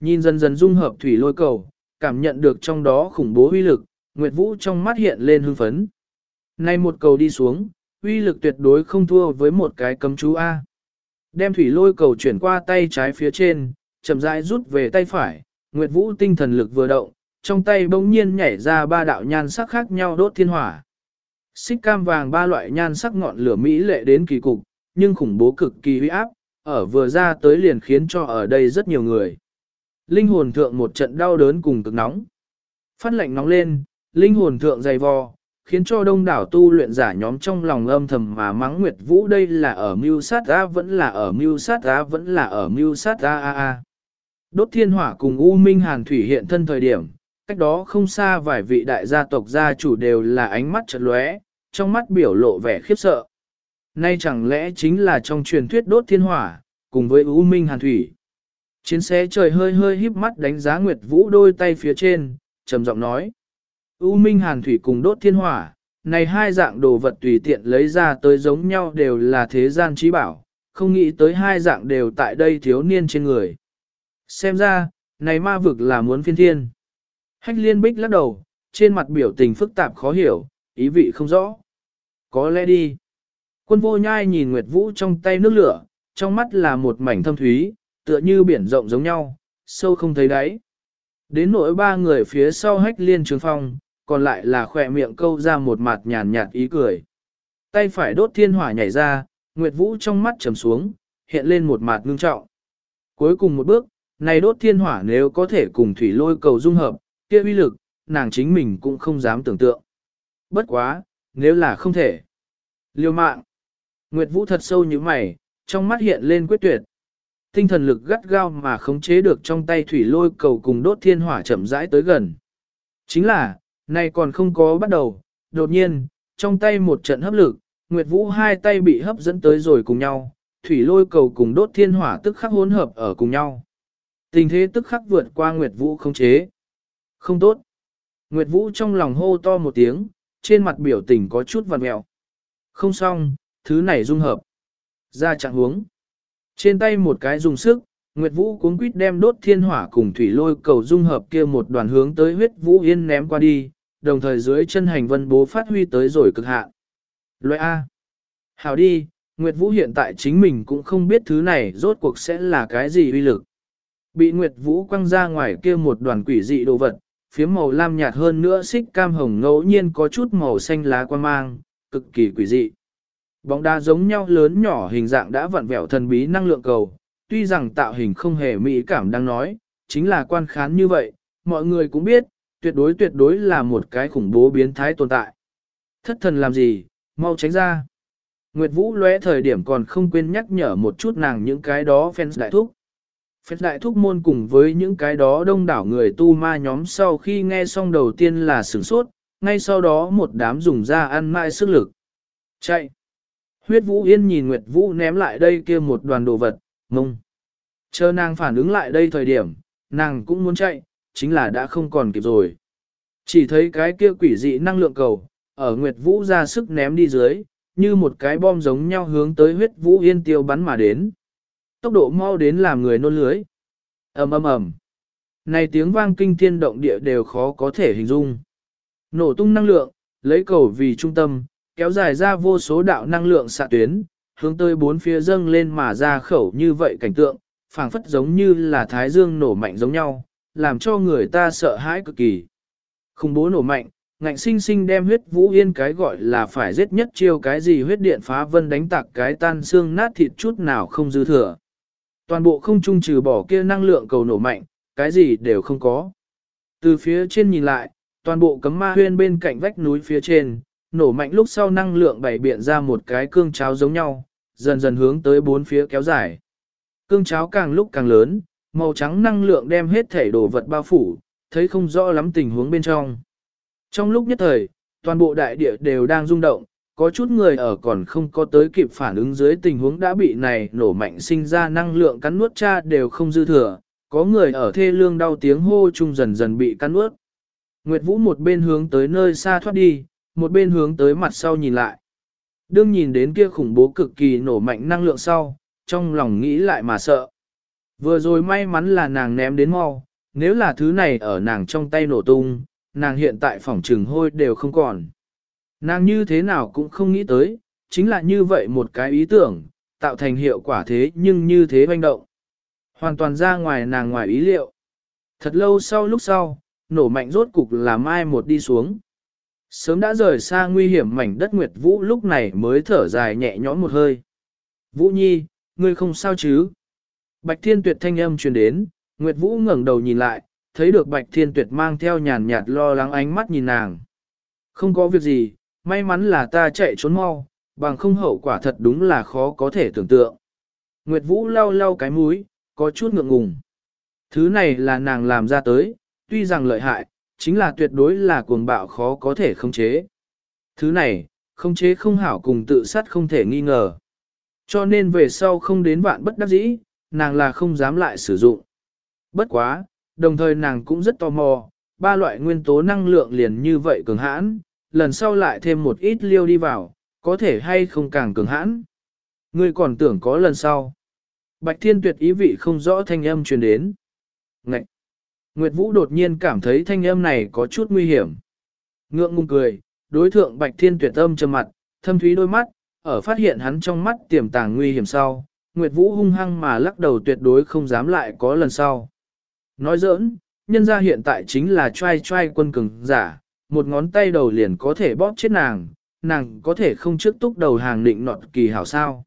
Nhìn dần dần dung hợp thủy lôi cầu, cảm nhận được trong đó khủng bố uy lực, Nguyệt Vũ trong mắt hiện lên hưng phấn. Nay một cầu đi xuống, uy lực tuyệt đối không thua với một cái cấm chú A. Đem thủy lôi cầu chuyển qua tay trái phía trên, chậm rãi rút về tay phải, Nguyệt Vũ tinh thần lực vừa động, trong tay bỗng nhiên nhảy ra ba đạo nhan sắc khác nhau đốt thiên hỏa. Xích cam vàng ba loại nhan sắc ngọn lửa mỹ lệ đến kỳ cục, nhưng khủng bố cực kỳ uy áp, ở vừa ra tới liền khiến cho ở đây rất nhiều người. Linh hồn thượng một trận đau đớn cùng cực nóng. Phát lạnh nóng lên, linh hồn thượng dày vò, khiến cho đông đảo tu luyện giả nhóm trong lòng âm thầm mà mắng Nguyệt Vũ đây là ở mưu sát ra vẫn là ở mưu sát ra vẫn là ở mưu sát ra a a. Đốt thiên hỏa cùng U Minh Hàn Thủy hiện thân thời điểm, cách đó không xa vài vị đại gia tộc gia chủ đều là ánh mắt chợt lóe, trong mắt biểu lộ vẻ khiếp sợ. Nay chẳng lẽ chính là trong truyền thuyết đốt thiên hỏa, cùng với U Minh Hàn Thủy. Chiến xe trời hơi hơi híp mắt đánh giá Nguyệt Vũ đôi tay phía trên, trầm giọng nói. U Minh Hàn Thủy cùng đốt thiên hỏa, này hai dạng đồ vật tùy tiện lấy ra tới giống nhau đều là thế gian trí bảo, không nghĩ tới hai dạng đều tại đây thiếu niên trên người. Xem ra, này ma vực là muốn phiên thiên. Hách liên bích lắc đầu, trên mặt biểu tình phức tạp khó hiểu, ý vị không rõ. Có lẽ đi. Quân vô nhai nhìn Nguyệt Vũ trong tay nước lửa, trong mắt là một mảnh thâm thúy, tựa như biển rộng giống nhau, sâu không thấy đáy. Đến nỗi ba người phía sau hách liên trường phong, còn lại là khỏe miệng câu ra một mặt nhàn nhạt ý cười. Tay phải đốt thiên hỏa nhảy ra, Nguyệt Vũ trong mắt trầm xuống, hiện lên một mặt ngưng trọng. Cuối cùng một bước, này đốt thiên hỏa nếu có thể cùng thủy lôi cầu dung hợp, kia uy lực, nàng chính mình cũng không dám tưởng tượng. Bất quá, nếu là không thể. Liêu mạng. Nguyệt Vũ thật sâu như mày, trong mắt hiện lên quyết tuyệt. Tinh thần lực gắt gao mà khống chế được trong tay thủy lôi cầu cùng đốt thiên hỏa chậm rãi tới gần. Chính là, này còn không có bắt đầu, đột nhiên, trong tay một trận hấp lực, Nguyệt Vũ hai tay bị hấp dẫn tới rồi cùng nhau, thủy lôi cầu cùng đốt thiên hỏa tức khắc hỗn hợp ở cùng nhau. Tình thế tức khắc vượt qua Nguyệt Vũ khống chế. Không tốt. Nguyệt Vũ trong lòng hô to một tiếng, trên mặt biểu tình có chút vằn mẹo. Không xong, thứ này dung hợp. Ra trạng huống. Trên tay một cái dùng sức, Nguyệt Vũ cuống quýt đem đốt thiên hỏa cùng thủy lôi cầu dung hợp kia một đoàn hướng tới huyết Vũ Yên ném qua đi, đồng thời dưới chân hành vân bố phát huy tới rồi cực hạn. Loại A. Hào đi, Nguyệt Vũ hiện tại chính mình cũng không biết thứ này rốt cuộc sẽ là cái gì uy lực. Bị Nguyệt Vũ quăng ra ngoài kia một đoàn quỷ dị đồ vật, phía màu lam nhạt hơn nữa xích cam hồng ngẫu nhiên có chút màu xanh lá quan mang, cực kỳ quỷ dị. Bóng đá giống nhau lớn nhỏ hình dạng đã vặn vẹo thần bí năng lượng cầu, tuy rằng tạo hình không hề mỹ cảm đang nói, chính là quan khán như vậy, mọi người cũng biết, tuyệt đối tuyệt đối là một cái khủng bố biến thái tồn tại. Thất thần làm gì, mau tránh ra. Nguyệt Vũ lóe thời điểm còn không quên nhắc nhở một chút nàng những cái đó fans đại thúc. Fans đại thúc môn cùng với những cái đó đông đảo người tu ma nhóm sau khi nghe xong đầu tiên là sửng sốt, ngay sau đó một đám dùng ra ăn mãi sức lực. Chạy! Huyết Vũ Yên nhìn Nguyệt Vũ ném lại đây kia một đoàn đồ vật, mông. Chờ nàng phản ứng lại đây thời điểm, nàng cũng muốn chạy, chính là đã không còn kịp rồi. Chỉ thấy cái kia quỷ dị năng lượng cầu, ở Nguyệt Vũ ra sức ném đi dưới, như một cái bom giống nhau hướng tới huyết Vũ Yên tiêu bắn mà đến. Tốc độ mau đến làm người nôn lưới. ầm ầm ầm. Này tiếng vang kinh thiên động địa đều khó có thể hình dung. Nổ tung năng lượng, lấy cầu vì trung tâm, kéo dài ra vô số đạo năng lượng xạ tuyến, hướng tới bốn phía dâng lên mà ra khẩu như vậy cảnh tượng, phảng phất giống như là thái dương nổ mạnh giống nhau, làm cho người ta sợ hãi cực kỳ. Khủng bố nổ mạnh, ngạnh sinh sinh đem huyết vũ yên cái gọi là phải giết nhất chiêu cái gì huyết điện phá vân đánh tạc cái tan xương nát thịt chút nào không dư thừa. Toàn bộ không trung trừ bỏ kia năng lượng cầu nổ mạnh, cái gì đều không có. Từ phía trên nhìn lại, toàn bộ cấm ma huyên bên cạnh vách núi phía trên, nổ mạnh lúc sau năng lượng bảy biện ra một cái cương cháo giống nhau, dần dần hướng tới bốn phía kéo dài. Cương cháo càng lúc càng lớn, màu trắng năng lượng đem hết thể đồ vật bao phủ, thấy không rõ lắm tình huống bên trong. Trong lúc nhất thời, toàn bộ đại địa đều đang rung động, có chút người ở còn không có tới kịp phản ứng dưới tình huống đã bị này nổ mạnh sinh ra năng lượng cắn nuốt cha đều không dư thừa, có người ở thê lương đau tiếng hô chung dần dần bị cắn nuốt. Nguyệt Vũ một bên hướng tới nơi xa thoát đi, một bên hướng tới mặt sau nhìn lại. Đương nhìn đến kia khủng bố cực kỳ nổ mạnh năng lượng sau, trong lòng nghĩ lại mà sợ. Vừa rồi may mắn là nàng ném đến mau, nếu là thứ này ở nàng trong tay nổ tung, nàng hiện tại phòng trừng hôi đều không còn. Nàng như thế nào cũng không nghĩ tới, chính là như vậy một cái ý tưởng, tạo thành hiệu quả thế nhưng như thế hoành động. Hoàn toàn ra ngoài nàng ngoài ý liệu. Thật lâu sau lúc sau, nổ mạnh rốt cục là mai một đi xuống. Sớm đã rời xa nguy hiểm mảnh đất Nguyệt Vũ lúc này mới thở dài nhẹ nhõm một hơi. Vũ Nhi, ngươi không sao chứ? Bạch Thiên Tuyệt thanh âm truyền đến, Nguyệt Vũ ngẩng đầu nhìn lại, thấy được Bạch Thiên Tuyệt mang theo nhàn nhạt lo lắng ánh mắt nhìn nàng. Không có việc gì, may mắn là ta chạy trốn mau, bằng không hậu quả thật đúng là khó có thể tưởng tượng. Nguyệt Vũ lau lau cái mũi, có chút ngượng ngùng. Thứ này là nàng làm ra tới, tuy rằng lợi hại, chính là tuyệt đối là cuồng bạo khó có thể khống chế. Thứ này, khống chế không hảo cùng tự sát không thể nghi ngờ. Cho nên về sau không đến vạn bất đắc dĩ, nàng là không dám lại sử dụng. Bất quá, đồng thời nàng cũng rất tò mò, ba loại nguyên tố năng lượng liền như vậy cường hãn, lần sau lại thêm một ít liêu đi vào, có thể hay không càng cường hãn. Ngươi còn tưởng có lần sau. Bạch Thiên Tuyệt ý vị không rõ thanh âm truyền đến. Ngậy! Nguyệt Vũ đột nhiên cảm thấy thanh âm này có chút nguy hiểm. Ngượng ngùng cười, đối thượng Bạch Thiên Tuyệt âm trầm mặt, thâm thúy đôi mắt, ở phát hiện hắn trong mắt tiềm tàng nguy hiểm sau, Nguyệt Vũ hung hăng mà lắc đầu tuyệt đối không dám lại có lần sau. Nói giỡn, nhân ra hiện tại chính là trai trai quân cường giả, một ngón tay đầu liền có thể bóp chết nàng, nàng có thể không trước túc đầu hàng định nọt kỳ hảo sao.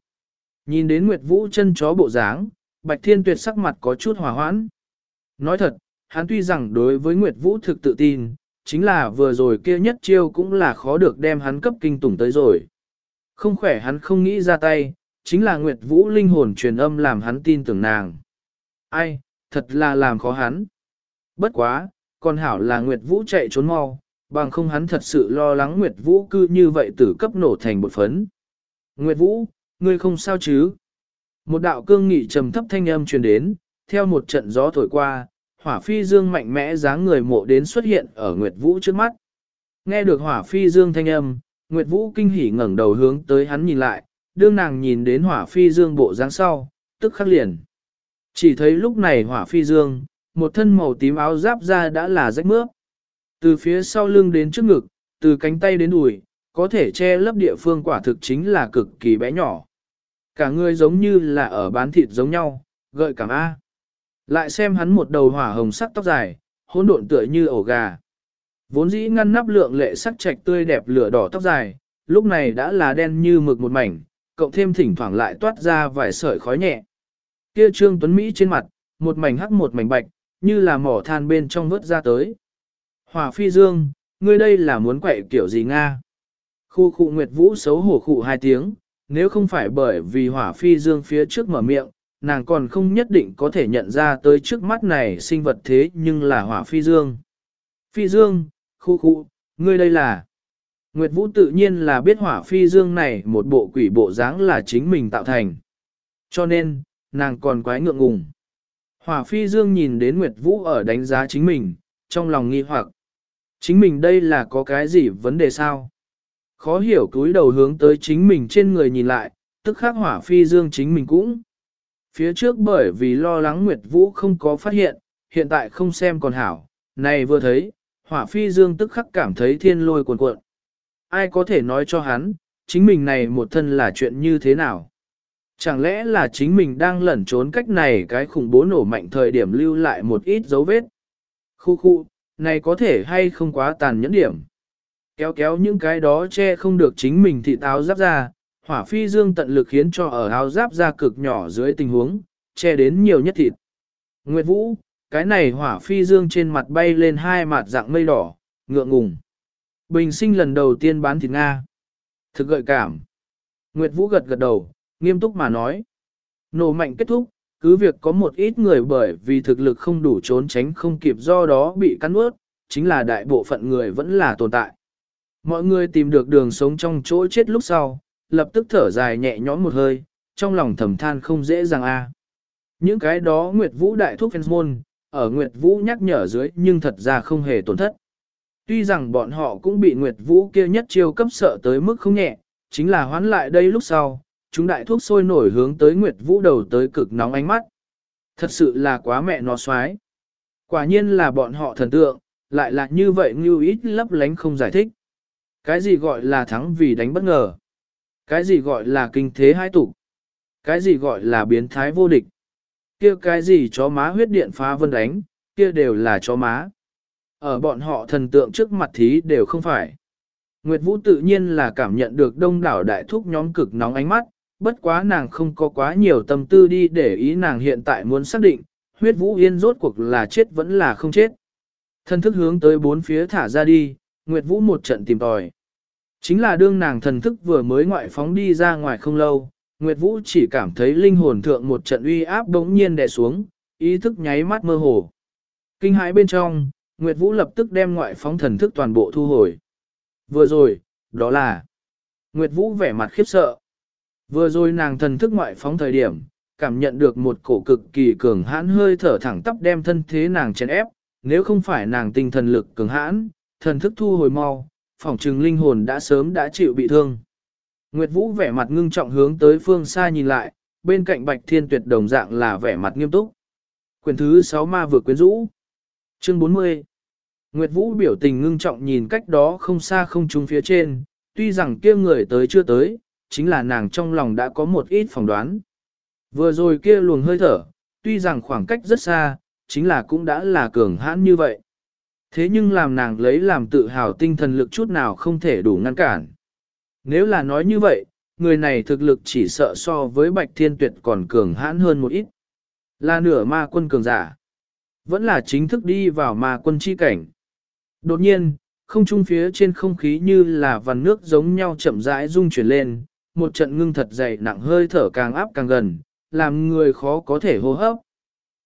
Nhìn đến Nguyệt Vũ chân chó bộ dáng, Bạch Thiên Tuyệt sắc mặt có chút hòa hoãn. Nói thật, hắn tuy rằng đối với Nguyệt Vũ thực tự tin, chính là vừa rồi kia nhất chiêu cũng là khó được đem hắn cấp kinh tủng tới rồi. Không khỏe hắn không nghĩ ra tay, chính là Nguyệt Vũ linh hồn truyền âm làm hắn tin tưởng nàng. Ai, thật là làm khó hắn. Bất quá, còn hảo là Nguyệt Vũ chạy trốn mau, bằng không hắn thật sự lo lắng Nguyệt Vũ cư như vậy tử cấp nổ thành bột phấn. Nguyệt Vũ, ngươi không sao chứ? Một đạo cương nghị trầm thấp thanh âm truyền đến, theo một trận gió thổi qua, hỏa phi dương mạnh mẽ dáng người mộ đến xuất hiện ở Nguyệt Vũ trước mắt. Nghe được hỏa phi dương thanh âm, Nguyệt Vũ kinh hỉ ngẩng đầu hướng tới hắn nhìn lại, đương nàng nhìn đến hỏa phi dương bộ dáng sau, tức khắc liền. Chỉ thấy lúc này hỏa phi dương, một thân màu tím áo giáp ra đã là rách mướp. Từ phía sau lưng đến trước ngực, từ cánh tay đến đùi, có thể che lấp địa phương quả thực chính là cực kỳ bé nhỏ. Cả người giống như là ở bán thịt giống nhau, gợi cảm A. Lại xem hắn một đầu hỏa hồng sắc tóc dài, hỗn độn tựa như ổ gà. Vốn dĩ ngăn nắp lượng lệ sắc trạch tươi đẹp lửa đỏ tóc dài, lúc này đã là đen như mực một mảnh, cộng thêm thỉnh thoảng lại toát ra vài sợi khói nhẹ. Kia Trương Tuấn Mỹ trên mặt, một mảnh hắc một mảnh bạch, như là mỏ than bên trong vớt ra tới. Hỏa phi dương, ngươi đây là muốn quậy kiểu gì Nga? Khu khu Nguyệt Vũ xấu hổ khụ hai tiếng, nếu không phải bởi vì hỏa phi dương phía trước mở miệng, nàng còn không nhất định có thể nhận ra tới trước mắt này sinh vật thế nhưng là hỏa phi dương. Phi dương, khu khu, ngươi đây là... Nguyệt Vũ tự nhiên là biết hỏa phi dương này một bộ quỷ bộ dáng là chính mình tạo thành. Cho nên, nàng còn quái ngượng ngùng. Hỏa phi dương nhìn đến Nguyệt Vũ ở đánh giá chính mình, trong lòng nghi hoặc. Chính mình đây là có cái gì vấn đề sao? Khó hiểu cúi đầu hướng tới chính mình trên người nhìn lại, tức khắc hỏa phi dương chính mình cũng. Phía trước bởi vì lo lắng Nguyệt Vũ không có phát hiện, hiện tại không xem còn hảo, này vừa thấy, hỏa phi dương tức khắc cảm thấy thiên lôi cuồn cuộn. Ai có thể nói cho hắn, chính mình này một thân là chuyện như thế nào? Chẳng lẽ là chính mình đang lẩn trốn cách này cái khủng bố nổ mạnh thời điểm lưu lại một ít dấu vết? Khu khu, này có thể hay không quá tàn nhẫn điểm? Kéo kéo những cái đó che không được chính mình thị táo giáp ra, hỏa phi dương tận lực khiến cho ở áo giáp ra cực nhỏ dưới tình huống, che đến nhiều nhất thịt. Nguyệt Vũ, cái này hỏa phi dương trên mặt bay lên hai mặt dạng mây đỏ, ngượng ngùng. Bình sinh lần đầu tiên bán thịt Nga. Thực gợi cảm. Nguyệt Vũ gật gật đầu, nghiêm túc mà nói. Nổ mạnh kết thúc, cứ việc có một ít người bởi vì thực lực không đủ trốn tránh không kịp do đó bị cắn ướt, chính là đại bộ phận người vẫn là tồn tại. Mọi người tìm được đường sống trong chỗ chết lúc sau, lập tức thở dài nhẹ nhõm một hơi, trong lòng thầm than không dễ dàng a. Những cái đó Nguyệt Vũ đại thuốc môn, ở Nguyệt Vũ nhắc nhở dưới nhưng thật ra không hề tổn thất. Tuy rằng bọn họ cũng bị Nguyệt Vũ kia nhất chiêu cấp sợ tới mức không nhẹ, chính là hoán lại đây lúc sau, chúng đại thuốc sôi nổi hướng tới Nguyệt Vũ đầu tới cực nóng ánh mắt. Thật sự là quá mẹ nó xoái. Quả nhiên là bọn họ thần tượng, lại là như vậy như ít lấp lánh không giải thích. Cái gì gọi là thắng vì đánh bất ngờ? Cái gì gọi là kinh thế hai tục? Cái gì gọi là biến thái vô địch? Kia cái gì chó má huyết điện phá vân đánh, kia đều là chó má. Ở bọn họ thần tượng trước mặt thí đều không phải. Nguyệt Vũ tự nhiên là cảm nhận được đông đảo đại thúc nhóm cực nóng ánh mắt, bất quá nàng không có quá nhiều tâm tư đi để ý nàng hiện tại muốn xác định, huyết Vũ Yên rốt cuộc là chết vẫn là không chết. Thân thức hướng tới bốn phía thả ra đi, Nguyệt Vũ một trận tìm tòi. Chính là đương nàng thần thức vừa mới ngoại phóng đi ra ngoài không lâu, Nguyệt Vũ chỉ cảm thấy linh hồn thượng một trận uy áp bỗng nhiên đè xuống, ý thức nháy mắt mơ hồ. Kinh hãi bên trong, Nguyệt Vũ lập tức đem ngoại phóng thần thức toàn bộ thu hồi. Vừa rồi, đó là Nguyệt Vũ vẻ mặt khiếp sợ. Vừa rồi nàng thần thức ngoại phóng thời điểm, cảm nhận được một cổ cực kỳ cường hãn hơi thở thẳng tắp đem thân thế nàng chèn ép, nếu không phải nàng tinh thần lực cường hãn, thần thức thu hồi mau, phỏng trừng linh hồn đã sớm đã chịu bị thương. Nguyệt Vũ vẻ mặt ngưng trọng hướng tới phương xa nhìn lại, bên cạnh Bạch Thiên Tuyệt đồng dạng là vẻ mặt nghiêm túc. Quyển thứ 6 ma vừa quyến rũ. Chương 40 Nguyệt Vũ biểu tình ngưng trọng nhìn cách đó không xa không trung phía trên, tuy rằng kia người tới chưa tới, chính là nàng trong lòng đã có một ít phỏng đoán. Vừa rồi kia luồng hơi thở, tuy rằng khoảng cách rất xa, chính là cũng đã là cường hãn như vậy. Thế nhưng làm nàng lấy làm tự hào tinh thần lực chút nào không thể đủ ngăn cản. Nếu là nói như vậy, người này thực lực chỉ sợ so với Bạch Thiên Tuyệt còn cường hãn hơn một ít. Là nửa ma quân cường giả. Vẫn là chính thức đi vào ma quân chi cảnh. Đột nhiên, không trung phía trên không khí như là vằn nước giống nhau chậm rãi rung chuyển lên, một trận ngưng thật dày nặng hơi thở càng áp càng gần, làm người khó có thể hô hấp.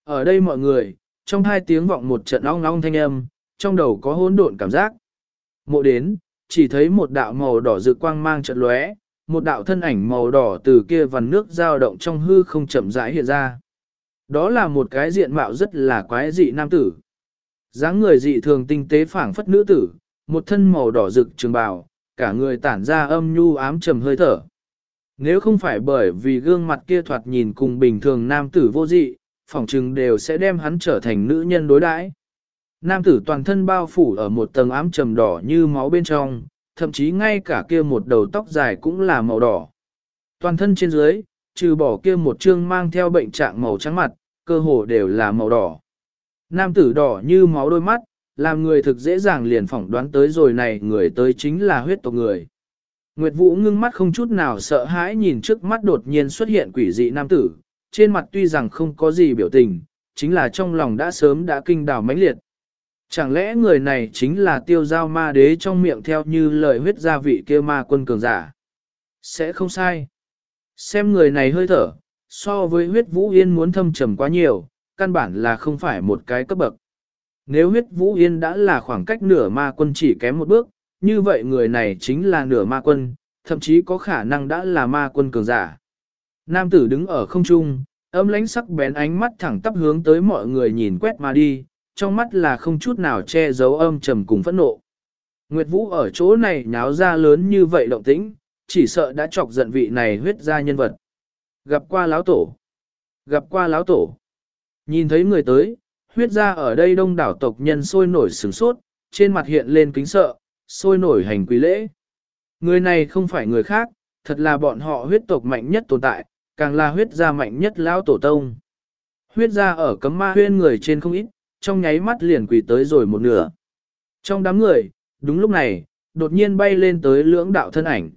Ở đây mọi người, trong hai tiếng vọng một trận ong ong thanh âm, trong đầu có hỗn độn cảm giác. Mộ đến, chỉ thấy một đạo màu đỏ rực quang mang trận lóe, một đạo thân ảnh màu đỏ từ kia vằn nước dao động trong hư không chậm rãi hiện ra. Đó là một cái diện mạo rất là quái dị nam tử dáng người dị thường tinh tế phảng phất nữ tử, một thân màu đỏ rực trường bào, cả người tản ra âm nhu ám trầm hơi thở. Nếu không phải bởi vì gương mặt kia thoạt nhìn cùng bình thường nam tử vô dị, phỏng chừng đều sẽ đem hắn trở thành nữ nhân đối đãi. Nam tử toàn thân bao phủ ở một tầng ám trầm đỏ như máu bên trong, thậm chí ngay cả kia một đầu tóc dài cũng là màu đỏ. Toàn thân trên dưới, trừ bỏ kia một chương mang theo bệnh trạng màu trắng mặt, cơ hồ đều là màu đỏ. Nam tử đỏ như máu đôi mắt, làm người thực dễ dàng liền phỏng đoán tới rồi này người tới chính là huyết tộc người. Nguyệt Vũ ngưng mắt không chút nào sợ hãi nhìn trước mắt đột nhiên xuất hiện quỷ dị nam tử, trên mặt tuy rằng không có gì biểu tình, chính là trong lòng đã sớm đã kinh đảo mãnh liệt. Chẳng lẽ người này chính là tiêu giao ma đế trong miệng theo như lời huyết gia vị kia ma quân cường giả? Sẽ không sai. Xem người này hơi thở, so với huyết vũ yên muốn thâm trầm quá nhiều, căn bản là không phải một cái cấp bậc. Nếu huyết vũ yên đã là khoảng cách nửa ma quân chỉ kém một bước, như vậy người này chính là nửa ma quân, thậm chí có khả năng đã là ma quân cường giả. Nam tử đứng ở không trung, âm lãnh sắc bén ánh mắt thẳng tắp hướng tới mọi người nhìn quét mà đi, trong mắt là không chút nào che giấu âm trầm cùng phẫn nộ. Nguyệt Vũ ở chỗ này nháo ra lớn như vậy động tĩnh, chỉ sợ đã chọc giận vị này huyết ra nhân vật. Gặp qua láo tổ. Gặp qua láo tổ. Nhìn thấy người tới, huyết ra ở đây đông đảo tộc nhân sôi nổi sửng sốt, trên mặt hiện lên kính sợ, sôi nổi hành quý lễ. Người này không phải người khác, thật là bọn họ huyết tộc mạnh nhất tồn tại, càng là huyết gia mạnh nhất lão tổ tông. Huyết gia ở cấm ma huyên người trên không ít, trong nháy mắt liền quỳ tới rồi một nửa. Trong đám người, đúng lúc này, đột nhiên bay lên tới lưỡng đạo thân ảnh.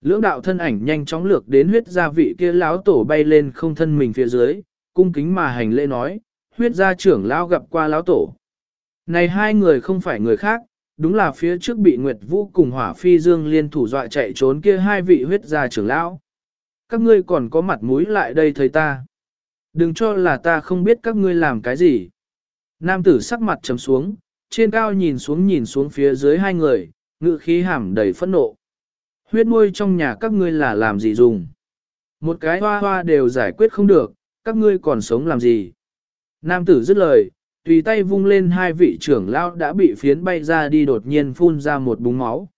Lưỡng đạo thân ảnh nhanh chóng lược đến huyết gia vị kia lão tổ bay lên không thân mình phía dưới, cung kính mà hành lễ nói, huyết gia trưởng lão gặp qua lão tổ. Này hai người không phải người khác, đúng là phía trước bị Nguyệt Vũ cùng Hỏa Phi Dương liên thủ dọa chạy trốn kia hai vị huyết gia trưởng lão. Các ngươi còn có mặt mũi lại đây thấy ta. Đừng cho là ta không biết các ngươi làm cái gì. Nam tử sắc mặt trầm xuống, trên cao nhìn xuống nhìn xuống phía dưới hai người, ngự khí hàm đầy phẫn nộ. Huyết nuôi trong nhà các ngươi là làm gì dùng? Một cái hoa hoa đều giải quyết không được, các ngươi còn sống làm gì? Nam tử dứt lời, tùy tay vung lên hai vị trưởng lao đã bị phiến bay ra đi đột nhiên phun ra một búng máu.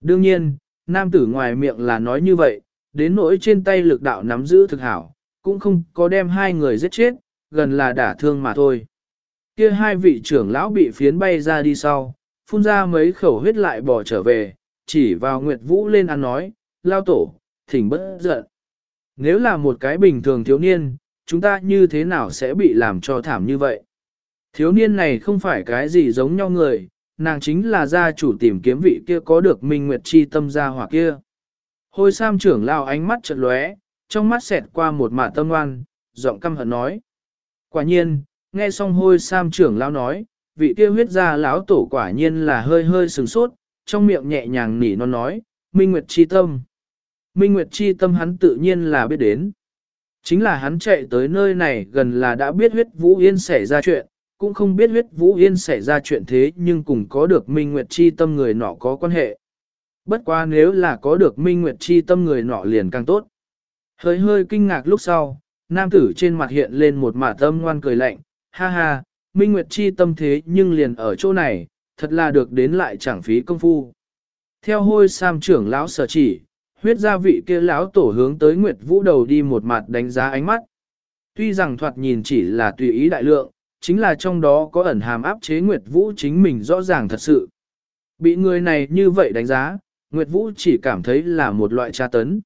Đương nhiên, nam tử ngoài miệng là nói như vậy, đến nỗi trên tay lực đạo nắm giữ thực hảo, cũng không có đem hai người giết chết, gần là đả thương mà thôi. Kia hai vị trưởng lão bị phiến bay ra đi sau, phun ra mấy khẩu huyết lại bỏ trở về, chỉ vào Nguyệt Vũ lên ăn nói, lao tổ, thỉnh bất giận. Nếu là một cái bình thường thiếu niên, chúng ta như thế nào sẽ bị làm cho thảm như vậy? Thiếu niên này không phải cái gì giống nhau người, nàng chính là gia chủ tìm kiếm vị kia có được minh nguyệt chi tâm gia hỏa kia. Hôi Sam trưởng lao ánh mắt chợt lóe, trong mắt xẹt qua một mạ tâm ngoan, giọng căm hận nói. Quả nhiên, nghe xong hôi Sam trưởng lão nói, vị kia huyết gia lão tổ quả nhiên là hơi hơi sừng sốt, trong miệng nhẹ nhàng nỉ non nói, minh nguyệt chi tâm. Minh nguyệt chi tâm hắn tự nhiên là biết đến. Chính là hắn chạy tới nơi này gần là đã biết huyết vũ yên xảy ra chuyện, cũng không biết huyết vũ yên xảy ra chuyện thế nhưng cùng có được minh nguyệt chi tâm người nọ có quan hệ. Bất quá nếu là có được minh nguyệt chi tâm người nọ liền càng tốt. Hơi hơi kinh ngạc lúc sau, nam tử trên mặt hiện lên một mả tâm ngoan cười lạnh, ha ha, minh nguyệt chi tâm thế nhưng liền ở chỗ này, thật là được đến lại chẳng phí công phu. Theo hôi sam trưởng lão sở chỉ, huyết gia vị kia lão tổ hướng tới nguyệt vũ đầu đi một mặt đánh giá ánh mắt. Tuy rằng thoạt nhìn chỉ là tùy ý đại lượng, chính là trong đó có ẩn hàm áp chế Nguyệt Vũ chính mình rõ ràng thật sự. Bị người này như vậy đánh giá, Nguyệt Vũ chỉ cảm thấy là một loại tra tấn.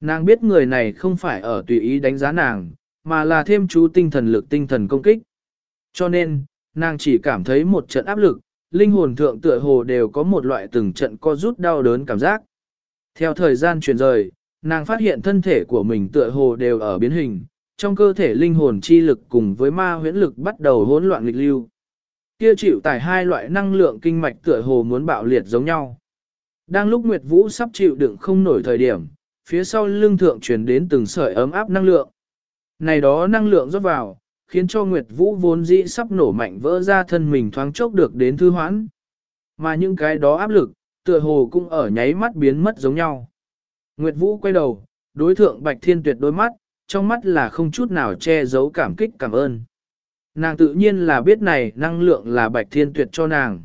Nàng biết người này không phải ở tùy ý đánh giá nàng, mà là thêm chú tinh thần lực tinh thần công kích. Cho nên, nàng chỉ cảm thấy một trận áp lực, linh hồn thượng tựa hồ đều có một loại từng trận co rút đau đớn cảm giác. Theo thời gian chuyển rời, nàng phát hiện thân thể của mình tựa hồ đều ở biến hình, trong cơ thể linh hồn chi lực cùng với ma huyễn lực bắt đầu hỗn loạn nghịch lưu. Kia chịu tải hai loại năng lượng kinh mạch tựa hồ muốn bạo liệt giống nhau. Đang lúc Nguyệt Vũ sắp chịu đựng không nổi thời điểm, phía sau lưng thượng truyền đến từng sợi ấm áp năng lượng. Này đó năng lượng rót vào, khiến cho Nguyệt Vũ vốn dĩ sắp nổ mạnh vỡ ra thân mình thoáng chốc được đến thư hoãn. Mà những cái đó áp lực, tựa hồ cũng ở nháy mắt biến mất giống nhau. Nguyệt Vũ quay đầu, đối thượng Bạch Thiên Tuyệt đôi mắt, trong mắt là không chút nào che giấu cảm kích cảm ơn. Nàng tự nhiên là biết này năng lượng là Bạch Thiên Tuyệt cho nàng.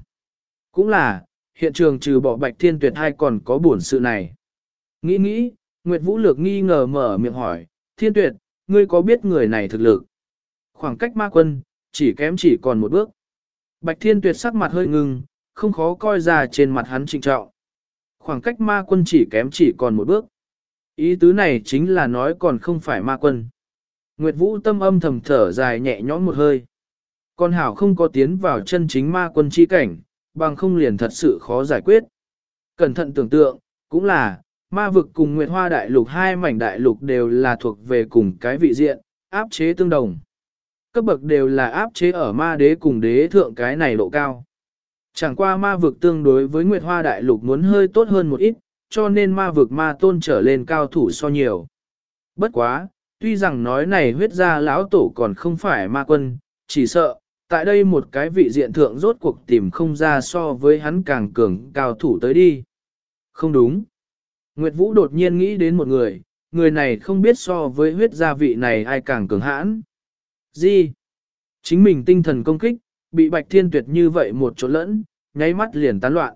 Cũng là, hiện trường trừ bỏ Bạch Thiên Tuyệt hay còn có buồn sự này. Nghĩ nghĩ, Nguyệt Vũ Lược nghi ngờ mở miệng hỏi, Thiên Tuyệt, ngươi có biết người này thực lực? Khoảng cách ma quân, chỉ kém chỉ còn một bước. Bạch Thiên Tuyệt sắc mặt hơi ngưng, không khó coi ra trên mặt hắn trịnh trọng. Khoảng cách ma quân chỉ kém chỉ còn một bước. Ý tứ này chính là nói còn không phải ma quân. Nguyệt Vũ tâm âm thầm thở dài nhẹ nhõm một hơi. Con hảo không có tiến vào chân chính ma quân chi cảnh, bằng không liền thật sự khó giải quyết. Cẩn thận tưởng tượng, cũng là, ma vực cùng Nguyệt Hoa Đại Lục hai mảnh đại lục đều là thuộc về cùng cái vị diện, áp chế tương đồng. Cấp bậc đều là áp chế ở ma đế cùng đế thượng cái này độ cao. Chẳng qua ma vực tương đối với Nguyệt Hoa Đại Lục muốn hơi tốt hơn một ít, cho nên ma vực ma tôn trở lên cao thủ so nhiều. Bất quá, tuy rằng nói này huyết ra lão tổ còn không phải ma quân, chỉ sợ, tại đây một cái vị diện thượng rốt cuộc tìm không ra so với hắn càng cường cao thủ tới đi. Không đúng. Nguyệt Vũ đột nhiên nghĩ đến một người, người này không biết so với huyết gia vị này ai càng cường hãn. Gì? Chính mình tinh thần công kích, bị bạch thiên tuyệt như vậy một chỗ lẫn, nháy mắt liền tán loạn.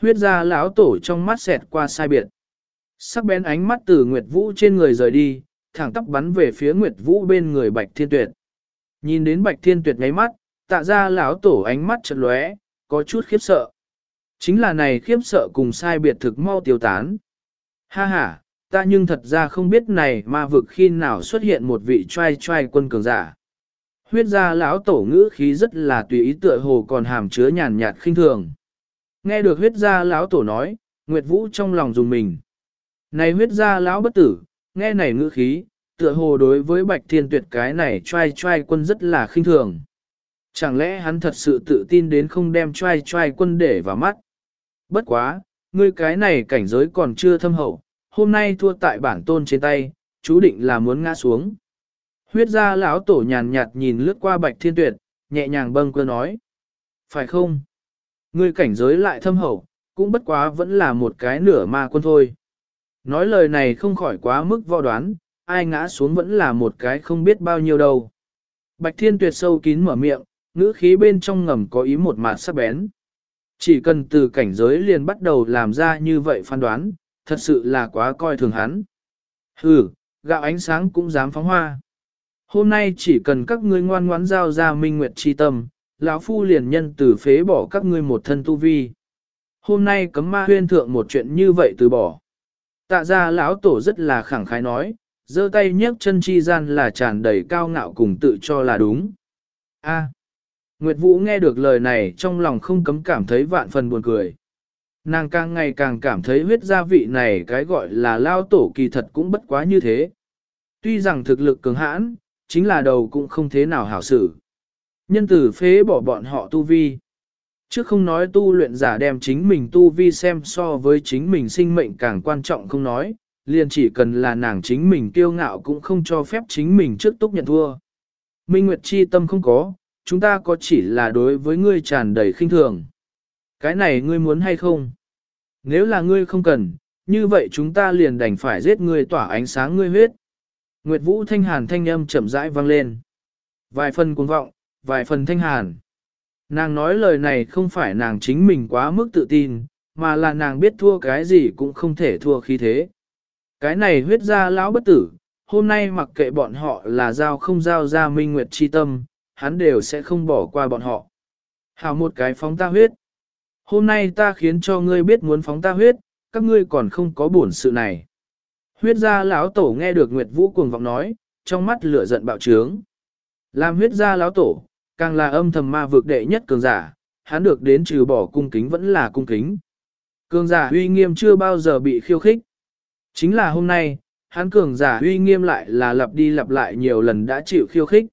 Huyết ra lão tổ trong mắt xẹt qua sai biệt. Sắc bén ánh mắt từ Nguyệt Vũ trên người rời đi, thẳng tóc bắn về phía Nguyệt Vũ bên người Bạch Thiên Tuyệt. Nhìn đến Bạch Thiên Tuyệt ngáy mắt, tạ ra lão tổ ánh mắt chật lóe, có chút khiếp sợ. Chính là này khiếp sợ cùng sai biệt thực mau tiêu tán. Ha ha, ta nhưng thật ra không biết này ma vực khi nào xuất hiện một vị trai trai quân cường giả. Huyết gia lão tổ ngữ khí rất là tùy ý tựa hồ còn hàm chứa nhàn nhạt khinh thường. Nghe được huyết gia lão tổ nói, Nguyệt Vũ trong lòng dùng mình. Này huyết gia lão bất tử, nghe này ngữ khí, tựa hồ đối với bạch thiên tuyệt cái này trai trai quân rất là khinh thường. Chẳng lẽ hắn thật sự tự tin đến không đem trai trai quân để vào mắt? Bất quá, ngươi cái này cảnh giới còn chưa thâm hậu, hôm nay thua tại bản tôn trên tay, chú định là muốn ngã xuống. Huyết gia lão tổ nhàn nhạt nhìn lướt qua bạch thiên tuyệt, nhẹ nhàng bâng cơ nói. Phải không? Ngươi cảnh giới lại thâm hậu, cũng bất quá vẫn là một cái nửa ma quân thôi. Nói lời này không khỏi quá mức vò đoán, ai ngã xuống vẫn là một cái không biết bao nhiêu đâu. Bạch Thiên Tuyệt sâu kín mở miệng, ngữ khí bên trong ngầm có ý một mạt sắc bén. Chỉ cần từ cảnh giới liền bắt đầu làm ra như vậy phán đoán, thật sự là quá coi thường hắn. Hừ, gạo ánh sáng cũng dám phóng hoa. Hôm nay chỉ cần các ngươi ngoan ngoãn giao ra minh nguyệt chi tâm, lão phu liền nhân từ phế bỏ các ngươi một thân tu vi. Hôm nay cấm ma huyên thượng một chuyện như vậy từ bỏ. Tạ ra lão tổ rất là khẳng khái nói, giơ tay nhấc chân chi gian là tràn đầy cao ngạo cùng tự cho là đúng. A. Nguyệt Vũ nghe được lời này trong lòng không cấm cảm thấy vạn phần buồn cười. Nàng càng ngày càng cảm thấy huyết gia vị này cái gọi là lao tổ kỳ thật cũng bất quá như thế. Tuy rằng thực lực cường hãn, chính là đầu cũng không thế nào hảo xử. Nhân tử phế bỏ bọn họ tu vi. Chứ không nói tu luyện giả đem chính mình tu vi xem so với chính mình sinh mệnh càng quan trọng không nói, liền chỉ cần là nàng chính mình kiêu ngạo cũng không cho phép chính mình trước túc nhận thua. Minh Nguyệt chi tâm không có, chúng ta có chỉ là đối với ngươi tràn đầy khinh thường. Cái này ngươi muốn hay không? Nếu là ngươi không cần, như vậy chúng ta liền đành phải giết ngươi tỏa ánh sáng ngươi huyết. Nguyệt Vũ thanh hàn thanh âm chậm rãi vang lên. Vài phần cuồng vọng, vài phần thanh hàn. Nàng nói lời này không phải nàng chính mình quá mức tự tin, mà là nàng biết thua cái gì cũng không thể thua khi thế. Cái này huyết ra lão bất tử, hôm nay mặc kệ bọn họ là giao không giao ra minh nguyệt chi tâm, hắn đều sẽ không bỏ qua bọn họ. Hào một cái phóng ta huyết. Hôm nay ta khiến cho ngươi biết muốn phóng ta huyết, các ngươi còn không có buồn sự này. Huyết gia lão tổ nghe được Nguyệt Vũ cuồng vọng nói, trong mắt lửa giận bạo trướng. Làm huyết gia lão tổ, càng là âm thầm ma vực đệ nhất cường giả, hắn được đến trừ bỏ cung kính vẫn là cung kính. Cường giả uy nghiêm chưa bao giờ bị khiêu khích. Chính là hôm nay, hắn cường giả uy nghiêm lại là lặp đi lặp lại nhiều lần đã chịu khiêu khích.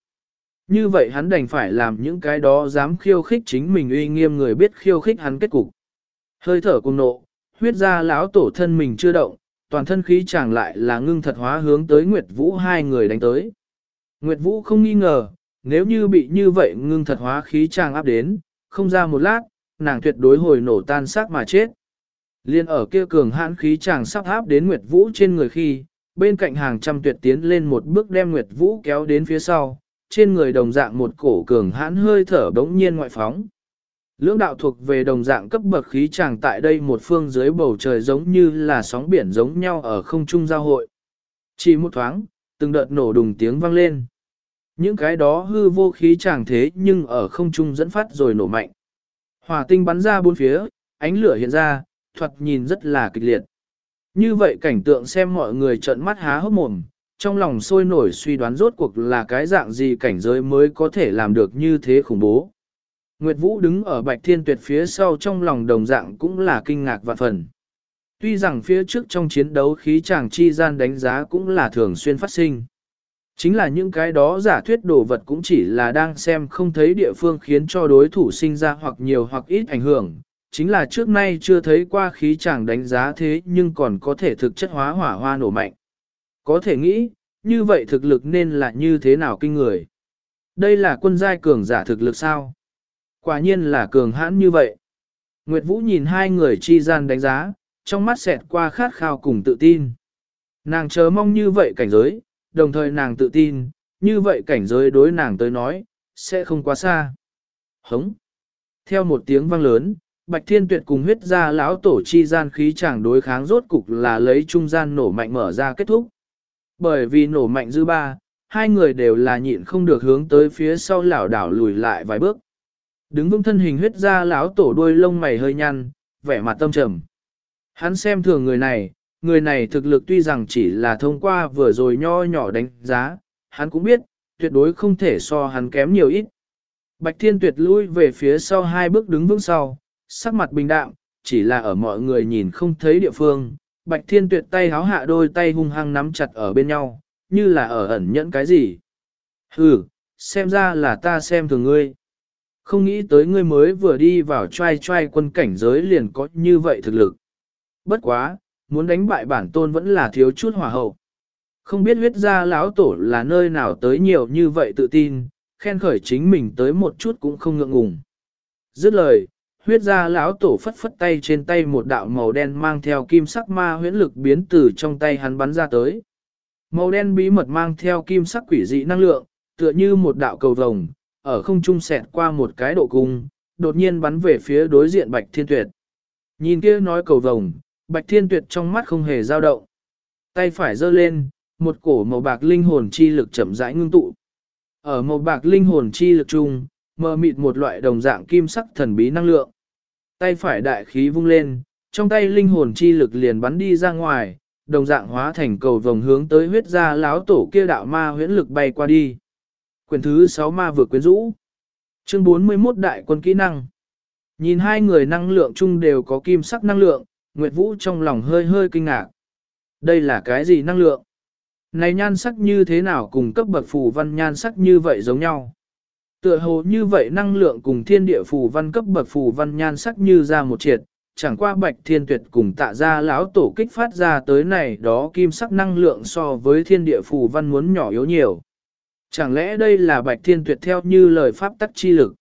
Như vậy hắn đành phải làm những cái đó dám khiêu khích chính mình uy nghiêm người biết khiêu khích hắn kết cục. Hơi thở cùng nộ, huyết ra lão tổ thân mình chưa động, toàn thân khí chẳng lại là ngưng thật hóa hướng tới Nguyệt Vũ hai người đánh tới. Nguyệt Vũ không nghi ngờ, nếu như bị như vậy ngưng thật hóa khí chàng áp đến, không ra một lát, nàng tuyệt đối hồi nổ tan xác mà chết. Liên ở kia cường hãn khí chàng sắp áp đến Nguyệt Vũ trên người khi, bên cạnh hàng trăm tuyệt tiến lên một bước đem Nguyệt Vũ kéo đến phía sau, trên người đồng dạng một cổ cường hãn hơi thở bỗng nhiên ngoại phóng. Lưỡng đạo thuộc về đồng dạng cấp bậc khí chàng tại đây một phương dưới bầu trời giống như là sóng biển giống nhau ở không trung giao hội. Chỉ một thoáng, từng đợt nổ đùng tiếng vang lên. Những cái đó hư vô khí chàng thế nhưng ở không trung dẫn phát rồi nổ mạnh. Hỏa tinh bắn ra bốn phía, ánh lửa hiện ra, thoạt nhìn rất là kịch liệt. Như vậy cảnh tượng xem mọi người trợn mắt há hốc mồm, trong lòng sôi nổi suy đoán rốt cuộc là cái dạng gì cảnh giới mới có thể làm được như thế khủng bố. Nguyệt Vũ đứng ở Bạch Thiên Tuyệt phía sau trong lòng đồng dạng cũng là kinh ngạc và phần. Tuy rằng phía trước trong chiến đấu khí chàng chi gian đánh giá cũng là thường xuyên phát sinh. Chính là những cái đó giả thuyết đồ vật cũng chỉ là đang xem không thấy địa phương khiến cho đối thủ sinh ra hoặc nhiều hoặc ít ảnh hưởng. Chính là trước nay chưa thấy qua khí chàng đánh giá thế nhưng còn có thể thực chất hóa hỏa hoa nổ mạnh. Có thể nghĩ, như vậy thực lực nên là như thế nào kinh người. Đây là quân giai cường giả thực lực sao? Quả nhiên là cường hãn như vậy. Nguyệt Vũ nhìn hai người chi gian đánh giá, trong mắt xẹt qua khát khao cùng tự tin. Nàng chờ mong như vậy cảnh giới, đồng thời nàng tự tin, như vậy cảnh giới đối nàng tới nói, sẽ không quá xa. Hống! Theo một tiếng vang lớn, Bạch Thiên Tuyệt cùng huyết ra lão tổ chi gian khí chẳng đối kháng rốt cục là lấy trung gian nổ mạnh mở ra kết thúc. Bởi vì nổ mạnh dư ba, hai người đều là nhịn không được hướng tới phía sau lảo đảo lùi lại vài bước. Đứng vững thân hình huyết ra lão tổ đuôi lông mày hơi nhăn, vẻ mặt tâm trầm. Hắn xem thường người này, người này thực lực tuy rằng chỉ là thông qua vừa rồi nho nhỏ đánh giá, hắn cũng biết, tuyệt đối không thể so hắn kém nhiều ít. Bạch Thiên Tuyệt lui về phía sau hai bước đứng vững sau, sắc mặt bình đạm, chỉ là ở mọi người nhìn không thấy địa phương. Bạch Thiên Tuyệt tay háo hạ đôi tay hung hăng nắm chặt ở bên nhau, như là ở ẩn nhẫn cái gì. Hừ, xem ra là ta xem thường ngươi. Không nghĩ tới ngươi mới vừa đi vào trai trai quân cảnh giới liền có như vậy thực lực. Bất quá, muốn đánh bại bản tôn vẫn là thiếu chút hỏa hậu. Không biết huyết gia lão tổ là nơi nào tới nhiều như vậy tự tin, khen khởi chính mình tới một chút cũng không ngượng ngùng. Dứt lời, huyết gia lão tổ phất phất tay trên tay một đạo màu đen mang theo kim sắc ma huyễn lực biến từ trong tay hắn bắn ra tới. Màu đen bí mật mang theo kim sắc quỷ dị năng lượng, tựa như một đạo cầu vồng, ở không trung xẹt qua một cái độ cung, đột nhiên bắn về phía đối diện Bạch Thiên Tuyệt. Nhìn kia nói cầu vồng, Bạch Thiên Tuyệt trong mắt không hề dao động. Tay phải giơ lên, một cổ màu bạc linh hồn chi lực chậm rãi ngưng tụ. Ở màu bạc linh hồn chi lực chung, mờ mịt một loại đồng dạng kim sắc thần bí năng lượng. Tay phải đại khí vung lên, trong tay linh hồn chi lực liền bắn đi ra ngoài, đồng dạng hóa thành cầu vòng hướng tới huyết gia láo tổ kia đạo ma huyễn lực bay qua đi. Quyền thứ 6 ma vừa quyến rũ. Chương 41 đại quân kỹ năng. Nhìn hai người năng lượng chung đều có kim sắc năng lượng, Nguyệt Vũ trong lòng hơi hơi kinh ngạc. Đây là cái gì năng lượng? Này nhan sắc như thế nào cùng cấp bậc phù văn nhan sắc như vậy giống nhau? Tựa hồ như vậy năng lượng cùng thiên địa phù văn cấp bậc phù văn nhan sắc như ra một triệt, chẳng qua bạch thiên tuyệt cùng tạ ra lão tổ kích phát ra tới này đó kim sắc năng lượng so với thiên địa phù văn muốn nhỏ yếu nhiều. Chẳng lẽ đây là bạch thiên tuyệt theo như lời pháp tắc chi lực?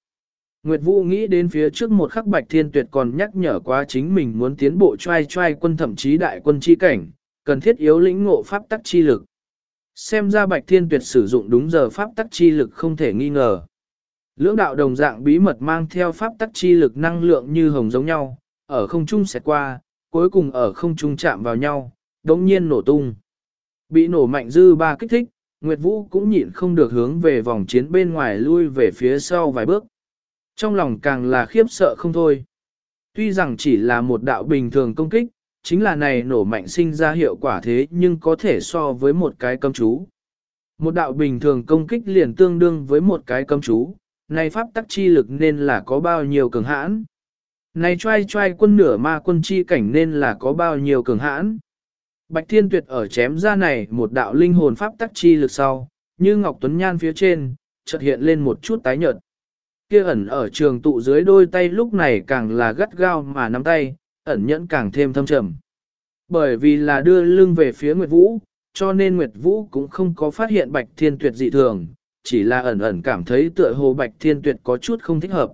Nguyệt Vũ nghĩ đến phía trước một khắc bạch thiên tuyệt còn nhắc nhở quá chính mình muốn tiến bộ trai trai quân thậm chí đại quân chi cảnh, cần thiết yếu lĩnh ngộ pháp tắc chi lực. Xem ra bạch thiên tuyệt sử dụng đúng giờ pháp tắc chi lực không thể nghi ngờ. Lưỡng đạo đồng dạng bí mật mang theo pháp tắc chi lực năng lượng như hồng giống nhau, ở không trung xẹt qua, cuối cùng ở không trung chạm vào nhau, đống nhiên nổ tung. Bị nổ mạnh dư ba kích thích, Nguyệt Vũ cũng nhịn không được hướng về vòng chiến bên ngoài lui về phía sau vài bước. Trong lòng càng là khiếp sợ không thôi. Tuy rằng chỉ là một đạo bình thường công kích, chính là này nổ mạnh sinh ra hiệu quả thế nhưng có thể so với một cái cấm chú. Một đạo bình thường công kích liền tương đương với một cái cấm chú, này pháp tắc chi lực nên là có bao nhiêu cường hãn. Này trai trai quân nửa ma quân chi cảnh nên là có bao nhiêu cường hãn. Bạch Thiên Tuyệt ở chém ra này một đạo linh hồn pháp tắc chi lực sau, như Ngọc Tuấn Nhan phía trên, chợt hiện lên một chút tái nhợt. Kia ẩn ở trường tụ dưới đôi tay lúc này càng là gắt gao mà nắm tay, ẩn nhẫn càng thêm thâm trầm. Bởi vì là đưa lưng về phía Nguyệt Vũ, cho nên Nguyệt Vũ cũng không có phát hiện Bạch Thiên Tuyệt dị thường, chỉ là ẩn ẩn cảm thấy tựa hồ Bạch Thiên Tuyệt có chút không thích hợp.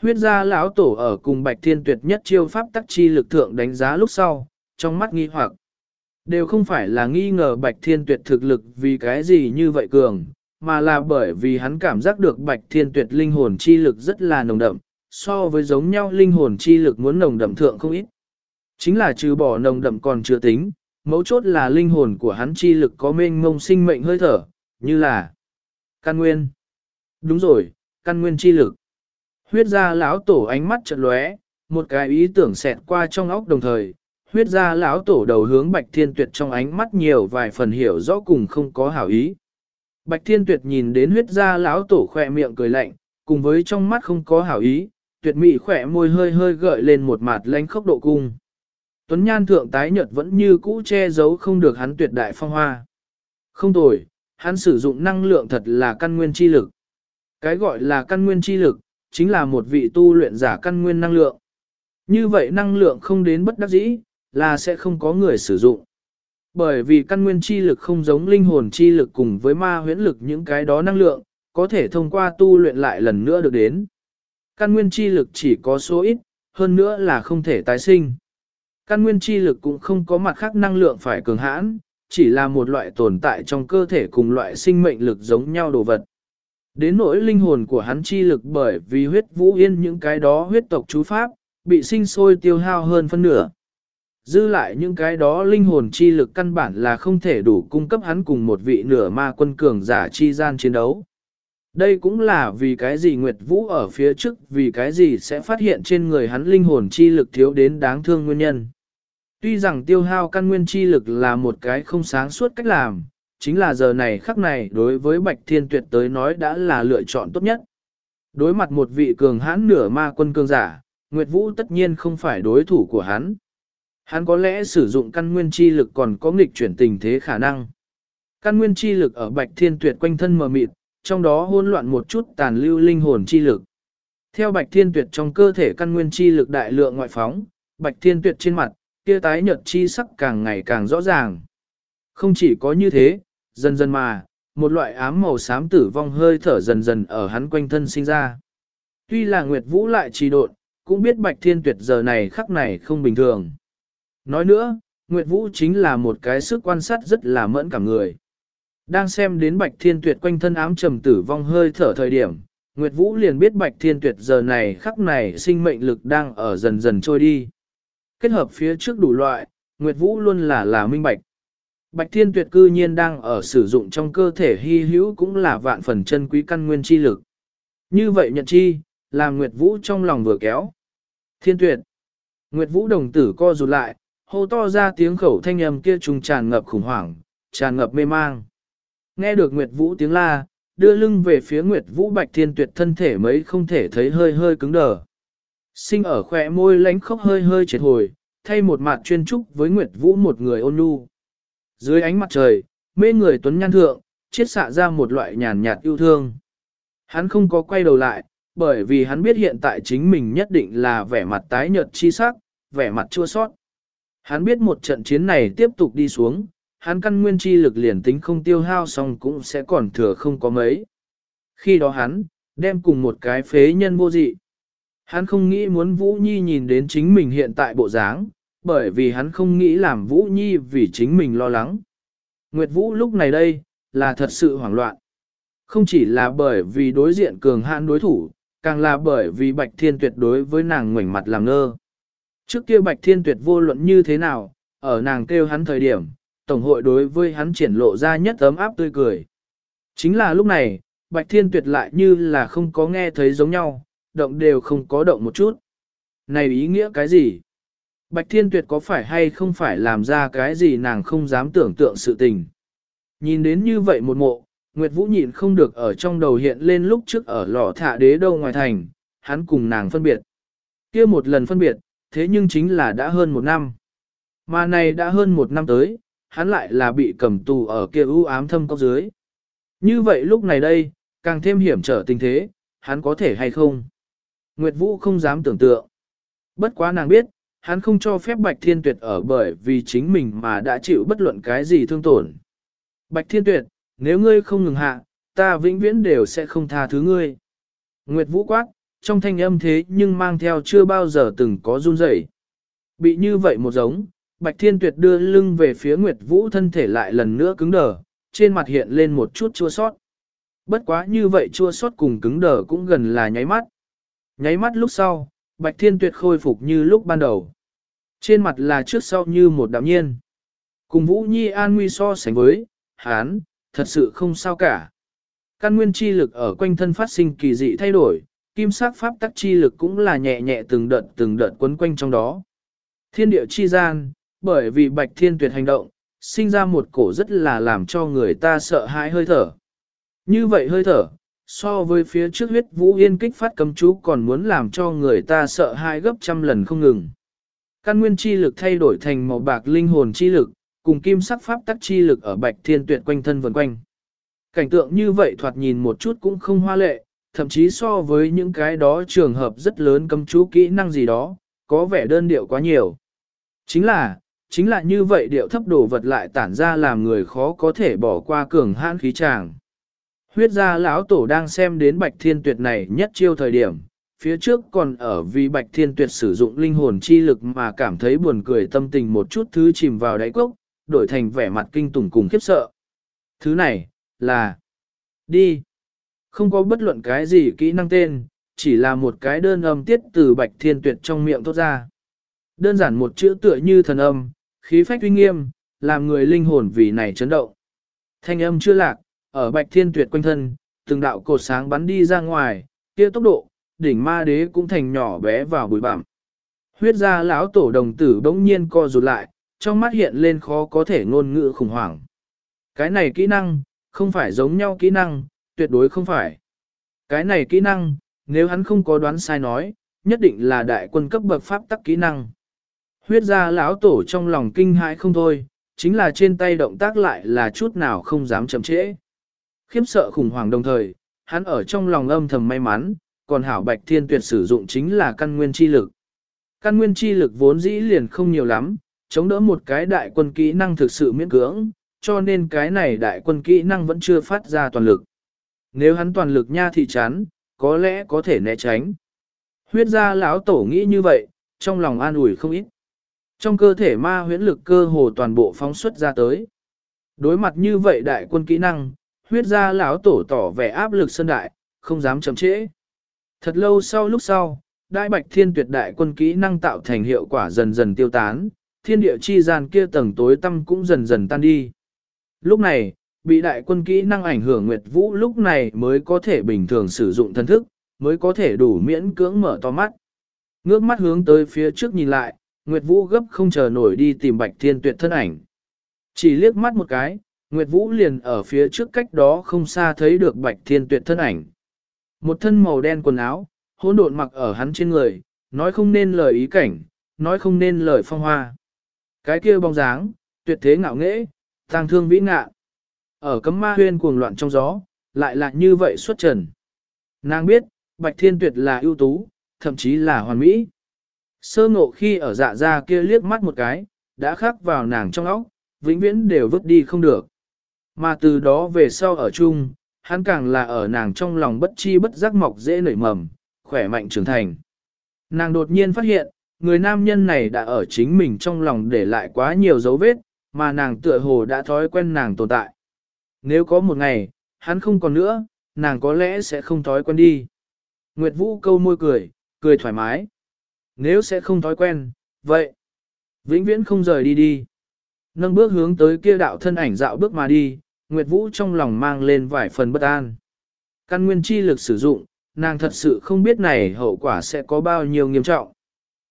Huyết gia lão tổ ở cùng Bạch Thiên Tuyệt nhất chiêu pháp tắc chi lực thượng đánh giá lúc sau, trong mắt nghi hoặc. Đều không phải là nghi ngờ Bạch Thiên Tuyệt thực lực vì cái gì như vậy cường, mà là bởi vì hắn cảm giác được Bạch Thiên Tuyệt linh hồn chi lực rất là nồng đậm, so với giống nhau linh hồn chi lực muốn nồng đậm thượng không ít. Chính là trừ bỏ nồng đậm còn chưa tính, mấu chốt là linh hồn của hắn chi lực có mênh mông sinh mệnh hơi thở, như là căn nguyên. Đúng rồi, căn nguyên chi lực. Huyết gia lão tổ ánh mắt chợt lóe, một cái ý tưởng xẹt qua trong óc đồng thời, huyết gia lão tổ đầu hướng Bạch Thiên Tuyệt trong ánh mắt nhiều vài phần hiểu rõ cùng không có hảo ý. Bạch Thiên Tuyệt nhìn đến huyết gia lão tổ khỏe miệng cười lạnh, cùng với trong mắt không có hảo ý, tuyệt mỹ khỏe môi hơi hơi gợi lên một mặt lánh khốc độ cung. Tuấn Nhan thượng tái nhợt vẫn như cũ che giấu không được hắn tuyệt đại phong hoa. Không tồi, hắn sử dụng năng lượng thật là căn nguyên chi lực. Cái gọi là căn nguyên chi lực, chính là một vị tu luyện giả căn nguyên năng lượng. Như vậy năng lượng không đến bất đắc dĩ, là sẽ không có người sử dụng. Bởi vì căn nguyên chi lực không giống linh hồn chi lực cùng với ma huyễn lực những cái đó năng lượng, có thể thông qua tu luyện lại lần nữa được đến. Căn nguyên chi lực chỉ có số ít, hơn nữa là không thể tái sinh. Căn nguyên chi lực cũng không có mặt khác năng lượng phải cường hãn, chỉ là một loại tồn tại trong cơ thể cùng loại sinh mệnh lực giống nhau đồ vật. Đến nỗi linh hồn của hắn chi lực bởi vì huyết vũ yên những cái đó huyết tộc chú pháp, bị sinh sôi tiêu hao hơn phân nửa. Dư lại những cái đó linh hồn chi lực căn bản là không thể đủ cung cấp hắn cùng một vị nửa ma quân cường giả chi gian chiến đấu. Đây cũng là vì cái gì Nguyệt Vũ ở phía trước vì cái gì sẽ phát hiện trên người hắn linh hồn chi lực thiếu đến đáng thương nguyên nhân. Tuy rằng tiêu hao căn nguyên chi lực là một cái không sáng suốt cách làm, chính là giờ này khắc này đối với Bạch Thiên Tuyệt tới nói đã là lựa chọn tốt nhất. Đối mặt một vị cường hãn nửa ma quân cường giả, Nguyệt Vũ tất nhiên không phải đối thủ của hắn. Hắn có lẽ sử dụng căn nguyên chi lực còn có nghịch chuyển tình thế khả năng. Căn nguyên chi lực ở Bạch Thiên Tuyệt quanh thân mờ mịt, trong đó hỗn loạn một chút tàn lưu linh hồn chi lực. Theo Bạch Thiên Tuyệt trong cơ thể căn nguyên chi lực đại lượng ngoại phóng, Bạch Thiên Tuyệt trên mặt, kia tái nhợt chi sắc càng ngày càng rõ ràng. Không chỉ có như thế, dần dần mà, một loại ám màu xám tử vong hơi thở dần dần ở hắn quanh thân sinh ra. Tuy là Nguyệt Vũ lại trì độn, cũng biết Bạch Thiên Tuyệt giờ này khắc này không bình thường. Nói nữa, Nguyệt Vũ chính là một cái sức quan sát rất là mẫn cảm người. Đang xem đến Bạch Thiên Tuyệt quanh thân ám trầm tử vong hơi thở thời điểm, Nguyệt Vũ liền biết Bạch Thiên Tuyệt giờ này khắc này sinh mệnh lực đang ở dần dần trôi đi. Kết hợp phía trước đủ loại, Nguyệt Vũ luôn là là minh bạch. Bạch Thiên Tuyệt cư nhiên đang ở sử dụng trong cơ thể hy hữu cũng là vạn phần chân quý căn nguyên chi lực. Như vậy nhận chi, làm Nguyệt Vũ trong lòng vừa kéo. Thiên Tuyệt. Nguyệt Vũ đồng tử co rụt lại, hô to ra tiếng khẩu thanh âm kia trùng tràn ngập khủng hoảng, tràn ngập mê mang. Nghe được Nguyệt Vũ tiếng la, đưa lưng về phía Nguyệt Vũ Bạch Thiên Tuyệt thân thể mấy không thể thấy hơi hơi cứng đờ. Sinh ở khỏe môi lánh khóc hơi hơi triệt hồi, thay một mặt chuyên trúc với Nguyệt Vũ một người ôn nhu. Dưới ánh mặt trời, mê người tuấn nhan thượng, chiết xạ ra một loại nhàn nhạt yêu thương. Hắn không có quay đầu lại, bởi vì hắn biết hiện tại chính mình nhất định là vẻ mặt tái nhợt chi sắc, vẻ mặt chua sót. Hắn biết một trận chiến này tiếp tục đi xuống, hắn căn nguyên chi lực liền tính không tiêu hao xong cũng sẽ còn thừa không có mấy. Khi đó hắn, đem cùng một cái phế nhân vô dị. Hắn không nghĩ muốn Vũ Nhi nhìn đến chính mình hiện tại bộ dáng, bởi vì hắn không nghĩ làm Vũ Nhi vì chính mình lo lắng. Nguyệt Vũ lúc này đây, là thật sự hoảng loạn. Không chỉ là bởi vì đối diện cường hãn đối thủ, càng là bởi vì Bạch Thiên Tuyệt đối với nàng ngoảnh mặt làm ngơ. Trước kia Bạch Thiên Tuyệt vô luận như thế nào, ở nàng kêu hắn thời điểm, Tổng hội đối với hắn triển lộ ra nhất ấm áp tươi cười. Chính là lúc này, Bạch Thiên Tuyệt lại như là không có nghe thấy giống nhau, động đều không có động một chút. Này ý nghĩa cái gì? Bạch Thiên Tuyệt có phải hay không phải làm ra cái gì nàng không dám tưởng tượng sự tình. Nhìn đến như vậy một mộ, Nguyệt Vũ nhịn không được ở trong đầu hiện lên lúc trước ở lò thả đế đâu ngoài thành, hắn cùng nàng phân biệt. kia một lần phân biệt, thế nhưng chính là đã hơn một năm. Mà này đã hơn một năm tới, hắn lại là bị cầm tù ở kia ưu ám thâm cốc dưới. Như vậy lúc này đây, càng thêm hiểm trở tình thế, hắn có thể hay không? Nguyệt Vũ không dám tưởng tượng. Bất quá nàng biết, hắn không cho phép Bạch Thiên Tuyệt ở bởi vì chính mình mà đã chịu bất luận cái gì thương tổn. Bạch Thiên Tuyệt, nếu ngươi không ngừng hạ, ta vĩnh viễn đều sẽ không tha thứ ngươi. Nguyệt Vũ quát, trong thanh âm thế nhưng mang theo chưa bao giờ từng có run rẩy. Bị như vậy một giống, Bạch Thiên Tuyệt đưa lưng về phía Nguyệt Vũ thân thể lại lần nữa cứng đờ, trên mặt hiện lên một chút chua sót. Bất quá như vậy chua sót cùng cứng đờ cũng gần là nháy mắt. Nháy mắt lúc sau, Bạch Thiên Tuyệt khôi phục như lúc ban đầu. Trên mặt là trước sau như một đạm nhiên. Cùng Vũ Nhi an nguy so sánh với, hán, thật sự không sao cả. Căn nguyên chi lực ở quanh thân phát sinh kỳ dị thay đổi, kim sắc pháp tắc chi lực cũng là nhẹ nhẹ từng đợt từng đợt quấn quanh trong đó. Thiên địa chi gian, bởi vì bạch thiên tuyệt hành động, sinh ra một cổ rất là làm cho người ta sợ hãi hơi thở. Như vậy hơi thở, so với phía trước huyết vũ yên kích phát cấm chú còn muốn làm cho người ta sợ hãi gấp trăm lần không ngừng. Căn nguyên chi lực thay đổi thành màu bạc linh hồn chi lực, cùng kim sắc pháp tắc chi lực ở bạch thiên tuyệt quanh thân vần quanh. Cảnh tượng như vậy thoạt nhìn một chút cũng không hoa lệ, thậm chí so với những cái đó trường hợp rất lớn cấm chú kỹ năng gì đó, có vẻ đơn điệu quá nhiều. Chính là, chính là như vậy điệu thấp đồ vật lại tản ra làm người khó có thể bỏ qua cường hãn khí tràng. Huyết gia lão tổ đang xem đến bạch thiên tuyệt này nhất chiêu thời điểm, phía trước còn ở vì bạch thiên tuyệt sử dụng linh hồn chi lực mà cảm thấy buồn cười tâm tình một chút thứ chìm vào đáy cốc, đổi thành vẻ mặt kinh tủng cùng khiếp sợ. Thứ này, là, đi. Không có bất luận cái gì kỹ năng tên, chỉ là một cái đơn âm tiết từ bạch thiên tuyệt trong miệng thốt ra. Đơn giản một chữ tựa như thần âm, khí phách uy nghiêm, làm người linh hồn vì này chấn động. Thanh âm chưa lạc, ở bạch thiên tuyệt quanh thân, từng đạo cột sáng bắn đi ra ngoài, kia tốc độ, đỉnh ma đế cũng thành nhỏ bé vào bụi bặm. Huyết ra lão tổ đồng tử bỗng nhiên co rụt lại, trong mắt hiện lên khó có thể ngôn ngữ khủng hoảng. Cái này kỹ năng, không phải giống nhau kỹ năng, tuyệt đối không phải. Cái này kỹ năng, nếu hắn không có đoán sai nói, nhất định là đại quân cấp bậc pháp tắc kỹ năng. Huyết ra lão tổ trong lòng kinh hãi không thôi, chính là trên tay động tác lại là chút nào không dám chậm trễ. Khiếp sợ khủng hoảng đồng thời, hắn ở trong lòng âm thầm may mắn, còn hảo bạch thiên tuyệt sử dụng chính là căn nguyên chi lực. Căn nguyên chi lực vốn dĩ liền không nhiều lắm, chống đỡ một cái đại quân kỹ năng thực sự miễn cưỡng, cho nên cái này đại quân kỹ năng vẫn chưa phát ra toàn lực. Nếu hắn toàn lực nha thì chán, có lẽ có thể né tránh. Huyết gia lão tổ nghĩ như vậy, trong lòng an ủi không ít. Trong cơ thể ma huyễn lực cơ hồ toàn bộ phóng xuất ra tới. Đối mặt như vậy đại quân kỹ năng, huyết gia lão tổ tỏ vẻ áp lực sân đại, không dám chậm trễ. Thật lâu sau lúc sau, đại bạch thiên tuyệt đại quân kỹ năng tạo thành hiệu quả dần dần tiêu tán, thiên địa chi gian kia tầng tối tâm cũng dần dần tan đi. Lúc này, bị đại quân kỹ năng ảnh hưởng Nguyệt Vũ lúc này mới có thể bình thường sử dụng thân thức, mới có thể đủ miễn cưỡng mở to mắt. Ngước mắt hướng tới phía trước nhìn lại, Nguyệt Vũ gấp không chờ nổi đi tìm Bạch Thiên Tuyệt thân ảnh. Chỉ liếc mắt một cái, Nguyệt Vũ liền ở phía trước cách đó không xa thấy được Bạch Thiên Tuyệt thân ảnh. Một thân màu đen quần áo, hỗn độn mặc ở hắn trên người, nói không nên lời ý cảnh, nói không nên lời phong hoa. Cái kia bóng dáng, tuyệt thế ngạo nghễ, tang thương vĩ ngạ. Ở cấm ma huyên cuồng loạn trong gió, lại là như vậy xuất trần. Nàng biết, Bạch Thiên Tuyệt là ưu tú, thậm chí là hoàn mỹ. Sơ ngộ khi ở dạ ra kia liếc mắt một cái, đã khắc vào nàng trong óc, vĩnh viễn đều vứt đi không được. Mà từ đó về sau ở chung, hắn càng là ở nàng trong lòng bất chi bất giác mọc dễ nảy mầm, khỏe mạnh trưởng thành. Nàng đột nhiên phát hiện, người nam nhân này đã ở chính mình trong lòng để lại quá nhiều dấu vết, mà nàng tựa hồ đã thói quen nàng tồn tại. Nếu có một ngày, hắn không còn nữa, nàng có lẽ sẽ không thói quen đi. Nguyệt Vũ câu môi cười, cười thoải mái. Nếu sẽ không thói quen, vậy, vĩnh viễn không rời đi đi. Nâng bước hướng tới kia đạo thân ảnh dạo bước mà đi, Nguyệt Vũ trong lòng mang lên vài phần bất an. Căn nguyên chi lực sử dụng, nàng thật sự không biết này hậu quả sẽ có bao nhiêu nghiêm trọng.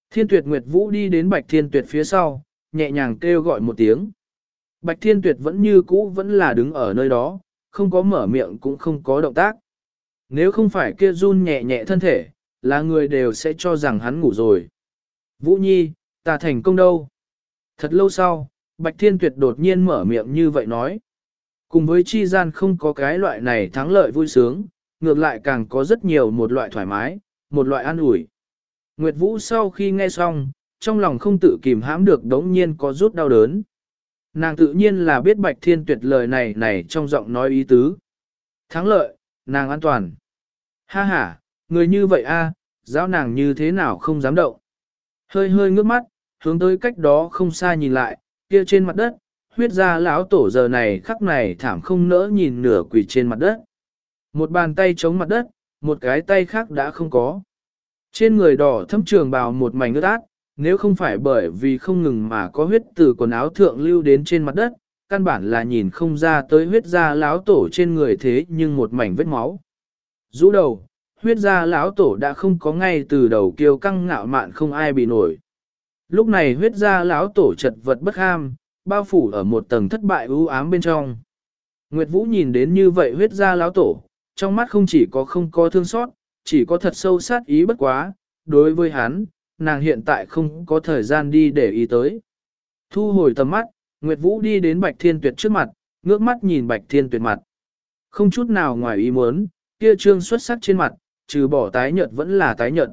Thiên tuyệt Nguyệt Vũ đi đến Bạch Thiên tuyệt phía sau, nhẹ nhàng kêu gọi một tiếng. Bạch Thiên tuyệt vẫn như cũ vẫn là đứng ở nơi đó, không có mở miệng cũng không có động tác. Nếu không phải kia run nhẹ nhẹ thân thể, là người đều sẽ cho rằng hắn ngủ rồi. Vũ Nhi, ta thành công đâu? Thật lâu sau, Bạch Thiên Tuyệt đột nhiên mở miệng như vậy nói. Cùng với chi gian không có cái loại này thắng lợi vui sướng, ngược lại càng có rất nhiều một loại thoải mái, một loại an ủi. Nguyệt Vũ sau khi nghe xong, trong lòng không tự kìm hãm được đống nhiên có rút đau đớn. Nàng tự nhiên là biết Bạch Thiên Tuyệt lời này này trong giọng nói ý tứ. Thắng lợi, nàng an toàn. Ha ha, người như vậy a, giáo nàng như thế nào không dám động. Hơi hơi ngước mắt, hướng tới cách đó không xa nhìn lại, kia trên mặt đất, huyết ra lão tổ giờ này khắc này thảm không nỡ nhìn nửa quỷ trên mặt đất. Một bàn tay chống mặt đất, một cái tay khác đã không có. Trên người đỏ thâm trường bào một mảnh ướt át, nếu không phải bởi vì không ngừng mà có huyết từ quần áo thượng lưu đến trên mặt đất, căn bản là nhìn không ra tới huyết ra lão tổ trên người thế nhưng một mảnh vết máu. Rũ đầu, huyết ra lão tổ đã không có ngay từ đầu kiêu căng ngạo mạn không ai bị nổi. Lúc này huyết ra lão tổ chật vật bất ham, bao phủ ở một tầng thất bại ưu ám bên trong. Nguyệt Vũ nhìn đến như vậy huyết ra lão tổ, trong mắt không chỉ có không có thương xót, chỉ có thật sâu sát ý bất quá, đối với hắn, nàng hiện tại không có thời gian đi để ý tới. Thu hồi tầm mắt, Nguyệt Vũ đi đến Bạch Thiên Tuyệt trước mặt, ngước mắt nhìn Bạch Thiên Tuyệt mặt. Không chút nào ngoài ý muốn, kia trương xuất sắc trên mặt, trừ bỏ tái nhợt vẫn là tái nhợt.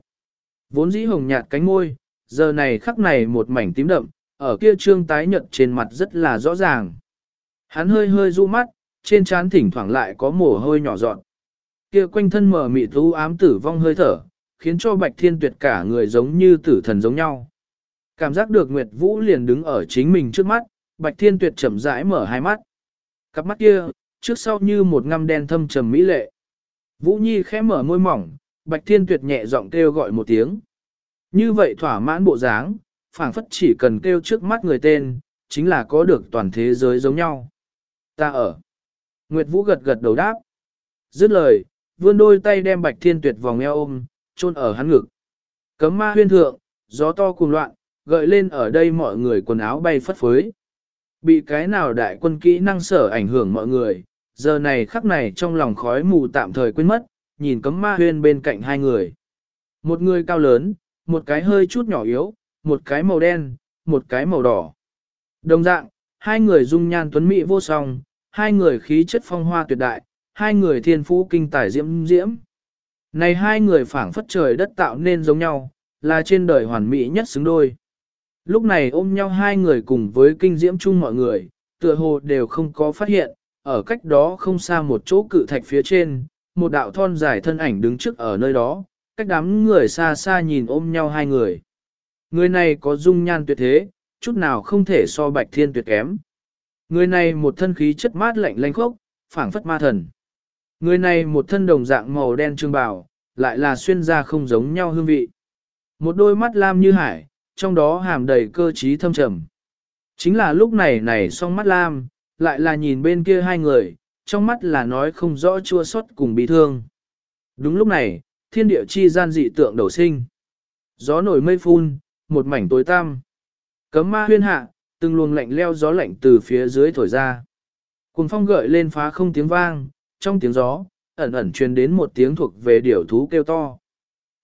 Vốn dĩ hồng nhạt cánh môi, giờ này khắc này một mảnh tím đậm, ở kia trương tái nhợt trên mặt rất là rõ ràng. Hắn hơi hơi du mắt, trên trán thỉnh thoảng lại có mồ hôi nhỏ giọt. Kia quanh thân mở mịt u ám tử vong hơi thở, khiến cho Bạch Thiên Tuyệt cả người giống như tử thần giống nhau. Cảm giác được Nguyệt Vũ liền đứng ở chính mình trước mắt, Bạch Thiên Tuyệt chậm rãi mở hai mắt. Cặp mắt kia, trước sau như một ngăm đen thâm trầm mỹ lệ. Vũ Nhi khẽ mở môi mỏng, Bạch Thiên Tuyệt nhẹ giọng kêu gọi một tiếng. Như vậy thỏa mãn bộ dáng, phảng phất chỉ cần kêu trước mắt người tên, chính là có được toàn thế giới giống nhau. Ta ở. Nguyệt Vũ gật gật đầu đáp. Dứt lời, vươn đôi tay đem Bạch Thiên Tuyệt vòng eo ôm, chôn ở hắn ngực. Cấm ma huyên thượng, gió to cuồng loạn, gợi lên ở đây mọi người quần áo bay phất phới. Bị cái nào đại quân kỹ năng sở ảnh hưởng mọi người, giờ này khắc này trong lòng khói mù tạm thời quên mất, nhìn cấm ma huyên bên cạnh hai người. Một người cao lớn, một cái hơi chút nhỏ yếu, một cái màu đen, một cái màu đỏ. Đồng dạng, hai người dung nhan tuấn mỹ vô song, hai người khí chất phong hoa tuyệt đại, hai người thiên phú kinh tài diễm diễm. Này hai người phảng phất trời đất tạo nên giống nhau, là trên đời hoàn mỹ nhất xứng đôi. Lúc này ôm nhau hai người cùng với kinh diễm chung mọi người, tựa hồ đều không có phát hiện, ở cách đó không xa một chỗ cự thạch phía trên, một đạo thon dài thân ảnh đứng trước ở nơi đó, cách đám người xa xa nhìn ôm nhau hai người. Người này có dung nhan tuyệt thế, chút nào không thể so bạch thiên tuyệt kém. Người này một thân khí chất mát lạnh lanh khốc, phảng phất ma thần. Người này một thân đồng dạng màu đen trương bào, lại là xuyên ra không giống nhau hương vị. Một đôi mắt lam như hải, trong đó hàm đầy cơ trí thâm trầm. Chính là lúc này này song mắt lam, lại là nhìn bên kia hai người, trong mắt là nói không rõ chua xót cùng bị thương. Đúng lúc này, thiên địa chi gian dị tượng đầu sinh. Gió nổi mây phun, một mảnh tối tăm. Cấm ma huyên hạ, từng luồng lạnh leo gió lạnh từ phía dưới thổi ra. Cùng phong gợi lên phá không tiếng vang, trong tiếng gió, ẩn ẩn truyền đến một tiếng thuộc về điểu thú kêu to.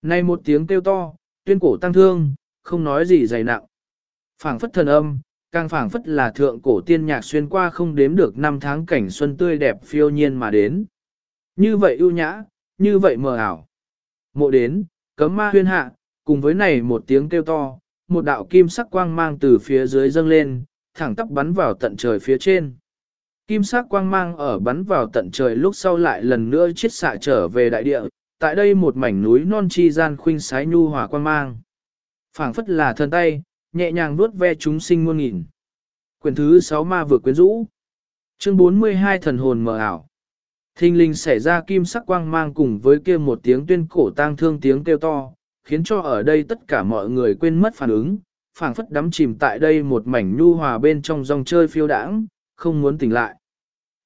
Này một tiếng kêu to, tuyên cổ tăng thương, không nói gì dày nặng. phảng phất thần âm, càng phảng phất là thượng cổ tiên nhạc xuyên qua không đếm được năm tháng cảnh xuân tươi đẹp phiêu nhiên mà đến. Như vậy ưu nhã, như vậy mờ ảo. Mộ đến, cấm ma huyên hạ, cùng với này một tiếng kêu to, một đạo kim sắc quang mang từ phía dưới dâng lên, thẳng tắp bắn vào tận trời phía trên. Kim sắc quang mang ở bắn vào tận trời lúc sau lại lần nữa chiết xạ trở về đại địa, tại đây một mảnh núi non chi gian khuynh sái nhu hòa quang mang. phảng phất là thân tay, nhẹ nhàng vuốt ve chúng sinh muôn nghìn. Quyền thứ 6 ma vừa quyến rũ. Chương 42 thần hồn mờ ảo. Thinh linh xảy ra kim sắc quang mang cùng với kia một tiếng tuyên cổ tang thương tiếng kêu to, khiến cho ở đây tất cả mọi người quên mất phản ứng, phảng phất đắm chìm tại đây một mảnh nhu hòa bên trong dòng chơi phiêu đãng, không muốn tỉnh lại.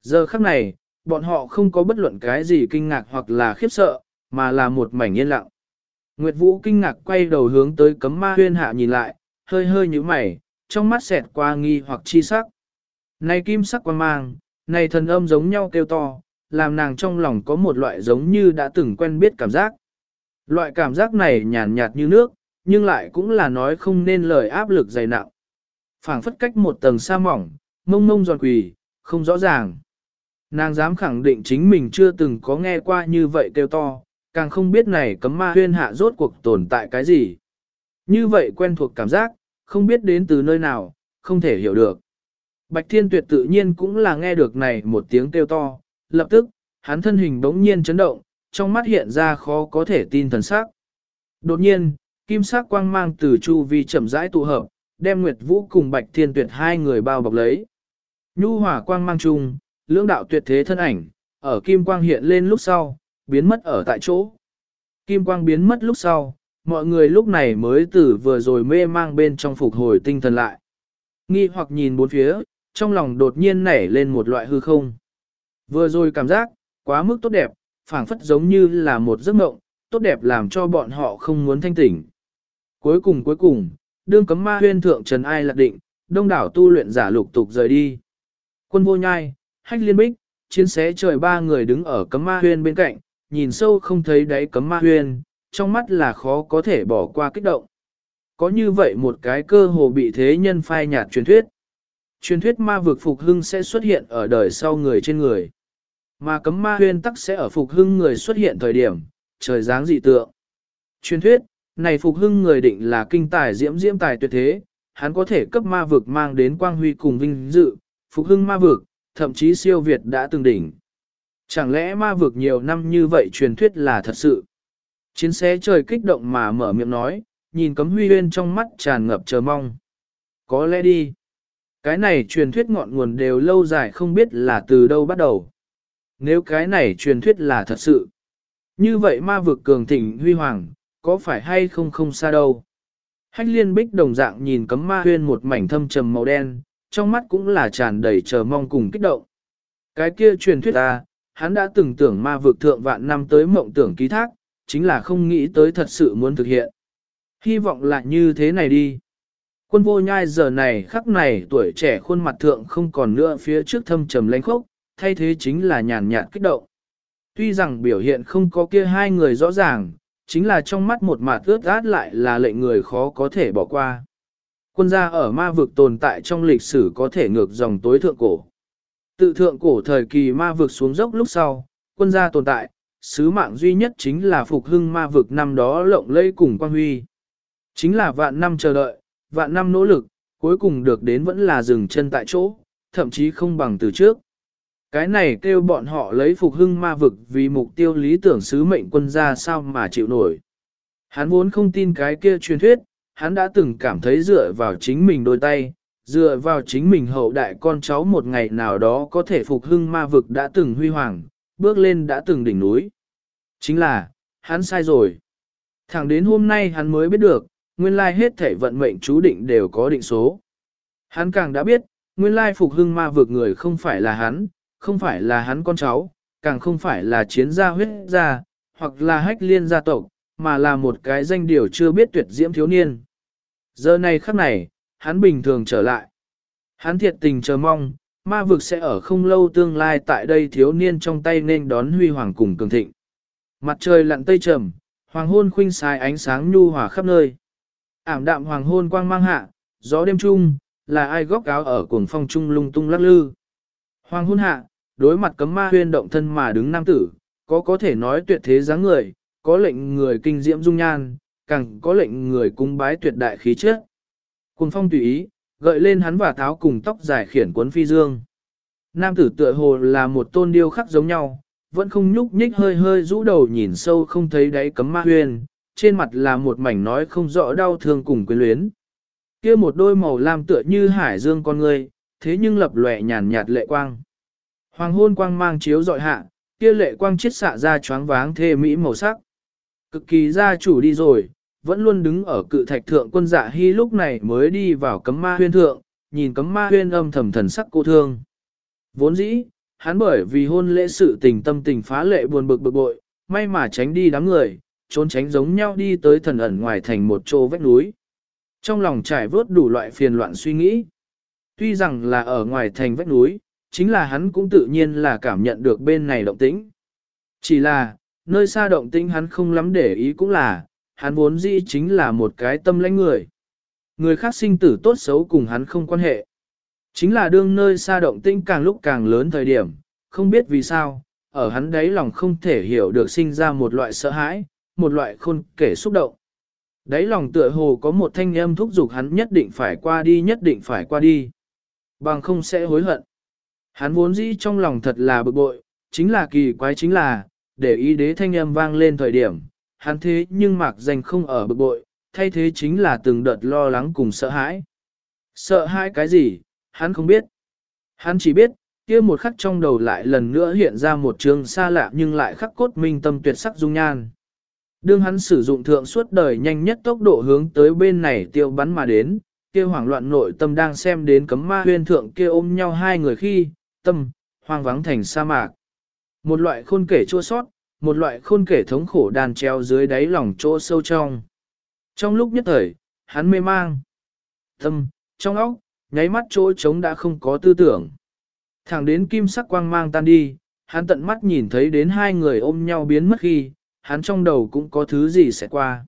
Giờ khắc này, bọn họ không có bất luận cái gì kinh ngạc hoặc là khiếp sợ, mà là một mảnh yên lặng. Nguyệt Vũ kinh ngạc quay đầu hướng tới cấm ma huyên hạ nhìn lại, hơi hơi như mày, trong mắt xẹt qua nghi hoặc chi sắc. Này kim sắc quan mang, này thần âm giống nhau kêu to, làm nàng trong lòng có một loại giống như đã từng quen biết cảm giác. Loại cảm giác này nhàn nhạt như nước, nhưng lại cũng là nói không nên lời áp lực dày nặng. phảng phất cách một tầng sa mỏng, mông mông giòn quỳ, không rõ ràng. Nàng dám khẳng định chính mình chưa từng có nghe qua như vậy kêu to, càng không biết này cấm ma huyên hạ rốt cuộc tồn tại cái gì. Như vậy quen thuộc cảm giác, không biết đến từ nơi nào, không thể hiểu được. Bạch Thiên Tuyệt tự nhiên cũng là nghe được này một tiếng kêu to, lập tức, hắn thân hình bỗng nhiên chấn động, trong mắt hiện ra khó có thể tin thần sắc. Đột nhiên, kim sắc quang mang từ chu vi chậm rãi tụ hợp, đem Nguyệt Vũ cùng Bạch Thiên Tuyệt hai người bao bọc lấy. Nhu hỏa quang mang chung, lưỡng đạo tuyệt thế thân ảnh, ở kim quang hiện lên lúc sau, biến mất ở tại chỗ. Kim quang biến mất lúc sau, mọi người lúc này mới từ vừa rồi mê mang bên trong phục hồi tinh thần lại. Nghi hoặc nhìn bốn phía, trong lòng đột nhiên nảy lên một loại hư không. Vừa rồi cảm giác, quá mức tốt đẹp, phảng phất giống như là một giấc mộng, tốt đẹp làm cho bọn họ không muốn thanh tỉnh. Cuối cùng cuối cùng, đương cấm ma huyên thượng trần ai lạc định, đông đảo tu luyện giả lục tục rời đi. Quân vô nhai, hách liên bích, chiến xé trời ba người đứng ở cấm ma huyên bên cạnh, nhìn sâu không thấy đáy cấm ma huyên, trong mắt là khó có thể bỏ qua kích động. Có như vậy một cái cơ hồ bị thế nhân phai nhạt truyền thuyết. Truyền thuyết ma vực phục hưng sẽ xuất hiện ở đời sau người trên người. Mà cấm ma huyên tắc sẽ ở phục hưng người xuất hiện thời điểm, trời dáng dị tượng. Truyền thuyết, này phục hưng người định là kinh tài diễm diễm tài tuyệt thế, hắn có thể cấp ma vực mang đến quang huy cùng vinh dự, phục hưng ma vực, thậm chí siêu Việt đã từng đỉnh. Chẳng lẽ ma vực nhiều năm như vậy truyền thuyết là thật sự? Chiến xé trời kích động mà mở miệng nói, nhìn cấm huy huyên trong mắt tràn ngập chờ mong. Có lẽ đi. Cái này truyền thuyết ngọn nguồn đều lâu dài không biết là từ đâu bắt đầu. Nếu cái này truyền thuyết là thật sự. Như vậy ma vực cường thịnh huy hoàng, có phải hay không không xa đâu. Hách liên bích đồng dạng nhìn cấm ma huyên một mảnh thâm trầm màu đen, trong mắt cũng là tràn đầy chờ mong cùng kích động. Cái kia truyền thuyết ta, hắn đã từng tưởng ma vực thượng vạn năm tới mộng tưởng ký thác, chính là không nghĩ tới thật sự muốn thực hiện. Hy vọng là như thế này đi. Quân vô nhai giờ này khắc này tuổi trẻ khuôn mặt thượng không còn nữa phía trước thâm trầm lãnh khốc, thay thế chính là nhàn nhạt kích động. Tuy rằng biểu hiện không có kia hai người rõ ràng, chính là trong mắt một mặt ướt át lại là lệnh người khó có thể bỏ qua. Quân gia ở ma vực tồn tại trong lịch sử có thể ngược dòng tối thượng cổ. Tự thượng cổ thời kỳ ma vực xuống dốc lúc sau, quân gia tồn tại, sứ mạng duy nhất chính là phục hưng ma vực năm đó lộng lẫy cùng quan huy. Chính là vạn năm chờ đợi, vạn năm nỗ lực, cuối cùng được đến vẫn là dừng chân tại chỗ, thậm chí không bằng từ trước. Cái này kêu bọn họ lấy phục hưng ma vực vì mục tiêu lý tưởng sứ mệnh quân gia sao mà chịu nổi. Hắn vốn không tin cái kia truyền thuyết, hắn đã từng cảm thấy dựa vào chính mình đôi tay, dựa vào chính mình hậu đại con cháu một ngày nào đó có thể phục hưng ma vực đã từng huy hoàng, bước lên đã từng đỉnh núi. Chính là, hắn sai rồi. Thẳng đến hôm nay hắn mới biết được, nguyên lai hết thể vận mệnh chú định đều có định số. Hắn càng đã biết, Nguyên lai phục hưng ma vực người không phải là hắn, không phải là hắn con cháu, càng không phải là chiến gia huyết gia, hoặc là hách liên gia tộc, mà là một cái danh điều chưa biết tuyệt diễm thiếu niên. Giờ này khắc này, hắn bình thường trở lại. Hắn thiệt tình chờ mong, ma vực sẽ ở không lâu tương lai tại đây thiếu niên trong tay nên đón huy hoàng cùng cường thịnh. Mặt trời lặn tây trầm, hoàng hôn khuynh xài ánh sáng nhu hòa khắp nơi. Ảm đạm hoàng hôn quang mang hạ, gió đêm trung, là ai góc áo ở cuồng phong trung lung tung lắc lư. Hoàng hôn hạ, đối mặt cấm ma huyên động thân mà đứng nam tử, có có thể nói tuyệt thế dáng người, có lệnh người kinh diễm dung nhan, càng có lệnh người cung bái tuyệt đại khí chất. Cùng phong tùy ý, gợi lên hắn và tháo cùng tóc dài khiển cuốn phi dương. Nam tử tựa hồ là một tôn điêu khắc giống nhau, vẫn không nhúc nhích hơi hơi rũ đầu nhìn sâu không thấy đáy cấm ma huyên, trên mặt là một mảnh nói không rõ đau thương cùng quyến luyến. Kia một đôi màu lam tựa như hải dương con người, thế nhưng lập lòe nhàn nhạt lệ quang. Hoàng hôn quang mang chiếu dọi hạ, kia lệ quang chiết xạ ra choáng váng thê mỹ màu sắc. Cực kỳ gia chủ đi rồi, vẫn luôn đứng ở cự thạch thượng quân dạ hy lúc này mới đi vào cấm ma huyên thượng, nhìn cấm ma huyên âm thầm thần sắc cô thương. Vốn dĩ, hắn bởi vì hôn lễ sự tình tâm tình phá lệ buồn bực bực bội, may mà tránh đi đám người, trốn tránh giống nhau đi tới thần ẩn ngoài thành một chỗ vách núi. Trong lòng trải vớt đủ loại phiền loạn suy nghĩ. Tuy rằng là ở ngoài thành vách núi, chính là hắn cũng tự nhiên là cảm nhận được bên này động tĩnh. Chỉ là, nơi xa động tĩnh hắn không lắm để ý cũng là, hắn vốn dĩ chính là một cái tâm lãnh người. Người khác sinh tử tốt xấu cùng hắn không quan hệ. Chính là đương nơi xa động tĩnh càng lúc càng lớn thời điểm, không biết vì sao, ở hắn đấy lòng không thể hiểu được sinh ra một loại sợ hãi, một loại khôn kể xúc động. Đấy lòng tựa hồ có một thanh âm thúc giục hắn nhất định phải qua đi nhất định phải qua đi. Bằng không sẽ hối hận. Hắn vốn dĩ trong lòng thật là bực bội, chính là kỳ quái chính là, để ý đế thanh âm vang lên thời điểm, hắn thế nhưng mạc danh không ở bực bội, thay thế chính là từng đợt lo lắng cùng sợ hãi. Sợ hãi cái gì, hắn không biết. Hắn chỉ biết, kia một khắc trong đầu lại lần nữa hiện ra một trường xa lạ nhưng lại khắc cốt minh tâm tuyệt sắc dung nhan. Đương hắn sử dụng thượng suốt đời nhanh nhất tốc độ hướng tới bên này tiêu bắn mà đến, kia hoảng loạn nội tâm đang xem đến cấm ma huyên thượng kia ôm nhau hai người khi, tâm, hoang vắng thành sa mạc. Một loại khôn kể chua sót, một loại khôn kể thống khổ đàn treo dưới đáy lòng chỗ sâu trong. Trong lúc nhất thời, hắn mê mang. Tâm, trong óc, nháy mắt chỗ trống đã không có tư tưởng. Thẳng đến kim sắc quang mang tan đi, hắn tận mắt nhìn thấy đến hai người ôm nhau biến mất khi, hắn trong đầu cũng có thứ gì sẽ qua.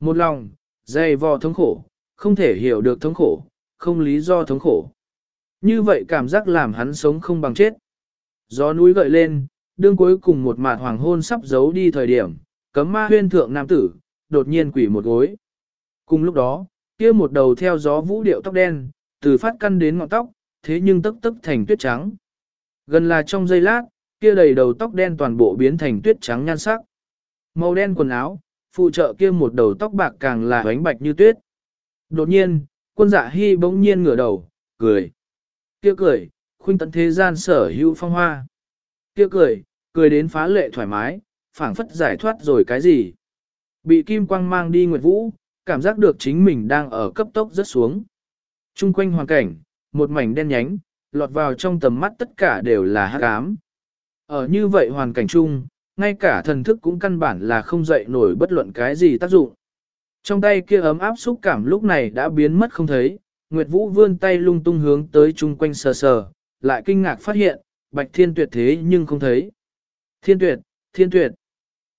Một lòng, dày vò thống khổ, không thể hiểu được thống khổ, không lý do thống khổ. Như vậy cảm giác làm hắn sống không bằng chết. Gió núi gợi lên, đương cuối cùng một mạt hoàng hôn sắp giấu đi thời điểm, cấm ma huyên thượng nam tử, đột nhiên quỷ một gối. Cùng lúc đó, kia một đầu theo gió vũ điệu tóc đen, từ phát căn đến ngọn tóc, thế nhưng tức tức thành tuyết trắng. Gần là trong giây lát, kia đầy đầu tóc đen toàn bộ biến thành tuyết trắng nhan sắc. Màu đen quần áo, phụ trợ kia một đầu tóc bạc càng là ánh bạch như tuyết. Đột nhiên, quân dạ hy bỗng nhiên ngửa đầu, cười. Kia cười, khuynh tận thế gian sở hữu phong hoa. Kia cười, cười đến phá lệ thoải mái, phảng phất giải thoát rồi cái gì. Bị kim quang mang đi nguyệt vũ, cảm giác được chính mình đang ở cấp tốc rất xuống. Trung quanh hoàn cảnh, một mảnh đen nhánh, lọt vào trong tầm mắt tất cả đều là hắc ám. Ở như vậy hoàn cảnh chung, ngay cả thần thức cũng căn bản là không dậy nổi bất luận cái gì tác dụng. Trong tay kia ấm áp xúc cảm lúc này đã biến mất không thấy, Nguyệt Vũ vươn tay lung tung hướng tới chung quanh sờ sờ, lại kinh ngạc phát hiện, Bạch Thiên Tuyệt thế nhưng không thấy. Thiên Tuyệt, Thiên Tuyệt.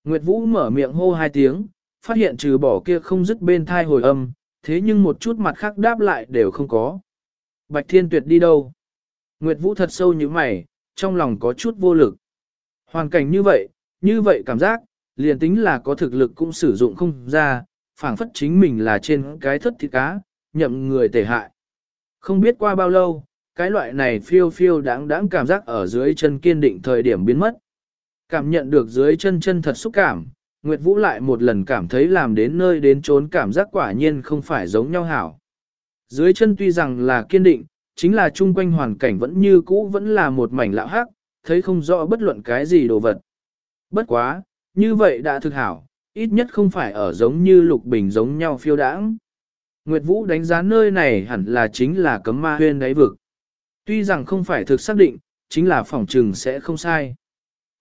Nguyệt Vũ mở miệng hô hai tiếng, phát hiện trừ bỏ kia không dứt bên thai hồi âm, thế nhưng một chút mặt khác đáp lại đều không có. Bạch Thiên Tuyệt đi đâu? Nguyệt Vũ thật sâu như mày, trong lòng có chút vô lực. Hoàn cảnh như vậy, như vậy cảm giác, liền tính là có thực lực cũng sử dụng không ra, phảng phất chính mình là trên cái thất thịt cá, nhậm người tể hại. Không biết qua bao lâu, cái loại này phiêu phiêu đáng đáng cảm giác ở dưới chân kiên định thời điểm biến mất. Cảm nhận được dưới chân chân thật xúc cảm, Nguyệt Vũ lại một lần cảm thấy làm đến nơi đến trốn cảm giác quả nhiên không phải giống nhau hảo. Dưới chân tuy rằng là kiên định, chính là chung quanh hoàn cảnh vẫn như cũ vẫn là một mảnh lão hắc, thấy không rõ bất luận cái gì đồ vật. Bất quá, như vậy đã thực hảo, ít nhất không phải ở giống như lục bình giống nhau phiêu đãng. Nguyệt Vũ đánh giá nơi này hẳn là chính là cấm ma huyên đáy vực. Tuy rằng không phải thực xác định, chính là phỏng trừng sẽ không sai.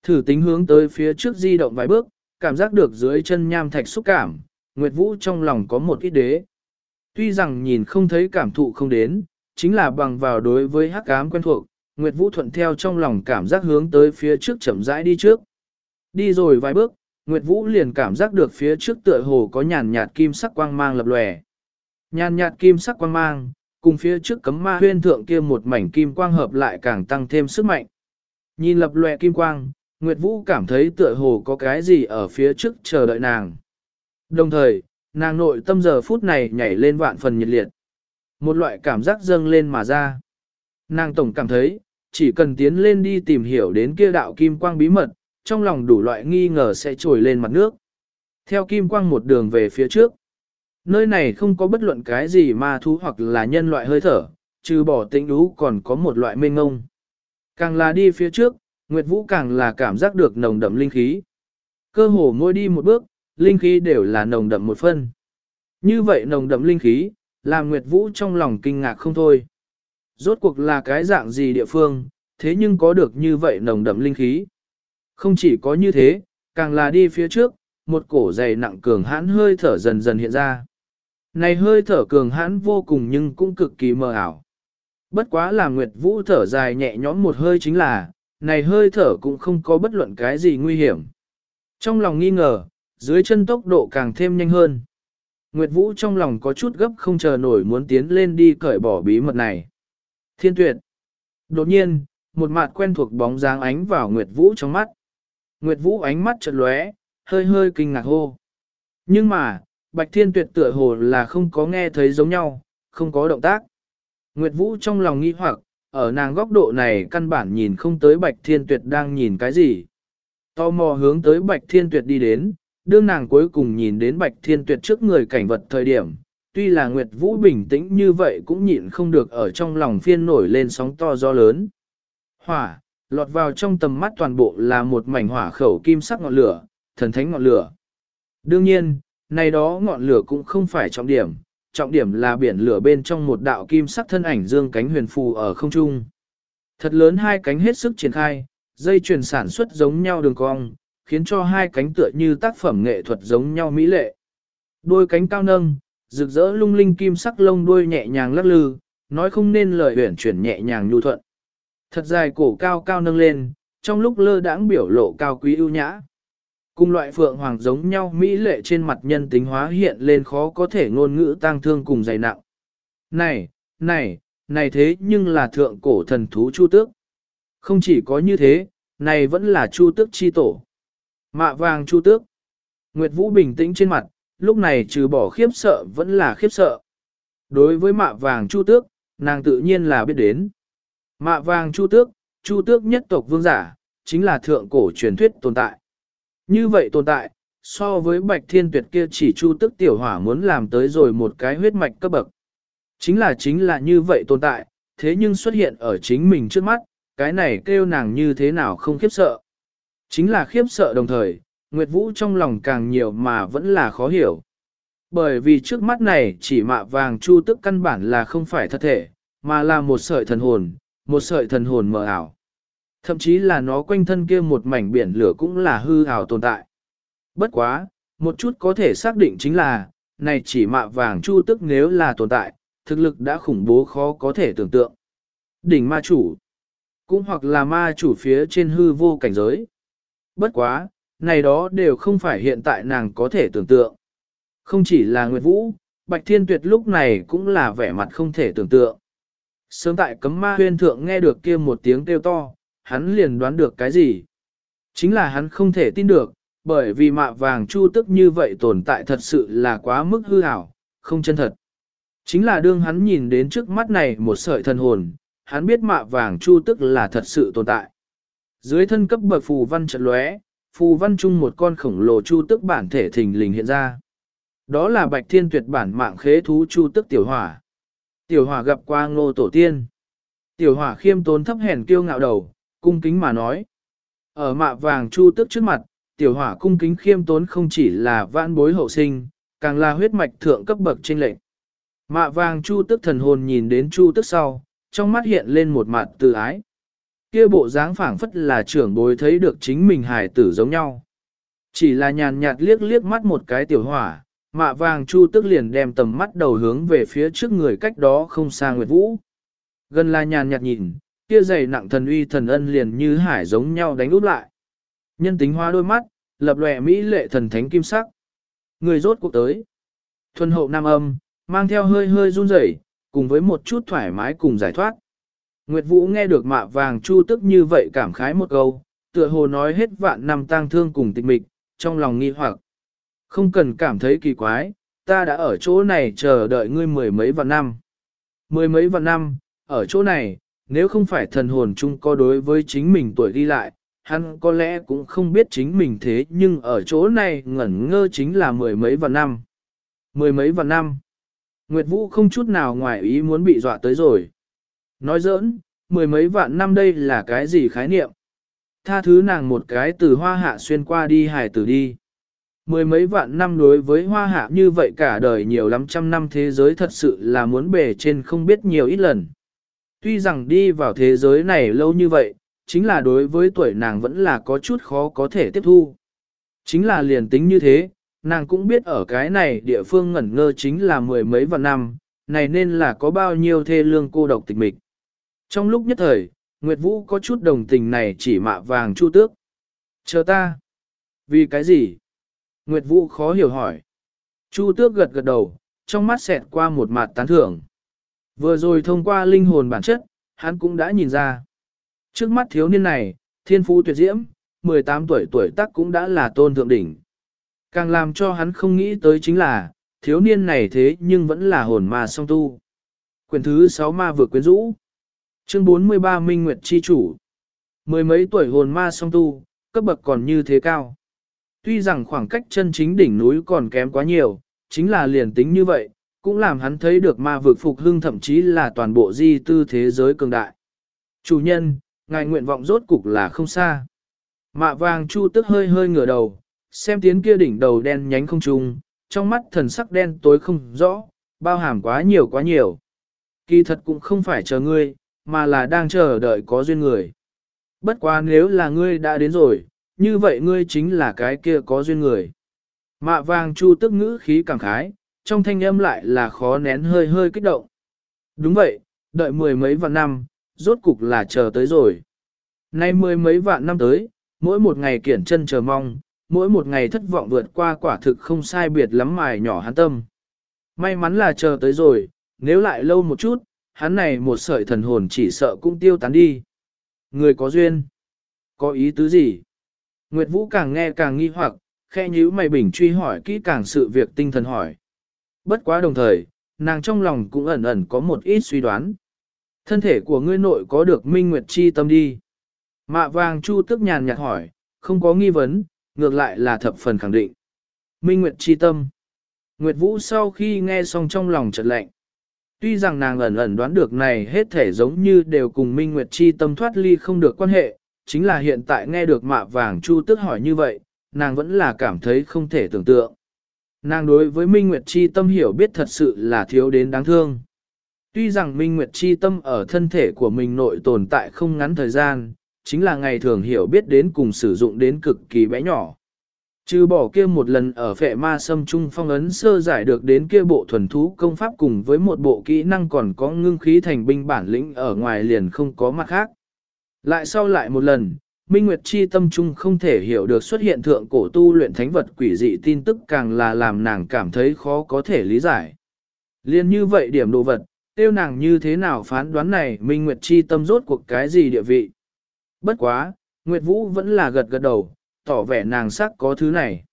Thử tính hướng tới phía trước di động vài bước, cảm giác được dưới chân nham thạch xúc cảm, Nguyệt Vũ trong lòng có một ít đế. Tuy rằng nhìn không thấy cảm thụ không đến, chính là bằng vào đối với hắc ám quen thuộc, Nguyệt Vũ thuận theo trong lòng cảm giác hướng tới phía trước chậm rãi đi trước. Đi rồi vài bước, Nguyệt Vũ liền cảm giác được phía trước tựa hồ có nhàn nhạt kim sắc quang mang lập lòe. Nhàn nhạt kim sắc quang mang, cùng phía trước cấm ma huyên thượng kia một mảnh kim quang hợp lại càng tăng thêm sức mạnh. Nhìn lập lòe kim quang, Nguyệt Vũ cảm thấy tựa hồ có cái gì ở phía trước chờ đợi nàng. Đồng thời, nàng nội tâm giờ phút này nhảy lên vạn phần nhiệt liệt. Một loại cảm giác dâng lên mà ra. Nàng tổng cảm thấy, chỉ cần tiến lên đi tìm hiểu đến kia đạo kim quang bí mật, trong lòng đủ loại nghi ngờ sẽ trồi lên mặt nước. Theo kim quang một đường về phía trước. Nơi này không có bất luận cái gì ma thú hoặc là nhân loại hơi thở, trừ bỏ tĩnh đú còn có một loại mênh ngông. Càng là đi phía trước, Nguyệt Vũ càng là cảm giác được nồng đậm linh khí. Cơ hồ mỗi đi một bước, linh khí đều là nồng đậm một phân. Như vậy nồng đậm linh khí, làm Nguyệt Vũ trong lòng kinh ngạc không thôi. Rốt cuộc là cái dạng gì địa phương, thế nhưng có được như vậy nồng đậm linh khí. Không chỉ có như thế, càng là đi phía trước, một cổ dày nặng cường hãn hơi thở dần dần hiện ra. Này hơi thở cường hãn vô cùng nhưng cũng cực kỳ mờ ảo. Bất quá là Nguyệt Vũ thở dài nhẹ nhõm một hơi chính là, này hơi thở cũng không có bất luận cái gì nguy hiểm. Trong lòng nghi ngờ, dưới chân tốc độ càng thêm nhanh hơn. Nguyệt Vũ trong lòng có chút gấp không chờ nổi muốn tiến lên đi cởi bỏ bí mật này. Thiên tuyệt. Đột nhiên, một mặt quen thuộc bóng dáng ánh vào Nguyệt Vũ trong mắt. Nguyệt Vũ ánh mắt chợt lóe, hơi hơi kinh ngạc hô. Nhưng mà, Bạch Thiên Tuyệt tựa hồ là không có nghe thấy giống nhau, không có động tác. Nguyệt Vũ trong lòng nghi hoặc, ở nàng góc độ này căn bản nhìn không tới Bạch Thiên Tuyệt đang nhìn cái gì. Tò mò hướng tới Bạch Thiên Tuyệt đi đến, đương nàng cuối cùng nhìn đến Bạch Thiên Tuyệt trước người cảnh vật thời điểm, tuy là Nguyệt Vũ bình tĩnh như vậy cũng nhịn không được ở trong lòng phiên nổi lên sóng to gió lớn. Hỏa, lọt vào trong tầm mắt toàn bộ là một mảnh hỏa khẩu kim sắc ngọn lửa, thần thánh ngọn lửa. Đương nhiên, này đó ngọn lửa cũng không phải trọng điểm, trọng điểm là biển lửa bên trong một đạo kim sắc thân ảnh dương cánh huyền phù ở không trung. Thật lớn hai cánh hết sức triển khai, dây chuyền sản xuất giống nhau đường cong, khiến cho hai cánh tựa như tác phẩm nghệ thuật giống nhau mỹ lệ. Đôi cánh cao nâng, rực rỡ lung linh kim sắc lông đuôi nhẹ nhàng lắc lư, nói không nên lời huyển chuyển nhẹ nhàng nhu thuận. Thật dài cổ cao cao nâng lên, trong lúc lơ đãng biểu lộ cao quý ưu nhã. Cùng loại phượng hoàng giống nhau mỹ lệ trên mặt nhân tính hóa hiện lên khó có thể ngôn ngữ tang thương cùng dày nặng. Này, này, này thế nhưng là thượng cổ thần thú chu tước. Không chỉ có như thế, này vẫn là chu tước chi tổ. Mạ vàng chu tước. Nguyệt Vũ bình tĩnh trên mặt, lúc này trừ bỏ khiếp sợ vẫn là khiếp sợ. Đối với mạ vàng chu tước, nàng tự nhiên là biết đến. Mạ vàng chu tước, chu tước nhất tộc vương giả, chính là thượng cổ truyền thuyết tồn tại. Như vậy tồn tại, so với bạch thiên tuyệt kia chỉ chu tước tiểu hỏa muốn làm tới rồi một cái huyết mạch cấp bậc. Chính là chính là như vậy tồn tại, thế nhưng xuất hiện ở chính mình trước mắt, cái này kêu nàng như thế nào không khiếp sợ. Chính là khiếp sợ đồng thời, Nguyệt Vũ trong lòng càng nhiều mà vẫn là khó hiểu. Bởi vì trước mắt này chỉ mạ vàng chu tức căn bản là không phải thật thể, mà là một sợi thần hồn, một sợi thần hồn mờ ảo. Thậm chí là nó quanh thân kia một mảnh biển lửa cũng là hư ảo tồn tại. Bất quá, một chút có thể xác định chính là, này chỉ mạ vàng chu tức nếu là tồn tại, thực lực đã khủng bố khó có thể tưởng tượng. Đỉnh ma chủ, cũng hoặc là ma chủ phía trên hư vô cảnh giới. Bất quá, này đó đều không phải hiện tại nàng có thể tưởng tượng. Không chỉ là Nguyệt Vũ, Bạch Thiên Tuyệt lúc này cũng là vẻ mặt không thể tưởng tượng. Sớm tại cấm ma huyên thượng nghe được kia một tiếng kêu to, hắn liền đoán được cái gì. Chính là hắn không thể tin được, bởi vì mạ vàng chu tức như vậy tồn tại thật sự là quá mức hư ảo, không chân thật. Chính là đương hắn nhìn đến trước mắt này một sợi thần hồn, hắn biết mạ vàng chu tức là thật sự tồn tại. Dưới thân cấp bậc phù văn trận lóe, phù văn chung một con khổng lồ chu tức bản thể thình lình hiện ra. Đó là bạch thiên tuyệt bản mạng khế thú chu tức tiểu hỏa. Tiểu hỏa gặp qua ngô tổ tiên. Tiểu hỏa khiêm tốn thấp hèn kiêu ngạo đầu, cung kính mà nói. Ở mạ vàng chu tức trước mặt, tiểu hỏa cung kính khiêm tốn không chỉ là vãn bối hậu sinh, càng là huyết mạch thượng cấp bậc trên lệnh. Mạ vàng chu tức thần hồn nhìn đến chu tức sau, trong mắt hiện lên một mặt từ ái. Kia bộ dáng phảng phất là trưởng bối thấy được chính mình hài tử giống nhau. Chỉ là nhàn nhạt liếc liếc mắt một cái tiểu hỏa, mạ vàng chu tức liền đem tầm mắt đầu hướng về phía trước người cách đó không xa Nguyệt Vũ. Gần là nhàn nhạt nhìn, kia dày nặng thần uy thần ân liền như hải giống nhau đánh úp lại. Nhân tính hoa đôi mắt, lập lòe mỹ lệ thần thánh kim sắc. Người rốt cuộc tới. Thuần hậu nam âm, mang theo hơi hơi run rẩy, cùng với một chút thoải mái cùng giải thoát. Nguyệt Vũ nghe được mạ vàng chu tức như vậy cảm khái một câu, tựa hồ nói hết vạn năm tang thương cùng tịch mịch, trong lòng nghi hoặc. Không cần cảm thấy kỳ quái, ta đã ở chỗ này chờ đợi ngươi mười mấy vạn năm. Mười mấy vạn năm, ở chỗ này, nếu không phải thần hồn chung có đối với chính mình tuổi đi lại, hắn có lẽ cũng không biết chính mình thế nhưng ở chỗ này ngẩn ngơ chính là mười mấy vạn năm. Mười mấy vạn năm. Nguyệt Vũ không chút nào ngoài ý muốn bị dọa tới rồi. Nói giỡn, mười mấy vạn năm đây là cái gì khái niệm? Tha thứ nàng một cái từ hoa hạ xuyên qua đi hài tử đi. Mười mấy vạn năm đối với hoa hạ như vậy cả đời nhiều lắm trăm năm thế giới thật sự là muốn bề trên không biết nhiều ít lần. Tuy rằng đi vào thế giới này lâu như vậy, chính là đối với tuổi nàng vẫn là có chút khó có thể tiếp thu. Chính là liền tính như thế, nàng cũng biết ở cái này địa phương ngẩn ngơ chính là mười mấy vạn năm, này nên là có bao nhiêu thê lương cô độc tịch mịch. Trong lúc nhất thời, Nguyệt Vũ có chút đồng tình này chỉ mạ vàng chu tước. Chờ ta. Vì cái gì? Nguyệt Vũ khó hiểu hỏi. Chu tước gật gật đầu, trong mắt xẹt qua một mặt tán thưởng. Vừa rồi thông qua linh hồn bản chất, hắn cũng đã nhìn ra. Trước mắt thiếu niên này, thiên phú tuyệt diễm, 18 tuổi tuổi tác cũng đã là tôn thượng đỉnh. Càng làm cho hắn không nghĩ tới chính là, thiếu niên này thế nhưng vẫn là hồn ma song tu. Quyền thứ 6 ma vừa quyến rũ. Chương 43 Minh Nguyệt Chi Chủ. Mười mấy tuổi hồn ma song tu, cấp bậc còn như thế cao. Tuy rằng khoảng cách chân chính đỉnh núi còn kém quá nhiều, chính là liền tính như vậy, cũng làm hắn thấy được ma vực phục hưng thậm chí là toàn bộ di tư thế giới cường đại. Chủ nhân, ngài nguyện vọng rốt cục là không xa. Mạ vàng chu tức hơi hơi ngửa đầu, xem tiến kia đỉnh đầu đen nhánh không trùng trong mắt thần sắc đen tối không rõ, bao hàm quá nhiều quá nhiều. Kỳ thật cũng không phải chờ ngươi, mà là đang chờ đợi có duyên người. Bất quá nếu là ngươi đã đến rồi, như vậy ngươi chính là cái kia có duyên người. Mạ vàng chu tức ngữ khí cảm khái, trong thanh âm lại là khó nén hơi hơi kích động. Đúng vậy, đợi mười mấy vạn năm, rốt cục là chờ tới rồi. Nay mười mấy vạn năm tới, mỗi một ngày kiển chân chờ mong, mỗi một ngày thất vọng vượt qua quả thực không sai biệt lắm mài nhỏ hắn tâm. May mắn là chờ tới rồi, nếu lại lâu một chút, hắn này một sợi thần hồn chỉ sợ cũng tiêu tán đi. Người có duyên, có ý tứ gì? Nguyệt Vũ càng nghe càng nghi hoặc, khe nhíu mày bình truy hỏi kỹ càng sự việc tinh thần hỏi. Bất quá đồng thời, nàng trong lòng cũng ẩn ẩn có một ít suy đoán. Thân thể của ngươi nội có được minh nguyệt chi tâm đi. Mạ vàng chu tức nhàn nhạt hỏi, không có nghi vấn, ngược lại là thập phần khẳng định. Minh nguyệt chi tâm. Nguyệt Vũ sau khi nghe xong trong lòng chợt lạnh. Tuy rằng nàng ẩn ẩn đoán được này hết thể giống như đều cùng Minh Nguyệt Chi tâm thoát ly không được quan hệ, chính là hiện tại nghe được mạ vàng chu tức hỏi như vậy, nàng vẫn là cảm thấy không thể tưởng tượng. Nàng đối với Minh Nguyệt Chi tâm hiểu biết thật sự là thiếu đến đáng thương. Tuy rằng Minh Nguyệt Chi tâm ở thân thể của mình nội tồn tại không ngắn thời gian, chính là ngày thường hiểu biết đến cùng sử dụng đến cực kỳ bé nhỏ. Trừ bỏ kia một lần ở phệ ma sâm trung phong ấn sơ giải được đến kia bộ thuần thú công pháp cùng với một bộ kỹ năng còn có ngưng khí thành binh bản lĩnh ở ngoài liền không có mặt khác. Lại sau lại một lần, Minh Nguyệt Chi tâm trung không thể hiểu được xuất hiện thượng cổ tu luyện thánh vật quỷ dị tin tức càng là làm nàng cảm thấy khó có thể lý giải. Liên như vậy điểm đồ vật, tiêu nàng như thế nào phán đoán này Minh Nguyệt Chi tâm rốt cuộc cái gì địa vị. Bất quá, Nguyệt Vũ vẫn là gật gật đầu, tỏ vẻ nàng sắc có thứ này.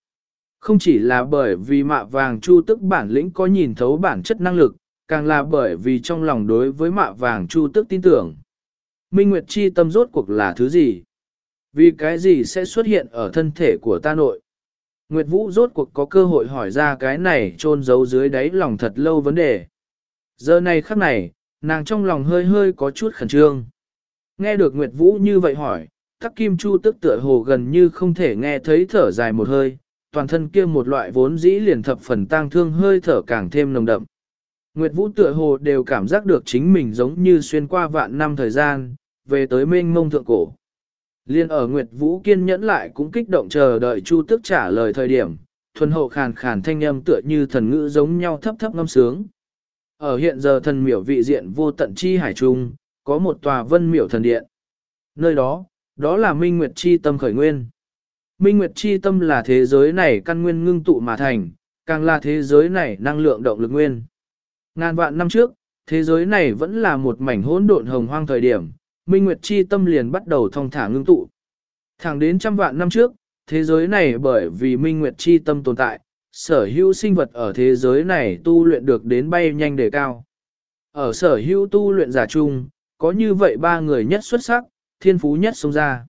Không chỉ là bởi vì mạ vàng chu tức bản lĩnh có nhìn thấu bản chất năng lực, càng là bởi vì trong lòng đối với mạ vàng chu tức tin tưởng. Minh Nguyệt Chi tâm rốt cuộc là thứ gì? Vì cái gì sẽ xuất hiện ở thân thể của ta nội? Nguyệt Vũ rốt cuộc có cơ hội hỏi ra cái này trôn giấu dưới đáy lòng thật lâu vấn đề. Giờ này khắc này, nàng trong lòng hơi hơi có chút khẩn trương. Nghe được Nguyệt Vũ như vậy hỏi, Tắc Kim Chu tức tựa hồ gần như không thể nghe thấy thở dài một hơi, toàn thân kia một loại vốn dĩ liền thập phần tang thương hơi thở càng thêm nồng đậm. Nguyệt Vũ tựa hồ đều cảm giác được chính mình giống như xuyên qua vạn năm thời gian, về tới mênh mông thượng cổ. Liên ở Nguyệt Vũ kiên nhẫn lại cũng kích động chờ đợi Chu Tức trả lời thời điểm, thuần hậu khàn khàn thanh âm tựa như thần ngữ giống nhau thấp thấp ngâm sướng. Ở hiện giờ thần miểu vị diện vô tận chi hải trung, có một tòa vân miểu thần điện. Nơi đó, đó là Minh Nguyệt chi tâm khởi nguyên. Minh Nguyệt chi tâm là thế giới này căn nguyên ngưng tụ mà thành, càng là thế giới này năng lượng động lực nguyên. Ngàn vạn năm trước, thế giới này vẫn là một mảnh hỗn độn hồng hoang thời điểm, Minh Nguyệt chi tâm liền bắt đầu thông thả ngưng tụ. Thẳng đến trăm vạn năm trước, thế giới này bởi vì Minh Nguyệt chi tâm tồn tại, sở hữu sinh vật ở thế giới này tu luyện được đến bay nhanh đề cao. Ở sở hữu tu luyện giả chung, có như vậy ba người nhất xuất sắc, thiên phú nhất sống ra.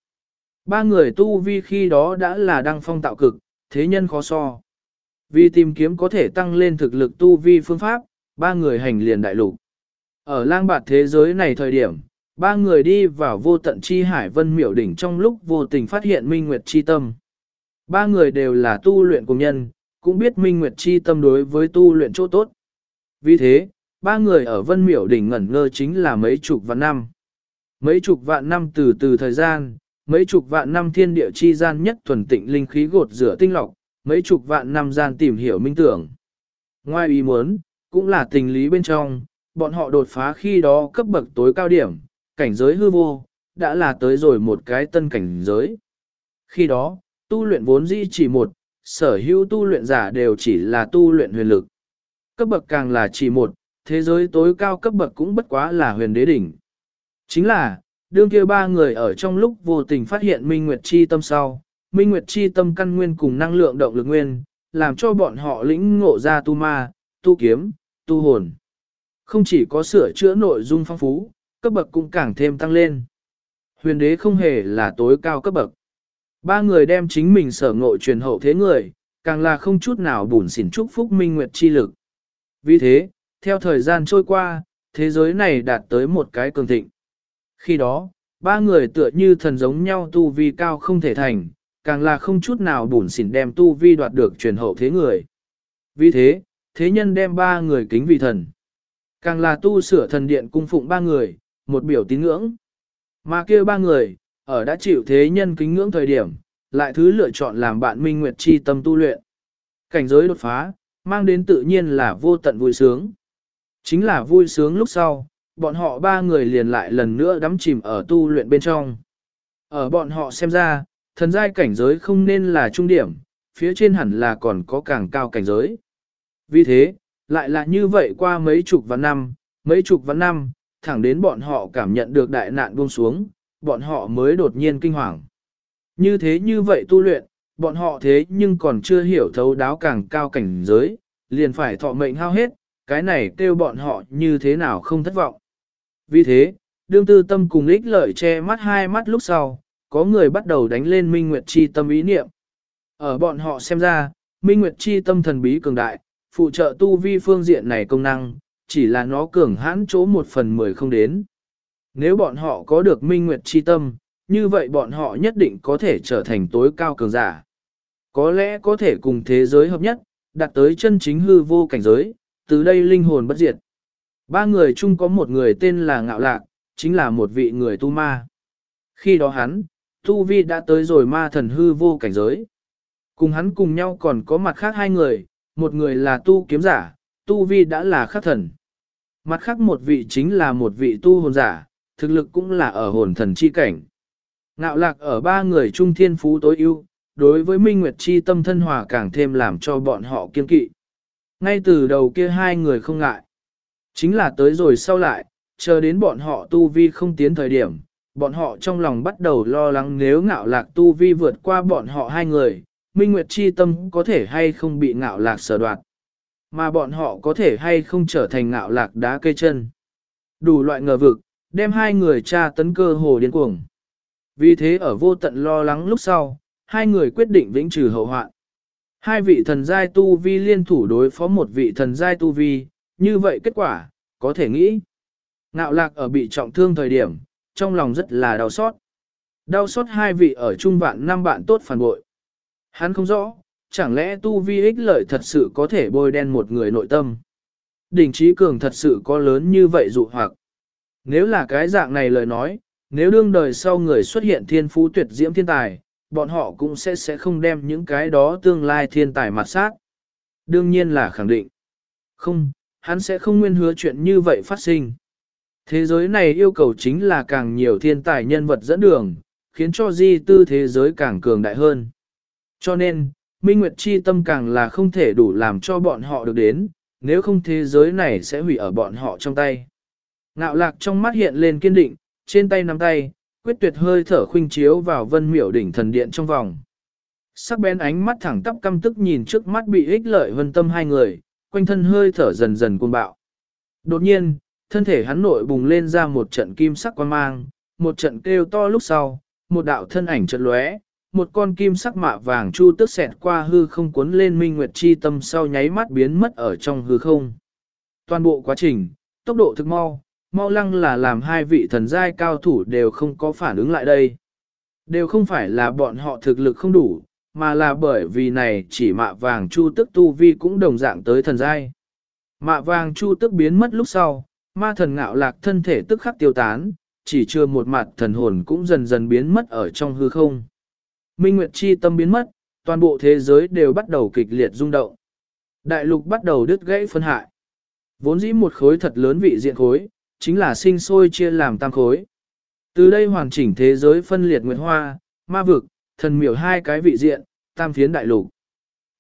Ba người tu vi khi đó đã là đăng phong tạo cực, thế nhân khó so. Vì tìm kiếm có thể tăng lên thực lực tu vi phương pháp, ba người hành liền đại lục. Ở lang bạt thế giới này thời điểm, ba người đi vào vô tận chi hải vân miểu đỉnh trong lúc vô tình phát hiện minh nguyệt chi tâm. Ba người đều là tu luyện cùng nhân, cũng biết minh nguyệt chi tâm đối với tu luyện chỗ tốt. Vì thế, ba người ở vân miểu đỉnh ngẩn ngơ chính là mấy chục vạn năm. Mấy chục vạn năm từ từ thời gian, mấy chục vạn năm thiên địa chi gian nhất thuần tịnh linh khí gột rửa tinh lọc, mấy chục vạn năm gian tìm hiểu minh tưởng. Ngoài ý muốn, cũng là tình lý bên trong, bọn họ đột phá khi đó cấp bậc tối cao điểm, cảnh giới hư vô, đã là tới rồi một cái tân cảnh giới. Khi đó, tu luyện vốn dĩ chỉ một, sở hữu tu luyện giả đều chỉ là tu luyện huyền lực. Cấp bậc càng là chỉ một, thế giới tối cao cấp bậc cũng bất quá là huyền đế đỉnh. Chính là, đương kia ba người ở trong lúc vô tình phát hiện Minh Nguyệt Chi tâm sau, Minh Nguyệt Chi tâm căn nguyên cùng năng lượng động lực nguyên, làm cho bọn họ lĩnh ngộ ra tu ma, tu kiếm, tu hồn. Không chỉ có sửa chữa nội dung phong phú, cấp bậc cũng càng thêm tăng lên. Huyền đế không hề là tối cao cấp bậc. Ba người đem chính mình sở ngộ truyền hậu thế người, càng là không chút nào bùn xỉn chúc phúc minh nguyệt chi lực. Vì thế, theo thời gian trôi qua, thế giới này đạt tới một cái cường thịnh. Khi đó, ba người tựa như thần giống nhau tu vi cao không thể thành, càng là không chút nào bùn xỉn đem tu vi đoạt được truyền hậu thế người. Vì thế, thế nhân đem ba người kính vì thần. Càng là tu sửa thần điện cung phụng ba người, một biểu tín ngưỡng. Mà kia ba người, ở đã chịu thế nhân kính ngưỡng thời điểm, lại thứ lựa chọn làm bạn minh nguyệt chi tâm tu luyện. Cảnh giới đột phá, mang đến tự nhiên là vô tận vui sướng. Chính là vui sướng lúc sau, bọn họ ba người liền lại lần nữa đắm chìm ở tu luyện bên trong. Ở bọn họ xem ra, thần giai cảnh giới không nên là trung điểm, phía trên hẳn là còn có càng cao cảnh giới. Vì thế, lại là như vậy qua mấy chục vạn năm, mấy chục vạn năm, thẳng đến bọn họ cảm nhận được đại nạn buông xuống, bọn họ mới đột nhiên kinh hoàng. Như thế như vậy tu luyện, bọn họ thế nhưng còn chưa hiểu thấu đáo càng cao cảnh giới, liền phải thọ mệnh hao hết, cái này kêu bọn họ như thế nào không thất vọng. Vì thế, đương tư tâm cùng ích lợi che mắt hai mắt lúc sau, có người bắt đầu đánh lên Minh Nguyệt Chi tâm ý niệm. Ở bọn họ xem ra, Minh Nguyệt Chi tâm thần bí cường đại, phụ trợ tu vi phương diện này công năng, chỉ là nó cường hãn chỗ một phần mười không đến. Nếu bọn họ có được Minh Nguyệt Chi tâm, như vậy bọn họ nhất định có thể trở thành tối cao cường giả. Có lẽ có thể cùng thế giới hợp nhất, đạt tới chân chính hư vô cảnh giới, từ đây linh hồn bất diệt. Ba người chung có một người tên là Ngạo Lạc, chính là một vị người tu ma. Khi đó hắn, tu vi đã tới rồi ma thần hư vô cảnh giới. Cùng hắn cùng nhau còn có mặt khác hai người, một người là tu kiếm giả, tu vi đã là khắc thần. Mặt khác một vị chính là một vị tu hồn giả, thực lực cũng là ở hồn thần chi cảnh. Ngạo lạc ở ba người trung thiên phú tối ưu, đối với Minh Nguyệt Chi tâm thân hòa càng thêm làm cho bọn họ kiên kỵ. Ngay từ đầu kia hai người không ngại. Chính là tới rồi sau lại, chờ đến bọn họ tu vi không tiến thời điểm, bọn họ trong lòng bắt đầu lo lắng nếu ngạo lạc tu vi vượt qua bọn họ hai người, Minh Nguyệt Chi tâm có thể hay không bị ngạo lạc sở đoạt. Mà bọn họ có thể hay không trở thành ngạo lạc đá cây chân. Đủ loại ngờ vực, đem hai người tra tấn cơ hồ điên cuồng. Vì thế ở vô tận lo lắng lúc sau, hai người quyết định vĩnh trừ hậu hoạn. Hai vị thần giai tu vi liên thủ đối phó một vị thần giai tu vi, như vậy kết quả, có thể nghĩ. Ngạo lạc ở bị trọng thương thời điểm, trong lòng rất là đau xót. Đau xót hai vị ở trung vạn năm bạn tốt phản bội. Hắn không rõ, chẳng lẽ tu vi ích lợi thật sự có thể bôi đen một người nội tâm. đỉnh trí cường thật sự có lớn như vậy dụ hoặc. Nếu là cái dạng này lời nói, nếu đương đời sau người xuất hiện thiên phú tuyệt diễm thiên tài, bọn họ cũng sẽ sẽ không đem những cái đó tương lai thiên tài mặt sát. Đương nhiên là khẳng định. Không, hắn sẽ không nguyên hứa chuyện như vậy phát sinh. Thế giới này yêu cầu chính là càng nhiều thiên tài nhân vật dẫn đường, khiến cho di tư thế giới càng cường đại hơn. Cho nên, Minh Nguyệt Chi tâm càng là không thể đủ làm cho bọn họ được đến, nếu không thế giới này sẽ hủy ở bọn họ trong tay. Ngạo lạc trong mắt hiện lên kiên định, trên tay nắm tay, quyết tuyệt hơi thở khuynh chiếu vào vân miểu đỉnh thần điện trong vòng. Sắc bén ánh mắt thẳng tắp căm tức nhìn trước mắt bị ích lợi vân tâm hai người, quanh thân hơi thở dần dần cuồng bạo. Đột nhiên, thân thể hắn nội bùng lên ra một trận kim sắc quan mang, một trận kêu to lúc sau, một đạo thân ảnh chợt lóe, một con kim sắc mạ vàng chu tức xẹt qua hư không cuốn lên minh nguyệt chi tâm sau nháy mắt biến mất ở trong hư không. Toàn bộ quá trình, tốc độ thực mau, mau lăng là làm hai vị thần giai cao thủ đều không có phản ứng lại đây. Đều không phải là bọn họ thực lực không đủ, mà là bởi vì này chỉ mạ vàng chu tức tu vi cũng đồng dạng tới thần giai. Mạ vàng chu tức biến mất lúc sau, ma thần ngạo lạc thân thể tức khắc tiêu tán, chỉ chưa một mặt thần hồn cũng dần dần biến mất ở trong hư không. Minh Nguyệt chi tâm biến mất, toàn bộ thế giới đều bắt đầu kịch liệt rung động. Đại lục bắt đầu đứt gãy phân hại. Vốn dĩ một khối thật lớn vị diện khối, chính là sinh sôi chia làm tam khối. Từ đây hoàn chỉnh thế giới phân liệt nguyệt hoa, ma vực, thần miểu hai cái vị diện, tam phiến đại lục.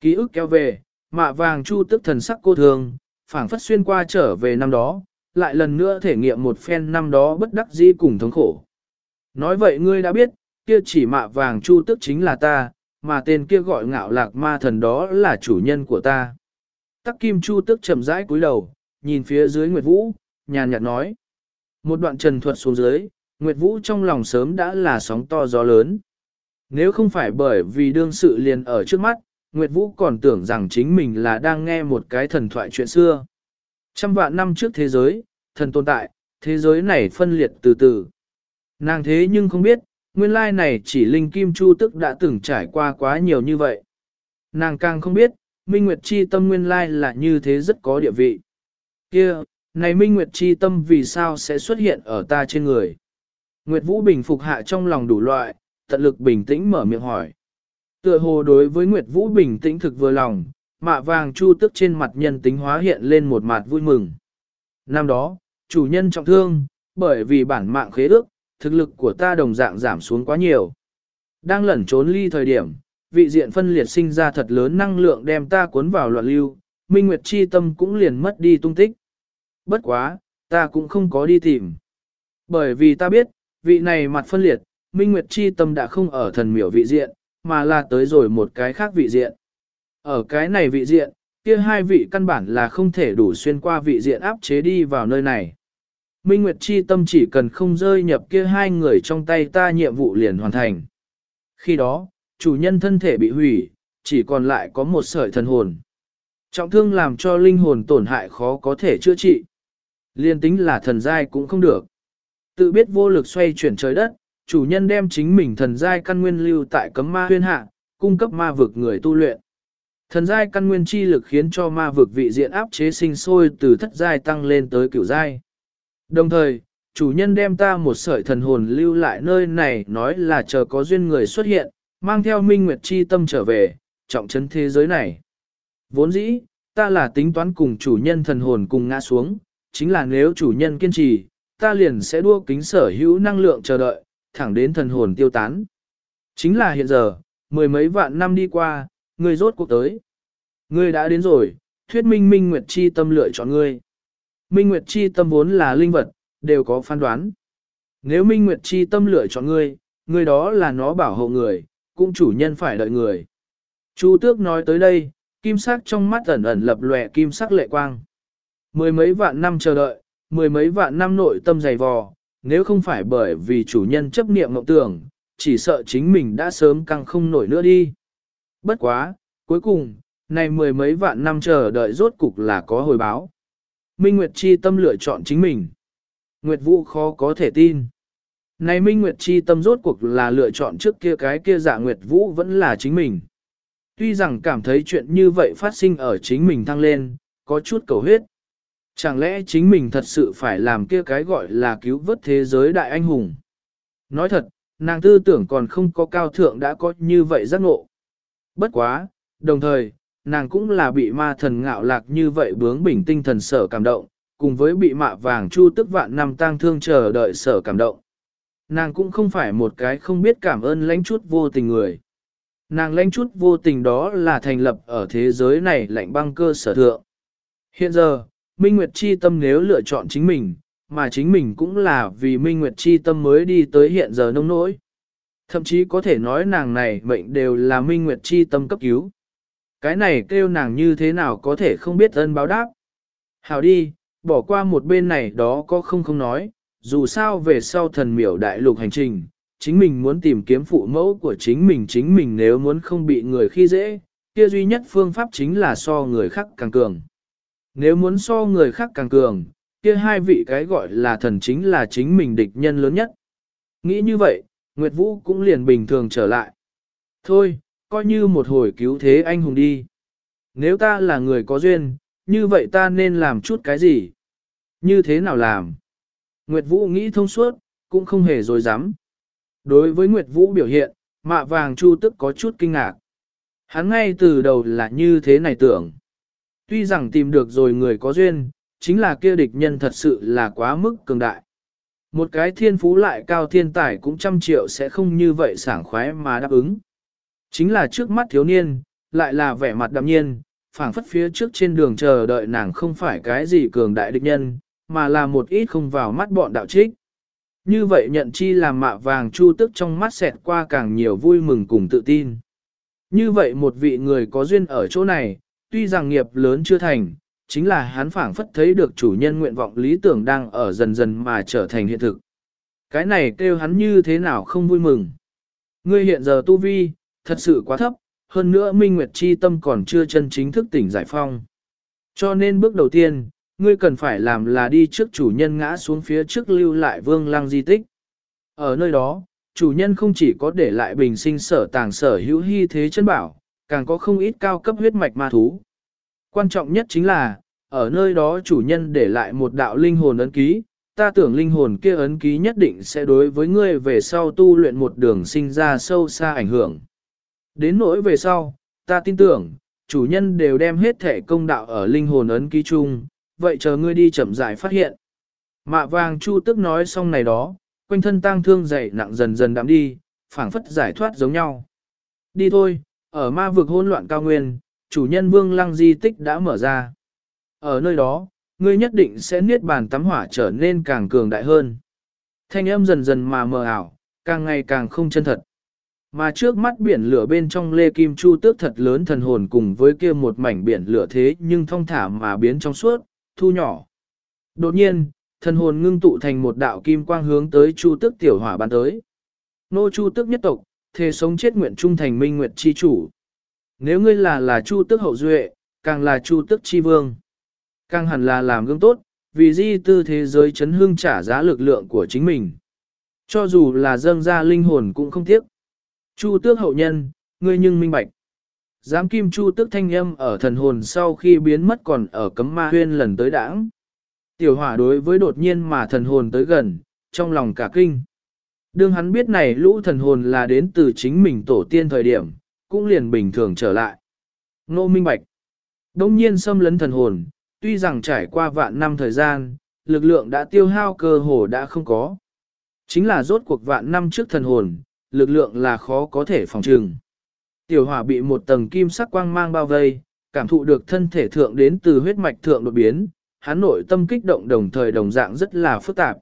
Ký ức kéo về, mạ vàng chu tức thần sắc cô thường, phảng phất xuyên qua trở về năm đó, lại lần nữa thể nghiệm một phen năm đó bất đắc dĩ cùng thống khổ. Nói vậy ngươi đã biết, kia chỉ mạ vàng chu tức chính là ta, mà tên kia gọi ngạo lạc ma thần đó là chủ nhân của ta. Tắc kim chu tức chậm rãi cúi đầu, nhìn phía dưới Nguyệt Vũ, nhàn nhạt nói. Một đoạn trần thuật xuống dưới, Nguyệt Vũ trong lòng sớm đã là sóng to gió lớn. Nếu không phải bởi vì đương sự liền ở trước mắt, Nguyệt Vũ còn tưởng rằng chính mình là đang nghe một cái thần thoại chuyện xưa. Trăm vạn năm trước thế giới, thần tồn tại, thế giới này phân liệt từ từ. Nàng thế nhưng không biết, nguyên lai này chỉ Linh Kim Chu tức đã từng trải qua quá nhiều như vậy. Nàng càng không biết, Minh Nguyệt Chi tâm nguyên lai là như thế rất có địa vị. kia này Minh Nguyệt Chi tâm vì sao sẽ xuất hiện ở ta trên người? Nguyệt Vũ bình phục hạ trong lòng đủ loại, tận lực bình tĩnh mở miệng hỏi. Tựa hồ đối với Nguyệt Vũ bình tĩnh thực vừa lòng, mạ vàng chu tức trên mặt nhân tính hóa hiện lên một mặt vui mừng. Năm đó, chủ nhân trọng thương, bởi vì bản mạng khế ước, thực lực của ta đồng dạng giảm xuống quá nhiều. Đang lẩn trốn ly thời điểm, vị diện phân liệt sinh ra thật lớn năng lượng đem ta cuốn vào loạn lưu, Minh Nguyệt chi tâm cũng liền mất đi tung tích. Bất quá, ta cũng không có đi tìm. Bởi vì ta biết, vị này mặt phân liệt, Minh Nguyệt chi tâm đã không ở thần miểu vị diện, mà là tới rồi một cái khác vị diện. Ở cái này vị diện, kia hai vị căn bản là không thể đủ xuyên qua vị diện áp chế đi vào nơi này. Minh Nguyệt chi tâm chỉ cần không rơi nhập kia hai người trong tay ta nhiệm vụ liền hoàn thành. Khi đó, chủ nhân thân thể bị hủy, chỉ còn lại có một sợi thần hồn. Trọng thương làm cho linh hồn tổn hại khó có thể chữa trị. Liên tính là thần giai cũng không được. Tự biết vô lực xoay chuyển trời đất, chủ nhân đem chính mình thần giai căn nguyên lưu tại cấm ma huyên hạ, cung cấp ma vực người tu luyện. Thần giai căn nguyên chi lực khiến cho ma vực vị diện áp chế sinh sôi từ thất giai tăng lên tới cửu giai. Đồng thời, chủ nhân đem ta một sợi thần hồn lưu lại nơi này nói là chờ có duyên người xuất hiện, mang theo minh nguyệt chi tâm trở về, trọng trấn thế giới này. Vốn dĩ, ta là tính toán cùng chủ nhân thần hồn cùng ngã xuống, chính là nếu chủ nhân kiên trì, ta liền sẽ đua kính sở hữu năng lượng chờ đợi, thẳng đến thần hồn tiêu tán. Chính là hiện giờ, mười mấy vạn năm đi qua, ngươi rốt cuộc tới. Ngươi đã đến rồi, thuyết minh minh nguyệt chi tâm lựa chọn ngươi. Minh nguyệt chi tâm vốn là linh vật, đều có phán đoán. Nếu minh nguyệt chi tâm lựa chọn ngươi, ngươi đó là nó bảo hộ người, cũng chủ nhân phải đợi người. Chu tước nói tới đây, kim sắc trong mắt ẩn ẩn lập lòe kim sắc lệ quang. Mười mấy vạn năm chờ đợi, mười mấy vạn năm nội tâm dày vò, nếu không phải bởi vì chủ nhân chấp niệm mộng tưởng, chỉ sợ chính mình đã sớm căng không nổi nữa đi. Bất quá, cuối cùng, này mười mấy vạn năm chờ đợi rốt cục là có hồi báo. Minh Nguyệt Chi tâm lựa chọn chính mình. Nguyệt Vũ khó có thể tin. Này Minh Nguyệt Chi tâm rốt cuộc là lựa chọn trước kia cái kia giả Nguyệt Vũ vẫn là chính mình. Tuy rằng cảm thấy chuyện như vậy phát sinh ở chính mình thăng lên, có chút cầu huyết. Chẳng lẽ chính mình thật sự phải làm kia cái gọi là cứu vớt thế giới đại anh hùng? Nói thật, nàng tư tưởng còn không có cao thượng đã có như vậy giác ngộ. Bất quá, đồng thời, nàng cũng là bị ma thần ngạo lạc như vậy bướng bình tinh thần sở cảm động, cùng với bị mạ vàng chu tức vạn năm tang thương chờ đợi sở cảm động. Nàng cũng không phải một cái không biết cảm ơn lãnh chút vô tình người. Nàng lãnh chút vô tình đó là thành lập ở thế giới này lạnh băng cơ sở thượng. Hiện giờ, Minh Nguyệt Chi tâm nếu lựa chọn chính mình, mà chính mình cũng là vì Minh Nguyệt Chi tâm mới đi tới hiện giờ nông nỗi. Thậm chí có thể nói nàng này mệnh đều là Minh Nguyệt Chi tâm cấp cứu. Cái này kêu nàng như thế nào có thể không biết ân báo đáp. Hào đi, bỏ qua một bên này đó có không không nói, dù sao về sau thần miểu đại lục hành trình, chính mình muốn tìm kiếm phụ mẫu của chính mình chính mình nếu muốn không bị người khi dễ, kia duy nhất phương pháp chính là so người khác càng cường. Nếu muốn so người khác càng cường, kia hai vị cái gọi là thần chính là chính mình địch nhân lớn nhất. Nghĩ như vậy, Nguyệt Vũ cũng liền bình thường trở lại. Thôi, coi như một hồi cứu thế anh hùng đi. Nếu ta là người có duyên, như vậy ta nên làm chút cái gì? Như thế nào làm? Nguyệt Vũ nghĩ thông suốt, cũng không hề dối dám. Đối với Nguyệt Vũ biểu hiện, mạ vàng chu tức có chút kinh ngạc. Hắn ngay từ đầu là như thế này tưởng. Tuy rằng tìm được rồi người có duyên, chính là kia địch nhân thật sự là quá mức cường đại. Một cái thiên phú lại cao thiên tài cũng trăm triệu sẽ không như vậy sảng khoái mà đáp ứng. Chính là trước mắt thiếu niên, lại là vẻ mặt đạm nhiên, phảng phất phía trước trên đường chờ đợi nàng không phải cái gì cường đại địch nhân, mà là một ít không vào mắt bọn đạo trích. Như vậy nhận chi làm mạ vàng chu tức trong mắt xẹt qua càng nhiều vui mừng cùng tự tin. Như vậy một vị người có duyên ở chỗ này, tuy rằng nghiệp lớn chưa thành, chính là hắn phảng phất thấy được chủ nhân nguyện vọng lý tưởng đang ở dần dần mà trở thành hiện thực. Cái này kêu hắn như thế nào không vui mừng. Ngươi hiện giờ tu vi, thật sự quá thấp, hơn nữa Minh Nguyệt Chi tâm còn chưa chân chính thức tỉnh giải phong. Cho nên bước đầu tiên, ngươi cần phải làm là đi trước chủ nhân ngã xuống phía trước lưu lại vương lăng di tích. Ở nơi đó, chủ nhân không chỉ có để lại bình sinh sở tàng sở hữu hy thế chân bảo, càng có không ít cao cấp huyết mạch ma thú. Quan trọng nhất chính là, ở nơi đó chủ nhân để lại một đạo linh hồn ấn ký, ta tưởng linh hồn kia ấn ký nhất định sẽ đối với ngươi về sau tu luyện một đường sinh ra sâu xa ảnh hưởng. Đến nỗi về sau, ta tin tưởng, chủ nhân đều đem hết thể công đạo ở linh hồn ấn ký chung, vậy chờ ngươi đi chậm rãi phát hiện. Mạ vàng chu tức nói xong này đó, quanh thân tang thương dày nặng dần dần đạm đi, phảng phất giải thoát giống nhau. Đi thôi, ở ma vực hỗn loạn cao nguyên, chủ nhân vương lăng di tích đã mở ra. Ở nơi đó, ngươi nhất định sẽ niết bàn tắm hỏa trở nên càng cường đại hơn. Thanh âm dần dần mà mờ ảo, càng ngày càng không chân thật. Mà trước mắt biển lửa bên trong lê kim chu tước thật lớn thần hồn cùng với kia một mảnh biển lửa thế nhưng thông thả mà biến trong suốt, thu nhỏ. Đột nhiên, thần hồn ngưng tụ thành một đạo kim quang hướng tới chu tước tiểu hỏa ban tới. Nô chu tước nhất tộc, thề sống chết nguyện trung thành minh nguyệt chi chủ. Nếu ngươi là là chu tước hậu duệ, càng là chu tước chi vương. Càng hẳn là làm gương tốt, vì di tư thế giới chấn hương trả giá lực lượng của chính mình. Cho dù là dâng ra linh hồn cũng không tiếc. Chu tước hậu nhân, ngươi nhưng minh bạch. Giám kim chu tước thanh âm ở thần hồn sau khi biến mất còn ở cấm ma huyên lần tới đảng. Tiểu hỏa đối với đột nhiên mà thần hồn tới gần, trong lòng cả kinh. Đương hắn biết này lũ thần hồn là đến từ chính mình tổ tiên thời điểm, cũng liền bình thường trở lại. Ngô minh bạch. Đông nhiên xâm lấn thần hồn, tuy rằng trải qua vạn năm thời gian, lực lượng đã tiêu hao cơ hồ đã không có. Chính là rốt cuộc vạn năm trước thần hồn, lực lượng là khó có thể phòng trừng. Tiểu hỏa bị một tầng kim sắc quang mang bao vây, cảm thụ được thân thể thượng đến từ huyết mạch thượng đột biến, hắn nội tâm kích động đồng thời đồng dạng rất là phức tạp.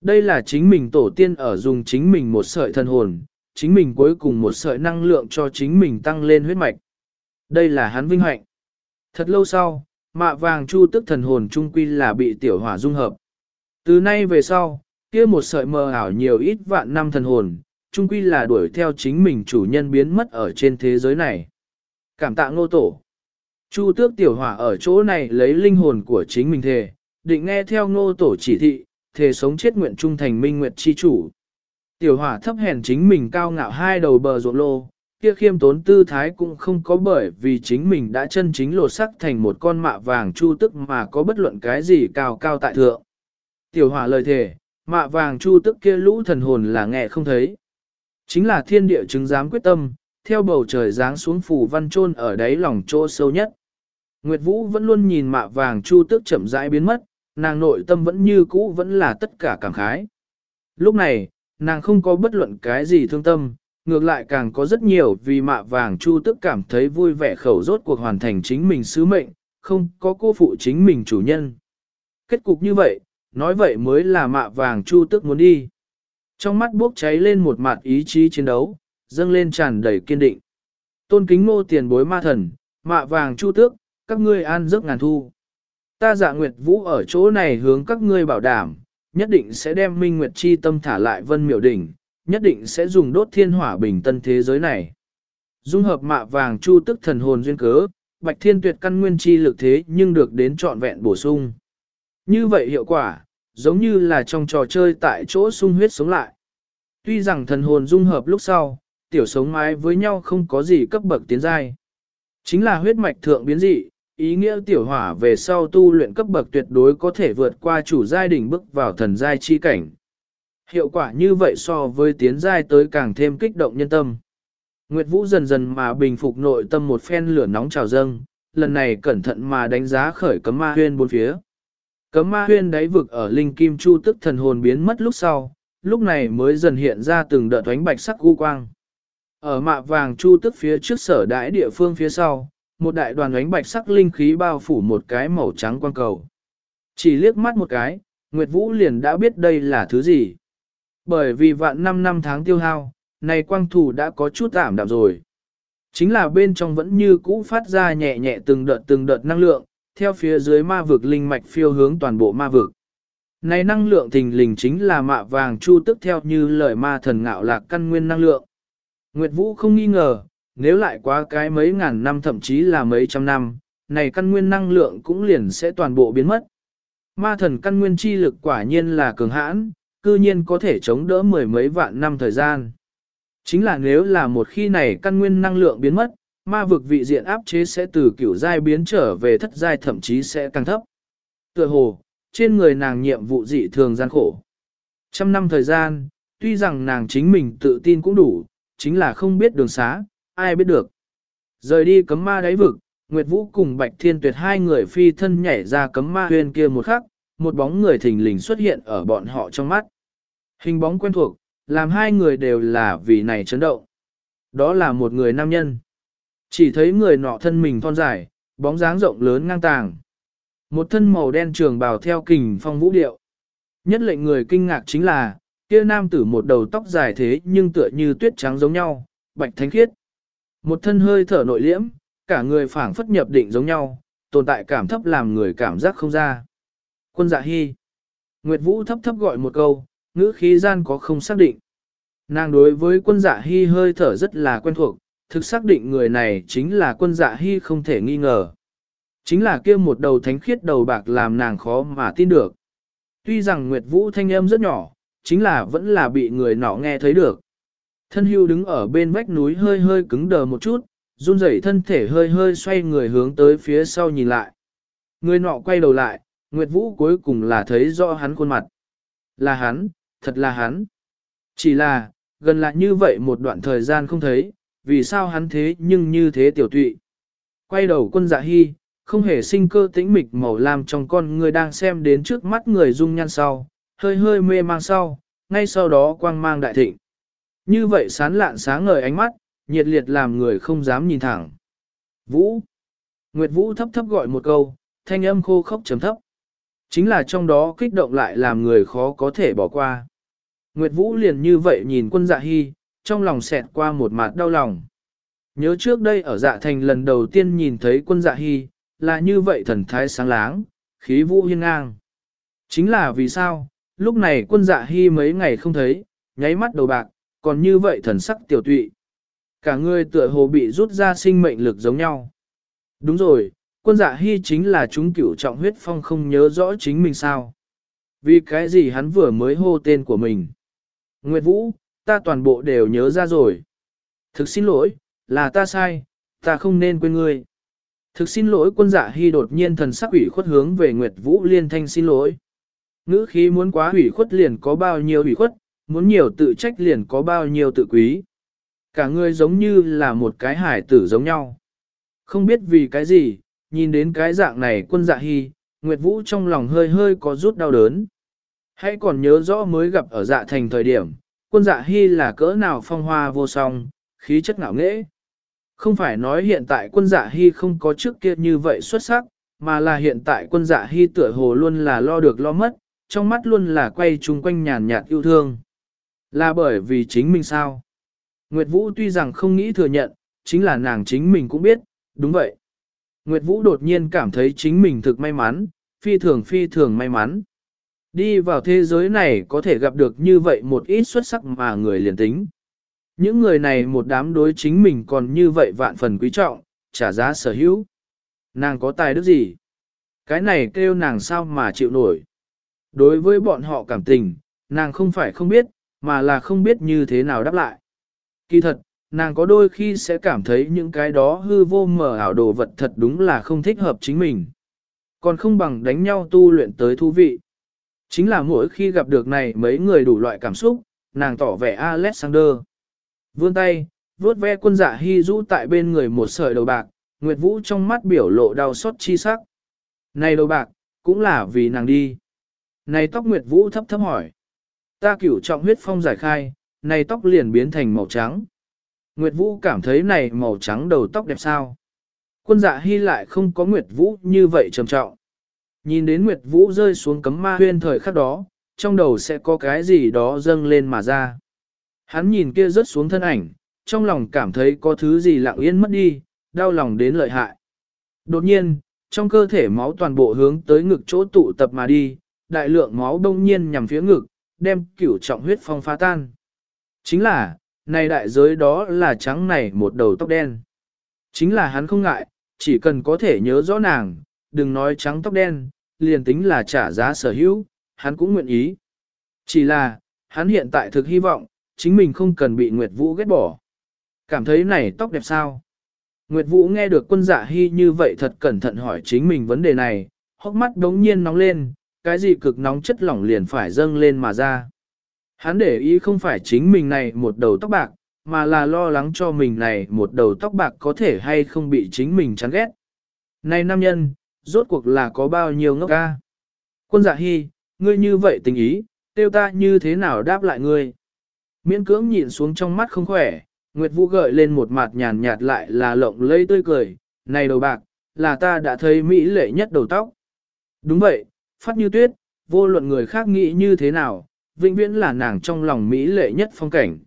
Đây là chính mình tổ tiên ở dùng chính mình một sợi thân hồn, chính mình cuối cùng một sợi năng lượng cho chính mình tăng lên huyết mạch. Đây là hắn vinh hạnh. Thật lâu sau, mạ vàng chu tức thần hồn trung quy là bị tiểu hỏa dung hợp. Từ nay về sau, kia một sợi mờ ảo nhiều ít vạn năm thần hồn, trung quy là đuổi theo chính mình chủ nhân biến mất ở trên thế giới này. Cảm tạ ngô tổ. Chu tước tiểu hỏa ở chỗ này lấy linh hồn của chính mình thề, định nghe theo ngô tổ chỉ thị, thề sống chết nguyện trung thành minh nguyệt chi chủ. Tiểu hỏa thấp hèn chính mình cao ngạo hai đầu bờ ruộng lô, kia khiêm tốn tư thái cũng không có bởi vì chính mình đã chân chính lột sắc thành một con mạ vàng chu tức mà có bất luận cái gì cao cao tại thượng. Tiểu hỏa lời thề, mạ vàng chu tức kia lũ thần hồn là nghe không thấy. Chính là thiên địa chứng giám quyết tâm, theo bầu trời giáng xuống phủ văn trôn ở đáy lòng chỗ sâu nhất. Nguyệt Vũ vẫn luôn nhìn mạ vàng chu tước chậm rãi biến mất, nàng nội tâm vẫn như cũ vẫn là tất cả cảm khái. Lúc này, nàng không có bất luận cái gì thương tâm, ngược lại càng có rất nhiều vì mạ vàng chu tước cảm thấy vui vẻ khẩu rốt cuộc hoàn thành chính mình sứ mệnh, không có cô phụ chính mình chủ nhân. Kết cục như vậy, nói vậy mới là mạ vàng chu tước muốn đi. Trong mắt bốc cháy lên một mặt ý chí chiến đấu, dâng lên tràn đầy kiên định. Tôn kính ngô tiền bối ma thần, mạ vàng chu tước, các ngươi an giấc ngàn thu. Ta dạ nguyệt vũ ở chỗ này hướng các ngươi bảo đảm, nhất định sẽ đem minh nguyệt chi tâm thả lại vân miểu đỉnh, nhất định sẽ dùng đốt thiên hỏa bình tân thế giới này. Dung hợp mạ vàng chu tức thần hồn duyên cớ, bạch thiên tuyệt căn nguyên chi lực thế nhưng được đến trọn vẹn bổ sung. Như vậy hiệu quả, giống như là trong trò chơi tại chỗ sung huyết sống lại. Tuy rằng thần hồn dung hợp lúc sau, tiểu sống mái với nhau không có gì cấp bậc tiến giai. Chính là huyết mạch thượng biến dị, ý nghĩa tiểu hỏa về sau tu luyện cấp bậc tuyệt đối có thể vượt qua chủ giai đỉnh bước vào thần giai chi cảnh. Hiệu quả như vậy so với tiến giai tới càng thêm kích động nhân tâm. Nguyệt Vũ dần dần mà bình phục nội tâm một phen lửa nóng trào dâng, lần này cẩn thận mà đánh giá khởi cấm ma huyên bốn phía. Cấm ma huyên đáy vực ở linh kim chu tức thần hồn biến mất lúc sau, lúc này mới dần hiện ra từng đợt thoánh bạch sắc u quang. Ở mạ vàng chu tức phía trước sở đãi địa phương phía sau, một đại đoàn ánh bạch sắc linh khí bao phủ một cái màu trắng quang cầu. Chỉ liếc mắt một cái, Nguyệt Vũ liền đã biết đây là thứ gì. Bởi vì vạn năm năm tháng tiêu hao, này quang thủ đã có chút ảm đạm rồi. Chính là bên trong vẫn như cũ phát ra nhẹ nhẹ từng đợt từng đợt năng lượng, theo phía dưới ma vực linh mạch phiêu hướng toàn bộ ma vực. Này năng lượng thình lình chính là mạ vàng chu tức theo như lời ma thần ngạo lạc căn nguyên năng lượng. Nguyệt Vũ không nghi ngờ, nếu lại quá cái mấy ngàn năm thậm chí là mấy trăm năm, này căn nguyên năng lượng cũng liền sẽ toàn bộ biến mất. Ma thần căn nguyên chi lực quả nhiên là cường hãn, cư nhiên có thể chống đỡ mười mấy vạn năm thời gian. Chính là nếu là một khi này căn nguyên năng lượng biến mất, ma vực vị diện áp chế sẽ từ kiểu giai biến trở về thất giai thậm chí sẽ càng thấp. Tựa hồ, trên người nàng nhiệm vụ dị thường gian khổ. Trăm năm thời gian, tuy rằng nàng chính mình tự tin cũng đủ, chính là không biết đường xá, ai biết được. Rời đi cấm ma đáy vực, Nguyệt Vũ cùng Bạch Thiên Tuyệt hai người phi thân nhảy ra cấm ma huyền kia một khắc, một bóng người thình lình xuất hiện ở bọn họ trong mắt. Hình bóng quen thuộc, làm hai người đều là vì này chấn động. Đó là một người nam nhân. Chỉ thấy người nọ thân mình thon dài, bóng dáng rộng lớn ngang tàng. Một thân màu đen trường bào theo kình phong vũ điệu. Nhất lệnh người kinh ngạc chính là, kia nam tử một đầu tóc dài thế nhưng tựa như tuyết trắng giống nhau, bạch thánh khiết. Một thân hơi thở nội liễm, cả người phảng phất nhập định giống nhau, tồn tại cảm thấp làm người cảm giác không ra. Quân dạ hy. Nguyệt Vũ thấp thấp gọi một câu, ngữ khí gian có không xác định. Nàng đối với quân dạ hy hơi thở rất là quen thuộc, thực xác định người này chính là quân dạ hy không thể nghi ngờ. Chính là kia một đầu thánh khiết đầu bạc làm nàng khó mà tin được. Tuy rằng Nguyệt Vũ thanh âm rất nhỏ, chính là vẫn là bị người nọ nghe thấy được. Thân hưu đứng ở bên vách núi hơi hơi cứng đờ một chút, run rẩy thân thể hơi hơi xoay người hướng tới phía sau nhìn lại. Người nọ quay đầu lại, Nguyệt Vũ cuối cùng là thấy rõ hắn khuôn mặt. Là hắn, thật là hắn. Chỉ là, gần lại như vậy một đoạn thời gian không thấy, vì sao hắn thế nhưng như thế tiểu tụy. Quay đầu quân dạ hy, không hề sinh cơ tĩnh mịch màu lam trong con người đang xem đến trước mắt người dung nhan sau, hơi hơi mê mang sau, ngay sau đó quang mang đại thịnh. Như vậy sán lạn sáng ngời ánh mắt, nhiệt liệt làm người không dám nhìn thẳng. Vũ. Nguyệt Vũ thấp thấp gọi một câu, thanh âm khô khốc chấm thấp. Chính là trong đó kích động lại làm người khó có thể bỏ qua. Nguyệt Vũ liền như vậy nhìn quân dạ hy, trong lòng xẹt qua một mặt đau lòng. Nhớ trước đây ở dạ thành lần đầu tiên nhìn thấy quân dạ hy, là như vậy thần thái sáng láng, khí vũ hiên ngang. Chính là vì sao, lúc này quân dạ hy mấy ngày không thấy, nháy mắt đầu bạc, còn như vậy thần sắc tiểu tụy. Cả người tựa hồ bị rút ra sinh mệnh lực giống nhau. Đúng rồi, quân dạ hy chính là chúng cửu trọng huyết phong không nhớ rõ chính mình sao. Vì cái gì hắn vừa mới hô tên của mình. Nguyệt Vũ, ta toàn bộ đều nhớ ra rồi. Thực xin lỗi, là ta sai, ta không nên quên ngươi. Thực xin lỗi quân dạ hy đột nhiên thần sắc ủy khuất hướng về Nguyệt Vũ liên thanh xin lỗi. Ngữ khí muốn quá ủy khuất liền có bao nhiêu ủy khuất, muốn nhiều tự trách liền có bao nhiêu tự quý. Cả người giống như là một cái hải tử giống nhau. Không biết vì cái gì, nhìn đến cái dạng này quân dạ hy, Nguyệt Vũ trong lòng hơi hơi có rút đau đớn. Hãy còn nhớ rõ mới gặp ở dạ thành thời điểm, quân dạ hy là cỡ nào phong hoa vô song, khí chất ngạo nghễ. Không phải nói hiện tại quân dạ hy không có trước kia như vậy xuất sắc, mà là hiện tại quân dạ hy tựa hồ luôn là lo được lo mất, trong mắt luôn là quay chung quanh nhàn nhạt yêu thương. Là bởi vì chính mình sao? Nguyệt Vũ tuy rằng không nghĩ thừa nhận, chính là nàng chính mình cũng biết, đúng vậy. Nguyệt Vũ đột nhiên cảm thấy chính mình thực may mắn, phi thường phi thường may mắn. Đi vào thế giới này có thể gặp được như vậy một ít xuất sắc mà người liền tính. Những người này một đám đối chính mình còn như vậy vạn phần quý trọng, trả giá sở hữu. Nàng có tài đức gì? Cái này kêu nàng sao mà chịu nổi. Đối với bọn họ cảm tình, nàng không phải không biết, mà là không biết như thế nào đáp lại. Kỳ thật, nàng có đôi khi sẽ cảm thấy những cái đó hư vô mờ ảo đồ vật thật đúng là không thích hợp chính mình. Còn không bằng đánh nhau tu luyện tới thú vị. Chính là mỗi khi gặp được này mấy người đủ loại cảm xúc, nàng tỏ vẻ Alexander. Vươn tay, vuốt ve quân dạ hy rũ tại bên người một sợi đầu bạc, Nguyệt Vũ trong mắt biểu lộ đau xót chi sắc. Này đầu bạc, cũng là vì nàng đi. Này tóc Nguyệt Vũ thấp thấp hỏi. Ta cửu trọng huyết phong giải khai, này tóc liền biến thành màu trắng. Nguyệt Vũ cảm thấy này màu trắng đầu tóc đẹp sao. Quân dạ hy lại không có Nguyệt Vũ như vậy trầm trọng. Nhìn đến Nguyệt Vũ rơi xuống cấm ma huyên thời khắc đó, trong đầu sẽ có cái gì đó dâng lên mà ra. Hắn nhìn kia rớt xuống thân ảnh, trong lòng cảm thấy có thứ gì lặng yên mất đi, đau lòng đến lợi hại. Đột nhiên, trong cơ thể máu toàn bộ hướng tới ngực chỗ tụ tập mà đi, đại lượng máu đông nhiên nhằm phía ngực, đem cửu trọng huyết phong phá tan. Chính là, này đại giới đó là trắng này một đầu tóc đen. Chính là hắn không ngại, chỉ cần có thể nhớ rõ nàng, đừng nói trắng tóc đen, liền tính là trả giá sở hữu, hắn cũng nguyện ý. Chỉ là, hắn hiện tại thực hy vọng, chính mình không cần bị Nguyệt Vũ ghét bỏ. Cảm thấy này tóc đẹp sao? Nguyệt Vũ nghe được quân dạ hy như vậy thật cẩn thận hỏi chính mình vấn đề này, hốc mắt đống nhiên nóng lên, cái gì cực nóng chất lỏng liền phải dâng lên mà ra. Hắn để ý không phải chính mình này một đầu tóc bạc, mà là lo lắng cho mình này một đầu tóc bạc có thể hay không bị chính mình chán ghét. Này nam nhân, rốt cuộc là có bao nhiêu ngốc ca? Quân dạ hy, ngươi như vậy tình ý, tiêu ta như thế nào đáp lại ngươi? Miễn cưỡng nhìn xuống trong mắt không khỏe, Nguyệt Vũ gợi lên một mặt nhàn nhạt lại là lộng lây tươi cười, này đầu bạc, là ta đã thấy mỹ lệ nhất đầu tóc. Đúng vậy, phát như tuyết, vô luận người khác nghĩ như thế nào, vĩnh viễn là nàng trong lòng mỹ lệ nhất phong cảnh.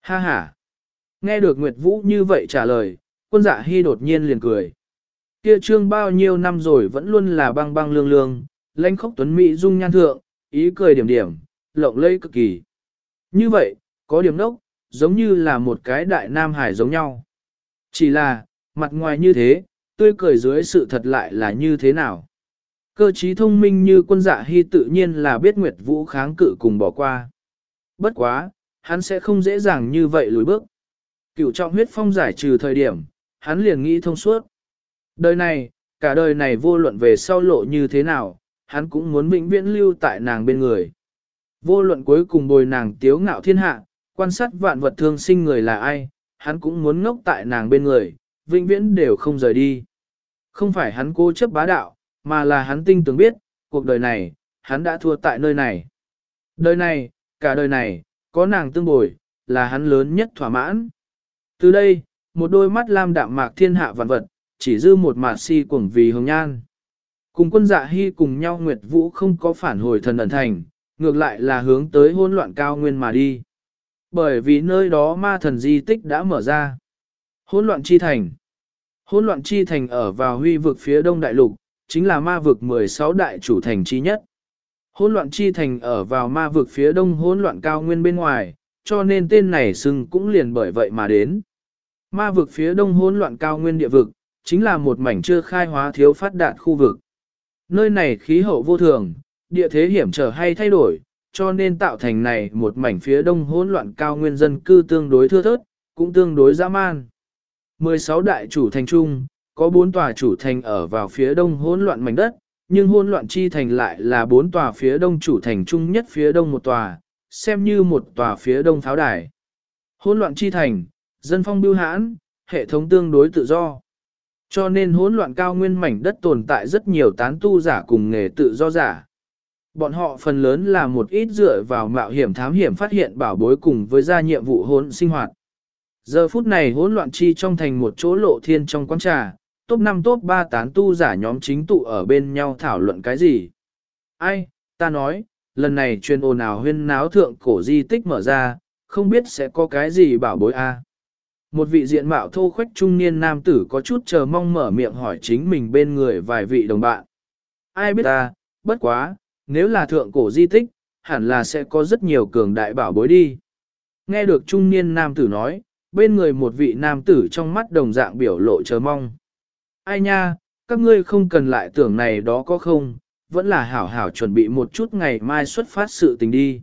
Ha ha! Nghe được Nguyệt Vũ như vậy trả lời, quân dạ hy đột nhiên liền cười. Kia trương bao nhiêu năm rồi vẫn luôn là băng băng lương lương, lãnh khốc tuấn mỹ dung nhan thượng, ý cười điểm điểm, lộng lẫy cực kỳ. Như vậy, có điểm đốc, giống như là một cái đại nam hải giống nhau. Chỉ là, mặt ngoài như thế, tươi cười dưới sự thật lại là như thế nào. Cơ trí thông minh như quân dạ hy tự nhiên là biết Nguyệt Vũ kháng cự cùng bỏ qua. Bất quá, hắn sẽ không dễ dàng như vậy lùi bước. Cựu trọng huyết phong giải trừ thời điểm, hắn liền nghĩ thông suốt. Đời này, cả đời này vô luận về sau lộ như thế nào, hắn cũng muốn vĩnh viễn lưu tại nàng bên người. Vô luận cuối cùng bồi nàng tiếu ngạo thiên hạ, quan sát vạn vật thương sinh người là ai, hắn cũng muốn ngốc tại nàng bên người, vĩnh viễn đều không rời đi. Không phải hắn cố chấp bá đạo, mà là hắn tinh tường biết, cuộc đời này, hắn đã thua tại nơi này. Đời này, cả đời này, có nàng tương bồi, là hắn lớn nhất thỏa mãn. Từ đây, một đôi mắt lam đạm mạc thiên hạ vạn vật, chỉ dư một mạt si cuồng vì hồng nhan. Cùng quân dạ hy cùng nhau Nguyệt Vũ không có phản hồi thần ẩn thành, ngược lại là hướng tới hỗn loạn cao nguyên mà đi. Bởi vì nơi đó ma thần di tích đã mở ra. Hỗn loạn chi thành. Hỗn loạn chi thành ở vào huy vực phía đông đại lục, chính là ma vực 16 đại chủ thành chi nhất. Hỗn loạn chi thành ở vào ma vực phía đông hỗn loạn cao nguyên bên ngoài, cho nên tên này xưng cũng liền bởi vậy mà đến. Ma vực phía đông hỗn loạn cao nguyên địa vực, chính là một mảnh chưa khai hóa thiếu phát đạt khu vực. Nơi này khí hậu vô thường, địa thế hiểm trở hay thay đổi, cho nên tạo thành này một mảnh phía đông hỗn loạn cao nguyên dân cư tương đối thưa thớt, cũng tương đối dã man. 16 đại chủ thành trung, có 4 tòa chủ thành ở vào phía đông hỗn loạn mảnh đất, nhưng hỗn loạn chi thành lại là 4 tòa phía đông chủ thành trung nhất phía đông một tòa, xem như một tòa phía đông pháo đài. Hỗn loạn chi thành, dân phong biêu hãn, hệ thống tương đối tự do. Cho nên hỗn loạn cao nguyên mảnh đất tồn tại rất nhiều tán tu giả cùng nghề tự do giả. Bọn họ phần lớn là một ít dựa vào mạo hiểm thám hiểm phát hiện bảo bối cùng với ra nhiệm vụ hỗn sinh hoạt. Giờ phút này hỗn loạn chi trong thành một chỗ lộ thiên trong quán trà, top 5 top 3 tán tu giả nhóm chính tụ ở bên nhau thảo luận cái gì. Ai, ta nói, lần này truyền ồn ào huyên náo thượng cổ di tích mở ra, không biết sẽ có cái gì bảo bối a. Một vị diện mạo thô khoách trung niên nam tử có chút chờ mong mở miệng hỏi chính mình bên người vài vị đồng bạn. Ai biết ta, bất quá, nếu là thượng cổ di tích, hẳn là sẽ có rất nhiều cường đại bảo bối đi. Nghe được trung niên nam tử nói, bên người một vị nam tử trong mắt đồng dạng biểu lộ chờ mong. Ai nha, các ngươi không cần lại tưởng này đó có không, vẫn là hảo hảo chuẩn bị một chút ngày mai xuất phát sự tình đi.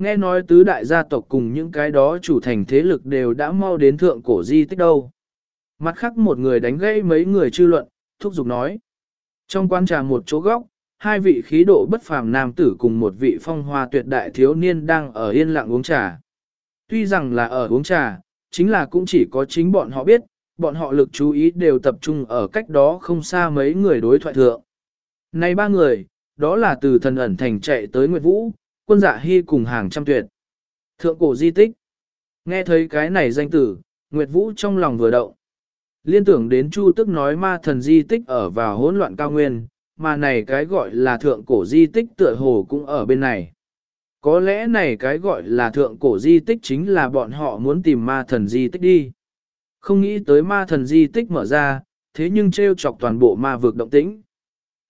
Nghe nói tứ đại gia tộc cùng những cái đó chủ thành thế lực đều đã mau đến thượng cổ di tích đâu. Mặt khác một người đánh gãy mấy người chư luận, thúc giục nói. Trong quan trà một chỗ góc, hai vị khí độ bất phàm nam tử cùng một vị phong hoa tuyệt đại thiếu niên đang ở yên lặng uống trà. Tuy rằng là ở uống trà, chính là cũng chỉ có chính bọn họ biết, bọn họ lực chú ý đều tập trung ở cách đó không xa mấy người đối thoại thượng. Này ba người, đó là từ thần ẩn thành chạy tới Nguyệt Vũ, quân dạ hy cùng hàng trăm tuyệt. Thượng cổ di tích. Nghe thấy cái này danh tử, Nguyệt Vũ trong lòng vừa động. Liên tưởng đến Chu tức nói ma thần di tích ở vào hỗn loạn cao nguyên, mà này cái gọi là thượng cổ di tích tựa hồ cũng ở bên này. Có lẽ này cái gọi là thượng cổ di tích chính là bọn họ muốn tìm ma thần di tích đi. Không nghĩ tới ma thần di tích mở ra, thế nhưng treo chọc toàn bộ ma vực động tĩnh.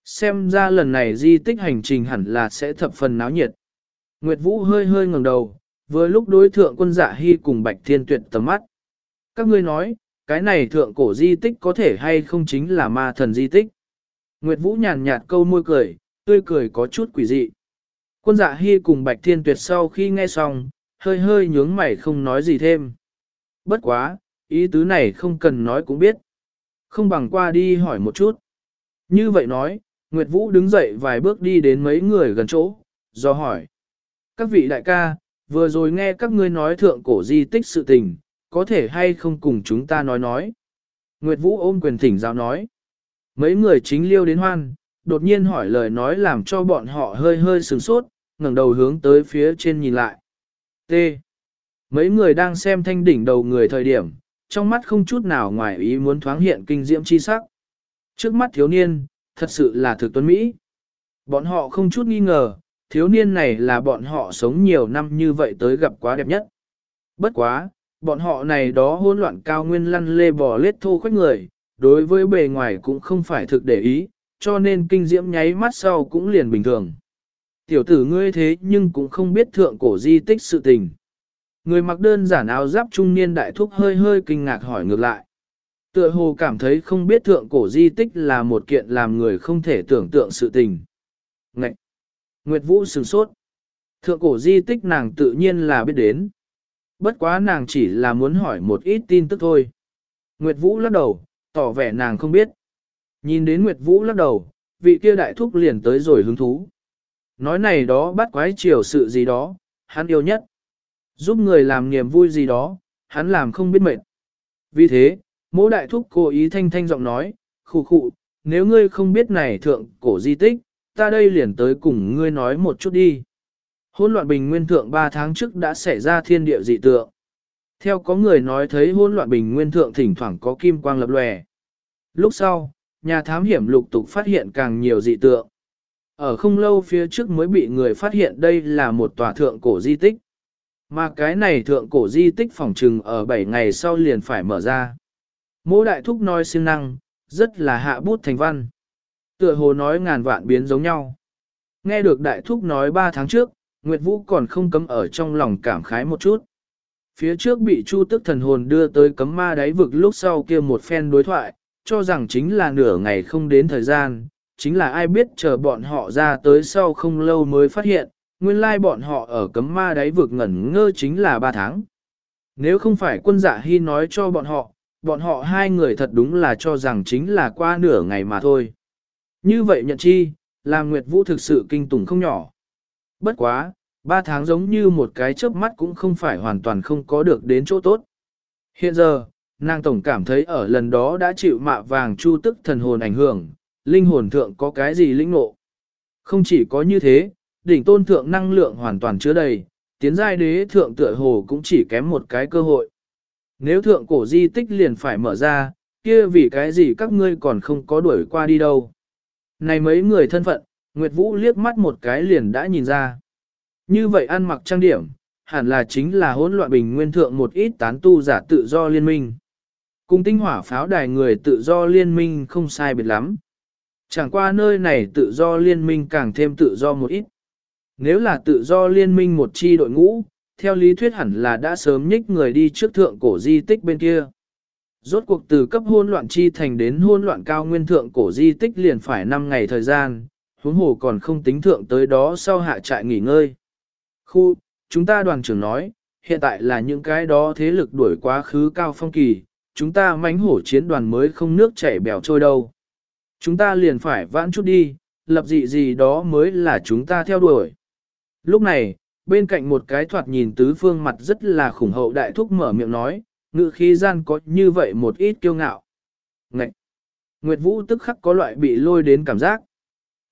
Xem ra lần này di tích hành trình hẳn là sẽ thập phần náo nhiệt. Nguyệt Vũ hơi hơi ngẩng đầu, vừa lúc đối thượng quân dạ hy cùng Bạch Thiên Tuyệt tầm mắt. Các ngươi nói, cái này thượng cổ di tích có thể hay không chính là ma thần di tích. Nguyệt Vũ nhàn nhạt câu môi cười, tươi cười có chút quỷ dị. Quân dạ hy cùng Bạch Thiên Tuyệt sau khi nghe xong, hơi hơi nhướng mày không nói gì thêm. Bất quá, ý tứ này không cần nói cũng biết. Không bằng qua đi hỏi một chút. Như vậy nói, Nguyệt Vũ đứng dậy vài bước đi đến mấy người gần chỗ, do hỏi. Các vị đại ca, vừa rồi nghe các ngươi nói thượng cổ di tích sự tình, có thể hay không cùng chúng ta nói nói. Nguyệt Vũ ôm quyền thỉnh giáo nói. Mấy người chính liêu đến hoan, đột nhiên hỏi lời nói làm cho bọn họ hơi hơi sừng sốt, ngẩng đầu hướng tới phía trên nhìn lại. T. Mấy người đang xem thanh đỉnh đầu người thời điểm, trong mắt không chút nào ngoài ý muốn thoáng hiện kinh diễm chi sắc. Trước mắt thiếu niên, thật sự là thực tuấn Mỹ. Bọn họ không chút nghi ngờ, thiếu niên này là bọn họ sống nhiều năm như vậy tới gặp quá đẹp nhất. Bất quá, bọn họ này đó hỗn loạn cao nguyên lăn lê bò lết thô khoách người, đối với bề ngoài cũng không phải thực để ý, cho nên kinh diễm nháy mắt sau cũng liền bình thường. Tiểu tử ngươi thế nhưng cũng không biết thượng cổ di tích sự tình. Người mặc đơn giản áo giáp trung niên đại thúc hơi hơi kinh ngạc hỏi ngược lại. Tựa hồ cảm thấy không biết thượng cổ di tích là một kiện làm người không thể tưởng tượng sự tình. Ngậy! Nguyệt Vũ sửng sốt. Thượng cổ di tích nàng tự nhiên là biết đến. Bất quá nàng chỉ là muốn hỏi một ít tin tức thôi. Nguyệt Vũ lắc đầu, tỏ vẻ nàng không biết. Nhìn đến Nguyệt Vũ lắc đầu, vị kia đại thúc liền tới rồi hứng thú. Nói này đó bắt quái chiều sự gì đó, hắn yêu nhất. Giúp người làm niềm vui gì đó, hắn làm không biết mệt. Vì thế, mỗi đại thúc cố ý thanh thanh giọng nói, khụ khụ, nếu ngươi không biết này thượng cổ di tích, ta đây liền tới cùng ngươi nói một chút đi. Hôn loạn bình nguyên thượng 3 tháng trước đã xảy ra thiên địa dị tượng. Theo có người nói thấy hôn loạn bình nguyên thượng thỉnh thoảng có kim quang lập lòe. Lúc sau, nhà thám hiểm lục tục phát hiện càng nhiều dị tượng. Ở không lâu phía trước mới bị người phát hiện đây là một tòa thượng cổ di tích. Mà cái này thượng cổ di tích phòng trừng ở 7 ngày sau liền phải mở ra. Mỗ đại thúc nói siêng năng, rất là hạ bút thành văn. Tựa hồ nói ngàn vạn biến giống nhau. Nghe được đại thúc nói 3 tháng trước, Nguyệt Vũ còn không cấm ở trong lòng cảm khái một chút. Phía trước bị Chu tức thần hồn đưa tới cấm ma đáy vực lúc sau kia một phen đối thoại, cho rằng chính là nửa ngày không đến thời gian, chính là ai biết chờ bọn họ ra tới sau không lâu mới phát hiện, nguyên lai bọn họ ở cấm ma đáy vực ngẩn ngơ chính là 3 tháng. Nếu không phải quân dạ hy nói cho bọn họ, bọn họ hai người thật đúng là cho rằng chính là qua nửa ngày mà thôi. Như vậy nhận chi, làm Nguyệt Vũ thực sự kinh tủng không nhỏ. Bất quá, ba tháng giống như một cái chớp mắt cũng không phải hoàn toàn không có được đến chỗ tốt. Hiện giờ, nàng tổng cảm thấy ở lần đó đã chịu mạ vàng chu tức thần hồn ảnh hưởng, linh hồn thượng có cái gì linh ngộ. Không chỉ có như thế, đỉnh tôn thượng năng lượng hoàn toàn chứa đầy, tiến giai đế thượng tựa hồ cũng chỉ kém một cái cơ hội. Nếu thượng cổ di tích liền phải mở ra, kia vì cái gì các ngươi còn không có đuổi qua đi đâu. Này mấy người thân phận, Nguyệt Vũ liếc mắt một cái liền đã nhìn ra. Như vậy ăn mặc trang điểm, hẳn là chính là hỗn loạn bình nguyên thượng một ít tán tu giả tự do liên minh. Cùng tinh hỏa pháo đài người tự do liên minh không sai biệt lắm. Chẳng qua nơi này tự do liên minh càng thêm tự do một ít. Nếu là tự do liên minh một chi đội ngũ, theo lý thuyết hẳn là đã sớm nhích người đi trước thượng cổ di tích bên kia. Rốt cuộc từ cấp hôn loạn chi thành đến hôn loạn cao nguyên thượng cổ di tích liền phải 5 ngày thời gian, huống hồ còn không tính thượng tới đó sau hạ trại nghỉ ngơi. Khu, chúng ta đoàn trưởng nói, hiện tại là những cái đó thế lực đuổi quá khứ cao phong kỳ, chúng ta mánh hổ chiến đoàn mới không nước chảy bèo trôi đâu. Chúng ta liền phải vãn chút đi, lập dị gì đó mới là chúng ta theo đuổi. Lúc này, bên cạnh một cái thoạt nhìn tứ phương mặt rất là khủng hậu đại thúc mở miệng nói, ngự khí gian có như vậy một ít kiêu ngạo. Ngậy! Nguyệt Vũ tức khắc có loại bị lôi đến cảm giác.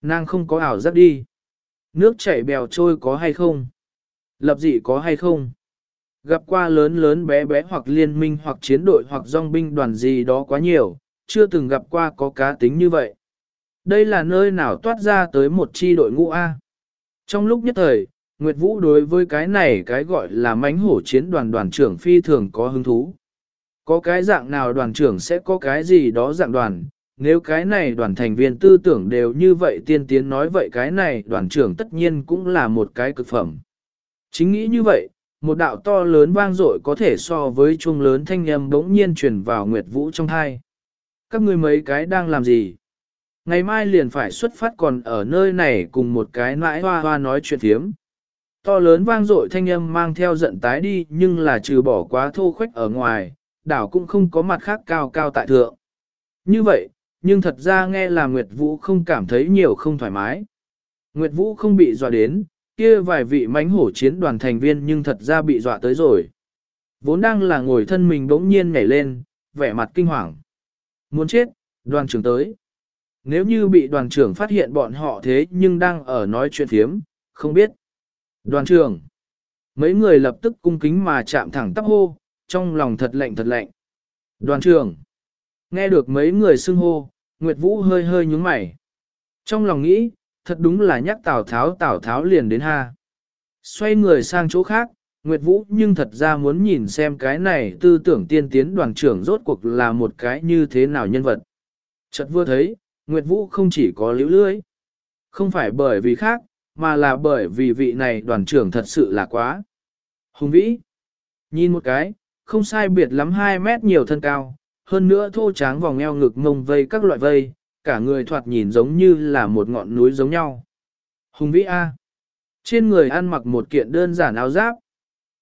Nàng không có ảo giác đi. Nước chảy bèo trôi có hay không? Lập dị có hay không? Gặp qua lớn lớn bé bé hoặc liên minh hoặc chiến đội hoặc dòng binh đoàn gì đó quá nhiều, chưa từng gặp qua có cá tính như vậy. Đây là nơi nào toát ra tới một chi đội ngũ A. Trong lúc nhất thời, Nguyệt Vũ đối với cái này cái gọi là mánh hổ chiến đoàn đoàn trưởng phi thường có hứng thú. Có cái dạng nào đoàn trưởng sẽ có cái gì đó dạng đoàn, nếu cái này đoàn thành viên tư tưởng đều như vậy tiên tiến nói vậy cái này đoàn trưởng tất nhiên cũng là một cái cực phẩm. Chính nghĩ như vậy, một đạo to lớn vang dội có thể so với chuông lớn thanh âm bỗng nhiên truyền vào Nguyệt Vũ trong thai. Các ngươi mấy cái đang làm gì? Ngày mai liền phải xuất phát còn ở nơi này cùng một cái nãi hoa hoa nói chuyện thiếm. To lớn vang dội thanh âm mang theo giận tái đi nhưng là trừ bỏ quá thô khuếch ở ngoài, đảo cũng không có mặt khác cao cao tại thượng. Như vậy, nhưng thật ra nghe là Nguyệt Vũ không cảm thấy nhiều không thoải mái. Nguyệt Vũ không bị dọa đến, kia vài vị mánh hổ chiến đoàn thành viên nhưng thật ra bị dọa tới rồi. Vốn đang là ngồi thân mình bỗng nhiên nhảy lên, vẻ mặt kinh hoàng. Muốn chết, đoàn trưởng tới. Nếu như bị đoàn trưởng phát hiện bọn họ thế nhưng đang ở nói chuyện thiếm, không biết. Đoàn trưởng. Mấy người lập tức cung kính mà chạm thẳng tắp hô, trong lòng thật lạnh thật lạnh. Đoàn trưởng. Nghe được mấy người xưng hô, Nguyệt Vũ hơi hơi nhúng mày. Trong lòng nghĩ, thật đúng là nhắc Tào Tháo Tào Tháo liền đến ha. Xoay người sang chỗ khác, Nguyệt Vũ nhưng thật ra muốn nhìn xem cái này tư tưởng tiên tiến đoàn trưởng rốt cuộc là một cái như thế nào nhân vật. Chợt vừa thấy, Nguyệt Vũ không chỉ có liễu lưới. Không phải bởi vì khác, mà là bởi vì vị này đoàn trưởng thật sự là quá. Hùng vĩ. Nhìn một cái, không sai biệt lắm 2 mét nhiều thân cao, hơn nữa thô tráng vòng eo ngực ngông vây các loại vây, cả người thoạt nhìn giống như là một ngọn núi giống nhau. Hùng vĩ A. Trên người ăn mặc một kiện đơn giản áo giáp,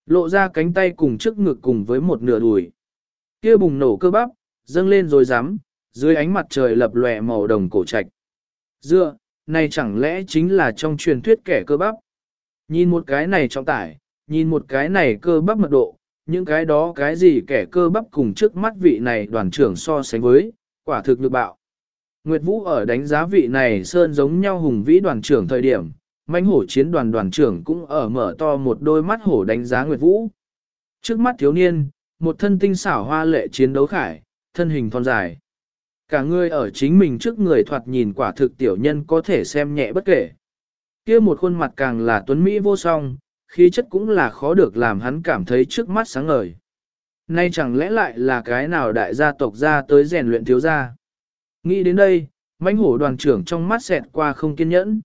lộ ra cánh tay cùng trước ngực cùng với một nửa đùi. kia bùng nổ cơ bắp, dâng lên rồi rắm dưới ánh mặt trời lập lòe màu đồng cổ trạch. Dựa, này chẳng lẽ chính là trong truyền thuyết kẻ cơ bắp? Nhìn một cái này trọng tải, nhìn một cái này cơ bắp mật độ, những cái đó cái gì kẻ cơ bắp cùng trước mắt vị này đoàn trưởng so sánh với, quả thực lực bạo. Nguyệt Vũ ở đánh giá vị này sơn giống nhau hùng vĩ đoàn trưởng thời điểm, mãnh hổ chiến đoàn đoàn trưởng cũng ở mở to một đôi mắt hổ đánh giá Nguyệt Vũ. Trước mắt thiếu niên, một thân tinh xảo hoa lệ chiến đấu khải, thân hình thon dài. Cả người ở chính mình trước người thoạt nhìn quả thực tiểu nhân có thể xem nhẹ bất kể. kia một khuôn mặt càng là tuấn Mỹ vô song, khí chất cũng là khó được làm hắn cảm thấy trước mắt sáng ngời. Nay chẳng lẽ lại là cái nào đại gia tộc ra tới rèn luyện thiếu gia? Nghĩ đến đây, mãnh hổ đoàn trưởng trong mắt xẹt qua không kiên nhẫn.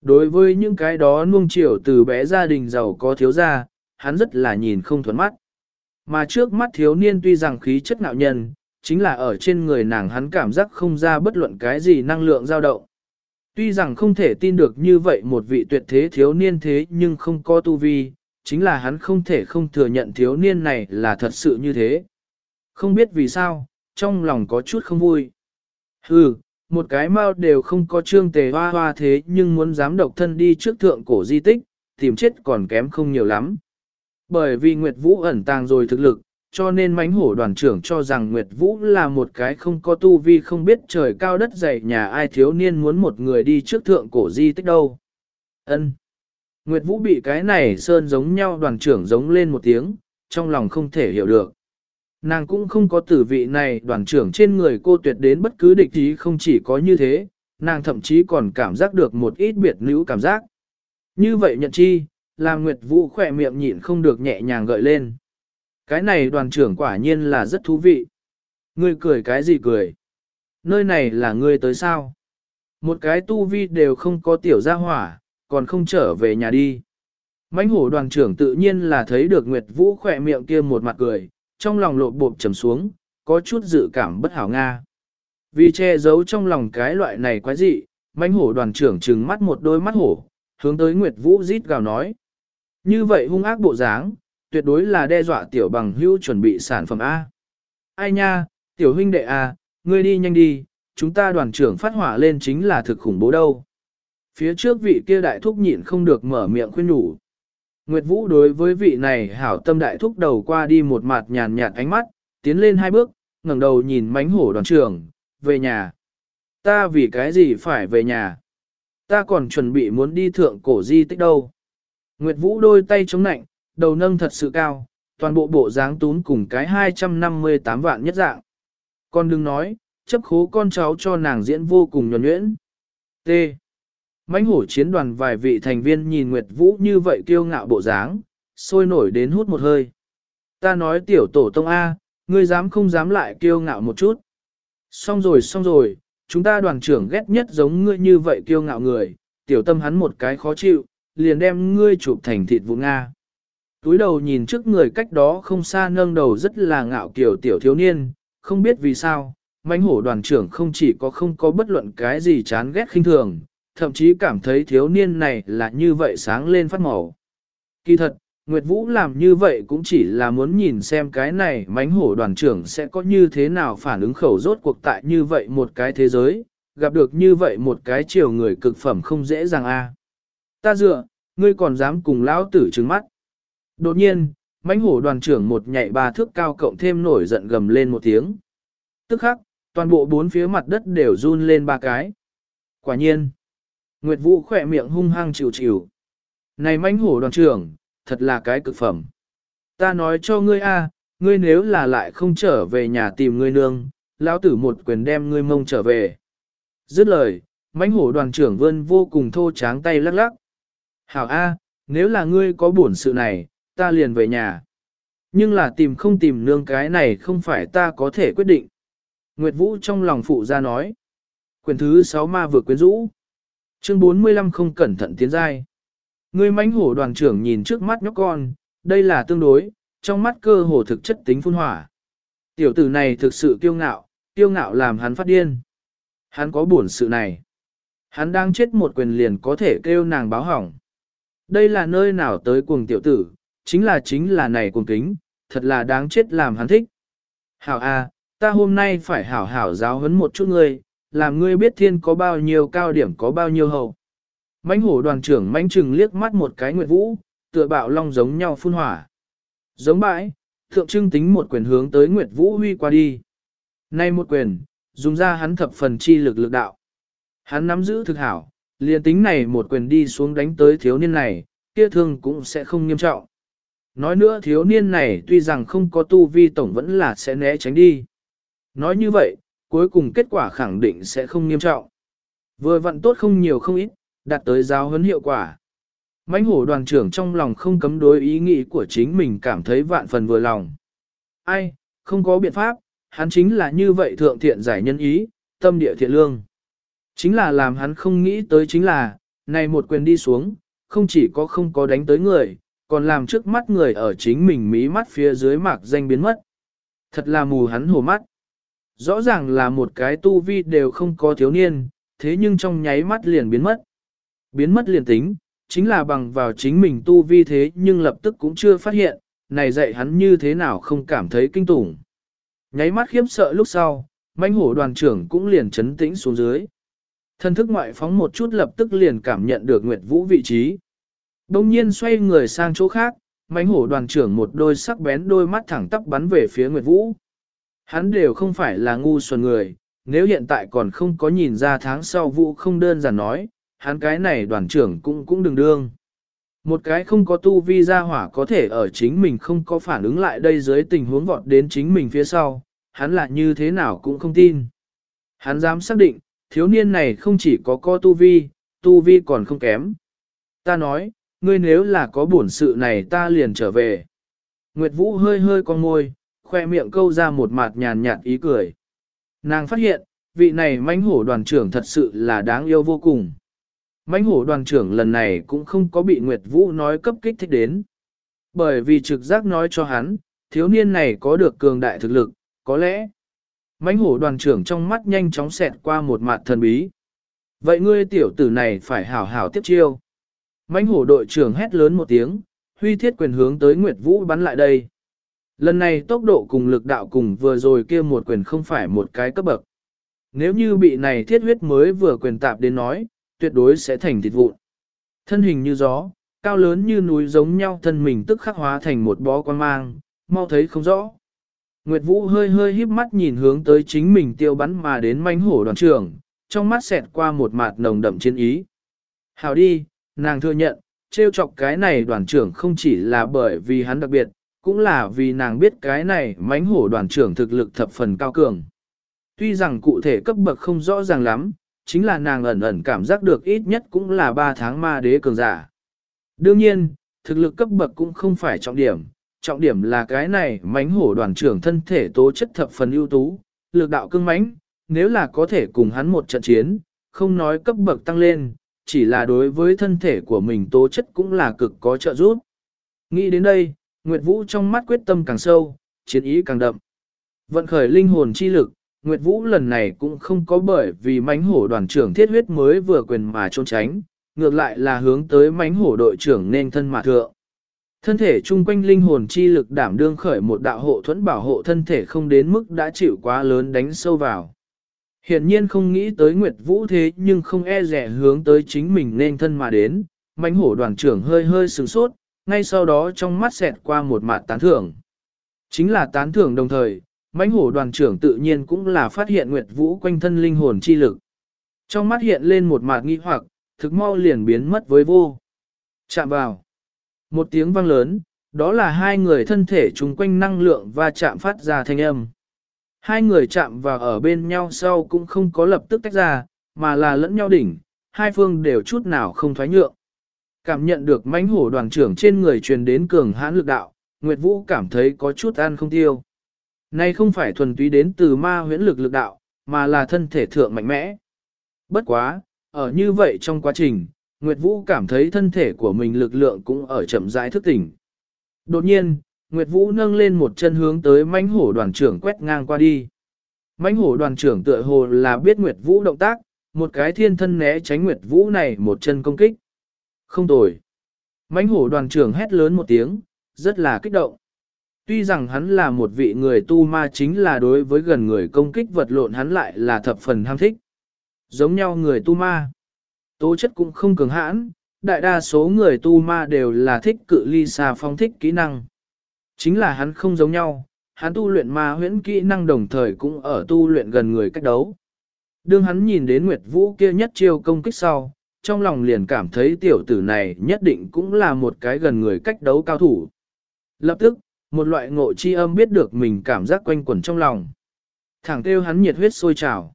Đối với những cái đó nuông chiều từ bé gia đình giàu có thiếu gia, hắn rất là nhìn không thuận mắt. Mà trước mắt thiếu niên tuy rằng khí chất nạo nhân, chính là ở trên người nàng hắn cảm giác không ra bất luận cái gì năng lượng dao động. Tuy rằng không thể tin được như vậy một vị tuyệt thế thiếu niên thế nhưng không có tu vi, chính là hắn không thể không thừa nhận thiếu niên này là thật sự như thế. Không biết vì sao, trong lòng có chút không vui. Hừ, một cái mau đều không có trương tề hoa hoa thế nhưng muốn dám độc thân đi trước thượng cổ di tích, tìm chết còn kém không nhiều lắm. Bởi vì Nguyệt Vũ ẩn tàng rồi thực lực, cho nên mánh hổ đoàn trưởng cho rằng Nguyệt Vũ là một cái không có tu vi không biết trời cao đất dày nhà ai thiếu niên muốn một người đi trước thượng cổ di tích đâu. Ân. Nguyệt Vũ bị cái này sơn giống nhau đoàn trưởng giống lên một tiếng, trong lòng không thể hiểu được. Nàng cũng không có tử vị này đoàn trưởng trên người cô tuyệt đến bất cứ địch ý không chỉ có như thế, nàng thậm chí còn cảm giác được một ít biệt nữ cảm giác. Như vậy nhận chi, làm Nguyệt Vũ khỏe miệng nhịn không được nhẹ nhàng gợi lên. Cái này đoàn trưởng quả nhiên là rất thú vị. Ngươi cười cái gì cười? Nơi này là ngươi tới sao? Một cái tu vi đều không có tiểu gia hỏa, còn không trở về nhà đi. Mánh hổ đoàn trưởng tự nhiên là thấy được Nguyệt Vũ khỏe miệng kia một mặt cười, trong lòng lộ bộp trầm xuống, có chút dự cảm bất hảo Nga. Vì che giấu trong lòng cái loại này quái dị, mánh hổ đoàn trưởng trừng mắt một đôi mắt hổ, hướng tới Nguyệt Vũ rít gào nói. Như vậy hung ác bộ dáng, tuyệt đối là đe dọa tiểu bằng hữu chuẩn bị sản phẩm A. Ai nha, tiểu huynh đệ A, ngươi đi nhanh đi, chúng ta đoàn trưởng phát hỏa lên chính là thực khủng bố đâu. Phía trước vị kia đại thúc nhịn không được mở miệng khuyên nhủ. Nguyệt Vũ đối với vị này hảo tâm đại thúc đầu qua đi một mặt nhàn nhạt ánh mắt, tiến lên hai bước, ngẩng đầu nhìn mánh hổ đoàn trưởng, về nhà. Ta vì cái gì phải về nhà? Ta còn chuẩn bị muốn đi thượng cổ di tích đâu. Nguyệt Vũ đôi tay chống nạnh, đầu nâng thật sự cao, toàn bộ bộ dáng tún cùng cái 258 vạn nhất dạng. Con đừng nói, chấp khố con cháu cho nàng diễn vô cùng nhuẩn nhuyễn. T. mãnh hổ chiến đoàn vài vị thành viên nhìn Nguyệt Vũ như vậy kiêu ngạo bộ dáng, sôi nổi đến hút một hơi. Ta nói tiểu tổ tông A, ngươi dám không dám lại kiêu ngạo một chút. Xong rồi xong rồi, chúng ta đoàn trưởng ghét nhất giống ngươi như vậy kiêu ngạo người, tiểu tâm hắn một cái khó chịu, liền đem ngươi chụp thành thịt vụ Nga. Túi đầu nhìn trước người cách đó không xa nâng đầu rất là ngạo kiều tiểu thiếu niên, không biết vì sao, mãnh hổ đoàn trưởng không chỉ có không có bất luận cái gì chán ghét khinh thường, thậm chí cảm thấy thiếu niên này là như vậy sáng lên phát màu. Kỳ thật, Nguyệt Vũ làm như vậy cũng chỉ là muốn nhìn xem cái này mãnh hổ đoàn trưởng sẽ có như thế nào phản ứng khẩu rốt cuộc tại như vậy một cái thế giới, gặp được như vậy một cái chiều người cực phẩm không dễ dàng a. Ta dựa, ngươi còn dám cùng lão tử trừng mắt. Đột nhiên, mãnh hổ đoàn trưởng một nhảy ba thước cao cộng thêm nổi giận gầm lên một tiếng. Tức khắc, toàn bộ bốn phía mặt đất đều run lên ba cái. Quả nhiên, Nguyệt Vũ khỏe miệng hung hăng chịu chịu. Này mãnh hổ đoàn trưởng, thật là cái cực phẩm. Ta nói cho ngươi a, ngươi nếu là lại không trở về nhà tìm ngươi nương, lão tử một quyền đem ngươi mông trở về. Dứt lời, mãnh hổ đoàn trưởng vươn vô cùng thô tráng tay lắc lắc. Hảo A, nếu là ngươi có buồn sự này, ta liền về nhà. Nhưng là tìm không tìm nương cái này không phải ta có thể quyết định. Nguyệt Vũ trong lòng phụ ra nói. Quyền thứ 6 ma vừa quyến rũ. Chương 45 không cẩn thận tiến dai. Ngươi mánh hổ đoàn trưởng nhìn trước mắt nhóc con, đây là tương đối, trong mắt cơ hồ thực chất tính phun hỏa. Tiểu tử này thực sự kiêu ngạo, kiêu ngạo làm hắn phát điên. Hắn có buồn sự này. Hắn đang chết một quyền liền có thể kêu nàng báo hỏng. Đây là nơi nào tới cuồng tiểu tử, chính là chính là này cuồng kính, thật là đáng chết làm hắn thích. Hảo a, ta hôm nay phải hảo hảo giáo huấn một chút ngươi, làm ngươi biết thiên có bao nhiêu cao điểm có bao nhiêu hậu. Mãnh hổ đoàn trưởng mãnh trừng liếc mắt một cái nguyệt vũ, tựa bạo long giống nhau phun hỏa. Giống bãi, thượng trưng tính một quyền hướng tới nguyệt vũ huy qua đi. Nay một quyền, dùng ra hắn thập phần chi lực lực đạo. Hắn nắm giữ thực hảo, liền tính này một quyền đi xuống đánh tới thiếu niên này, kia thương cũng sẽ không nghiêm trọng. Nói nữa thiếu niên này tuy rằng không có tu vi tổng vẫn là sẽ né tránh đi. Nói như vậy, cuối cùng kết quả khẳng định sẽ không nghiêm trọng. Vừa vận tốt không nhiều không ít, đạt tới giáo huấn hiệu quả. mãnh hổ đoàn trưởng trong lòng không cấm đối ý nghĩ của chính mình cảm thấy vạn phần vừa lòng. Ai, không có biện pháp, hắn chính là như vậy thượng thiện giải nhân ý, tâm địa thiện lương. Chính là làm hắn không nghĩ tới chính là, này một quyền đi xuống, không chỉ có không có đánh tới người, còn làm trước mắt người ở chính mình mí mắt phía dưới mạc danh biến mất. Thật là mù hắn hổ mắt. Rõ ràng là một cái tu vi đều không có thiếu niên, thế nhưng trong nháy mắt liền biến mất. Biến mất liền tính, chính là bằng vào chính mình tu vi thế nhưng lập tức cũng chưa phát hiện, này dạy hắn như thế nào không cảm thấy kinh tủng. Nháy mắt khiếp sợ lúc sau, manh hổ đoàn trưởng cũng liền chấn tĩnh xuống dưới. Thân thức ngoại phóng một chút lập tức liền cảm nhận được Nguyệt Vũ vị trí. Đông nhiên xoay người sang chỗ khác, mánh hổ đoàn trưởng một đôi sắc bén đôi mắt thẳng tắp bắn về phía Nguyệt Vũ. Hắn đều không phải là ngu xuẩn người, nếu hiện tại còn không có nhìn ra tháng sau Vũ không đơn giản nói, hắn cái này đoàn trưởng cũng cũng đừng đương. Một cái không có tu vi ra hỏa có thể ở chính mình không có phản ứng lại đây dưới tình huống vọt đến chính mình phía sau, hắn là như thế nào cũng không tin. Hắn dám xác định, thiếu niên này không chỉ có co tu vi, tu vi còn không kém. Ta nói, ngươi nếu là có bổn sự này ta liền trở về. Nguyệt Vũ hơi hơi con môi, khoe miệng câu ra một mặt nhàn nhạt ý cười. Nàng phát hiện, vị này mãnh hổ đoàn trưởng thật sự là đáng yêu vô cùng. Mãnh hổ đoàn trưởng lần này cũng không có bị Nguyệt Vũ nói cấp kích thích đến. Bởi vì trực giác nói cho hắn, thiếu niên này có được cường đại thực lực, có lẽ. Mãnh hổ đoàn trưởng trong mắt nhanh chóng xẹt qua một mặt thần bí. Vậy ngươi tiểu tử này phải hảo hảo tiếp chiêu. Mãnh hổ đội trưởng hét lớn một tiếng, huy thiết quyền hướng tới Nguyệt Vũ bắn lại đây. Lần này tốc độ cùng lực đạo cùng vừa rồi kia một quyền không phải một cái cấp bậc. Nếu như bị này thiết huyết mới vừa quyền tạp đến nói, tuyệt đối sẽ thành thịt vụn. Thân hình như gió, cao lớn như núi giống nhau thân mình tức khắc hóa thành một bó quan mang, mau thấy không rõ. Nguyệt Vũ hơi hơi híp mắt nhìn hướng tới chính mình tiêu bắn mà đến manh hổ đoàn trưởng, trong mắt xẹt qua một mạt nồng đậm chiến ý. Hào đi, nàng thừa nhận, trêu chọc cái này đoàn trưởng không chỉ là bởi vì hắn đặc biệt, cũng là vì nàng biết cái này mánh hổ đoàn trưởng thực lực thập phần cao cường. Tuy rằng cụ thể cấp bậc không rõ ràng lắm, chính là nàng ẩn ẩn cảm giác được ít nhất cũng là 3 tháng ma đế cường giả. Đương nhiên, thực lực cấp bậc cũng không phải trọng điểm, trọng điểm là cái này mánh hổ đoàn trưởng thân thể tố chất thập phần ưu tú, lực đạo cưng mãnh, nếu là có thể cùng hắn một trận chiến, không nói cấp bậc tăng lên, chỉ là đối với thân thể của mình tố chất cũng là cực có trợ giúp. Nghĩ đến đây, Nguyệt Vũ trong mắt quyết tâm càng sâu, chiến ý càng đậm. Vận khởi linh hồn chi lực, Nguyệt Vũ lần này cũng không có bởi vì mánh hổ đoàn trưởng thiết huyết mới vừa quyền mà trốn tránh, ngược lại là hướng tới mánh hổ đội trưởng nên thân mà thượng. Thân thể chung quanh linh hồn chi lực đảm đương khởi một đạo hộ thuẫn bảo hộ thân thể không đến mức đã chịu quá lớn đánh sâu vào. Hiển nhiên không nghĩ tới Nguyệt Vũ thế nhưng không e rẻ hướng tới chính mình nên thân mà đến, mánh hổ đoàn trưởng hơi hơi sửng sốt, ngay sau đó trong mắt xẹt qua một mặt tán thưởng. Chính là tán thưởng đồng thời, mãnh hổ đoàn trưởng tự nhiên cũng là phát hiện Nguyệt Vũ quanh thân linh hồn chi lực. Trong mắt hiện lên một mặt nghi hoặc, thực mau liền biến mất với vô. Chạm vào. Một tiếng vang lớn, đó là hai người thân thể chung quanh năng lượng và chạm phát ra thanh âm. Hai người chạm vào ở bên nhau sau cũng không có lập tức tách ra, mà là lẫn nhau đỉnh, hai phương đều chút nào không thoái nhượng. Cảm nhận được mãnh hổ đoàn trưởng trên người truyền đến cường hãn lực đạo, Nguyệt Vũ cảm thấy có chút ăn không tiêu. Nay không phải thuần túy đến từ ma huyễn lực lực đạo, mà là thân thể thượng mạnh mẽ. Bất quá, ở như vậy trong quá trình, Nguyệt Vũ cảm thấy thân thể của mình lực lượng cũng ở chậm rãi thức tỉnh. Đột nhiên, Nguyệt Vũ nâng lên một chân hướng tới mãnh hổ đoàn trưởng quét ngang qua đi. Mãnh hổ đoàn trưởng tựa hồ là biết Nguyệt Vũ động tác, một cái thiên thân né tránh Nguyệt Vũ này một chân công kích. Không tồi. Mãnh hổ đoàn trưởng hét lớn một tiếng, rất là kích động. Tuy rằng hắn là một vị người tu ma chính là đối với gần người công kích vật lộn hắn lại là thập phần ham thích. Giống nhau người tu ma. Tố chất cũng không cường hãn, đại đa số người tu ma đều là thích cự ly xa phong thích kỹ năng. Chính là hắn không giống nhau, hắn tu luyện ma huyễn kỹ năng đồng thời cũng ở tu luyện gần người cách đấu. Đương hắn nhìn đến Nguyệt Vũ kia nhất chiêu công kích sau, trong lòng liền cảm thấy tiểu tử này nhất định cũng là một cái gần người cách đấu cao thủ. Lập tức, một loại ngộ chi âm biết được mình cảm giác quanh quẩn trong lòng. Thẳng kêu hắn nhiệt huyết sôi trào.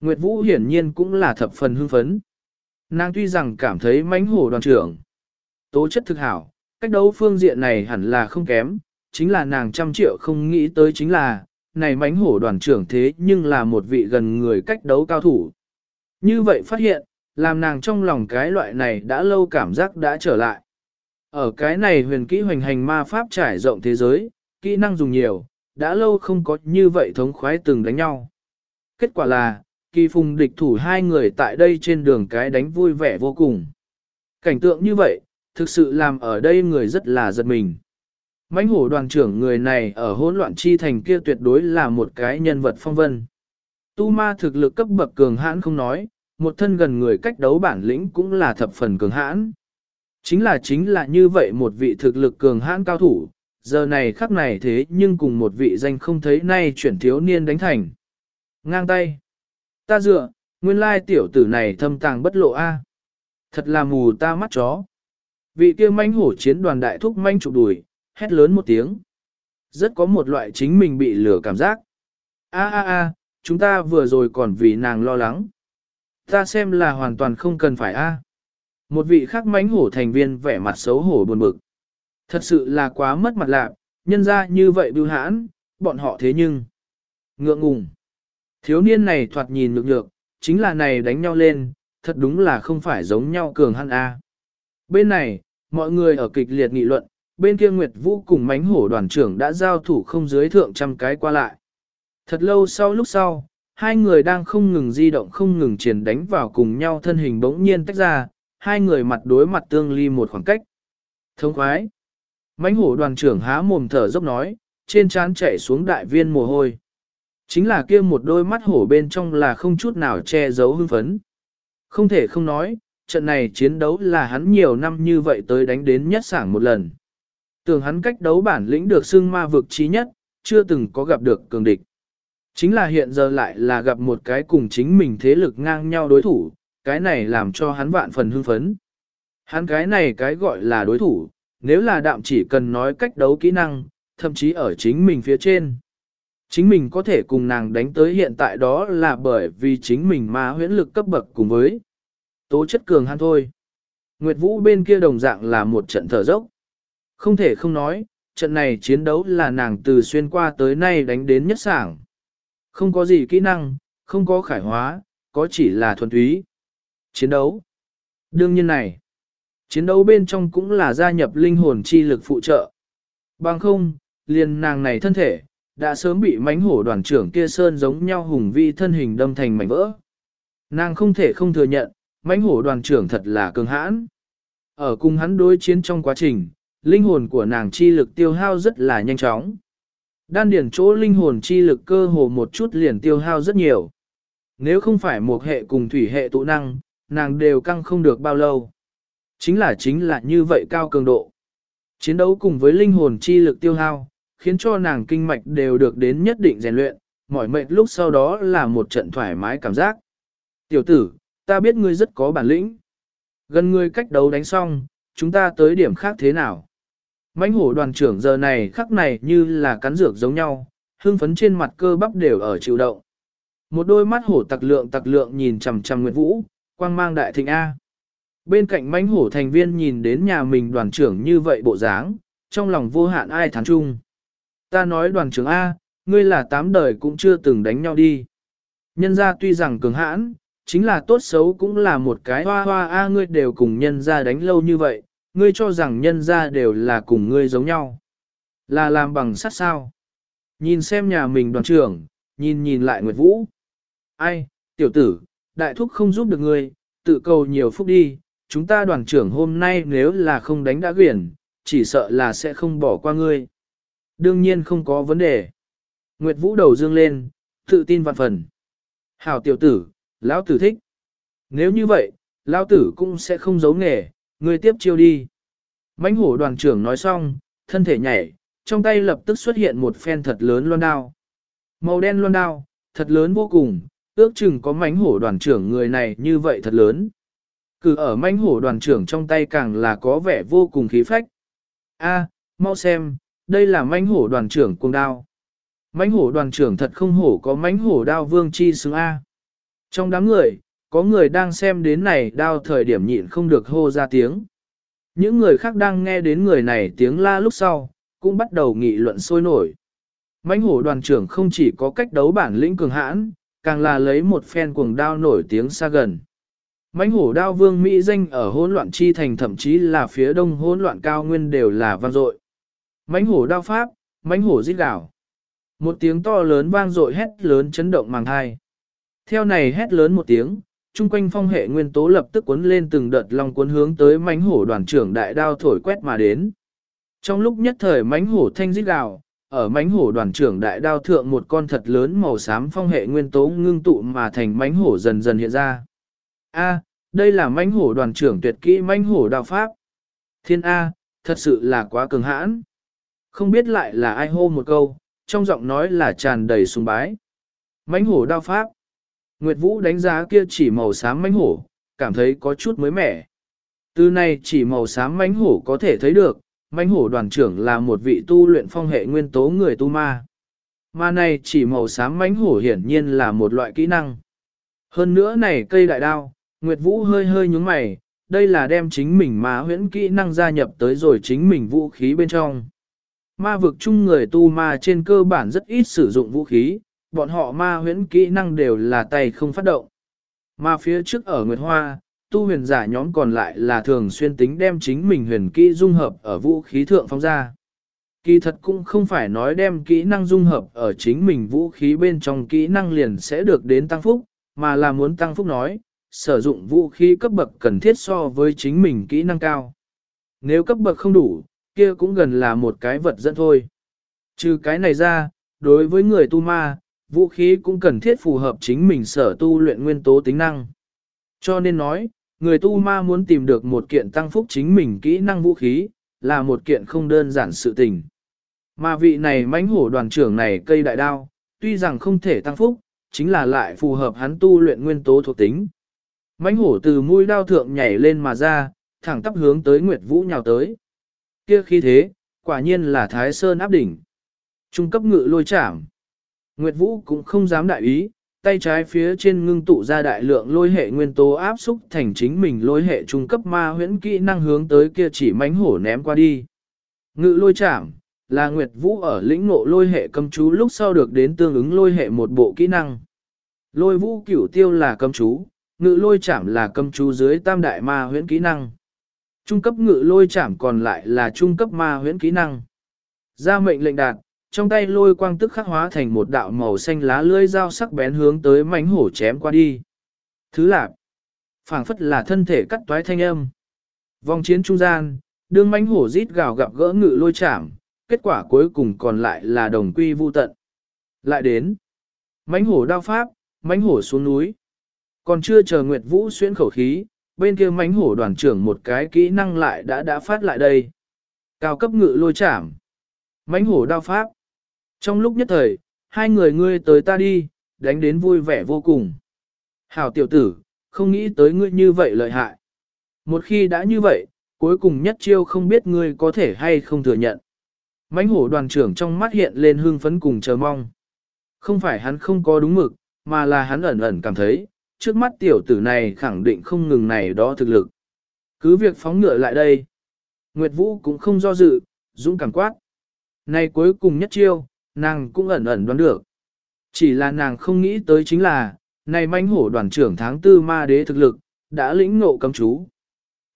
Nguyệt Vũ hiển nhiên cũng là thập phần hưng phấn. Nàng tuy rằng cảm thấy mãnh hổ đoàn trưởng. Tố chất thực hảo, cách đấu phương diện này hẳn là không kém, chính là nàng trăm triệu không nghĩ tới chính là, này mánh hổ đoàn trưởng thế nhưng là một vị gần người cách đấu cao thủ. Như vậy phát hiện, làm nàng trong lòng cái loại này đã lâu cảm giác đã trở lại. Ở cái này huyền kỹ hoành hành ma pháp trải rộng thế giới, kỹ năng dùng nhiều, đã lâu không có như vậy thống khoái từng đánh nhau. Kết quả là, kỳ phùng địch thủ hai người tại đây trên đường cái đánh vui vẻ vô cùng. Cảnh tượng như vậy, thực sự làm ở đây người rất là giật mình mãnh hổ đoàn trưởng người này ở hỗn loạn chi thành kia tuyệt đối là một cái nhân vật phong vân. Tu ma thực lực cấp bậc cường hãn không nói, một thân gần người cách đấu bản lĩnh cũng là thập phần cường hãn. Chính là chính là như vậy một vị thực lực cường hãn cao thủ, giờ này khắc này thế nhưng cùng một vị danh không thấy nay chuyển thiếu niên đánh thành. Ngang tay. Ta dựa, nguyên lai tiểu tử này thâm tàng bất lộ a. Thật là mù ta mắt chó. Vị kia manh hổ chiến đoàn đại thúc manh chụp đùi, hét lớn một tiếng. Rất có một loại chính mình bị lửa cảm giác. A a a, chúng ta vừa rồi còn vì nàng lo lắng. Ta xem là hoàn toàn không cần phải a. Một vị khác mánh hổ thành viên vẻ mặt xấu hổ buồn bực. Thật sự là quá mất mặt lạc, nhân ra như vậy bưu hãn, bọn họ thế nhưng. Ngượng ngùng. Thiếu niên này thoạt nhìn nhược nhược, chính là này đánh nhau lên, thật đúng là không phải giống nhau cường hăn A. Bên này, mọi người ở kịch liệt nghị luận, bên kia Nguyệt Vũ cùng mánh hổ đoàn trưởng đã giao thủ không dưới thượng trăm cái qua lại. Thật lâu sau lúc sau, hai người đang không ngừng di động không ngừng triển đánh vào cùng nhau thân hình bỗng nhiên tách ra, hai người mặt đối mặt tương ly một khoảng cách. Thông khoái. Mánh hổ đoàn trưởng há mồm thở dốc nói, trên trán chảy xuống đại viên mồ hôi. Chính là kia một đôi mắt hổ bên trong là không chút nào che giấu hưng phấn. Không thể không nói, trận này chiến đấu là hắn nhiều năm như vậy tới đánh đến nhất sảng một lần. Tưởng hắn cách đấu bản lĩnh được xưng ma vực trí nhất, chưa từng có gặp được cường địch. Chính là hiện giờ lại là gặp một cái cùng chính mình thế lực ngang nhau đối thủ, cái này làm cho hắn vạn phần hưng phấn. Hắn cái này cái gọi là đối thủ, nếu là đạm chỉ cần nói cách đấu kỹ năng, thậm chí ở chính mình phía trên. Chính mình có thể cùng nàng đánh tới hiện tại đó là bởi vì chính mình ma huyễn lực cấp bậc cùng với tố chất cường hắn thôi. Nguyệt Vũ bên kia đồng dạng là một trận thở dốc. Không thể không nói, trận này chiến đấu là nàng từ xuyên qua tới nay đánh đến nhất sảng. Không có gì kỹ năng, không có khải hóa, có chỉ là thuần túy. Chiến đấu. Đương nhiên này, chiến đấu bên trong cũng là gia nhập linh hồn chi lực phụ trợ. Bằng không, liền nàng này thân thể, đã sớm bị mánh hổ đoàn trưởng kia sơn giống nhau hùng vi thân hình đâm thành mảnh vỡ. Nàng không thể không thừa nhận, mánh hổ đoàn trưởng thật là cường hãn. Ở cùng hắn đối chiến trong quá trình, linh hồn của nàng chi lực tiêu hao rất là nhanh chóng. Đan điển chỗ linh hồn chi lực cơ hồ một chút liền tiêu hao rất nhiều. Nếu không phải một hệ cùng thủy hệ tụ năng, nàng đều căng không được bao lâu. Chính là chính là như vậy cao cường độ. Chiến đấu cùng với linh hồn chi lực tiêu hao, khiến cho nàng kinh mạch đều được đến nhất định rèn luyện, mỏi mệt lúc sau đó là một trận thoải mái cảm giác. Tiểu tử, ta biết ngươi rất có bản lĩnh. Gần ngươi cách đấu đánh xong, chúng ta tới điểm khác thế nào? Mãnh hổ đoàn trưởng giờ này khắc này như là cắn dược giống nhau, hương phấn trên mặt cơ bắp đều ở chịu động. Một đôi mắt hổ tặc lượng tặc lượng nhìn chằm chằm Nguyệt Vũ, quang mang đại thịnh A. Bên cạnh mãnh hổ thành viên nhìn đến nhà mình đoàn trưởng như vậy bộ dáng, trong lòng vô hạn ai thán chung. Ta nói đoàn trưởng A, ngươi là tám đời cũng chưa từng đánh nhau đi. Nhân ra tuy rằng cường hãn, chính là tốt xấu cũng là một cái hoa hoa A ngươi đều cùng nhân ra đánh lâu như vậy, ngươi cho rằng nhân ra đều là cùng ngươi giống nhau. Là làm bằng sắt sao. Nhìn xem nhà mình đoàn trưởng, nhìn nhìn lại Nguyệt Vũ. Ai, tiểu tử, đại thúc không giúp được ngươi, tự cầu nhiều phúc đi, chúng ta đoàn trưởng hôm nay nếu là không đánh đã quyển, chỉ sợ là sẽ không bỏ qua ngươi. Đương nhiên không có vấn đề. Nguyệt Vũ đầu dương lên, tự tin vạn phần. Hảo tiểu tử, lão tử thích. Nếu như vậy, lão tử cũng sẽ không giấu nghề, ngươi tiếp chiêu đi. mãnh hổ đoàn trưởng nói xong, thân thể nhảy, trong tay lập tức xuất hiện một phen thật lớn loan đao. Màu đen loan đao, thật lớn vô cùng, ước chừng có mãnh hổ đoàn trưởng người này như vậy thật lớn. Cứ ở mãnh hổ đoàn trưởng trong tay càng là có vẻ vô cùng khí phách. A, mau xem, đây là mãnh hổ đoàn trưởng cuồng đao. Mãnh hổ đoàn trưởng thật không hổ có mãnh hổ đao vương chi xứng A. Trong đám người, có người đang xem đến này đao thời điểm nhịn không được hô ra tiếng. Những người khác đang nghe đến người này tiếng la lúc sau, cũng bắt đầu nghị luận sôi nổi. Mãnh hổ đoàn trưởng không chỉ có cách đấu bản lĩnh cường hãn, càng là lấy một phen cuồng đao nổi tiếng xa gần. Mãnh hổ đao vương Mỹ danh ở hỗn loạn chi thành thậm chí là phía đông hỗn loạn cao nguyên đều là vang dội. Mãnh hổ đao pháp, mãnh hổ giết đảo. Một tiếng to lớn vang dội hét lớn chấn động màng hai. Theo này hét lớn một tiếng, chung quanh phong hệ nguyên tố lập tức cuốn lên từng đợt long cuốn hướng tới mãnh hổ đoàn trưởng đại đao thổi quét mà đến. Trong lúc nhất thời mánh hổ thanh rít gào, ở mánh hổ đoàn trưởng đại đao thượng một con thật lớn màu xám phong hệ nguyên tố ngưng tụ mà thành mánh hổ dần dần hiện ra. A, đây là mánh hổ đoàn trưởng tuyệt kỹ mánh hổ đao pháp. Thiên A, thật sự là quá cường hãn. Không biết lại là ai hô một câu, trong giọng nói là tràn đầy sùng bái. Mánh hổ đao pháp. Nguyệt Vũ đánh giá kia chỉ màu xám mánh hổ, cảm thấy có chút mới mẻ. Từ này chỉ màu xám mánh hổ có thể thấy được, mánh hổ đoàn trưởng là một vị tu luyện phong hệ nguyên tố người tu ma. Mà này chỉ màu xám mánh hổ hiển nhiên là một loại kỹ năng. Hơn nữa này cây đại đao, Nguyệt Vũ hơi hơi nhúng mày, đây là đem chính mình ma huyễn kỹ năng gia nhập tới rồi chính mình vũ khí bên trong. Ma vực chung người tu ma trên cơ bản rất ít sử dụng vũ khí, bọn họ ma huyễn kỹ năng đều là tay không phát động. Mà phía trước ở Nguyệt Hoa, tu huyền giả nhóm còn lại là thường xuyên tính đem chính mình huyền kỹ dung hợp ở vũ khí thượng phong ra. Kỳ thật cũng không phải nói đem kỹ năng dung hợp ở chính mình vũ khí bên trong kỹ năng liền sẽ được đến tăng phúc, mà là muốn tăng phúc nói, sử dụng vũ khí cấp bậc cần thiết so với chính mình kỹ năng cao. Nếu cấp bậc không đủ, kia cũng gần là một cái vật dẫn thôi. Trừ cái này ra, đối với người tu ma, vũ khí cũng cần thiết phù hợp chính mình sở tu luyện nguyên tố tính năng. Cho nên nói, người tu ma muốn tìm được một kiện tăng phúc chính mình kỹ năng vũ khí, là một kiện không đơn giản sự tình. Mà vị này mãnh hổ đoàn trưởng này cây đại đao, tuy rằng không thể tăng phúc, chính là lại phù hợp hắn tu luyện nguyên tố thuộc tính. Mãnh hổ từ mũi đao thượng nhảy lên mà ra, thẳng tắp hướng tới Nguyệt Vũ nhào tới. Kia khi thế, quả nhiên là Thái Sơn áp đỉnh. Trung cấp ngự lôi chạm. Nguyệt Vũ cũng không dám đại ý, tay trái phía trên ngưng tụ ra đại lượng lôi hệ nguyên tố áp xúc thành chính mình lôi hệ trung cấp ma huyễn kỹ năng hướng tới kia chỉ mánh hổ ném qua đi. Ngự lôi chạm, là Nguyệt Vũ ở lĩnh ngộ lôi hệ cầm chú lúc sau được đến tương ứng lôi hệ một bộ kỹ năng. Lôi vũ cửu tiêu là cầm chú, ngự lôi chạm là cầm chú dưới tam đại ma huyễn kỹ năng. Trung cấp ngự lôi chạm còn lại là trung cấp ma huyễn kỹ năng. Ra mệnh lệnh đạt, trong tay lôi quang tức khắc hóa thành một đạo màu xanh lá lưỡi dao sắc bén hướng tới mánh hổ chém qua đi. Thứ lạp, phảng phất là thân thể cắt toái thanh âm. Vòng chiến trung gian, đương mánh hổ rít gào gặp gỡ ngự lôi chạm, kết quả cuối cùng còn lại là đồng quy vu tận. Lại đến, mánh hổ đao pháp, mánh hổ xuống núi. Còn chưa chờ Nguyệt Vũ xuyên khẩu khí, bên kia mánh hổ đoàn trưởng một cái kỹ năng lại đã đã phát lại đây. Cao cấp ngự lôi chạm. Mánh hổ đao pháp. Trong lúc nhất thời, hai người ngươi tới ta đi, đánh đến vui vẻ vô cùng. Hảo tiểu tử, không nghĩ tới ngươi như vậy lợi hại. Một khi đã như vậy, cuối cùng nhất chiêu không biết ngươi có thể hay không thừa nhận. Mánh hổ đoàn trưởng trong mắt hiện lên hương phấn cùng chờ mong. Không phải hắn không có đúng mực, mà là hắn ẩn ẩn cảm thấy, trước mắt tiểu tử này khẳng định không ngừng này đó thực lực. Cứ việc phóng ngựa lại đây. Nguyệt Vũ cũng không do dự, dũng cảm quát. Này cuối cùng nhất chiêu, nàng cũng ẩn ẩn đoán được. Chỉ là nàng không nghĩ tới chính là, này manh hổ đoàn trưởng tháng tư ma đế thực lực, đã lĩnh ngộ cấm chú.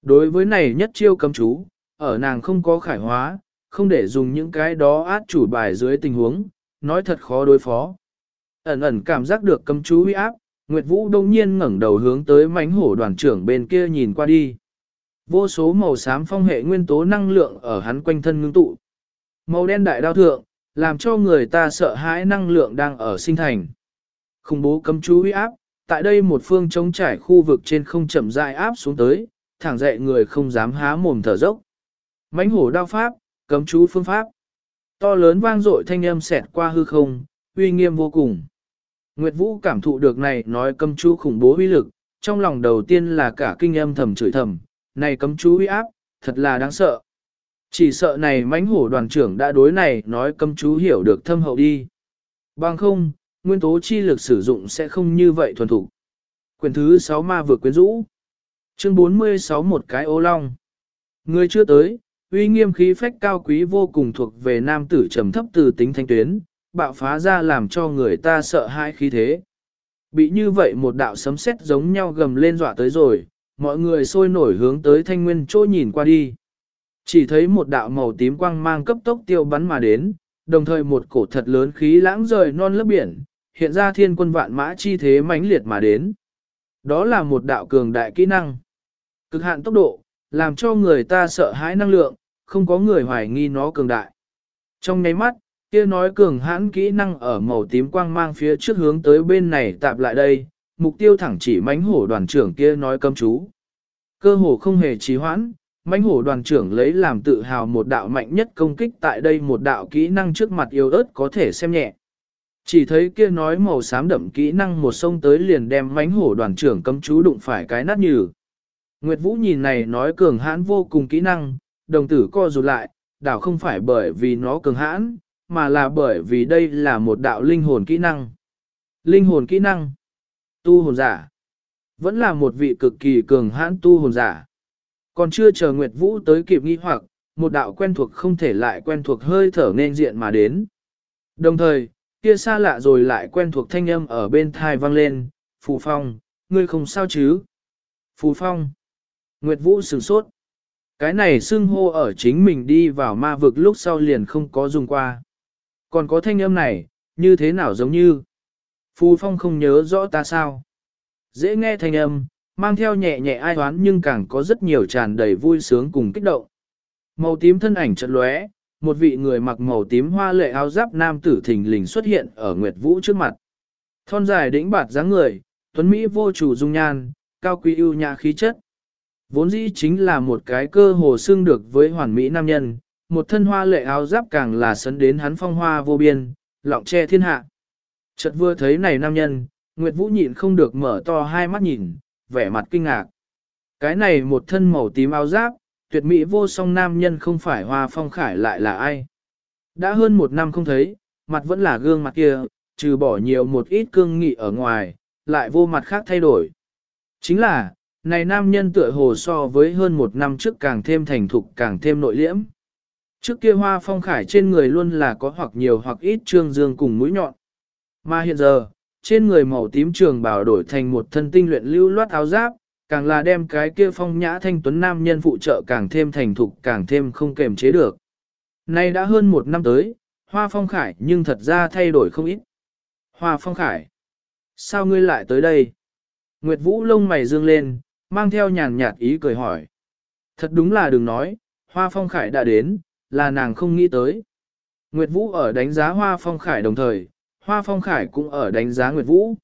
Đối với này nhất chiêu cấm chú, ở nàng không có khải hóa, không để dùng những cái đó át chủ bài dưới tình huống, nói thật khó đối phó. Ẩn ẩn cảm giác được cấm chú uy áp, Nguyệt Vũ đông nhiên ngẩng đầu hướng tới mánh hổ đoàn trưởng bên kia nhìn qua đi. Vô số màu xám phong hệ nguyên tố năng lượng ở hắn quanh thân ngưng tụ. Màu đen đại đao thượng, làm cho người ta sợ hãi năng lượng đang ở sinh thành. Khủng bố cấm chú uy áp, tại đây một phương trống trải khu vực trên không chậm rãi áp xuống tới, thẳng dậy người không dám há mồm thở dốc. Mánh hổ đao pháp, cấm chú phương pháp. To lớn vang dội thanh âm xẹt qua hư không, uy nghiêm vô cùng. Nguyệt Vũ cảm thụ được này nói cấm chú khủng bố uy lực, trong lòng đầu tiên là cả kinh âm thầm chửi thầm, này cấm chú uy áp, thật là đáng sợ. Chỉ sợ này mãnh hổ đoàn trưởng đã đối này nói cấm chú hiểu được thâm hậu đi. Bằng không, nguyên tố chi lực sử dụng sẽ không như vậy thuần thủ. Quyền thứ 6 ma vừa quyến rũ. Chương 46 một cái ô long. Người chưa tới, uy nghiêm khí phách cao quý vô cùng thuộc về nam tử trầm thấp từ tính thanh tuyến, bạo phá ra làm cho người ta sợ hãi khí thế. Bị như vậy một đạo sấm sét giống nhau gầm lên dọa tới rồi, mọi người sôi nổi hướng tới thanh nguyên chỗ nhìn qua đi. Chỉ thấy một đạo màu tím quang mang cấp tốc tiêu bắn mà đến, đồng thời một cổ thật lớn khí lãng rời non lớp biển, hiện ra thiên quân vạn mã chi thế mãnh liệt mà đến. Đó là một đạo cường đại kỹ năng. Cực hạn tốc độ, làm cho người ta sợ hãi năng lượng, không có người hoài nghi nó cường đại. Trong nháy mắt, kia nói cường hãn kỹ năng ở màu tím quang mang phía trước hướng tới bên này tạp lại đây, mục tiêu thẳng chỉ mánh hổ đoàn trưởng kia nói cấm chú. Cơ hồ không hề trì hoãn, Mãnh hổ đoàn trưởng lấy làm tự hào một đạo mạnh nhất công kích tại đây một đạo kỹ năng trước mặt yêu ớt có thể xem nhẹ. Chỉ thấy kia nói màu xám đậm kỹ năng một sông tới liền đem Mãnh hổ đoàn trưởng cấm chú đụng phải cái nát nhừ. Nguyệt Vũ nhìn này nói cường hãn vô cùng kỹ năng, đồng tử co rụt lại, đảo không phải bởi vì nó cường hãn, mà là bởi vì đây là một đạo linh hồn kỹ năng. Linh hồn kỹ năng. Tu hồn giả. Vẫn là một vị cực kỳ cường hãn tu hồn giả. Còn chưa chờ Nguyệt Vũ tới kịp nghi hoặc, một đạo quen thuộc không thể lại quen thuộc hơi thở nên diện mà đến. Đồng thời, kia xa lạ rồi lại quen thuộc thanh âm ở bên thai vang lên, Phù Phong, ngươi không sao chứ? Phù Phong. Nguyệt Vũ sửng sốt. Cái này xưng hô ở chính mình đi vào ma vực lúc sau liền không có dùng qua. Còn có thanh âm này, như thế nào giống như? Phù Phong không nhớ rõ ta sao? Dễ nghe thanh âm, mang theo nhẹ nhẹ ai hoán nhưng càng có rất nhiều tràn đầy vui sướng cùng kích động. Màu tím thân ảnh chợt lóe, một vị người mặc màu tím hoa lệ áo giáp nam tử thình lình xuất hiện ở Nguyệt Vũ trước mặt. Thon dài đĩnh bạt dáng người, tuấn Mỹ vô chủ dung nhan, cao quý ưu nhã khí chất. Vốn dĩ chính là một cái cơ hồ xưng được với hoàn mỹ nam nhân, một thân hoa lệ áo giáp càng là sấn đến hắn phong hoa vô biên, lọng che thiên hạ. Chợt vừa thấy này nam nhân, Nguyệt Vũ nhịn không được mở to hai mắt nhìn, vẻ mặt kinh ngạc. Cái này một thân màu tím áo giáp, tuyệt mỹ vô song nam nhân không phải hoa phong khải lại là ai. Đã hơn một năm không thấy, mặt vẫn là gương mặt kia, trừ bỏ nhiều một ít cương nghị ở ngoài, lại vô mặt khác thay đổi. Chính là, này nam nhân tựa hồ so với hơn một năm trước càng thêm thành thục càng thêm nội liễm. Trước kia hoa phong khải trên người luôn là có hoặc nhiều hoặc ít trương dương cùng mũi nhọn. Mà hiện giờ, trên người màu tím trường bảo đổi thành một thân tinh luyện lưu loát áo giáp, càng là đem cái kia phong nhã thanh tuấn nam nhân phụ trợ càng thêm thành thục càng thêm không kềm chế được. Nay đã hơn một năm tới, hoa phong khải nhưng thật ra thay đổi không ít. Hoa phong khải, sao ngươi lại tới đây? Nguyệt Vũ lông mày dương lên, mang theo nhàn nhạt ý cười hỏi. Thật đúng là đừng nói, hoa phong khải đã đến, là nàng không nghĩ tới. Nguyệt Vũ ở đánh giá hoa phong khải đồng thời, hoa phong khải cũng ở đánh giá Nguyệt Vũ.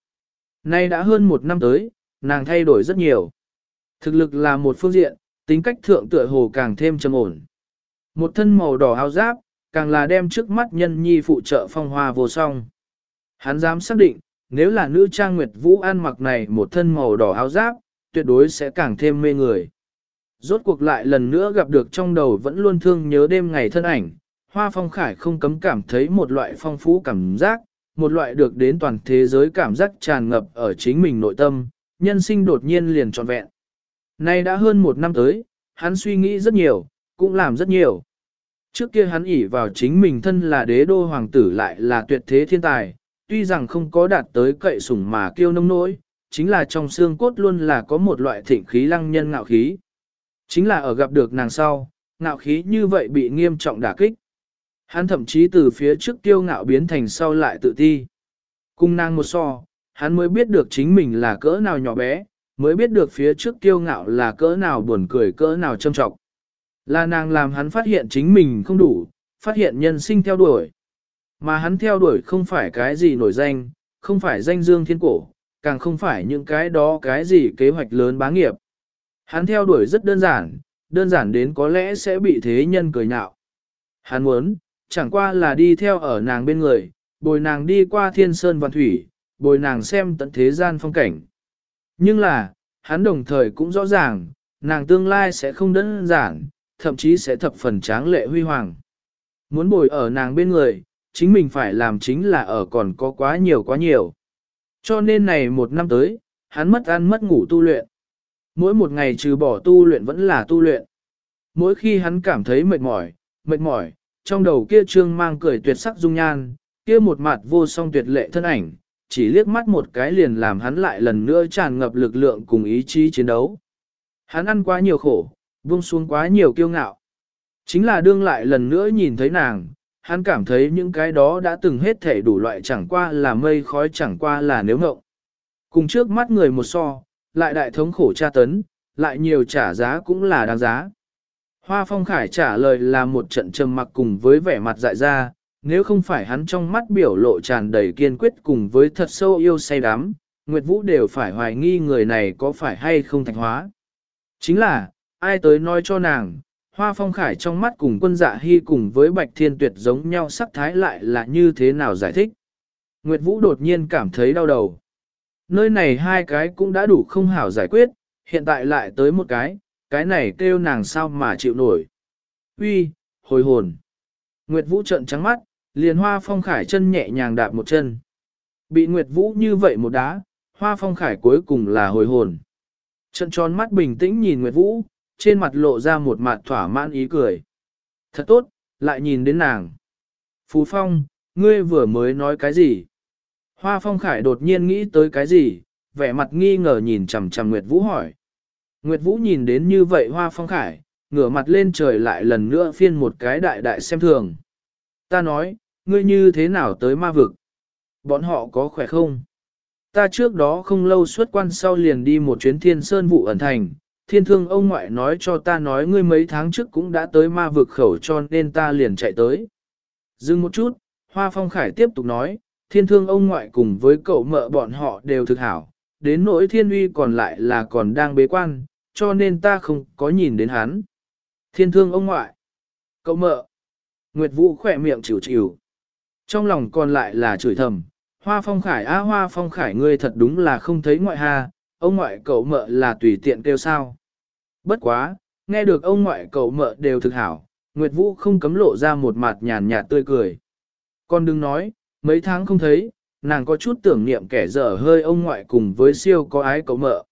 Nay đã hơn một năm tới, nàng thay đổi rất nhiều. Thực lực là một phương diện, tính cách thượng tựa hồ càng thêm trầm ổn. Một thân màu đỏ áo giáp, càng là đem trước mắt nhân nhi phụ trợ phong hoa vô song. Hắn dám xác định, nếu là nữ trang Nguyệt Vũ ăn mặc này một thân màu đỏ áo giáp, tuyệt đối sẽ càng thêm mê người. Rốt cuộc lại lần nữa gặp được trong đầu vẫn luôn thương nhớ đêm ngày thân ảnh, Hoa Phong Khải không cấm cảm thấy một loại phong phú cảm giác, một loại được đến toàn thế giới cảm giác tràn ngập ở chính mình nội tâm, nhân sinh đột nhiên liền trọn vẹn. Nay đã hơn một năm tới, hắn suy nghĩ rất nhiều, cũng làm rất nhiều. Trước kia hắn ỷ vào chính mình thân là đế đô hoàng tử lại là tuyệt thế thiên tài, tuy rằng không có đạt tới cậy sủng mà kiêu nông nỗi, chính là trong xương cốt luôn là có một loại thịnh khí lăng nhân ngạo khí. Chính là ở gặp được nàng sau, ngạo khí như vậy bị nghiêm trọng đả kích. Hắn thậm chí từ phía trước kiêu ngạo biến thành sau lại tự ti. Cung nàng một so, hắn mới biết được chính mình là cỡ nào nhỏ bé, mới biết được phía trước kiêu ngạo là cỡ nào buồn cười cỡ nào châm trọng. Là nàng làm hắn phát hiện chính mình không đủ, phát hiện nhân sinh theo đuổi. Mà hắn theo đuổi không phải cái gì nổi danh, không phải danh dương thiên cổ, càng không phải những cái đó cái gì kế hoạch lớn bá nghiệp. Hắn theo đuổi rất đơn giản, đơn giản đến có lẽ sẽ bị thế nhân cười nhạo. Hắn muốn, chẳng qua là đi theo ở nàng bên người, bồi nàng đi qua thiên sơn văn thủy, bồi nàng xem tận thế gian phong cảnh. Nhưng là, hắn đồng thời cũng rõ ràng, nàng tương lai sẽ không đơn giản, thậm chí sẽ thập phần tráng lệ huy hoàng. Muốn bồi ở nàng bên người, chính mình phải làm chính là ở còn có quá nhiều quá nhiều. Cho nên này một năm tới, hắn mất ăn mất ngủ tu luyện. Mỗi một ngày trừ bỏ tu luyện vẫn là tu luyện. Mỗi khi hắn cảm thấy mệt mỏi, mệt mỏi, trong đầu kia trương mang cười tuyệt sắc dung nhan, kia một mặt vô song tuyệt lệ thân ảnh, chỉ liếc mắt một cái liền làm hắn lại lần nữa tràn ngập lực lượng cùng ý chí chiến đấu. Hắn ăn quá nhiều khổ, buông xuống quá nhiều kiêu ngạo. Chính là đương lại lần nữa nhìn thấy nàng, hắn cảm thấy những cái đó đã từng hết thể đủ loại chẳng qua là mây khói chẳng qua là nếu ngộng. Cùng trước mắt người một so, lại đại thống khổ tra tấn, lại nhiều trả giá cũng là đáng giá. Hoa Phong Khải trả lời là một trận trầm mặc cùng với vẻ mặt dại ra, nếu không phải hắn trong mắt biểu lộ tràn đầy kiên quyết cùng với thật sâu yêu say đắm, Nguyệt Vũ đều phải hoài nghi người này có phải hay không thành hóa. Chính là, ai tới nói cho nàng, Hoa Phong Khải trong mắt cùng quân dạ hy cùng với Bạch Thiên Tuyệt giống nhau sắc thái lại là như thế nào giải thích. Nguyệt Vũ đột nhiên cảm thấy đau đầu. Nơi này hai cái cũng đã đủ không hảo giải quyết, hiện tại lại tới một cái, cái này kêu nàng sao mà chịu nổi. Uy, hồi hồn. Nguyệt Vũ trợn trắng mắt, liền Hoa Phong Khải chân nhẹ nhàng đạp một chân. Bị Nguyệt Vũ như vậy một đá, Hoa Phong Khải cuối cùng là hồi hồn. Trận tròn mắt bình tĩnh nhìn Nguyệt Vũ, trên mặt lộ ra một mặt thỏa mãn ý cười. Thật tốt, lại nhìn đến nàng. Phú Phong, ngươi vừa mới nói cái gì? Hoa Phong Khải đột nhiên nghĩ tới cái gì, vẻ mặt nghi ngờ nhìn chằm chằm Nguyệt Vũ hỏi. Nguyệt Vũ nhìn đến như vậy Hoa Phong Khải, ngửa mặt lên trời lại lần nữa phiên một cái đại đại xem thường. Ta nói, ngươi như thế nào tới ma vực? Bọn họ có khỏe không? Ta trước đó không lâu xuất quan sau liền đi một chuyến thiên sơn vụ ẩn thành, thiên thương ông ngoại nói cho ta nói ngươi mấy tháng trước cũng đã tới ma vực khẩu cho nên ta liền chạy tới. Dừng một chút, Hoa Phong Khải tiếp tục nói, thiên thương ông ngoại cùng với cậu mợ bọn họ đều thực hảo, đến nỗi thiên uy còn lại là còn đang bế quan, cho nên ta không có nhìn đến hắn. Thiên thương ông ngoại, cậu mợ, Nguyệt Vũ khỏe miệng chịu chịu. Trong lòng còn lại là chửi thầm, Hoa Phong Khải á Hoa Phong Khải ngươi thật đúng là không thấy ngoại ha, ông ngoại cậu mợ là tùy tiện kêu sao. Bất quá, nghe được ông ngoại cậu mợ đều thực hảo, Nguyệt Vũ không cấm lộ ra một mặt nhàn nhạt tươi cười. Con đừng nói, mấy tháng không thấy, nàng có chút tưởng niệm kẻ dở hơi ông ngoại cùng với siêu có ái cậu mợ.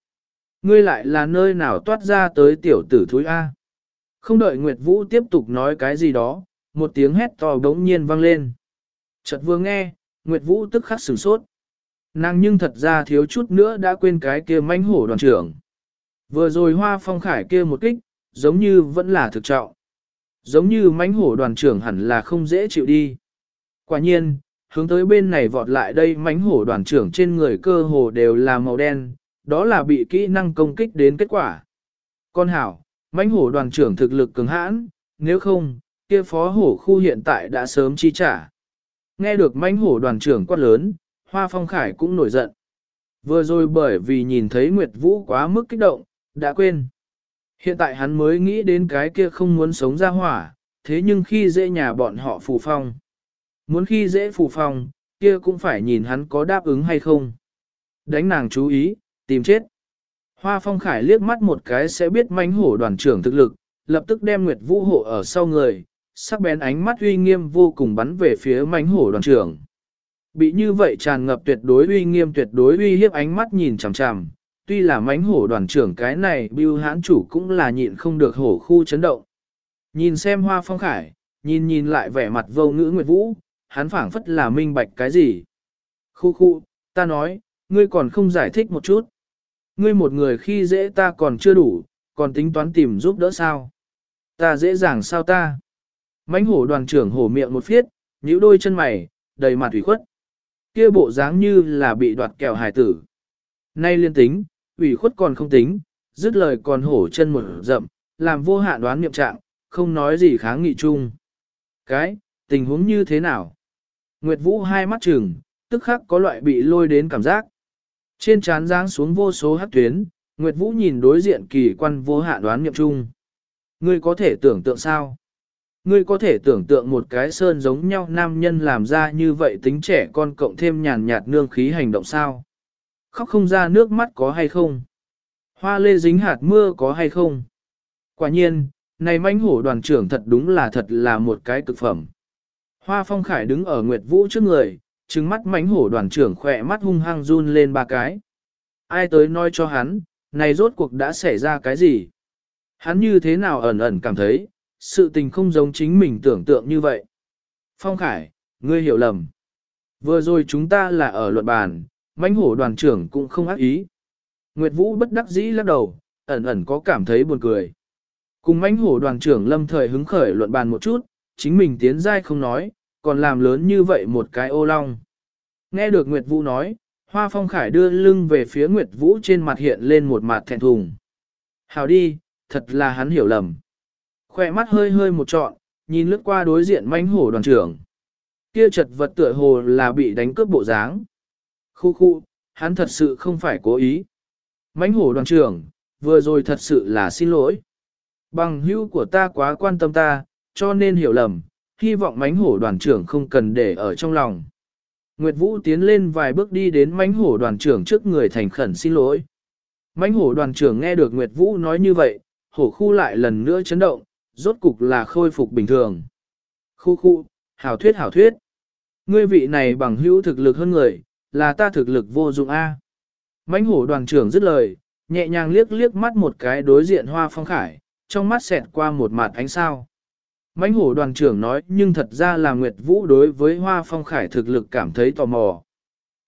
Ngươi lại là nơi nào toát ra tới tiểu tử thúi A. Không đợi Nguyệt Vũ tiếp tục nói cái gì đó, một tiếng hét to đống nhiên vang lên. Chợt vừa nghe, Nguyệt Vũ tức khắc sửng sốt. Nàng nhưng thật ra thiếu chút nữa đã quên cái kia manh hổ đoàn trưởng. Vừa rồi hoa phong khải kia một kích, giống như vẫn là thực trọng. Giống như mánh hổ đoàn trưởng hẳn là không dễ chịu đi. Quả nhiên, hướng tới bên này vọt lại đây mánh hổ đoàn trưởng trên người cơ hồ đều là màu đen, đó là bị kỹ năng công kích đến kết quả. Con hảo, mãnh hổ đoàn trưởng thực lực cứng hãn, nếu không, kia phó hổ khu hiện tại đã sớm chi trả. Nghe được mãnh hổ đoàn trưởng quát lớn, Hoa Phong Khải cũng nổi giận. Vừa rồi bởi vì nhìn thấy Nguyệt Vũ quá mức kích động, đã quên. Hiện tại hắn mới nghĩ đến cái kia không muốn sống ra hỏa, thế nhưng khi dễ nhà bọn họ phù phong. Muốn khi dễ phù phong, kia cũng phải nhìn hắn có đáp ứng hay không. Đánh nàng chú ý, tìm chết. Hoa Phong Khải liếc mắt một cái sẽ biết manh hổ đoàn trưởng thực lực, lập tức đem Nguyệt Vũ hộ ở sau người, sắc bén ánh mắt uy nghiêm vô cùng bắn về phía mánh hổ đoàn trưởng. Bị như vậy tràn ngập tuyệt đối uy nghiêm tuyệt đối uy hiếp ánh mắt nhìn chằm chằm, tuy là mánh hổ đoàn trưởng cái này bưu hãn chủ cũng là nhịn không được hổ khu chấn động. Nhìn xem hoa phong khải, nhìn nhìn lại vẻ mặt vô ngữ nguyệt vũ, hắn phảng phất là minh bạch cái gì. Khu khu, ta nói, ngươi còn không giải thích một chút. Ngươi một người khi dễ ta còn chưa đủ, còn tính toán tìm giúp đỡ sao. Ta dễ dàng sao ta. Mánh hổ đoàn trưởng hổ miệng một phiết, nhíu đôi chân mày, đầy mặt ủy khuất. Kia bộ dáng như là bị đoạt kẹo hài tử. Nay liên tính, ủy khuất còn không tính, dứt lời còn hổ chân một rậm, làm vô hạn đoán miệng trạng, không nói gì kháng nghị chung. Cái, tình huống như thế nào? Nguyệt Vũ hai mắt trừng, tức khắc có loại bị lôi đến cảm giác. Trên trán giáng xuống vô số hắc tuyến, Nguyệt Vũ nhìn đối diện kỳ quan vô hạn đoán nghiệm chung. Ngươi có thể tưởng tượng sao? Ngươi có thể tưởng tượng một cái sơn giống nhau nam nhân làm ra như vậy tính trẻ con cộng thêm nhàn nhạt nương khí hành động sao? Khóc không ra nước mắt có hay không? Hoa lê dính hạt mưa có hay không? Quả nhiên, này manh hổ đoàn trưởng thật đúng là thật là một cái cực phẩm. Hoa phong khải đứng ở Nguyệt Vũ trước người, trừng mắt mánh hổ đoàn trưởng khỏe mắt hung hăng run lên ba cái. Ai tới nói cho hắn, này rốt cuộc đã xảy ra cái gì? Hắn như thế nào ẩn ẩn cảm thấy, sự tình không giống chính mình tưởng tượng như vậy. Phong Khải, ngươi hiểu lầm. Vừa rồi chúng ta là ở luận bàn, mánh hổ đoàn trưởng cũng không ác ý. Nguyệt Vũ bất đắc dĩ lắc đầu, ẩn ẩn có cảm thấy buồn cười. Cùng mánh hổ đoàn trưởng lâm thời hứng khởi luận bàn một chút, chính mình tiến dai không nói, còn làm lớn như vậy một cái ô long. Nghe được Nguyệt Vũ nói, Hoa Phong Khải đưa lưng về phía Nguyệt Vũ trên mặt hiện lên một mặt thẹn thùng. Hào đi, thật là hắn hiểu lầm khoe mắt hơi hơi một trọn, nhìn lướt qua đối diện mãnh hổ đoàn trưởng. Kia chật vật tựa hồ là bị đánh cướp bộ dáng. Khu khu, hắn thật sự không phải cố ý. Mãnh hổ đoàn trưởng, vừa rồi thật sự là xin lỗi. Bằng hữu của ta quá quan tâm ta, cho nên hiểu lầm, hy vọng mãnh hổ đoàn trưởng không cần để ở trong lòng. Nguyệt Vũ tiến lên vài bước đi đến mãnh hổ đoàn trưởng trước người thành khẩn xin lỗi. Mãnh hổ đoàn trưởng nghe được Nguyệt Vũ nói như vậy, hổ khu lại lần nữa chấn động, rốt cục là khôi phục bình thường. Khu khu, hảo thuyết hảo thuyết. Ngươi vị này bằng hữu thực lực hơn người, là ta thực lực vô dụng A. Mãnh hổ đoàn trưởng dứt lời, nhẹ nhàng liếc liếc mắt một cái đối diện hoa phong khải, trong mắt xẹt qua một mặt ánh sao. Mãnh hổ đoàn trưởng nói nhưng thật ra là Nguyệt Vũ đối với hoa phong khải thực lực cảm thấy tò mò.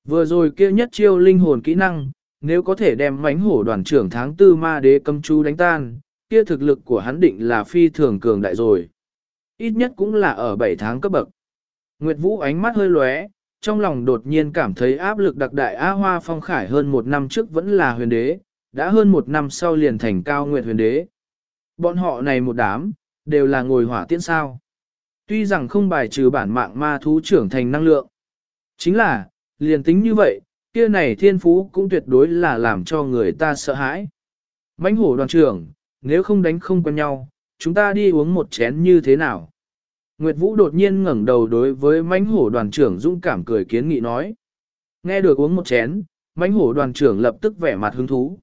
Vừa rồi kia nhất chiêu linh hồn kỹ năng, nếu có thể đem mãnh hổ đoàn trưởng tháng tư ma đế cầm chú đánh tan, kia thực lực của hắn định là phi thường cường đại rồi. Ít nhất cũng là ở 7 tháng cấp bậc. Nguyệt Vũ ánh mắt hơi lóe, trong lòng đột nhiên cảm thấy áp lực đặc đại A Hoa Phong Khải hơn một năm trước vẫn là huyền đế, đã hơn một năm sau liền thành cao nguyệt huyền đế. Bọn họ này một đám, đều là ngồi hỏa tiễn sao. Tuy rằng không bài trừ bản mạng ma thú trưởng thành năng lượng. Chính là, liền tính như vậy, kia này thiên phú cũng tuyệt đối là làm cho người ta sợ hãi. mãnh hổ đoàn trưởng, nếu không đánh không quen nhau, chúng ta đi uống một chén như thế nào? Nguyệt Vũ đột nhiên ngẩng đầu đối với mãnh hổ đoàn trưởng dũng cảm cười kiến nghị nói. Nghe được uống một chén, mãnh hổ đoàn trưởng lập tức vẻ mặt hứng thú.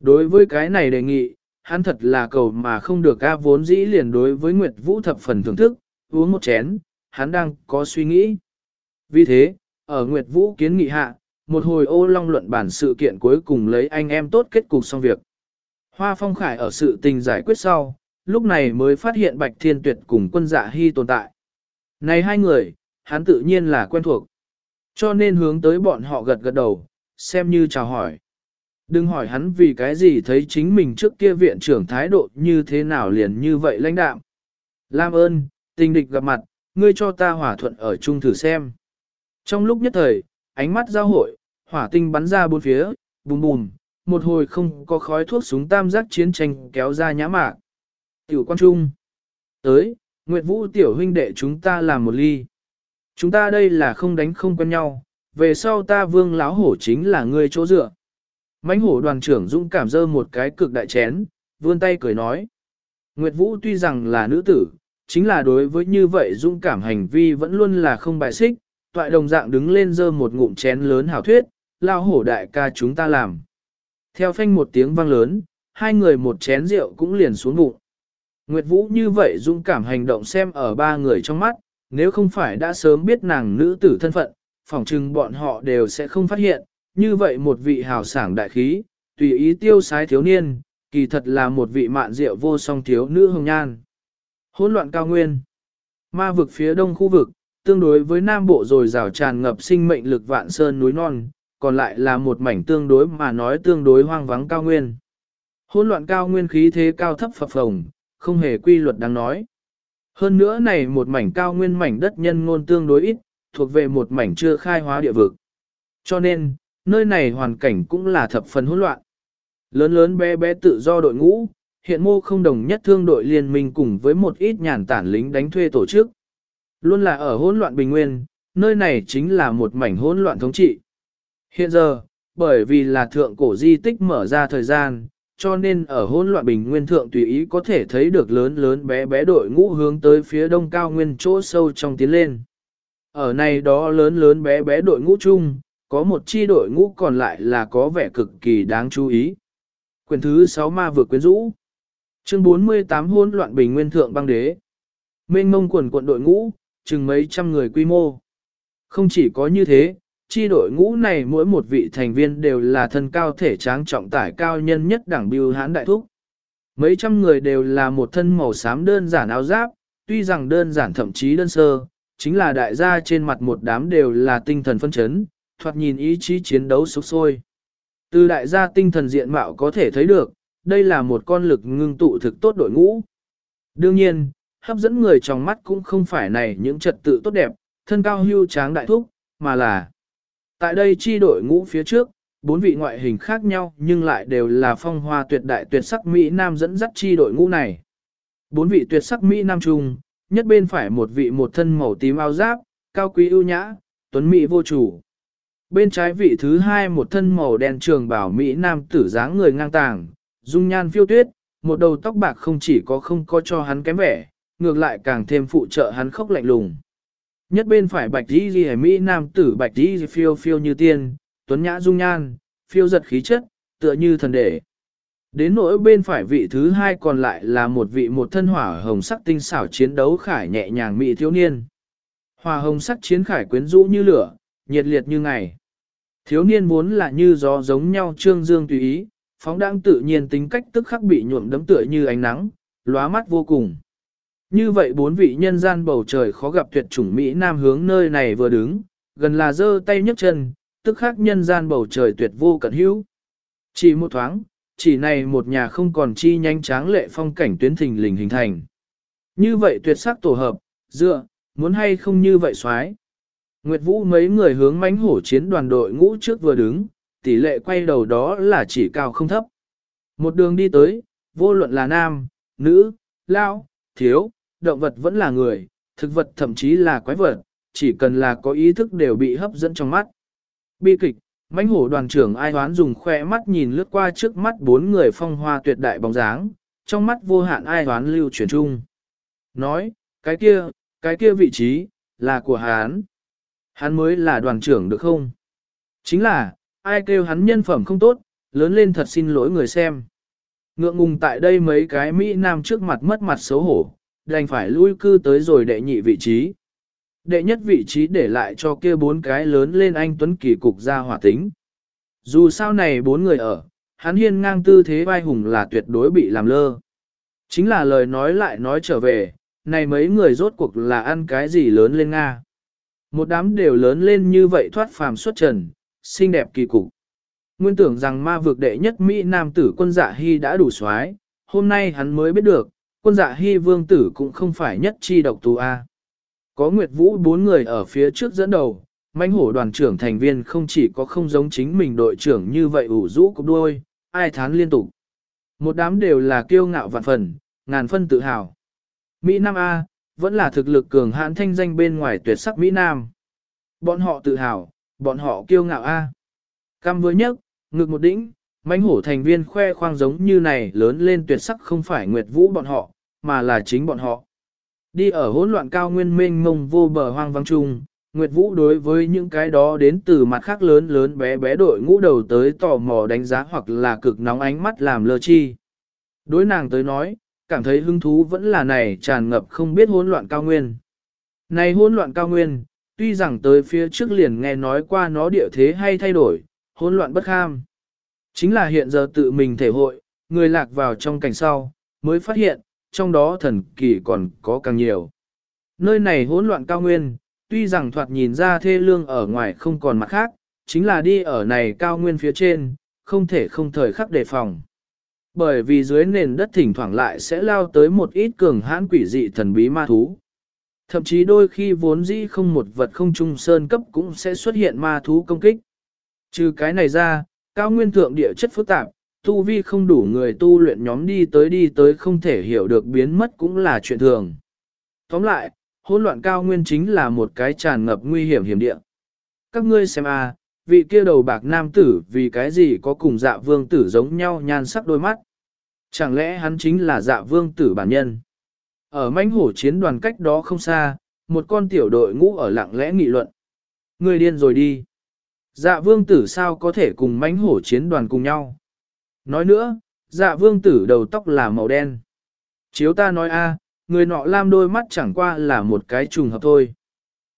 Đối với cái này đề nghị, hắn thật là cầu mà không được ca vốn dĩ liền đối với Nguyệt Vũ thập phần thưởng thức, uống một chén, hắn đang có suy nghĩ. Vì thế, ở Nguyệt Vũ kiến nghị hạ, một hồi ô long luận bản sự kiện cuối cùng lấy anh em tốt kết cục xong việc. Hoa Phong Khải ở sự tình giải quyết sau, lúc này mới phát hiện Bạch Thiên Tuyệt cùng quân dạ hy tồn tại. Này hai người, hắn tự nhiên là quen thuộc. Cho nên hướng tới bọn họ gật gật đầu, xem như chào hỏi. Đừng hỏi hắn vì cái gì thấy chính mình trước kia viện trưởng thái độ như thế nào liền như vậy lãnh đạm. Lam ơn, tình địch gặp mặt, ngươi cho ta hỏa thuận ở chung thử xem. Trong lúc nhất thời, ánh mắt giao hội, hỏa tinh bắn ra bốn phía, bùm bùm, một hồi không có khói thuốc súng tam giác chiến tranh kéo ra nhã mạc. Tiểu quan trung. Tới, Nguyệt Vũ tiểu huynh đệ chúng ta làm một ly. Chúng ta đây là không đánh không quen nhau, về sau ta vương láo hổ chính là ngươi chỗ dựa mãnh hổ đoàn trưởng dũng cảm dơ một cái cực đại chén, vươn tay cười nói. Nguyệt Vũ tuy rằng là nữ tử, chính là đối với như vậy dũng cảm hành vi vẫn luôn là không bài xích, toại đồng dạng đứng lên dơ một ngụm chén lớn hảo thuyết, lao hổ đại ca chúng ta làm. Theo phanh một tiếng vang lớn, hai người một chén rượu cũng liền xuống bụng. Nguyệt Vũ như vậy dũng cảm hành động xem ở ba người trong mắt, nếu không phải đã sớm biết nàng nữ tử thân phận, phỏng chừng bọn họ đều sẽ không phát hiện, như vậy một vị hào sảng đại khí, tùy ý tiêu sái thiếu niên, kỳ thật là một vị mạn rượu vô song thiếu nữ hồng nhan. Hỗn loạn cao nguyên. Ma vực phía đông khu vực, tương đối với nam bộ rồi rào tràn ngập sinh mệnh lực vạn sơn núi non, còn lại là một mảnh tương đối mà nói tương đối hoang vắng cao nguyên. Hỗn loạn cao nguyên khí thế cao thấp phập phồng, không hề quy luật đáng nói. Hơn nữa này một mảnh cao nguyên mảnh đất nhân ngôn tương đối ít, thuộc về một mảnh chưa khai hóa địa vực. Cho nên, nơi này hoàn cảnh cũng là thập phần hỗn loạn. Lớn lớn bé bé tự do đội ngũ, hiện mô không đồng nhất thương đội liên minh cùng với một ít nhàn tản lính đánh thuê tổ chức. Luôn là ở hỗn loạn bình nguyên, nơi này chính là một mảnh hỗn loạn thống trị. Hiện giờ, bởi vì là thượng cổ di tích mở ra thời gian, cho nên ở hỗn loạn bình nguyên thượng tùy ý có thể thấy được lớn lớn bé bé đội ngũ hướng tới phía đông cao nguyên chỗ sâu trong tiến lên. Ở này đó lớn lớn bé bé đội ngũ chung, có một chi đội ngũ còn lại là có vẻ cực kỳ đáng chú ý. Quyền thứ 6 ma vừa quyến rũ. Chương 48 hôn loạn bình nguyên thượng băng đế. Mênh mông quần quận đội ngũ, chừng mấy trăm người quy mô. Không chỉ có như thế, chi đội ngũ này mỗi một vị thành viên đều là thân cao thể tráng trọng tải cao nhân nhất đảng biêu hán đại thúc. Mấy trăm người đều là một thân màu xám đơn giản áo giáp, tuy rằng đơn giản thậm chí đơn sơ, chính là đại gia trên mặt một đám đều là tinh thần phân chấn, thoạt nhìn ý chí chiến đấu sục sôi. Từ đại gia tinh thần diện mạo có thể thấy được, đây là một con lực ngưng tụ thực tốt đội ngũ. Đương nhiên, hấp dẫn người trong mắt cũng không phải này những trật tự tốt đẹp, thân cao hưu tráng đại thúc, mà là Tại đây chi đội ngũ phía trước, bốn vị ngoại hình khác nhau nhưng lại đều là phong hoa tuyệt đại tuyệt sắc Mỹ Nam dẫn dắt chi đội ngũ này. Bốn vị tuyệt sắc Mỹ Nam Trung, nhất bên phải một vị một thân màu tím áo giáp, cao quý ưu nhã, tuấn Mỹ vô chủ. Bên trái vị thứ hai một thân màu đen trường bảo Mỹ Nam tử dáng người ngang tàng, dung nhan phiêu tuyết, một đầu tóc bạc không chỉ có không có cho hắn kém vẻ, ngược lại càng thêm phụ trợ hắn khóc lạnh lùng. Nhất bên phải bạch đi ghi Mỹ Nam tử bạch đi phiêu phiêu như tiên, tuấn nhã dung nhan, phiêu giật khí chất, tựa như thần đệ. Đến nỗi bên phải vị thứ hai còn lại là một vị một thân hỏa hồng sắc tinh xảo chiến đấu khải nhẹ nhàng mỹ thiếu niên. Hỏa hồng sắc chiến khải quyến rũ như lửa, nhiệt liệt như ngày. Thiếu niên muốn là như gió giống nhau trương dương tùy ý, phóng đang tự nhiên tính cách tức khắc bị nhuộm đấm tựa như ánh nắng, lóa mắt vô cùng. Như vậy bốn vị nhân gian bầu trời khó gặp tuyệt chủng Mỹ Nam hướng nơi này vừa đứng, gần là giơ tay nhấc chân, tức khắc nhân gian bầu trời tuyệt vô cận hữu. Chỉ một thoáng, chỉ này một nhà không còn chi nhanh tráng lệ phong cảnh tuyến thình lình hình thành. Như vậy tuyệt sắc tổ hợp, dựa, muốn hay không như vậy xoái. Nguyệt Vũ mấy người hướng mánh hổ chiến đoàn đội ngũ trước vừa đứng, tỷ lệ quay đầu đó là chỉ cao không thấp. Một đường đi tới, vô luận là nam, nữ, lao, thiếu, động vật vẫn là người, thực vật thậm chí là quái vật, chỉ cần là có ý thức đều bị hấp dẫn trong mắt. Bi kịch, mãnh hổ đoàn trưởng ai hoán dùng khoe mắt nhìn lướt qua trước mắt bốn người phong hoa tuyệt đại bóng dáng, trong mắt vô hạn ai hoán lưu chuyển chung. Nói, cái kia, cái kia vị trí, là của hắn. Hắn mới là đoàn trưởng được không? Chính là, ai kêu hắn nhân phẩm không tốt, lớn lên thật xin lỗi người xem. Ngượng ngùng tại đây mấy cái Mỹ Nam trước mặt mất mặt xấu hổ, đành phải lui cư tới rồi đệ nhị vị trí. Đệ nhất vị trí để lại cho kia bốn cái lớn lên anh Tuấn Kỳ cục ra hỏa tính. Dù sao này bốn người ở, hắn hiên ngang tư thế vai hùng là tuyệt đối bị làm lơ. Chính là lời nói lại nói trở về, này mấy người rốt cuộc là ăn cái gì lớn lên Nga. Một đám đều lớn lên như vậy thoát phàm xuất trần, xinh đẹp kỳ cục. Nguyên tưởng rằng ma vực đệ nhất Mỹ Nam tử quân dạ hy đã đủ soái hôm nay hắn mới biết được, quân dạ hy vương tử cũng không phải nhất chi độc tù A. Có Nguyệt Vũ bốn người ở phía trước dẫn đầu, manh hổ đoàn trưởng thành viên không chỉ có không giống chính mình đội trưởng như vậy ủ rũ cục đôi, ai thán liên tục. Một đám đều là kiêu ngạo vạn phần, ngàn phân tự hào. Mỹ Nam A, vẫn là thực lực cường hãn thanh danh bên ngoài tuyệt sắc Mỹ Nam. Bọn họ tự hào, bọn họ kiêu ngạo A. căm với nhất, ngực một đỉnh, mãnh hổ thành viên khoe khoang giống như này lớn lên tuyệt sắc không phải Nguyệt Vũ bọn họ, mà là chính bọn họ. Đi ở hỗn loạn cao nguyên mênh mông vô bờ hoang vắng trung, Nguyệt Vũ đối với những cái đó đến từ mặt khác lớn lớn bé bé đội ngũ đầu tới tò mò đánh giá hoặc là cực nóng ánh mắt làm lơ chi. Đối nàng tới nói, cảm thấy hứng thú vẫn là này tràn ngập không biết hỗn loạn cao nguyên. Này hỗn loạn cao nguyên, tuy rằng tới phía trước liền nghe nói qua nó địa thế hay thay đổi, hỗn loạn bất kham. Chính là hiện giờ tự mình thể hội, người lạc vào trong cảnh sau, mới phát hiện, trong đó thần kỳ còn có càng nhiều. Nơi này hỗn loạn cao nguyên, tuy rằng thoạt nhìn ra thê lương ở ngoài không còn mặt khác, chính là đi ở này cao nguyên phía trên, không thể không thời khắc đề phòng. Bởi vì dưới nền đất thỉnh thoảng lại sẽ lao tới một ít cường hãn quỷ dị thần bí ma thú. Thậm chí đôi khi vốn dĩ không một vật không trung sơn cấp cũng sẽ xuất hiện ma thú công kích. Trừ cái này ra, cao nguyên thượng địa chất phức tạp, tu vi không đủ người tu luyện nhóm đi tới đi tới không thể hiểu được biến mất cũng là chuyện thường. Tóm lại, hỗn loạn cao nguyên chính là một cái tràn ngập nguy hiểm hiểm địa. Các ngươi xem a, à, vị kia đầu bạc nam tử vì cái gì có cùng dạ vương tử giống nhau nhan sắc đôi mắt. Chẳng lẽ hắn chính là dạ vương tử bản nhân? Ở mãnh hổ chiến đoàn cách đó không xa, một con tiểu đội ngũ ở lặng lẽ nghị luận. Người điên rồi đi. Dạ vương tử sao có thể cùng mãnh hổ chiến đoàn cùng nhau? Nói nữa, dạ vương tử đầu tóc là màu đen. Chiếu ta nói a, người nọ lam đôi mắt chẳng qua là một cái trùng hợp thôi.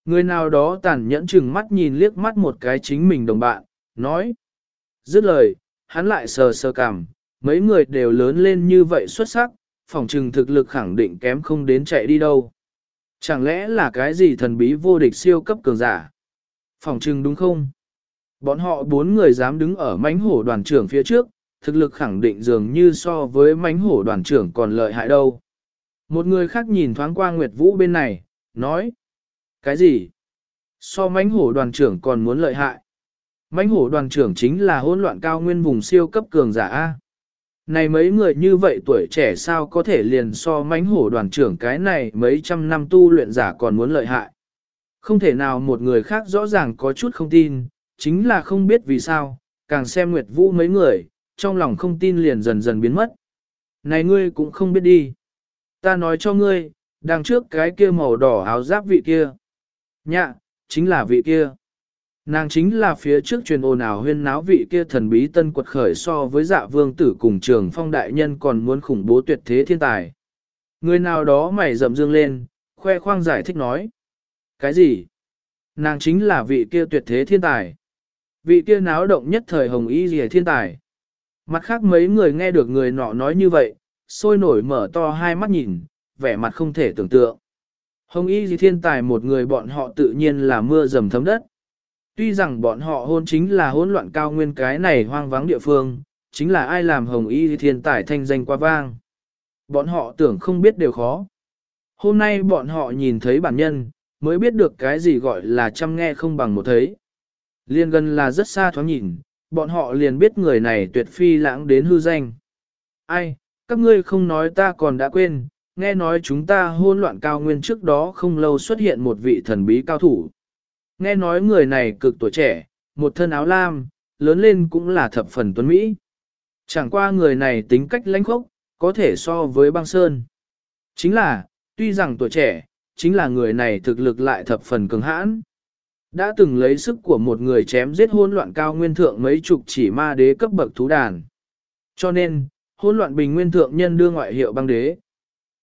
Người nào đó tàn nhẫn chừng mắt nhìn liếc mắt một cái chính mình đồng bạn, nói. Dứt lời, hắn lại sờ sờ cảm, mấy người đều lớn lên như vậy xuất sắc, phòng trừng thực lực khẳng định kém không đến chạy đi đâu. Chẳng lẽ là cái gì thần bí vô địch siêu cấp cường giả? Phòng trừng đúng không? Bọn họ bốn người dám đứng ở mánh hổ đoàn trưởng phía trước, thực lực khẳng định dường như so với mánh hổ đoàn trưởng còn lợi hại đâu. Một người khác nhìn thoáng qua Nguyệt Vũ bên này, nói. Cái gì? So mánh hổ đoàn trưởng còn muốn lợi hại. Mánh hổ đoàn trưởng chính là hỗn loạn cao nguyên vùng siêu cấp cường giả A. Này mấy người như vậy tuổi trẻ sao có thể liền so mánh hổ đoàn trưởng cái này mấy trăm năm tu luyện giả còn muốn lợi hại. Không thể nào một người khác rõ ràng có chút không tin, chính là không biết vì sao, càng xem Nguyệt Vũ mấy người, trong lòng không tin liền dần dần biến mất. Này ngươi cũng không biết đi. Ta nói cho ngươi, đằng trước cái kia màu đỏ áo giáp vị kia. Nhạ, chính là vị kia. Nàng chính là phía trước truyền ồn ào huyên náo vị kia thần bí tân quật khởi so với dạ vương tử cùng trường phong đại nhân còn muốn khủng bố tuyệt thế thiên tài. Người nào đó mày rậm dương lên, khoe khoang giải thích nói. Cái gì? Nàng chính là vị kia tuyệt thế thiên tài. Vị kia náo động nhất thời hồng y rìa thiên tài. Mặt khác mấy người nghe được người nọ nói như vậy, sôi nổi mở to hai mắt nhìn, vẻ mặt không thể tưởng tượng. Hồng y gì thiên tài một người bọn họ tự nhiên là mưa dầm thấm đất. Tuy rằng bọn họ hôn chính là hỗn loạn cao nguyên cái này hoang vắng địa phương, chính là ai làm hồng y thiên tài thanh danh qua vang. Bọn họ tưởng không biết đều khó. Hôm nay bọn họ nhìn thấy bản nhân, mới biết được cái gì gọi là chăm nghe không bằng một thấy. Liên gần là rất xa thoáng nhìn, bọn họ liền biết người này tuyệt phi lãng đến hư danh. Ai, các ngươi không nói ta còn đã quên, nghe nói chúng ta hôn loạn cao nguyên trước đó không lâu xuất hiện một vị thần bí cao thủ. Nghe nói người này cực tuổi trẻ, một thân áo lam, lớn lên cũng là thập phần tuấn Mỹ. Chẳng qua người này tính cách lãnh khốc, có thể so với băng sơn. Chính là, tuy rằng tuổi trẻ, chính là người này thực lực lại thập phần cứng hãn. Đã từng lấy sức của một người chém giết hôn loạn cao nguyên thượng mấy chục chỉ ma đế cấp bậc thú đàn. Cho nên, hôn loạn bình nguyên thượng nhân đưa ngoại hiệu băng đế.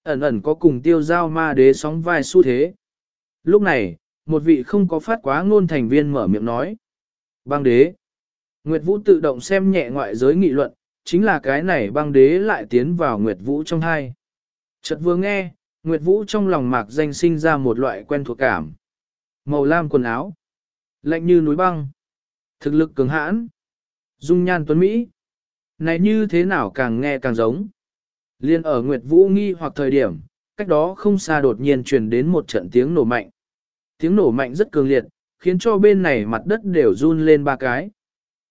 Ẩn ẩn có cùng tiêu giao ma đế sóng vai xu thế. Lúc này, một vị không có phát quá ngôn thành viên mở miệng nói. Băng đế. Nguyệt Vũ tự động xem nhẹ ngoại giới nghị luận, chính là cái này băng đế lại tiến vào Nguyệt Vũ trong hai. Chợt vừa nghe, Nguyệt Vũ trong lòng mạc danh sinh ra một loại quen thuộc cảm. Màu lam quần áo. Lạnh như núi băng. Thực lực cứng hãn. Dung nhan tuấn Mỹ. Này như thế nào càng nghe càng giống. Liên ở Nguyệt Vũ nghi hoặc thời điểm, cách đó không xa đột nhiên truyền đến một trận tiếng nổ mạnh. Tiếng nổ mạnh rất cường liệt, khiến cho bên này mặt đất đều run lên ba cái.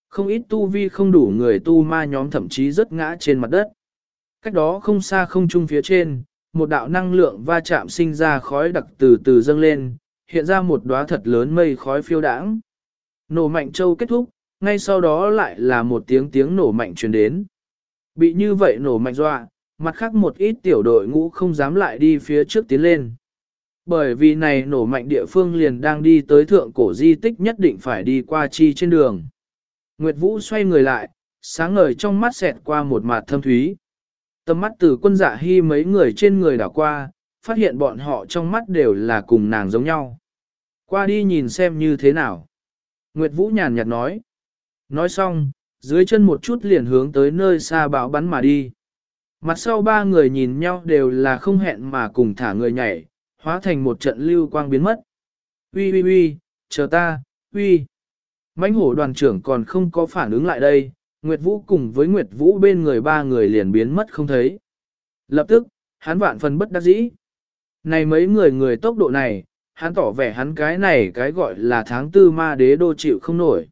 Không ít tu vi không đủ người tu ma nhóm thậm chí rất ngã trên mặt đất. Cách đó không xa không trung phía trên, một đạo năng lượng va chạm sinh ra khói đặc từ từ dâng lên, hiện ra một đóa thật lớn mây khói phiêu đãng. Nổ mạnh châu kết thúc, ngay sau đó lại là một tiếng tiếng nổ mạnh truyền đến. Bị như vậy nổ mạnh dọa, mặt khác một ít tiểu đội ngũ không dám lại đi phía trước tiến lên. Bởi vì này nổ mạnh địa phương liền đang đi tới thượng cổ di tích nhất định phải đi qua chi trên đường. Nguyệt Vũ xoay người lại, sáng ngời trong mắt xẹt qua một mặt thâm thúy. Tầm mắt từ quân dạ hy mấy người trên người đảo qua, phát hiện bọn họ trong mắt đều là cùng nàng giống nhau. Qua đi nhìn xem như thế nào. Nguyệt Vũ nhàn nhạt nói. Nói xong, dưới chân một chút liền hướng tới nơi xa bão bắn mà đi. Mặt sau ba người nhìn nhau đều là không hẹn mà cùng thả người nhảy, hóa thành một trận lưu quang biến mất. Ui ui ui, chờ ta, ui. mãnh hổ đoàn trưởng còn không có phản ứng lại đây, Nguyệt Vũ cùng với Nguyệt Vũ bên người ba người liền biến mất không thấy. Lập tức, hắn vạn phần bất đắc dĩ. Này mấy người người tốc độ này, hắn tỏ vẻ hắn cái này cái gọi là tháng tư ma đế đô chịu không nổi.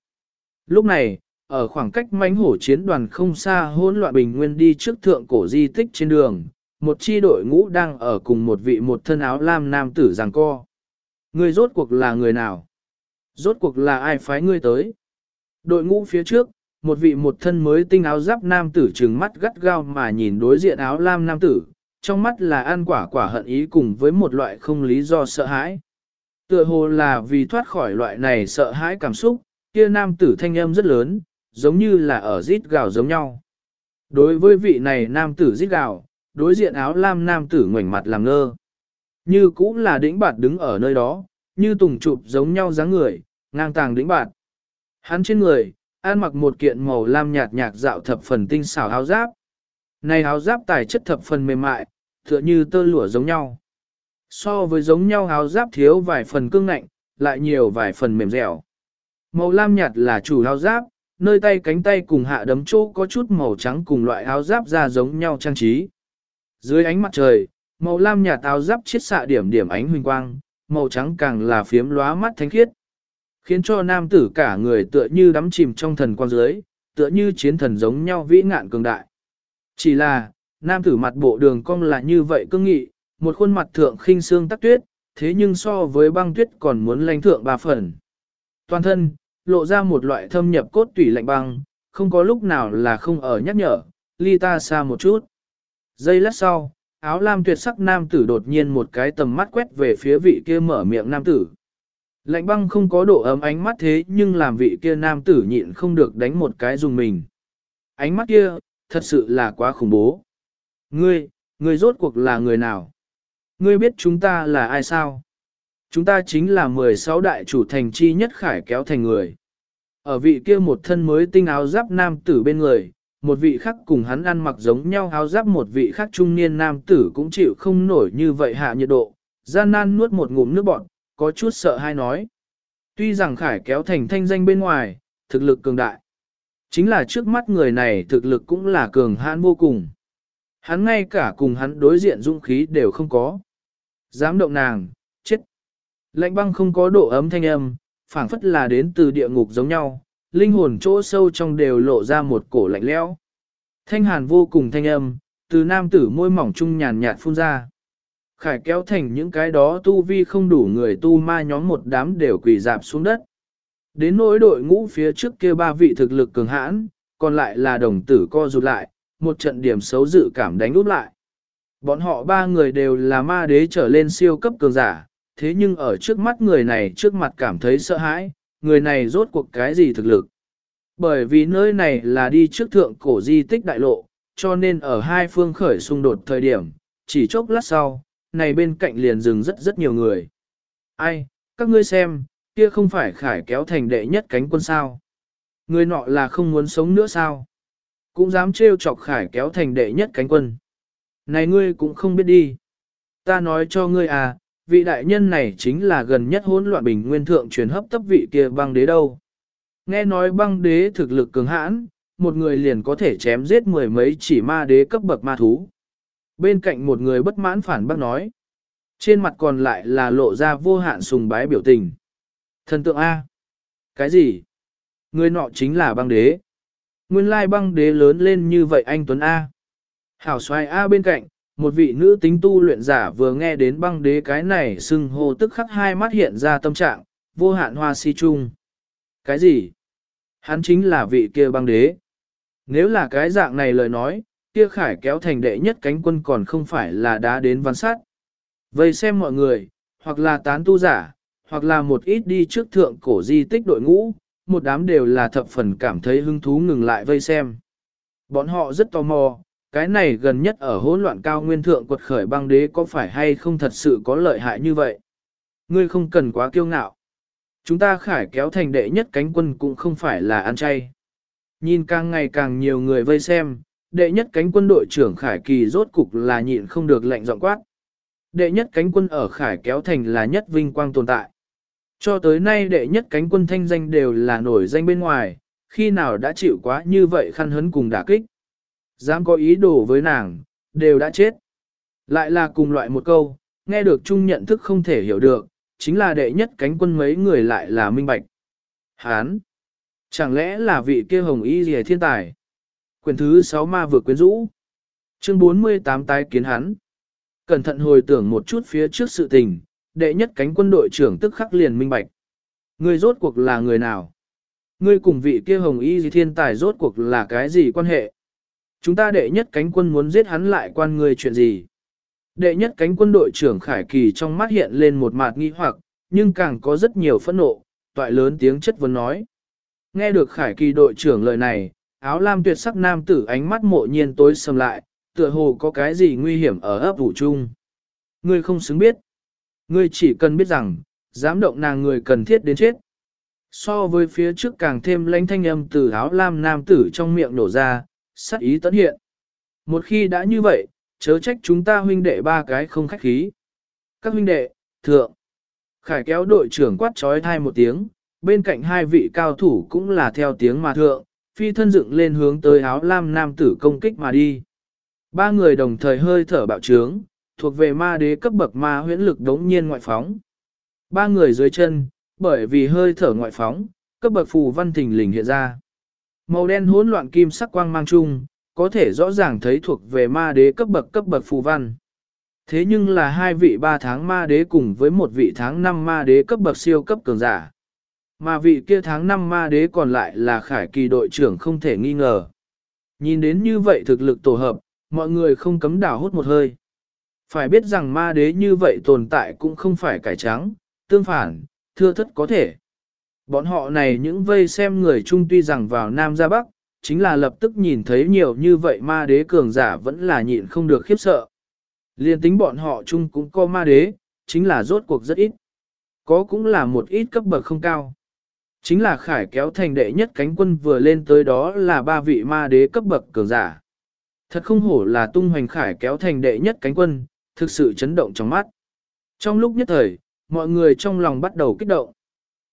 Lúc này, ở khoảng cách mãnh hổ chiến đoàn không xa hỗn loạn bình nguyên đi trước thượng cổ di tích trên đường, một chi đội ngũ đang ở cùng một vị một thân áo lam nam tử giằng co. Người rốt cuộc là người nào? Rốt cuộc là ai phái ngươi tới? Đội ngũ phía trước, một vị một thân mới tinh áo giáp nam tử trừng mắt gắt gao mà nhìn đối diện áo lam nam tử, trong mắt là ăn quả quả hận ý cùng với một loại không lý do sợ hãi. Tựa hồ là vì thoát khỏi loại này sợ hãi cảm xúc, kia nam tử thanh âm rất lớn, giống như là ở rít gào giống nhau. Đối với vị này nam tử rít gào, đối diện áo lam nam tử ngoảnh mặt làm ngơ. Như cũng là đĩnh bạt đứng ở nơi đó, như tùng chụp giống nhau dáng người, ngang tàng đĩnh bạt. Hắn trên người, ăn mặc một kiện màu lam nhạt nhạt dạo thập phần tinh xảo áo giáp. Này áo giáp tài chất thập phần mềm mại, tựa như tơ lụa giống nhau. So với giống nhau áo giáp thiếu vài phần cương ngạnh, lại nhiều vài phần mềm dẻo. Màu lam nhạt là chủ áo giáp, nơi tay cánh tay cùng hạ đấm chỗ có chút màu trắng cùng loại áo giáp ra giống nhau trang trí. Dưới ánh mặt trời, màu lam nhà táo giáp chiết xạ điểm điểm ánh huỳnh quang, màu trắng càng là phiếm lóa mắt thánh khiết. Khiến cho nam tử cả người tựa như đắm chìm trong thần quang dưới, tựa như chiến thần giống nhau vĩ ngạn cường đại. Chỉ là, nam tử mặt bộ đường cong là như vậy cương nghị, một khuôn mặt thượng khinh xương tắc tuyết, thế nhưng so với băng tuyết còn muốn lãnh thượng ba phần. Toàn thân, lộ ra một loại thâm nhập cốt tủy lạnh băng, không có lúc nào là không ở nhắc nhở, ly ta xa một chút. Giây lát sau, áo lam tuyệt sắc nam tử đột nhiên một cái tầm mắt quét về phía vị kia mở miệng nam tử. Lạnh băng không có độ ấm ánh mắt thế nhưng làm vị kia nam tử nhịn không được đánh một cái dùng mình. Ánh mắt kia, thật sự là quá khủng bố. Ngươi, ngươi rốt cuộc là người nào? Ngươi biết chúng ta là ai sao? Chúng ta chính là 16 đại chủ thành chi nhất khải kéo thành người. Ở vị kia một thân mới tinh áo giáp nam tử bên người, một vị khác cùng hắn ăn mặc giống nhau áo giáp một vị khác trung niên nam tử cũng chịu không nổi như vậy hạ nhiệt độ, gian nan nuốt một ngụm nước bọt, có chút sợ hay nói. Tuy rằng khải kéo thành thanh danh bên ngoài, thực lực cường đại. Chính là trước mắt người này thực lực cũng là cường hãn vô cùng. Hắn ngay cả cùng hắn đối diện dũng khí đều không có. Dám động nàng, chết. Lạnh băng không có độ ấm thanh âm, phảng phất là đến từ địa ngục giống nhau, linh hồn chỗ sâu trong đều lộ ra một cổ lạnh lẽo. Thanh hàn vô cùng thanh âm, từ nam tử môi mỏng trung nhàn nhạt phun ra. Khải kéo thành những cái đó tu vi không đủ người tu ma nhóm một đám đều quỳ dạp xuống đất. Đến nỗi đội ngũ phía trước kia ba vị thực lực cường hãn, còn lại là đồng tử co rụt lại, một trận điểm xấu dự cảm đánh úp lại. Bọn họ ba người đều là ma đế trở lên siêu cấp cường giả, thế nhưng ở trước mắt người này trước mặt cảm thấy sợ hãi, người này rốt cuộc cái gì thực lực. Bởi vì nơi này là đi trước thượng cổ di tích đại lộ, cho nên ở hai phương khởi xung đột thời điểm, chỉ chốc lát sau, này bên cạnh liền dừng rất rất nhiều người. Ai, các ngươi xem, kia không phải khải kéo thành đệ nhất cánh quân sao. Người nọ là không muốn sống nữa sao. Cũng dám trêu chọc khải kéo thành đệ nhất cánh quân. Này ngươi cũng không biết đi. Ta nói cho ngươi à, vị đại nhân này chính là gần nhất hỗn loạn bình nguyên thượng truyền hấp tấp vị kia băng đế đâu. Nghe nói băng đế thực lực cường hãn, một người liền có thể chém giết mười mấy chỉ ma đế cấp bậc ma thú. Bên cạnh một người bất mãn phản bác nói. Trên mặt còn lại là lộ ra vô hạn sùng bái biểu tình. Thần tượng A. Cái gì? Người nọ chính là băng đế. Nguyên lai băng đế lớn lên như vậy anh Tuấn A. Hảo xoài A bên cạnh, một vị nữ tính tu luyện giả vừa nghe đến băng đế cái này sưng hô tức khắc hai mắt hiện ra tâm trạng, vô hạn hoa si chung. Cái gì? Hắn chính là vị kia băng đế. Nếu là cái dạng này lời nói, kia khải kéo thành đệ nhất cánh quân còn không phải là đã đến văn sát. Vậy xem mọi người, hoặc là tán tu giả, hoặc là một ít đi trước thượng cổ di tích đội ngũ, một đám đều là thập phần cảm thấy hứng thú ngừng lại vây xem. Bọn họ rất tò mò, cái này gần nhất ở hỗn loạn cao nguyên thượng quật khởi băng đế có phải hay không thật sự có lợi hại như vậy? Ngươi không cần quá kiêu ngạo. Chúng ta khải kéo thành đệ nhất cánh quân cũng không phải là ăn chay. Nhìn càng ngày càng nhiều người vây xem, đệ nhất cánh quân đội trưởng khải kỳ rốt cục là nhịn không được lệnh giọng quát. Đệ nhất cánh quân ở khải kéo thành là nhất vinh quang tồn tại. Cho tới nay đệ nhất cánh quân thanh danh đều là nổi danh bên ngoài, khi nào đã chịu quá như vậy khăn hấn cùng đả kích. Dám có ý đồ với nàng, đều đã chết. Lại là cùng loại một câu, nghe được chung nhận thức không thể hiểu được, chính là đệ nhất cánh quân mấy người lại là minh bạch. Hán! Chẳng lẽ là vị kia hồng y gì thiên tài? Quyền thứ 6 ma vừa quyến rũ. Chương 48 tái kiến hắn. Cẩn thận hồi tưởng một chút phía trước sự tình, đệ nhất cánh quân đội trưởng tức khắc liền minh bạch. Ngươi rốt cuộc là người nào? Ngươi cùng vị kia hồng y gì thiên tài rốt cuộc là cái gì quan hệ? Chúng ta đệ nhất cánh quân muốn giết hắn lại quan ngươi chuyện gì? Đệ nhất cánh quân đội trưởng Khải Kỳ trong mắt hiện lên một mặt nghi hoặc, nhưng càng có rất nhiều phẫn nộ, toại lớn tiếng chất vấn nói. Nghe được Khải Kỳ đội trưởng lời này, áo lam tuyệt sắc nam tử ánh mắt mộ nhiên tối sầm lại, tựa hồ có cái gì nguy hiểm ở ấp vũ chung. Ngươi không xứng biết. Ngươi chỉ cần biết rằng, dám động nàng người cần thiết đến chết. So với phía trước càng thêm lãnh thanh âm từ áo lam nam tử trong miệng nổ ra, sát ý tấn hiện. Một khi đã như vậy, chớ trách chúng ta huynh đệ ba cái không khách khí. Các huynh đệ, thượng. Khải kéo đội trưởng quát trói thai một tiếng, bên cạnh hai vị cao thủ cũng là theo tiếng mà thượng, phi thân dựng lên hướng tới áo lam nam tử công kích mà đi. Ba người đồng thời hơi thở bạo trướng, thuộc về ma đế cấp bậc ma huyễn lực đống nhiên ngoại phóng. Ba người dưới chân, bởi vì hơi thở ngoại phóng, cấp bậc phù văn thình lình hiện ra. Màu đen hỗn loạn kim sắc quang mang chung, có thể rõ ràng thấy thuộc về ma đế cấp bậc cấp bậc phù văn. Thế nhưng là hai vị ba tháng ma đế cùng với một vị tháng năm ma đế cấp bậc siêu cấp cường giả. Mà vị kia tháng năm ma đế còn lại là khải kỳ đội trưởng không thể nghi ngờ. Nhìn đến như vậy thực lực tổ hợp, mọi người không cấm đảo hút một hơi. Phải biết rằng ma đế như vậy tồn tại cũng không phải cải trắng, tương phản, thưa thất có thể. Bọn họ này những vây xem người chung tuy rằng vào Nam ra Bắc, chính là lập tức nhìn thấy nhiều như vậy ma đế cường giả vẫn là nhịn không được khiếp sợ. Liên tính bọn họ chung cũng có ma đế, chính là rốt cuộc rất ít. Có cũng là một ít cấp bậc không cao. Chính là khải kéo thành đệ nhất cánh quân vừa lên tới đó là ba vị ma đế cấp bậc cường giả. Thật không hổ là tung hoành khải kéo thành đệ nhất cánh quân, thực sự chấn động trong mắt. Trong lúc nhất thời, mọi người trong lòng bắt đầu kích động.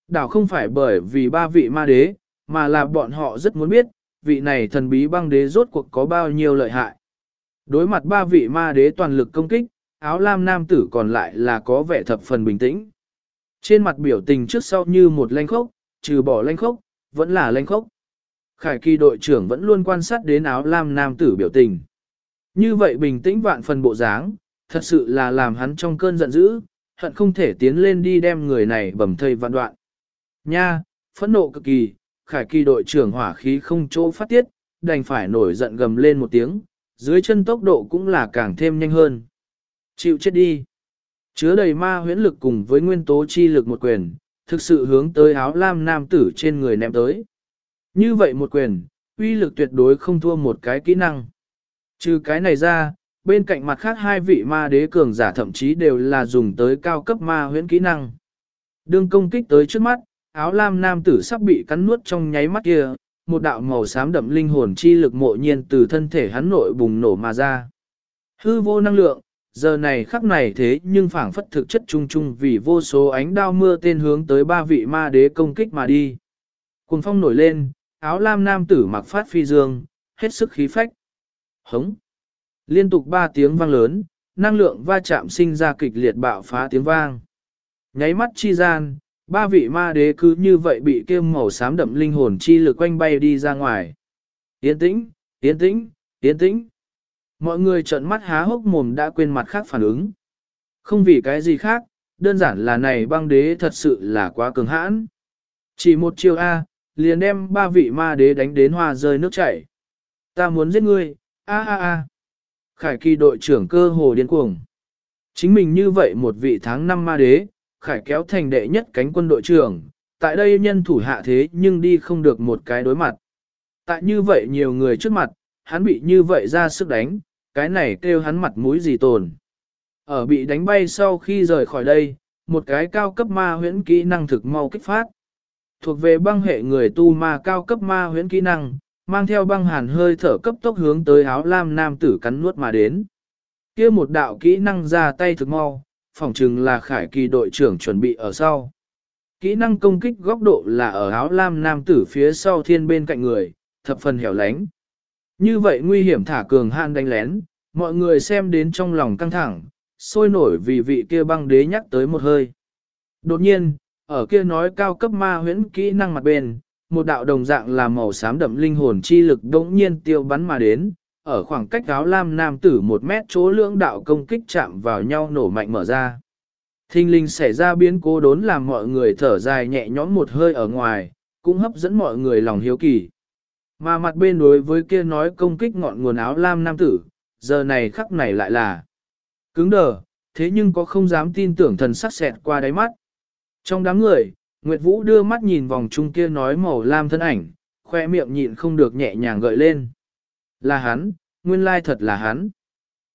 Đảo không phải bởi vì ba vị ma đế, mà là bọn họ rất muốn biết, vị này thần bí băng đế rốt cuộc có bao nhiêu lợi hại. Đối mặt ba vị ma đế toàn lực công kích, áo lam nam tử còn lại là có vẻ thập phần bình tĩnh. Trên mặt biểu tình trước sau như một lanh khốc, trừ bỏ lanh khốc, vẫn là lanh khốc. Khải kỳ đội trưởng vẫn luôn quan sát đến áo lam nam tử biểu tình. Như vậy bình tĩnh vạn phần bộ dáng, thật sự là làm hắn trong cơn giận dữ, hận không thể tiến lên đi đem người này bầm thây vạn đoạn. Nha, phẫn nộ cực kỳ, khải kỳ đội trưởng hỏa khí không chỗ phát tiết, đành phải nổi giận gầm lên một tiếng, dưới chân tốc độ cũng là càng thêm nhanh hơn. Chịu chết đi. Chứa đầy ma huyễn lực cùng với nguyên tố chi lực một quyền, thực sự hướng tới áo lam nam tử trên người ném tới. Như vậy một quyền, uy lực tuyệt đối không thua một cái kỹ năng. Trừ cái này ra, bên cạnh mặt khác hai vị ma đế cường giả thậm chí đều là dùng tới cao cấp ma huyễn kỹ năng. Đương công kích tới trước mắt, áo lam nam tử sắp bị cắn nuốt trong nháy mắt kia, một đạo màu xám đậm linh hồn chi lực mộ nhiên từ thân thể hắn nội bùng nổ mà ra. Hư vô năng lượng, giờ này khắc này thế nhưng phảng phất thực chất chung chung vì vô số ánh đao mưa tên hướng tới ba vị ma đế công kích mà đi. Cùng phong nổi lên, áo lam nam tử mặc phát phi dương, hết sức khí phách. Hống! Liên tục ba tiếng vang lớn, năng lượng va chạm sinh ra kịch liệt bạo phá tiếng vang. Nháy mắt chi gian, ba vị ma đế cứ như vậy bị kêu màu xám đậm linh hồn chi lực quanh bay đi ra ngoài. Yên tĩnh, yên tĩnh, yên tĩnh. Mọi người trợn mắt há hốc mồm đã quên mặt khác phản ứng. Không vì cái gì khác, đơn giản là này băng đế thật sự là quá cường hãn. Chỉ một chiêu A, liền đem ba vị ma đế đánh đến hoa rơi nước chảy. Ta muốn giết ngươi, a a a. Khải kỳ đội trưởng cơ hồ điên cuồng. Chính mình như vậy một vị tháng năm ma đế, khải kéo thành đệ nhất cánh quân đội trưởng, tại đây nhân thủ hạ thế nhưng đi không được một cái đối mặt. Tại như vậy nhiều người trước mặt, hắn bị như vậy ra sức đánh, cái này kêu hắn mặt mũi gì tồn. Ở bị đánh bay sau khi rời khỏi đây, một cái cao cấp ma huyễn kỹ năng thực mau kích phát. Thuộc về băng hệ người tu ma cao cấp ma huyễn kỹ năng, mang theo băng hàn hơi thở cấp tốc hướng tới áo lam nam tử cắn nuốt mà đến. kia một đạo kỹ năng ra tay thực mau, phỏng chừng là khải kỳ đội trưởng chuẩn bị ở sau. Kỹ năng công kích góc độ là ở áo lam nam tử phía sau thiên bên cạnh người, thập phần hẻo lánh. Như vậy nguy hiểm thả cường hạn đánh lén, mọi người xem đến trong lòng căng thẳng, sôi nổi vì vị kia băng đế nhắc tới một hơi. Đột nhiên, ở kia nói cao cấp ma huyễn kỹ năng mặt bên, một đạo đồng dạng là màu xám đậm linh hồn chi lực đống nhiên tiêu bắn mà đến, ở khoảng cách áo lam nam tử một mét chỗ lưỡng đạo công kích chạm vào nhau nổ mạnh mở ra. Thinh linh xảy ra biến cố đốn làm mọi người thở dài nhẹ nhõm một hơi ở ngoài, cũng hấp dẫn mọi người lòng hiếu kỳ. Mà mặt bên đối với kia nói công kích ngọn nguồn áo lam nam tử, giờ này khắc này lại là cứng đờ, thế nhưng có không dám tin tưởng thần sắc xẹt qua đáy mắt. Trong đám người, Nguyệt Vũ đưa mắt nhìn vòng trung kia nói màu lam thân ảnh, khoe miệng nhịn không được nhẹ nhàng gợi lên. Là hắn, nguyên lai thật là hắn.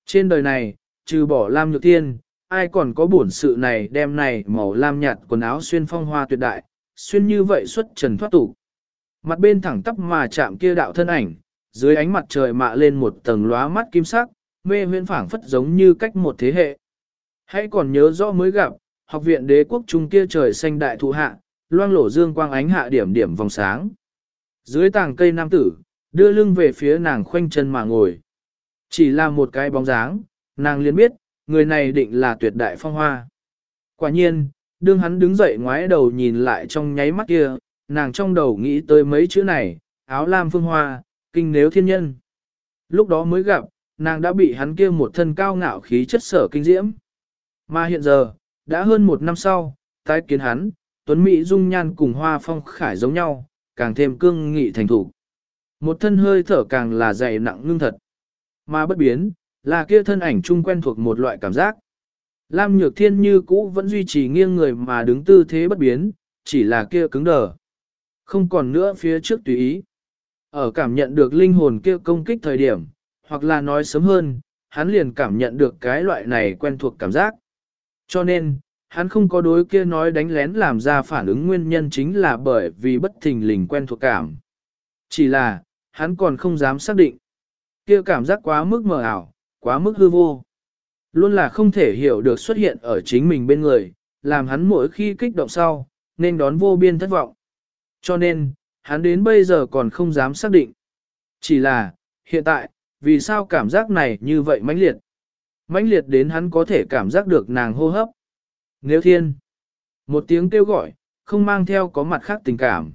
Trên đời này, trừ bỏ lam nhược tiên, ai còn có bổn sự này đem này màu lam nhạt quần áo xuyên phong hoa tuyệt đại, xuyên như vậy xuất trần thoát tục. Mặt bên thẳng tắp mà chạm kia đạo thân ảnh, dưới ánh mặt trời mạ lên một tầng lóa mắt kim sắc, mê huyễn phảng phất giống như cách một thế hệ. Hãy còn nhớ rõ mới gặp, học viện đế quốc trung kia trời xanh đại thụ hạ, loang lổ dương quang ánh hạ điểm điểm vòng sáng. Dưới tàng cây nam tử, đưa lưng về phía nàng khoanh chân mà ngồi. Chỉ là một cái bóng dáng, nàng liền biết, người này định là tuyệt đại phong hoa. Quả nhiên, đương hắn đứng dậy ngoái đầu nhìn lại trong nháy mắt kia, nàng trong đầu nghĩ tới mấy chữ này, áo lam phương hoa, kinh nếu thiên nhân. Lúc đó mới gặp, nàng đã bị hắn kia một thân cao ngạo khí chất sở kinh diễm. Mà hiện giờ, đã hơn một năm sau, tái kiến hắn, Tuấn Mỹ dung nhan cùng hoa phong khải giống nhau, càng thêm cương nghị thành thủ. Một thân hơi thở càng là dày nặng ngưng thật. Mà bất biến, là kia thân ảnh chung quen thuộc một loại cảm giác. Lam Nhược Thiên như cũ vẫn duy trì nghiêng người mà đứng tư thế bất biến, chỉ là kia cứng đờ. Không còn nữa phía trước tùy ý. Ở cảm nhận được linh hồn kia công kích thời điểm, hoặc là nói sớm hơn, hắn liền cảm nhận được cái loại này quen thuộc cảm giác. Cho nên, hắn không có đối kia nói đánh lén làm ra phản ứng nguyên nhân chính là bởi vì bất thình lình quen thuộc cảm. Chỉ là, hắn còn không dám xác định. Kia cảm giác quá mức mờ ảo, quá mức hư vô. Luôn là không thể hiểu được xuất hiện ở chính mình bên người, làm hắn mỗi khi kích động sau, nên đón vô biên thất vọng. Cho nên, hắn đến bây giờ còn không dám xác định. Chỉ là, hiện tại, vì sao cảm giác này như vậy mãnh liệt? mãnh liệt đến hắn có thể cảm giác được nàng hô hấp. Nếu thiên, một tiếng kêu gọi, không mang theo có mặt khác tình cảm.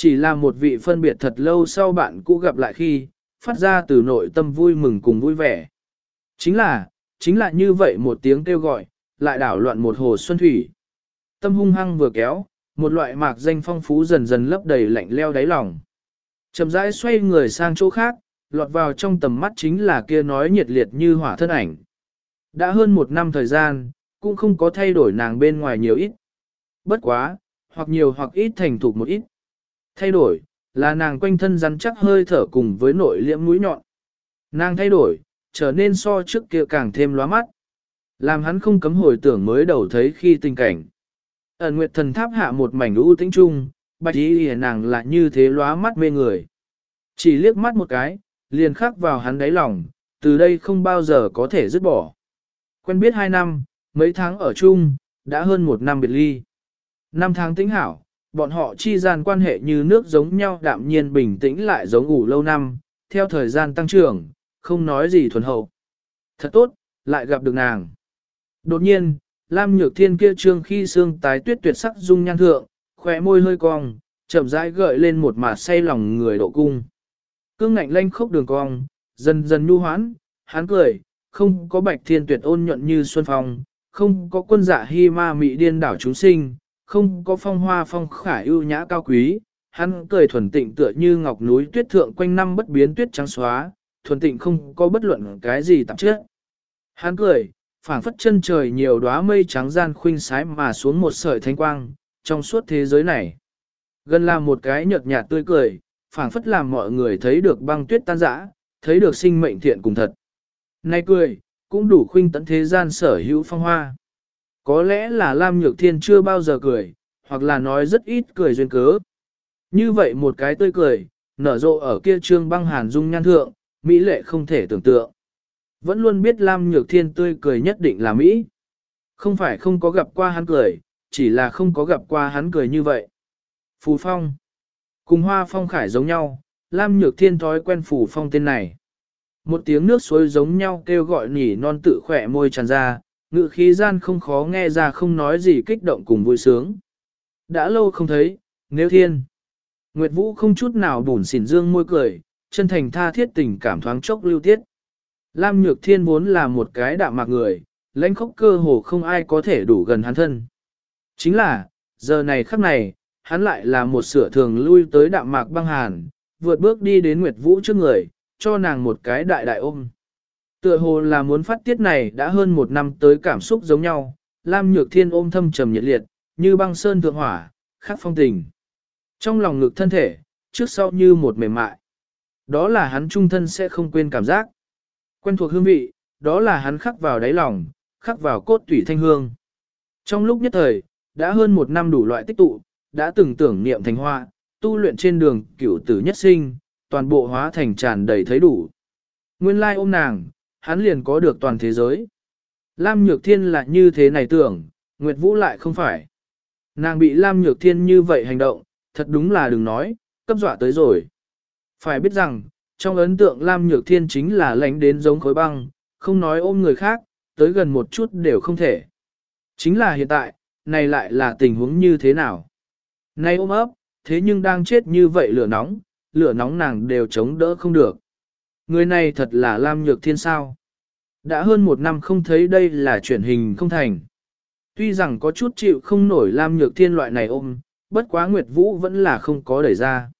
Chỉ là một vị phân biệt thật lâu sau bạn cũ gặp lại khi, phát ra từ nội tâm vui mừng cùng vui vẻ. Chính là, chính là như vậy một tiếng kêu gọi, lại đảo loạn một hồ xuân thủy. Tâm hung hăng vừa kéo, một loại mạc danh phong phú dần dần lấp đầy lạnh leo đáy lòng. Chậm rãi xoay người sang chỗ khác, lọt vào trong tầm mắt chính là kia nói nhiệt liệt như hỏa thân ảnh. Đã hơn một năm thời gian, cũng không có thay đổi nàng bên ngoài nhiều ít. Bất quá, hoặc nhiều hoặc ít thành thục một ít. Thay đổi, là nàng quanh thân rắn chắc hơi thở cùng với nội liễm mũi nhọn. Nàng thay đổi, trở nên so trước kia càng thêm lóa mắt. Làm hắn không cấm hồi tưởng mới đầu thấy khi tình cảnh. Ẩn nguyệt thần tháp hạ một mảnh u tĩnh trung, bạch ý nàng lại như thế lóa mắt mê người. Chỉ liếc mắt một cái, liền khắc vào hắn đáy lòng, từ đây không bao giờ có thể dứt bỏ. Quen biết hai năm, mấy tháng ở chung, đã hơn một năm biệt ly. Năm tháng tĩnh hảo, bọn họ chi gian quan hệ như nước giống nhau đạm nhiên bình tĩnh lại giống ủ lâu năm, theo thời gian tăng trưởng, không nói gì thuần hậu. Thật tốt, lại gặp được nàng. Đột nhiên, Lam Nhược Thiên kia trương khi xương tái tuyết tuyệt sắc dung nhan thượng, khỏe môi hơi cong, chậm rãi gợi lên một mà say lòng người độ cung. Cương ngạnh lanh khốc đường cong, dần dần nhu hoãn, hắn cười, không có bạch thiên tuyệt ôn nhuận như xuân phong, không có quân dạ hy ma mị điên đảo chúng sinh, không có phong hoa phong khải ưu nhã cao quý, hắn cười thuần tịnh tựa như ngọc núi tuyết thượng quanh năm bất biến tuyết trắng xóa, thuần tịnh không có bất luận cái gì tạp chất. Hắn cười, phảng phất chân trời nhiều đóa mây trắng gian khuynh sái mà xuống một sợi thanh quang, trong suốt thế giới này. Gần là một cái nhợt nhạt tươi cười, phảng phất làm mọi người thấy được băng tuyết tan rã, thấy được sinh mệnh thiện cùng thật. Nay cười, cũng đủ khuynh tận thế gian sở hữu phong hoa. Có lẽ là Lam Nhược Thiên chưa bao giờ cười, hoặc là nói rất ít cười duyên cớ. Như vậy một cái tươi cười, nở rộ ở kia trương băng hàn dung nhan thượng, Mỹ lệ không thể tưởng tượng. Vẫn luôn biết Lam Nhược Thiên tươi cười nhất định là Mỹ. Không phải không có gặp qua hắn cười, chỉ là không có gặp qua hắn cười như vậy. Phù Phong. Cùng Hoa Phong Khải giống nhau, Lam Nhược Thiên thói quen Phù Phong tên này. Một tiếng nước suối giống nhau kêu gọi nỉ non tự khỏe môi tràn ra, ngự khí gian không khó nghe ra không nói gì kích động cùng vui sướng. Đã lâu không thấy, nếu thiên. Nguyệt Vũ không chút nào bùn xỉn dương môi cười, chân thành tha thiết tình cảm thoáng chốc lưu tiết. Lam Nhược Thiên vốn là một cái đạm mạc người, lãnh khốc cơ hồ không ai có thể đủ gần hắn thân. Chính là, giờ này khắc này, hắn lại là một sửa thường lui tới đạm mạc băng hàn, vượt bước đi đến Nguyệt Vũ trước người, cho nàng một cái đại đại ôm. Tựa hồ là muốn phát tiết này đã hơn một năm tới cảm xúc giống nhau, Lam Nhược Thiên ôm thâm trầm nhiệt liệt, như băng sơn thượng hỏa, khắc phong tình. Trong lòng ngực thân thể, trước sau như một mềm mại. Đó là hắn trung thân sẽ không quên cảm giác. Quen thuộc hương vị, đó là hắn khắc vào đáy lòng, khắc vào cốt tủy thanh hương. Trong lúc nhất thời, đã hơn một năm đủ loại tích tụ, đã từng tưởng niệm thành hoa, tu luyện trên đường cửu tử nhất sinh, toàn bộ hóa thành tràn đầy thấy đủ. Nguyên lai ôm nàng, hắn liền có được toàn thế giới. Lam Nhược Thiên là như thế này tưởng, Nguyệt Vũ lại không phải. Nàng bị Lam Nhược Thiên như vậy hành động, thật đúng là đừng nói, cấp dọa tới rồi. Phải biết rằng, trong ấn tượng Lam Nhược Thiên chính là lánh đến giống khối băng, không nói ôm người khác, tới gần một chút đều không thể. Chính là hiện tại, này lại là tình huống như thế nào? Này ôm ấp, thế nhưng đang chết như vậy lửa nóng, lửa nóng nàng đều chống đỡ không được. Người này thật là Lam Nhược Thiên sao. Đã hơn một năm không thấy đây là chuyển hình không thành. Tuy rằng có chút chịu không nổi Lam Nhược Thiên loại này ôm, bất quá Nguyệt Vũ vẫn là không có đẩy ra.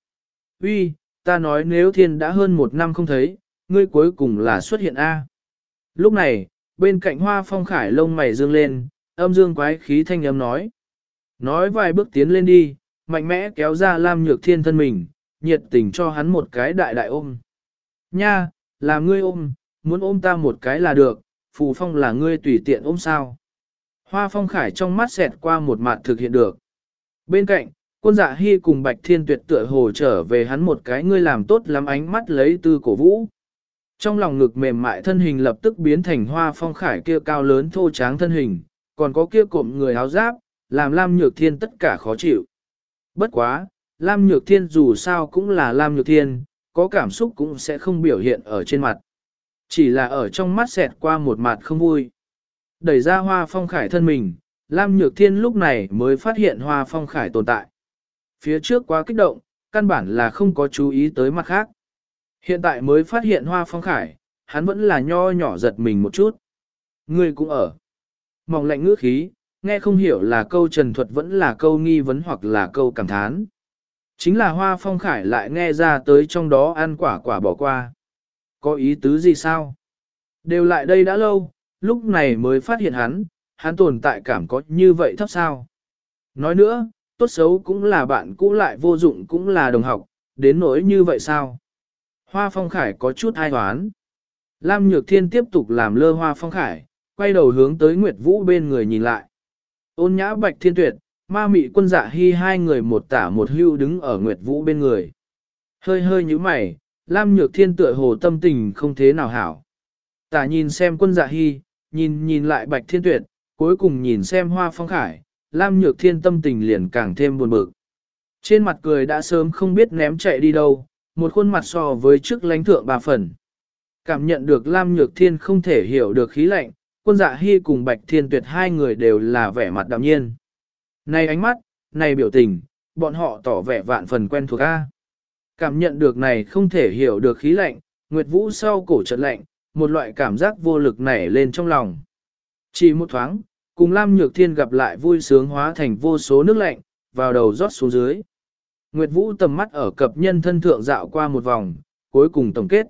Uy, ta nói nếu Thiên đã hơn một năm không thấy, ngươi cuối cùng là xuất hiện A. Lúc này, bên cạnh hoa phong khải lông mày dương lên, âm dương quái khí thanh âm nói. Nói vài bước tiến lên đi, mạnh mẽ kéo ra Lam Nhược Thiên thân mình, nhiệt tình cho hắn một cái đại đại ôm. Nha, là ngươi ôm, muốn ôm ta một cái là được, phù phong là ngươi tùy tiện ôm sao. Hoa phong khải trong mắt xẹt qua một mặt thực hiện được. Bên cạnh, quân dạ hy cùng bạch thiên tuyệt tựa hồ trở về hắn một cái ngươi làm tốt lắm ánh mắt lấy tư cổ vũ. Trong lòng ngực mềm mại thân hình lập tức biến thành hoa phong khải kia cao lớn thô tráng thân hình, còn có kia cộm người áo giáp, làm Lam Nhược Thiên tất cả khó chịu. Bất quá, Lam Nhược Thiên dù sao cũng là Lam Nhược Thiên, có cảm xúc cũng sẽ không biểu hiện ở trên mặt. Chỉ là ở trong mắt xẹt qua một mặt không vui. Đẩy ra hoa phong khải thân mình, Lam Nhược Thiên lúc này mới phát hiện hoa phong khải tồn tại. Phía trước quá kích động, căn bản là không có chú ý tới mặt khác. Hiện tại mới phát hiện hoa phong khải, hắn vẫn là nho nhỏ giật mình một chút. Ngươi cũng ở. Mỏng lạnh ngữ khí, nghe không hiểu là câu trần thuật vẫn là câu nghi vấn hoặc là câu cảm thán. Chính là hoa phong khải lại nghe ra tới trong đó ăn quả quả bỏ qua. Có ý tứ gì sao? Đều lại đây đã lâu, lúc này mới phát hiện hắn, hắn tồn tại cảm có như vậy thấp sao? Nói nữa, tốt xấu cũng là bạn cũ lại vô dụng cũng là đồng học, đến nỗi như vậy sao? Hoa phong khải có chút ai hoán. Lam Nhược Thiên tiếp tục làm lơ hoa phong khải, quay đầu hướng tới Nguyệt Vũ bên người nhìn lại. Ôn nhã bạch thiên tuyệt, ma mị quân dạ hy hai người một tả một hưu đứng ở Nguyệt Vũ bên người. Hơi hơi như mày, Lam Nhược Thiên tựa hồ tâm tình không thế nào hảo. Tả nhìn xem quân dạ hy, nhìn nhìn lại bạch thiên tuyệt, cuối cùng nhìn xem hoa phong khải, Lam Nhược Thiên tâm tình liền càng thêm buồn bực. Trên mặt cười đã sớm không biết ném chạy đi đâu, một khuôn mặt so với trước lãnh thượng bà phần. Cảm nhận được Lam Nhược Thiên không thể hiểu được khí lạnh, quân dạ hy cùng Bạch Thiên Tuyệt hai người đều là vẻ mặt đạm nhiên. Này ánh mắt, này biểu tình, bọn họ tỏ vẻ vạn phần quen thuộc A. Cảm nhận được này không thể hiểu được khí lạnh, Nguyệt Vũ sau cổ trận lạnh, một loại cảm giác vô lực nảy lên trong lòng. Chỉ một thoáng, cùng Lam Nhược Thiên gặp lại vui sướng hóa thành vô số nước lạnh, vào đầu rót xuống dưới. Nguyệt Vũ tầm mắt ở cập nhân thân thượng dạo qua một vòng, cuối cùng tổng kết.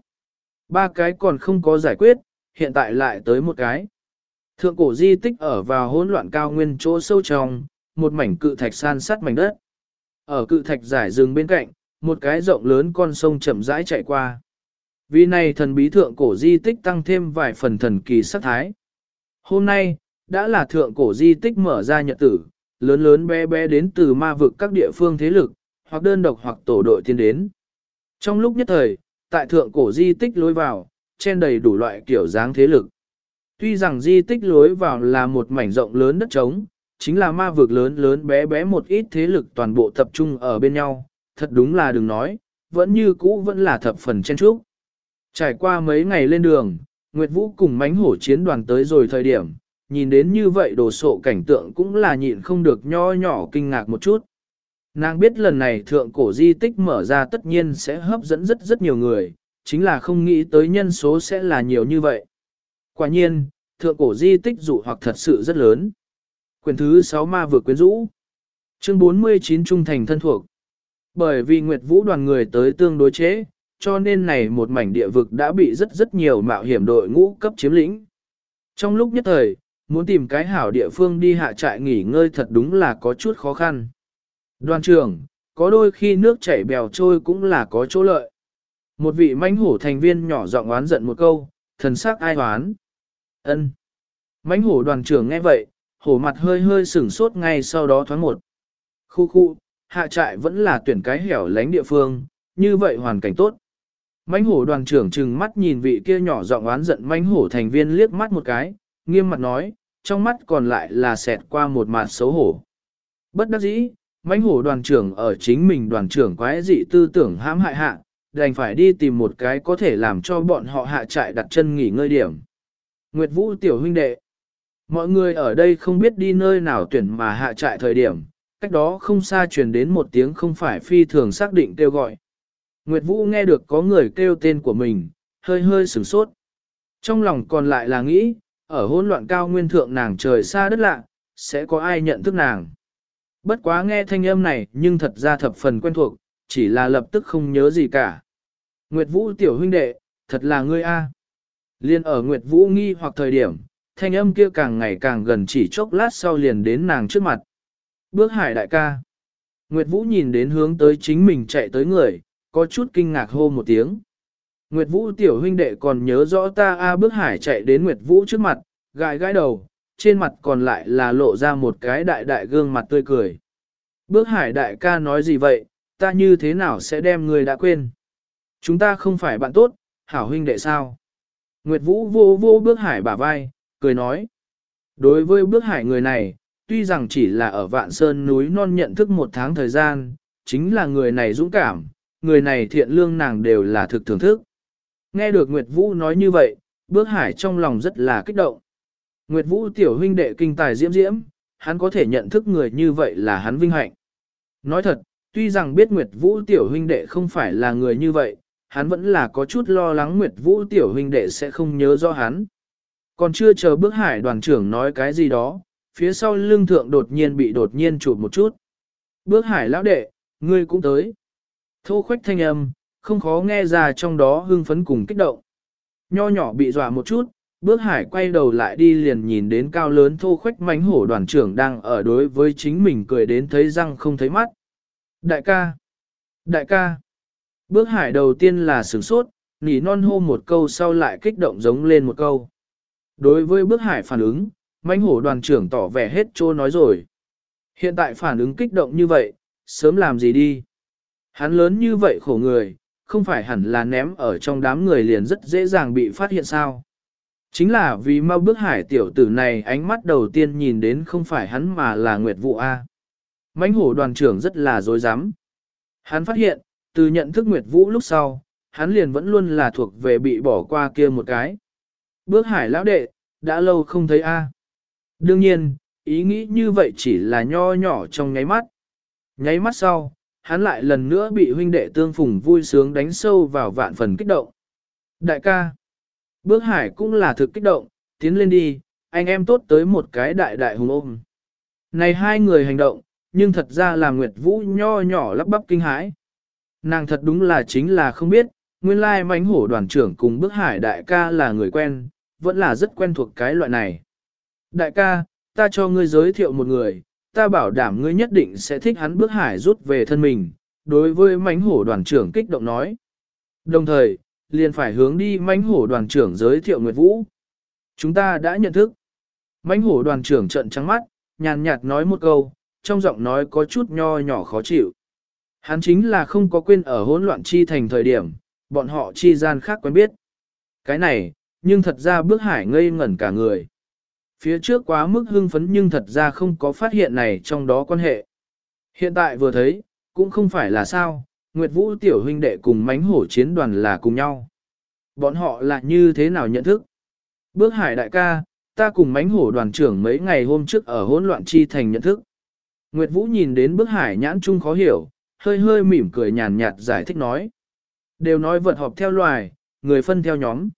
Ba cái còn không có giải quyết, hiện tại lại tới một cái. Thượng cổ di tích ở vào hỗn loạn cao nguyên chỗ sâu trong, một mảnh cự thạch san sát mảnh đất. Ở cự thạch giải rừng bên cạnh, một cái rộng lớn con sông chậm rãi chạy qua. Vì này thần bí thượng cổ di tích tăng thêm vài phần thần kỳ sắc thái. Hôm nay, đã là thượng cổ di tích mở ra nhật tử, lớn lớn bé bé đến từ ma vực các địa phương thế lực, hoặc đơn độc hoặc tổ đội tiến đến. Trong lúc nhất thời, tại thượng cổ di tích lối vào, trên đầy đủ loại kiểu dáng thế lực. Tuy rằng di tích lối vào là một mảnh rộng lớn đất trống, chính là ma vực lớn lớn bé bé một ít thế lực toàn bộ tập trung ở bên nhau, thật đúng là đừng nói, vẫn như cũ vẫn là thập phần chen trúc. Trải qua mấy ngày lên đường, Nguyệt Vũ cùng mánh hổ chiến đoàn tới rồi thời điểm, nhìn đến như vậy đồ sộ cảnh tượng cũng là nhịn không được nho nhỏ kinh ngạc một chút. Nàng biết lần này thượng cổ di tích mở ra tất nhiên sẽ hấp dẫn rất rất nhiều người, chính là không nghĩ tới nhân số sẽ là nhiều như vậy. Quả nhiên, thượng cổ di tích dụ hoặc thật sự rất lớn. Quyền thứ 6 ma vừa quyến rũ. Chương 49 trung thành thân thuộc. Bởi vì Nguyệt Vũ đoàn người tới tương đối chế, cho nên này một mảnh địa vực đã bị rất rất nhiều mạo hiểm đội ngũ cấp chiếm lĩnh. Trong lúc nhất thời, muốn tìm cái hảo địa phương đi hạ trại nghỉ ngơi thật đúng là có chút khó khăn. Đoàn trưởng, có đôi khi nước chảy bèo trôi cũng là có chỗ lợi. Một vị mãnh hổ thành viên nhỏ giọng oán giận một câu, thần sắc ai oán. ân Mãnh hổ đoàn trưởng nghe vậy, hổ mặt hơi hơi sửng sốt ngay sau đó thoáng một. Khu khu, hạ trại vẫn là tuyển cái hẻo lánh địa phương, như vậy hoàn cảnh tốt. Mánh hổ đoàn trưởng trừng mắt nhìn vị kia nhỏ giọng oán giận mánh hổ thành viên liếc mắt một cái, nghiêm mặt nói, trong mắt còn lại là xẹt qua một mặt xấu hổ. Bất đắc dĩ, mánh hổ đoàn trưởng ở chính mình đoàn trưởng quái dị tư tưởng hãm hại hạ, đành phải đi tìm một cái có thể làm cho bọn họ hạ trại đặt chân nghỉ ngơi điểm. Nguyệt Vũ tiểu huynh đệ. Mọi người ở đây không biết đi nơi nào tuyển mà hạ trại thời điểm, cách đó không xa truyền đến một tiếng không phải phi thường xác định kêu gọi. Nguyệt Vũ nghe được có người kêu tên của mình, hơi hơi sửng sốt. Trong lòng còn lại là nghĩ, ở hỗn loạn cao nguyên thượng nàng trời xa đất lạ, sẽ có ai nhận thức nàng. Bất quá nghe thanh âm này nhưng thật ra thập phần quen thuộc, chỉ là lập tức không nhớ gì cả. Nguyệt Vũ tiểu huynh đệ, thật là ngươi a. Liên ở Nguyệt Vũ nghi hoặc thời điểm, thanh âm kia càng ngày càng gần chỉ chốc lát sau liền đến nàng trước mặt. Bước hải đại ca. Nguyệt Vũ nhìn đến hướng tới chính mình chạy tới người, có chút kinh ngạc hô một tiếng. Nguyệt Vũ tiểu huynh đệ còn nhớ rõ ta A bước hải chạy đến Nguyệt Vũ trước mặt, gãi gãi đầu, trên mặt còn lại là lộ ra một cái đại đại gương mặt tươi cười. Bước hải đại ca nói gì vậy, ta như thế nào sẽ đem người đã quên? Chúng ta không phải bạn tốt, hảo huynh đệ sao? Nguyệt Vũ vô vô bước hải bả vai, cười nói. Đối với bước hải người này, tuy rằng chỉ là ở vạn sơn núi non nhận thức một tháng thời gian, chính là người này dũng cảm, người này thiện lương nàng đều là thực thưởng thức. Nghe được Nguyệt Vũ nói như vậy, bước hải trong lòng rất là kích động. Nguyệt Vũ tiểu huynh đệ kinh tài diễm diễm, hắn có thể nhận thức người như vậy là hắn vinh hạnh. Nói thật, tuy rằng biết Nguyệt Vũ tiểu huynh đệ không phải là người như vậy, hắn vẫn là có chút lo lắng Nguyệt Vũ tiểu huynh đệ sẽ không nhớ rõ hắn. Còn chưa chờ bước hải đoàn trưởng nói cái gì đó, phía sau lưng thượng đột nhiên bị đột nhiên chụp một chút. Bước hải lão đệ, ngươi cũng tới. Thô khuếch thanh âm, không khó nghe ra trong đó hưng phấn cùng kích động. Nho nhỏ bị dọa một chút, bước hải quay đầu lại đi liền nhìn đến cao lớn thô khuếch mánh hổ đoàn trưởng đang ở đối với chính mình cười đến thấy răng không thấy mắt. Đại ca! Đại ca! Bước hải đầu tiên là sửng sốt, nỉ non hô một câu sau lại kích động giống lên một câu. Đối với bước hải phản ứng, mánh hổ đoàn trưởng tỏ vẻ hết trô nói rồi. Hiện tại phản ứng kích động như vậy, sớm làm gì đi. Hắn lớn như vậy khổ người, không phải hẳn là ném ở trong đám người liền rất dễ dàng bị phát hiện sao. Chính là vì mau bước hải tiểu tử này ánh mắt đầu tiên nhìn đến không phải hắn mà là Nguyệt vũ A. Mánh hổ đoàn trưởng rất là dối rắm Hắn phát hiện, từ nhận thức Nguyệt Vũ lúc sau, hắn liền vẫn luôn là thuộc về bị bỏ qua kia một cái. Bước hải lão đệ, đã lâu không thấy A. Đương nhiên, ý nghĩ như vậy chỉ là nho nhỏ trong nháy mắt. Nháy mắt sau, hắn lại lần nữa bị huynh đệ tương phùng vui sướng đánh sâu vào vạn phần kích động. Đại ca, bước hải cũng là thực kích động, tiến lên đi, anh em tốt tới một cái đại đại hùng ôm. Này hai người hành động, nhưng thật ra là Nguyệt Vũ nho nhỏ lắp bắp kinh hãi. Nàng thật đúng là chính là không biết, nguyên lai mánh hổ đoàn trưởng cùng bước hải đại ca là người quen, vẫn là rất quen thuộc cái loại này. Đại ca, ta cho ngươi giới thiệu một người, ta bảo đảm ngươi nhất định sẽ thích hắn bước hải rút về thân mình, đối với mánh hổ đoàn trưởng kích động nói. Đồng thời, liền phải hướng đi mánh hổ đoàn trưởng giới thiệu Nguyệt Vũ. Chúng ta đã nhận thức. Mánh hổ đoàn trưởng trận trắng mắt, nhàn nhạt nói một câu, trong giọng nói có chút nho nhỏ khó chịu. Hắn chính là không có quên ở hỗn loạn chi thành thời điểm, bọn họ chi gian khác quen biết. Cái này, nhưng thật ra bước hải ngây ngẩn cả người. Phía trước quá mức hưng phấn nhưng thật ra không có phát hiện này trong đó quan hệ. Hiện tại vừa thấy, cũng không phải là sao, Nguyệt Vũ tiểu huynh đệ cùng mánh hổ chiến đoàn là cùng nhau. Bọn họ là như thế nào nhận thức? Bước hải đại ca, ta cùng mánh hổ đoàn trưởng mấy ngày hôm trước ở hỗn loạn chi thành nhận thức. Nguyệt Vũ nhìn đến bước hải nhãn trung khó hiểu, hơi hơi mỉm cười nhàn nhạt giải thích nói. Đều nói vật họp theo loài, người phân theo nhóm.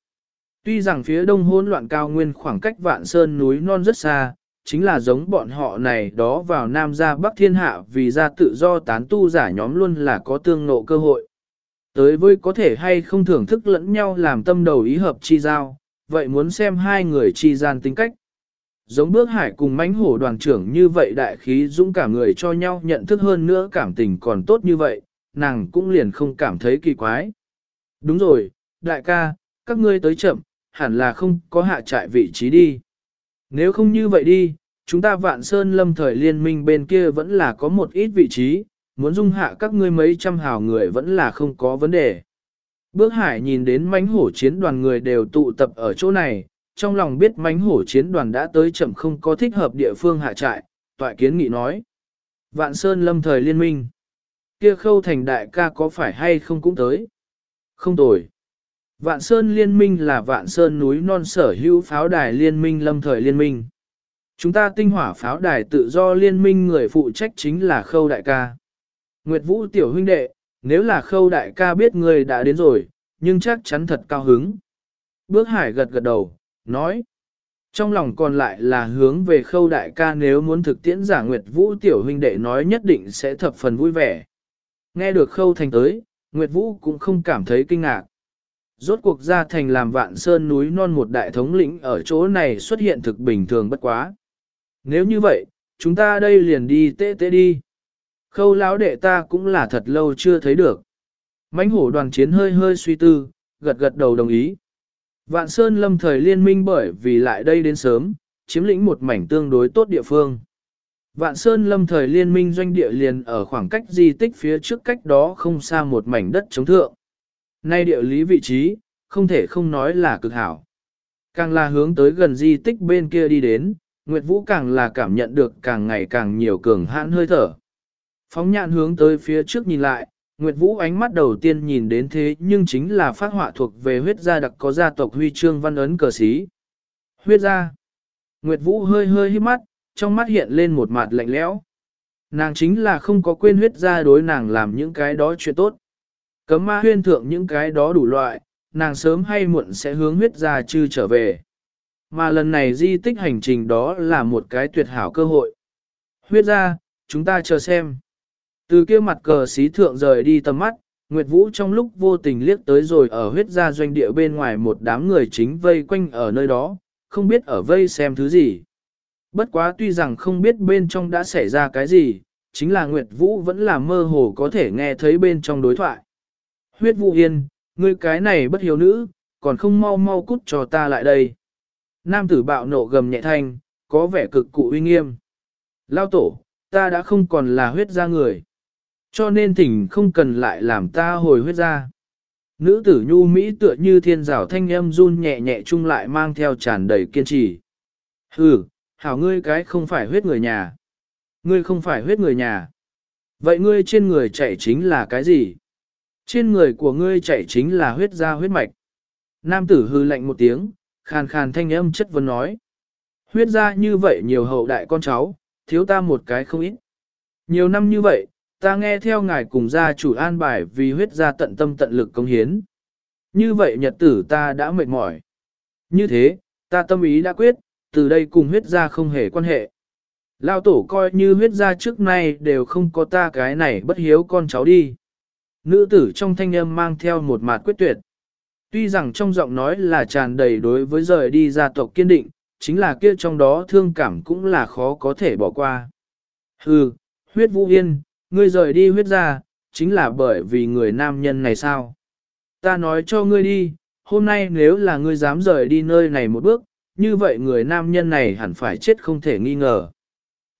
Tuy rằng phía đông hỗn loạn cao nguyên khoảng cách vạn sơn núi non rất xa, chính là giống bọn họ này đó vào Nam ra Bắc thiên hạ vì ra tự do tán tu giả nhóm luôn là có tương nộ cơ hội. Tới với có thể hay không thưởng thức lẫn nhau làm tâm đầu ý hợp chi giao, vậy muốn xem hai người chi gian tính cách. Giống bước hải cùng mãnh hổ đoàn trưởng như vậy đại khí dũng cả người cho nhau nhận thức hơn nữa cảm tình còn tốt như vậy, nàng cũng liền không cảm thấy kỳ quái. Đúng rồi, đại ca, các ngươi tới chậm, hẳn là không có hạ trại vị trí đi. Nếu không như vậy đi, chúng ta vạn sơn lâm thời liên minh bên kia vẫn là có một ít vị trí, muốn dung hạ các ngươi mấy trăm hào người vẫn là không có vấn đề. Bước hải nhìn đến mánh hổ chiến đoàn người đều tụ tập ở chỗ này, trong lòng biết mánh hổ chiến đoàn đã tới chậm không có thích hợp địa phương hạ trại, tọa kiến nghị nói. Vạn Sơn lâm thời liên minh. Kia khâu thành đại ca có phải hay không cũng tới? Không tồi. Vạn Sơn liên minh là Vạn Sơn núi non sở hữu pháo đài liên minh lâm thời liên minh. Chúng ta tinh hỏa pháo đài tự do liên minh người phụ trách chính là khâu đại ca. Nguyệt Vũ tiểu huynh đệ, nếu là khâu đại ca biết người đã đến rồi, nhưng chắc chắn thật cao hứng. Bước hải gật gật đầu, nói. Trong lòng còn lại là hướng về khâu đại ca nếu muốn thực tiễn giả Nguyệt Vũ tiểu huynh đệ nói nhất định sẽ thập phần vui vẻ. Nghe được khâu thành tới, Nguyệt Vũ cũng không cảm thấy kinh ngạc. Rốt cuộc ra thành làm vạn sơn núi non một đại thống lĩnh ở chỗ này xuất hiện thực bình thường bất quá. Nếu như vậy, chúng ta đây liền đi tê tê đi. Khâu lão đệ ta cũng là thật lâu chưa thấy được. mãnh hổ đoàn chiến hơi hơi suy tư, gật gật đầu đồng ý. Vạn Sơn lâm thời liên minh bởi vì lại đây đến sớm, chiếm lĩnh một mảnh tương đối tốt địa phương. Vạn Sơn lâm thời liên minh doanh địa liền ở khoảng cách di tích phía trước cách đó không xa một mảnh đất chống thượng. Nay địa lý vị trí, không thể không nói là cực hảo. Càng là hướng tới gần di tích bên kia đi đến, Nguyệt Vũ càng là cảm nhận được càng ngày càng nhiều cường hãn hơi thở. Phóng nhạn hướng tới phía trước nhìn lại, Nguyệt Vũ ánh mắt đầu tiên nhìn đến thế nhưng chính là phát họa thuộc về huyết gia đặc có gia tộc huy chương văn ấn cờ sĩ. Huyết gia. Nguyệt Vũ hơi hơi hít mắt, trong mắt hiện lên một mặt lạnh lẽo. Nàng chính là không có quên huyết gia đối nàng làm những cái đó chuyện tốt. Cấm ma huyên thượng những cái đó đủ loại, nàng sớm hay muộn sẽ hướng huyết gia chư trở về. Mà lần này di tích hành trình đó là một cái tuyệt hảo cơ hội. Huyết gia, chúng ta chờ xem. Từ kia mặt cờ xí thượng rời đi tầm mắt, Nguyệt Vũ trong lúc vô tình liếc tới rồi ở huyết gia doanh địa bên ngoài một đám người chính vây quanh ở nơi đó, không biết ở vây xem thứ gì. Bất quá tuy rằng không biết bên trong đã xảy ra cái gì, chính là Nguyệt Vũ vẫn là mơ hồ có thể nghe thấy bên trong đối thoại. Huyết Vũ Yên, ngươi cái này bất hiếu nữ, còn không mau mau cút cho ta lại đây. Nam tử bạo nộ gầm nhẹ thanh, có vẻ cực cụ uy nghiêm. Lao tổ, ta đã không còn là huyết gia người. Cho nên thỉnh không cần lại làm ta hồi huyết gia. Nữ tử nhu Mỹ tựa như thiên rào thanh âm run nhẹ nhẹ chung lại mang theo tràn đầy kiên trì. Hừ, hảo ngươi cái không phải huyết người nhà. Ngươi không phải huyết người nhà. Vậy ngươi trên người chạy chính là cái gì? Trên người của ngươi chảy chính là huyết ra huyết mạch. Nam tử hư lạnh một tiếng, khàn khàn thanh âm chất vấn nói. Huyết ra như vậy nhiều hậu đại con cháu, thiếu ta một cái không ít. Nhiều năm như vậy, ta nghe theo ngài cùng gia chủ an bài vì huyết gia tận tâm tận lực công hiến. Như vậy nhật tử ta đã mệt mỏi. Như thế, ta tâm ý đã quyết, từ đây cùng huyết gia không hề quan hệ. Lao tổ coi như huyết gia trước nay đều không có ta cái này bất hiếu con cháu đi. Nữ tử trong thanh âm mang theo một mạt quyết tuyệt. Tuy rằng trong giọng nói là tràn đầy đối với rời đi gia tộc kiên định, chính là kia trong đó thương cảm cũng là khó có thể bỏ qua. Hừ, huyết vũ yên, Ngươi rời đi huyết ra, chính là bởi vì người nam nhân này sao? Ta nói cho ngươi đi, hôm nay nếu là ngươi dám rời đi nơi này một bước, như vậy người nam nhân này hẳn phải chết không thể nghi ngờ.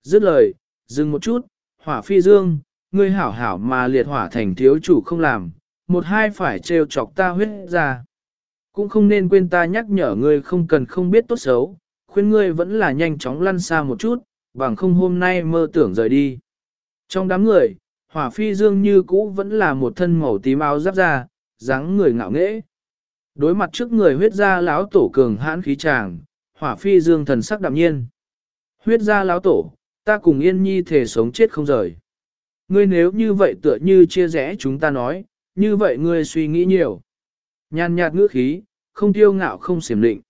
Dứt lời, dừng một chút, hỏa phi dương, ngươi hảo hảo mà liệt hỏa thành thiếu chủ không làm, một hai phải trêu chọc ta huyết ra. Cũng không nên quên ta nhắc nhở ngươi không cần không biết tốt xấu, khuyên ngươi vẫn là nhanh chóng lăn xa một chút, bằng không hôm nay mơ tưởng rời đi. Trong đám người, hỏa phi dương như cũ vẫn là một thân màu tím áo giáp da, dáng người ngạo nghễ. Đối mặt trước người huyết gia lão tổ cường hãn khí tràng, hỏa phi dương thần sắc đạm nhiên. Huyết gia lão tổ, ta cùng yên nhi thể sống chết không rời. Ngươi nếu như vậy tựa như chia rẽ chúng ta nói, như vậy ngươi suy nghĩ nhiều. Nhàn nhạt ngữ khí, không tiêu ngạo không xiểm định.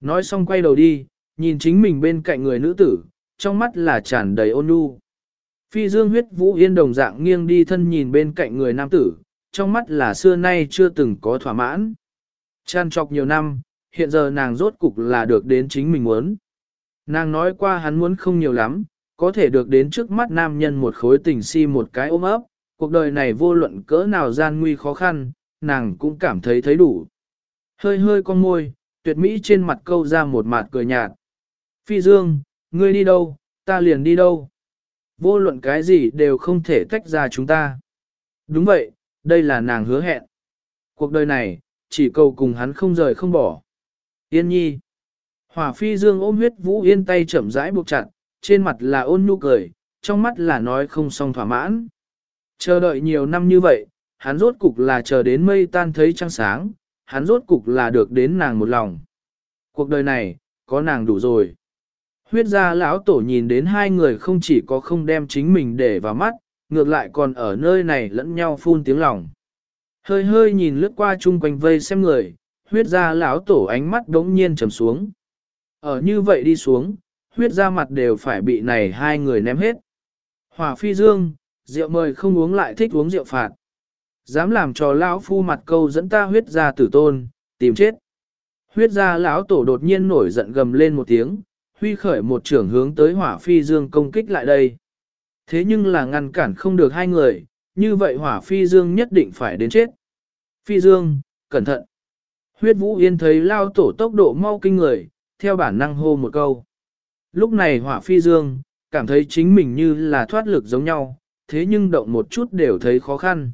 Nói xong quay đầu đi, nhìn chính mình bên cạnh người nữ tử, trong mắt là tràn đầy ôn nhu. Phi dương huyết vũ yên đồng dạng nghiêng đi thân nhìn bên cạnh người nam tử, trong mắt là xưa nay chưa từng có thỏa mãn. Chăn trọc nhiều năm, hiện giờ nàng rốt cục là được đến chính mình muốn. Nàng nói qua hắn muốn không nhiều lắm, có thể được đến trước mắt nam nhân một khối tình si một cái ôm ấp, cuộc đời này vô luận cỡ nào gian nguy khó khăn, nàng cũng cảm thấy thấy đủ. Hơi hơi con môi, tuyệt mỹ trên mặt câu ra một mặt cười nhạt. Phi Dương, ngươi đi đâu, ta liền đi đâu. Vô luận cái gì đều không thể tách ra chúng ta. Đúng vậy, đây là nàng hứa hẹn. Cuộc đời này, chỉ cầu cùng hắn không rời không bỏ. Yên nhi. Hỏa phi dương ôm huyết vũ yên tay chậm rãi buộc chặt, trên mặt là ôn nhu cười, trong mắt là nói không xong thỏa mãn. Chờ đợi nhiều năm như vậy, hắn rốt cục là chờ đến mây tan thấy trăng sáng, hắn rốt cục là được đến nàng một lòng. Cuộc đời này, có nàng đủ rồi. Huyết gia lão tổ nhìn đến hai người không chỉ có không đem chính mình để vào mắt, ngược lại còn ở nơi này lẫn nhau phun tiếng lòng. hơi hơi nhìn lướt qua chung quanh vây xem người, huyết gia lão tổ ánh mắt đống nhiên trầm xuống. Ở như vậy đi xuống, huyết ra mặt đều phải bị này hai người ném hết. Hỏa phi dương, rượu mời không uống lại thích uống rượu phạt. Dám làm cho lão phu mặt câu dẫn ta huyết ra tử tôn, tìm chết. Huyết ra lão tổ đột nhiên nổi giận gầm lên một tiếng, huy khởi một trưởng hướng tới hỏa phi dương công kích lại đây. Thế nhưng là ngăn cản không được hai người, như vậy hỏa phi dương nhất định phải đến chết. Phi dương, cẩn thận. Huyết vũ yên thấy lao tổ tốc độ mau kinh người, theo bản năng hô một câu. Lúc này hỏa phi dương, cảm thấy chính mình như là thoát lực giống nhau, thế nhưng động một chút đều thấy khó khăn.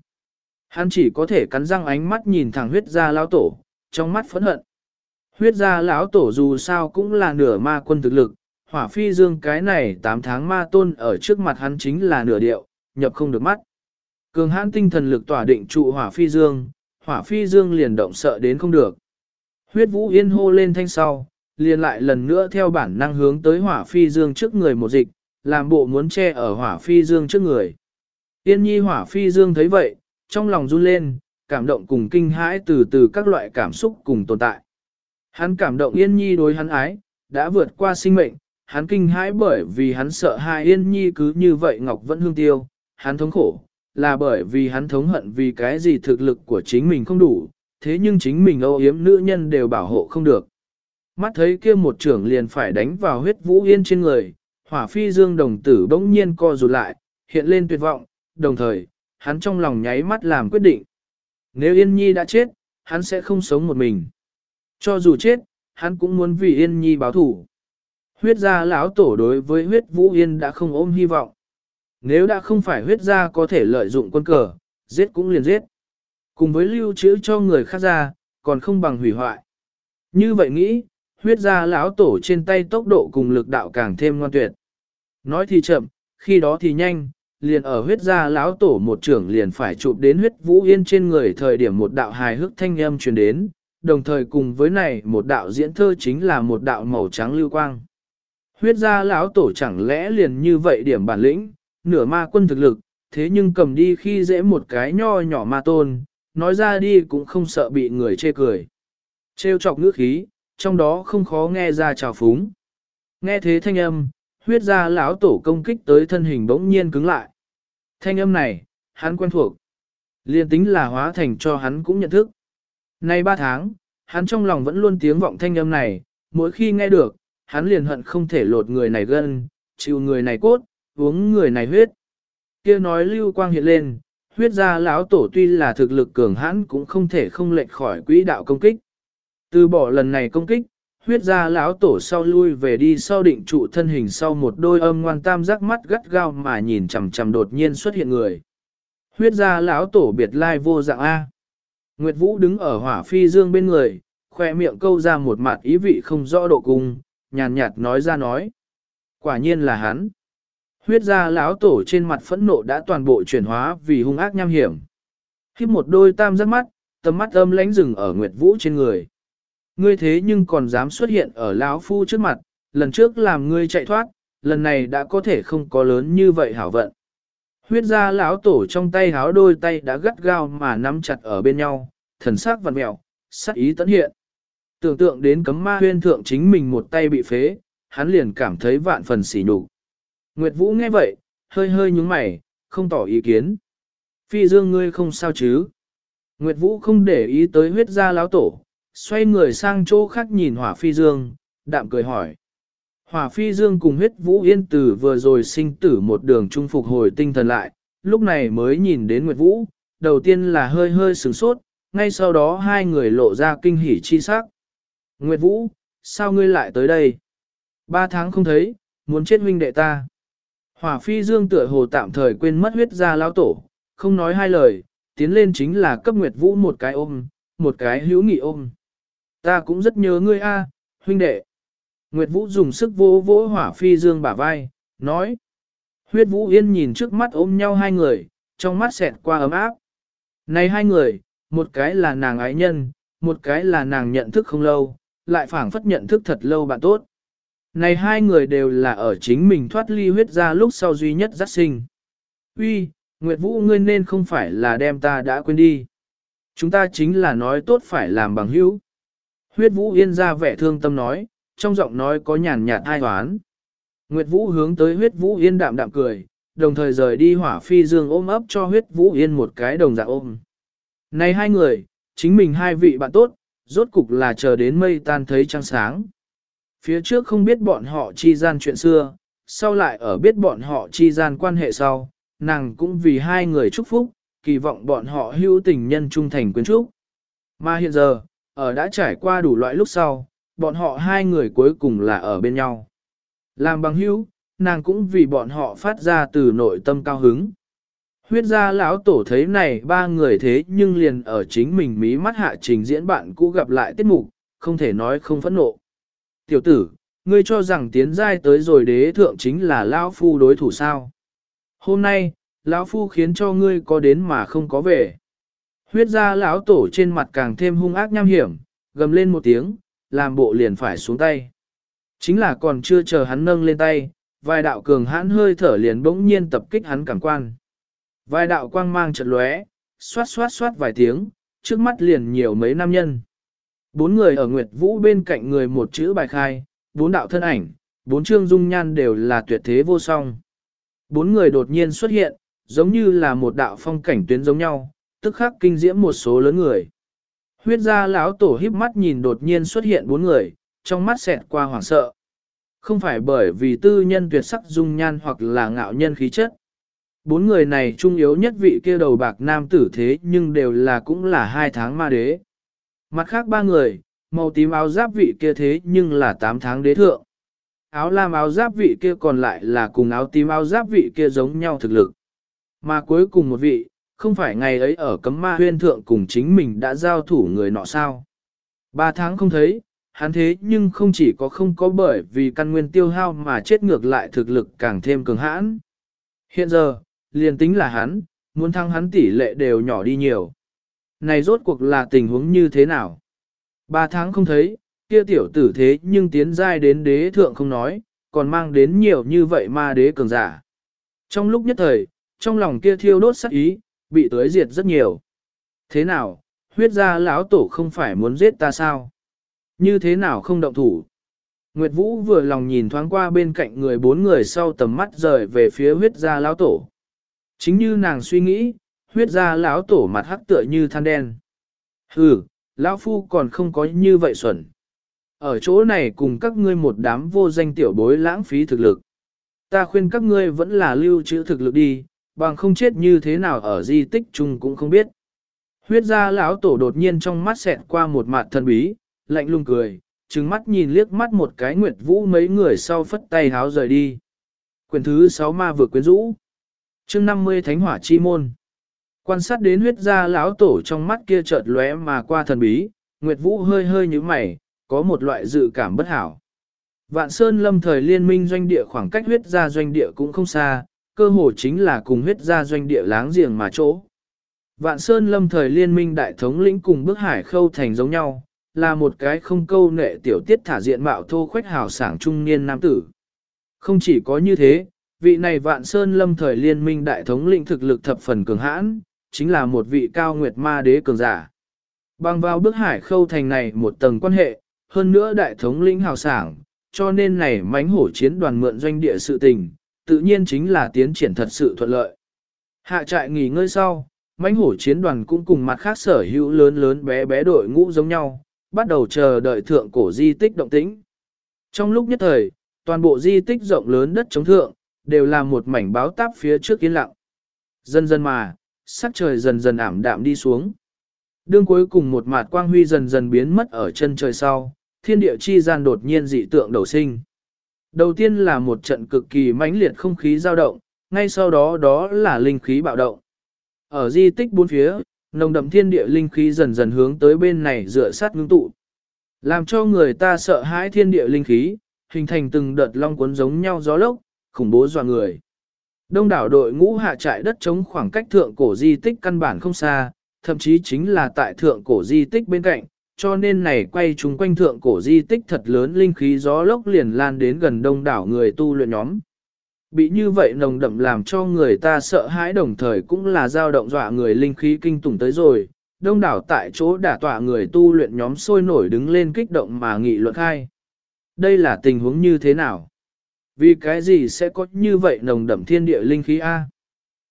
Hắn chỉ có thể cắn răng ánh mắt nhìn thẳng huyết gia lão tổ, trong mắt phẫn hận. Huyết gia lão tổ dù sao cũng là nửa ma quân thực lực, hỏa phi dương cái này 8 tháng ma tôn ở trước mặt hắn chính là nửa điệu, nhập không được mắt. Cường hãn tinh thần lực tỏa định trụ hỏa phi dương, hỏa phi dương liền động sợ đến không được. Huyết vũ yên hô lên thanh sau, liền lại lần nữa theo bản năng hướng tới hỏa phi dương trước người một dịch, làm bộ muốn che ở hỏa phi dương trước người. Yên nhi hỏa phi dương thấy vậy, trong lòng run lên, cảm động cùng kinh hãi từ từ các loại cảm xúc cùng tồn tại. Hắn cảm động Yên Nhi đối hắn ái, đã vượt qua sinh mệnh, hắn kinh hãi bởi vì hắn sợ hai Yên Nhi cứ như vậy Ngọc vẫn hương tiêu, hắn thống khổ, là bởi vì hắn thống hận vì cái gì thực lực của chính mình không đủ, thế nhưng chính mình âu yếm nữ nhân đều bảo hộ không được. Mắt thấy kia một trưởng liền phải đánh vào huyết vũ yên trên người, hỏa phi dương đồng tử bỗng nhiên co rụt lại, hiện lên tuyệt vọng, đồng thời, hắn trong lòng nháy mắt làm quyết định. Nếu Yên Nhi đã chết, hắn sẽ không sống một mình. Cho dù chết, hắn cũng muốn vì Yên Nhi báo thủ. Huyết gia lão tổ đối với huyết vũ yên đã không ôm hy vọng. Nếu đã không phải huyết gia có thể lợi dụng quân cờ, giết cũng liền giết. Cùng với lưu trữ cho người khác ra, còn không bằng hủy hoại. Như vậy nghĩ, huyết gia lão tổ trên tay tốc độ cùng lực đạo càng thêm ngoan tuyệt. Nói thì chậm, khi đó thì nhanh, liền ở huyết gia lão tổ một trưởng liền phải chụp đến huyết vũ yên trên người thời điểm một đạo hài hước thanh âm truyền đến, đồng thời cùng với này một đạo diễn thơ chính là một đạo màu trắng lưu quang. Huyết gia lão tổ chẳng lẽ liền như vậy điểm bản lĩnh, nửa ma quân thực lực, thế nhưng cầm đi khi dễ một cái nho nhỏ ma tôn, nói ra đi cũng không sợ bị người chê cười. Trêu chọc ngữ khí, trong đó không khó nghe ra trào phúng. Nghe thế thanh âm, huyết gia lão tổ công kích tới thân hình bỗng nhiên cứng lại. Thanh âm này, hắn quen thuộc. Liên tính là hóa thành cho hắn cũng nhận thức. Nay ba tháng, hắn trong lòng vẫn luôn tiếng vọng thanh âm này, mỗi khi nghe được, hắn liền hận không thể lột người này gân, chịu người này cốt, uống người này huyết. kia nói lưu quang hiện lên, huyết gia lão tổ tuy là thực lực cường hãn cũng không thể không lệch khỏi quỹ đạo công kích. Từ bỏ lần này công kích, huyết gia lão tổ sau lui về đi sau định trụ thân hình sau một đôi âm ngoan tam giác mắt gắt gao mà nhìn chằm chằm đột nhiên xuất hiện người. Huyết gia lão tổ biệt lai vô dạng A. Nguyệt Vũ đứng ở hỏa phi dương bên người, khoe miệng câu ra một mặt ý vị không rõ độ cung, nhàn nhạt nói ra nói. Quả nhiên là hắn. Huyết gia lão tổ trên mặt phẫn nộ đã toàn bộ chuyển hóa vì hung ác nham hiểm. Khiếp một đôi tam giác mắt, tầm mắt âm lánh rừng ở Nguyệt Vũ trên người. Ngươi thế nhưng còn dám xuất hiện ở lão phu trước mặt, lần trước làm ngươi chạy thoát, lần này đã có thể không có lớn như vậy hảo vận. Huyết gia lão tổ trong tay háo đôi tay đã gắt gao mà nắm chặt ở bên nhau, thần sắc vằn mẹo, sắc ý tấn hiện. Tưởng tượng đến cấm ma huyên thượng chính mình một tay bị phế, hắn liền cảm thấy vạn phần xỉ nhục. Nguyệt Vũ nghe vậy, hơi hơi nhúng mày, không tỏ ý kiến. Phi dương ngươi không sao chứ? Nguyệt Vũ không để ý tới huyết gia lão tổ, xoay người sang chỗ khác nhìn hỏa phi dương, đạm cười hỏi. Hỏa phi dương cùng huyết vũ yên tử vừa rồi sinh tử một đường trung phục hồi tinh thần lại, lúc này mới nhìn đến Nguyệt Vũ, đầu tiên là hơi hơi sửng sốt, ngay sau đó hai người lộ ra kinh hỉ chi sắc. Nguyệt Vũ, sao ngươi lại tới đây? Ba tháng không thấy, muốn chết huynh đệ ta. Hỏa phi dương tựa hồ tạm thời quên mất huyết ra lão tổ, không nói hai lời, tiến lên chính là cấp Nguyệt Vũ một cái ôm, một cái hữu nghị ôm. Ta cũng rất nhớ ngươi a, huynh đệ. Nguyệt Vũ dùng sức vỗ vỗ hỏa phi dương bả vai, nói. Huyết Vũ Yên nhìn trước mắt ôm nhau hai người, trong mắt xẹt qua ấm áp. Này hai người, một cái là nàng ái nhân, một cái là nàng nhận thức không lâu, lại phảng phất nhận thức thật lâu bạn tốt. Này hai người đều là ở chính mình thoát ly huyết ra lúc sau duy nhất giác sinh. Uy, Nguyệt Vũ ngươi nên không phải là đem ta đã quên đi. Chúng ta chính là nói tốt phải làm bằng hữu. Huyết Vũ Yên ra vẻ thương tâm nói, trong giọng nói có nhàn nhạt ai hoán. Nguyệt Vũ hướng tới huyết Vũ Yên đạm đạm cười, đồng thời rời đi hỏa phi dương ôm ấp cho huyết Vũ Yên một cái đồng dạng ôm. Này hai người, chính mình hai vị bạn tốt, rốt cục là chờ đến mây tan thấy trăng sáng. Phía trước không biết bọn họ chi gian chuyện xưa, sau lại ở biết bọn họ chi gian quan hệ sau, nàng cũng vì hai người chúc phúc, kỳ vọng bọn họ hữu tình nhân trung thành quyến trúc. Mà hiện giờ, ở đã trải qua đủ loại lúc sau, bọn họ hai người cuối cùng là ở bên nhau. Làm bằng hữu, nàng cũng vì bọn họ phát ra từ nội tâm cao hứng. Huyết gia lão tổ thấy này ba người thế nhưng liền ở chính mình mí mắt hạ trình diễn bạn cũ gặp lại tiết mục, không thể nói không phẫn nộ. Tiểu tử, ngươi cho rằng tiến giai tới rồi đế thượng chính là lão phu đối thủ sao? Hôm nay, lão phu khiến cho ngươi có đến mà không có về. Huyết gia lão tổ trên mặt càng thêm hung ác nham hiểm, gầm lên một tiếng, làm bộ liền phải xuống tay. Chính là còn chưa chờ hắn nâng lên tay, vài đạo cường hãn hơi thở liền bỗng nhiên tập kích hắn cảm quan. Vài đạo quang mang chợt lóe, xoát xoát xoát vài tiếng, trước mắt liền nhiều mấy nam nhân. Bốn người ở Nguyệt Vũ bên cạnh người một chữ bài khai, bốn đạo thân ảnh, bốn chương dung nhan đều là tuyệt thế vô song. Bốn người đột nhiên xuất hiện, giống như là một đạo phong cảnh tuyến giống nhau, tức khắc kinh diễm một số lớn người. Huyết gia lão tổ híp mắt nhìn đột nhiên xuất hiện bốn người, trong mắt xẹt qua hoảng sợ. Không phải bởi vì tư nhân tuyệt sắc dung nhan hoặc là ngạo nhân khí chất. Bốn người này trung yếu nhất vị kia đầu bạc nam tử thế nhưng đều là cũng là hai tháng ma đế. Mặt khác ba người, màu tím áo giáp vị kia thế nhưng là tám tháng đế thượng. Áo lam áo giáp vị kia còn lại là cùng áo tím áo giáp vị kia giống nhau thực lực. Mà cuối cùng một vị, không phải ngày ấy ở cấm ma huyên thượng cùng chính mình đã giao thủ người nọ sao. Ba tháng không thấy, hắn thế nhưng không chỉ có không có bởi vì căn nguyên tiêu hao mà chết ngược lại thực lực càng thêm cường hãn. Hiện giờ, liền tính là hắn, muốn thăng hắn tỷ lệ đều nhỏ đi nhiều. Này rốt cuộc là tình huống như thế nào? Ba tháng không thấy, kia tiểu tử thế nhưng tiến giai đến đế thượng không nói, còn mang đến nhiều như vậy ma đế cường giả. Trong lúc nhất thời, trong lòng kia thiêu đốt sắc ý, bị tới diệt rất nhiều. Thế nào, huyết gia lão tổ không phải muốn giết ta sao? Như thế nào không động thủ? Nguyệt Vũ vừa lòng nhìn thoáng qua bên cạnh người bốn người sau tầm mắt rời về phía huyết gia lão tổ. Chính như nàng suy nghĩ, huyết gia lão tổ mặt hắc tựa như than đen. Hừ, lão phu còn không có như vậy xuẩn. Ở chỗ này cùng các ngươi một đám vô danh tiểu bối lãng phí thực lực. Ta khuyên các ngươi vẫn là lưu trữ thực lực đi, bằng không chết như thế nào ở di tích chung cũng không biết. Huyết gia lão tổ đột nhiên trong mắt xẹt qua một mặt thân bí, lạnh lùng cười, trừng mắt nhìn liếc mắt một cái nguyệt vũ mấy người sau phất tay háo rời đi. Quyền thứ 6 ma vừa quyến rũ. chương 50 Thánh Hỏa Chi Môn. Quan sát đến huyết gia lão tổ trong mắt kia chợt lóe mà qua thần bí, Nguyệt Vũ hơi hơi như mày, có một loại dự cảm bất hảo. Vạn Sơn lâm thời liên minh doanh địa khoảng cách huyết gia doanh địa cũng không xa, cơ hồ chính là cùng huyết gia doanh địa láng giềng mà chỗ. Vạn Sơn lâm thời liên minh đại thống lĩnh cùng bức hải khâu thành giống nhau, là một cái không câu nệ tiểu tiết thả diện mạo thô khoách hào sảng trung niên nam tử. Không chỉ có như thế, vị này Vạn Sơn lâm thời liên minh đại thống lĩnh thực lực thập phần cường hãn, chính là một vị cao nguyệt ma đế cường giả. Bằng vào bức hải khâu thành này một tầng quan hệ, hơn nữa đại thống lĩnh hào sảng, cho nên này mánh hổ chiến đoàn mượn doanh địa sự tình, tự nhiên chính là tiến triển thật sự thuận lợi. Hạ trại nghỉ ngơi sau, mãnh hổ chiến đoàn cũng cùng mặt khác sở hữu lớn lớn bé bé đội ngũ giống nhau, bắt đầu chờ đợi thượng cổ di tích động tĩnh. Trong lúc nhất thời, toàn bộ di tích rộng lớn đất chống thượng, đều là một mảnh báo táp phía trước yên lặng. Dần dần mà, sắc trời dần dần ảm đạm đi xuống. Đương cuối cùng một mạt quang huy dần dần biến mất ở chân trời sau, thiên địa chi gian đột nhiên dị tượng đầu sinh. Đầu tiên là một trận cực kỳ mãnh liệt không khí dao động, ngay sau đó đó là linh khí bạo động. Ở di tích bốn phía, nồng đậm thiên địa linh khí dần dần hướng tới bên này dựa sát ngưng tụ. Làm cho người ta sợ hãi thiên địa linh khí, hình thành từng đợt long cuốn giống nhau gió lốc, khủng bố dọa người. Đông đảo đội ngũ hạ trại đất chống khoảng cách thượng cổ di tích căn bản không xa, thậm chí chính là tại thượng cổ di tích bên cạnh, cho nên này quay chúng quanh thượng cổ di tích thật lớn linh khí gió lốc liền lan đến gần đông đảo người tu luyện nhóm. Bị như vậy nồng đậm làm cho người ta sợ hãi đồng thời cũng là dao động dọa người linh khí kinh tủng tới rồi, đông đảo tại chỗ đả tọa người tu luyện nhóm sôi nổi đứng lên kích động mà nghị luận khai. Đây là tình huống như thế nào? Vì cái gì sẽ có như vậy nồng đậm thiên địa linh khí A?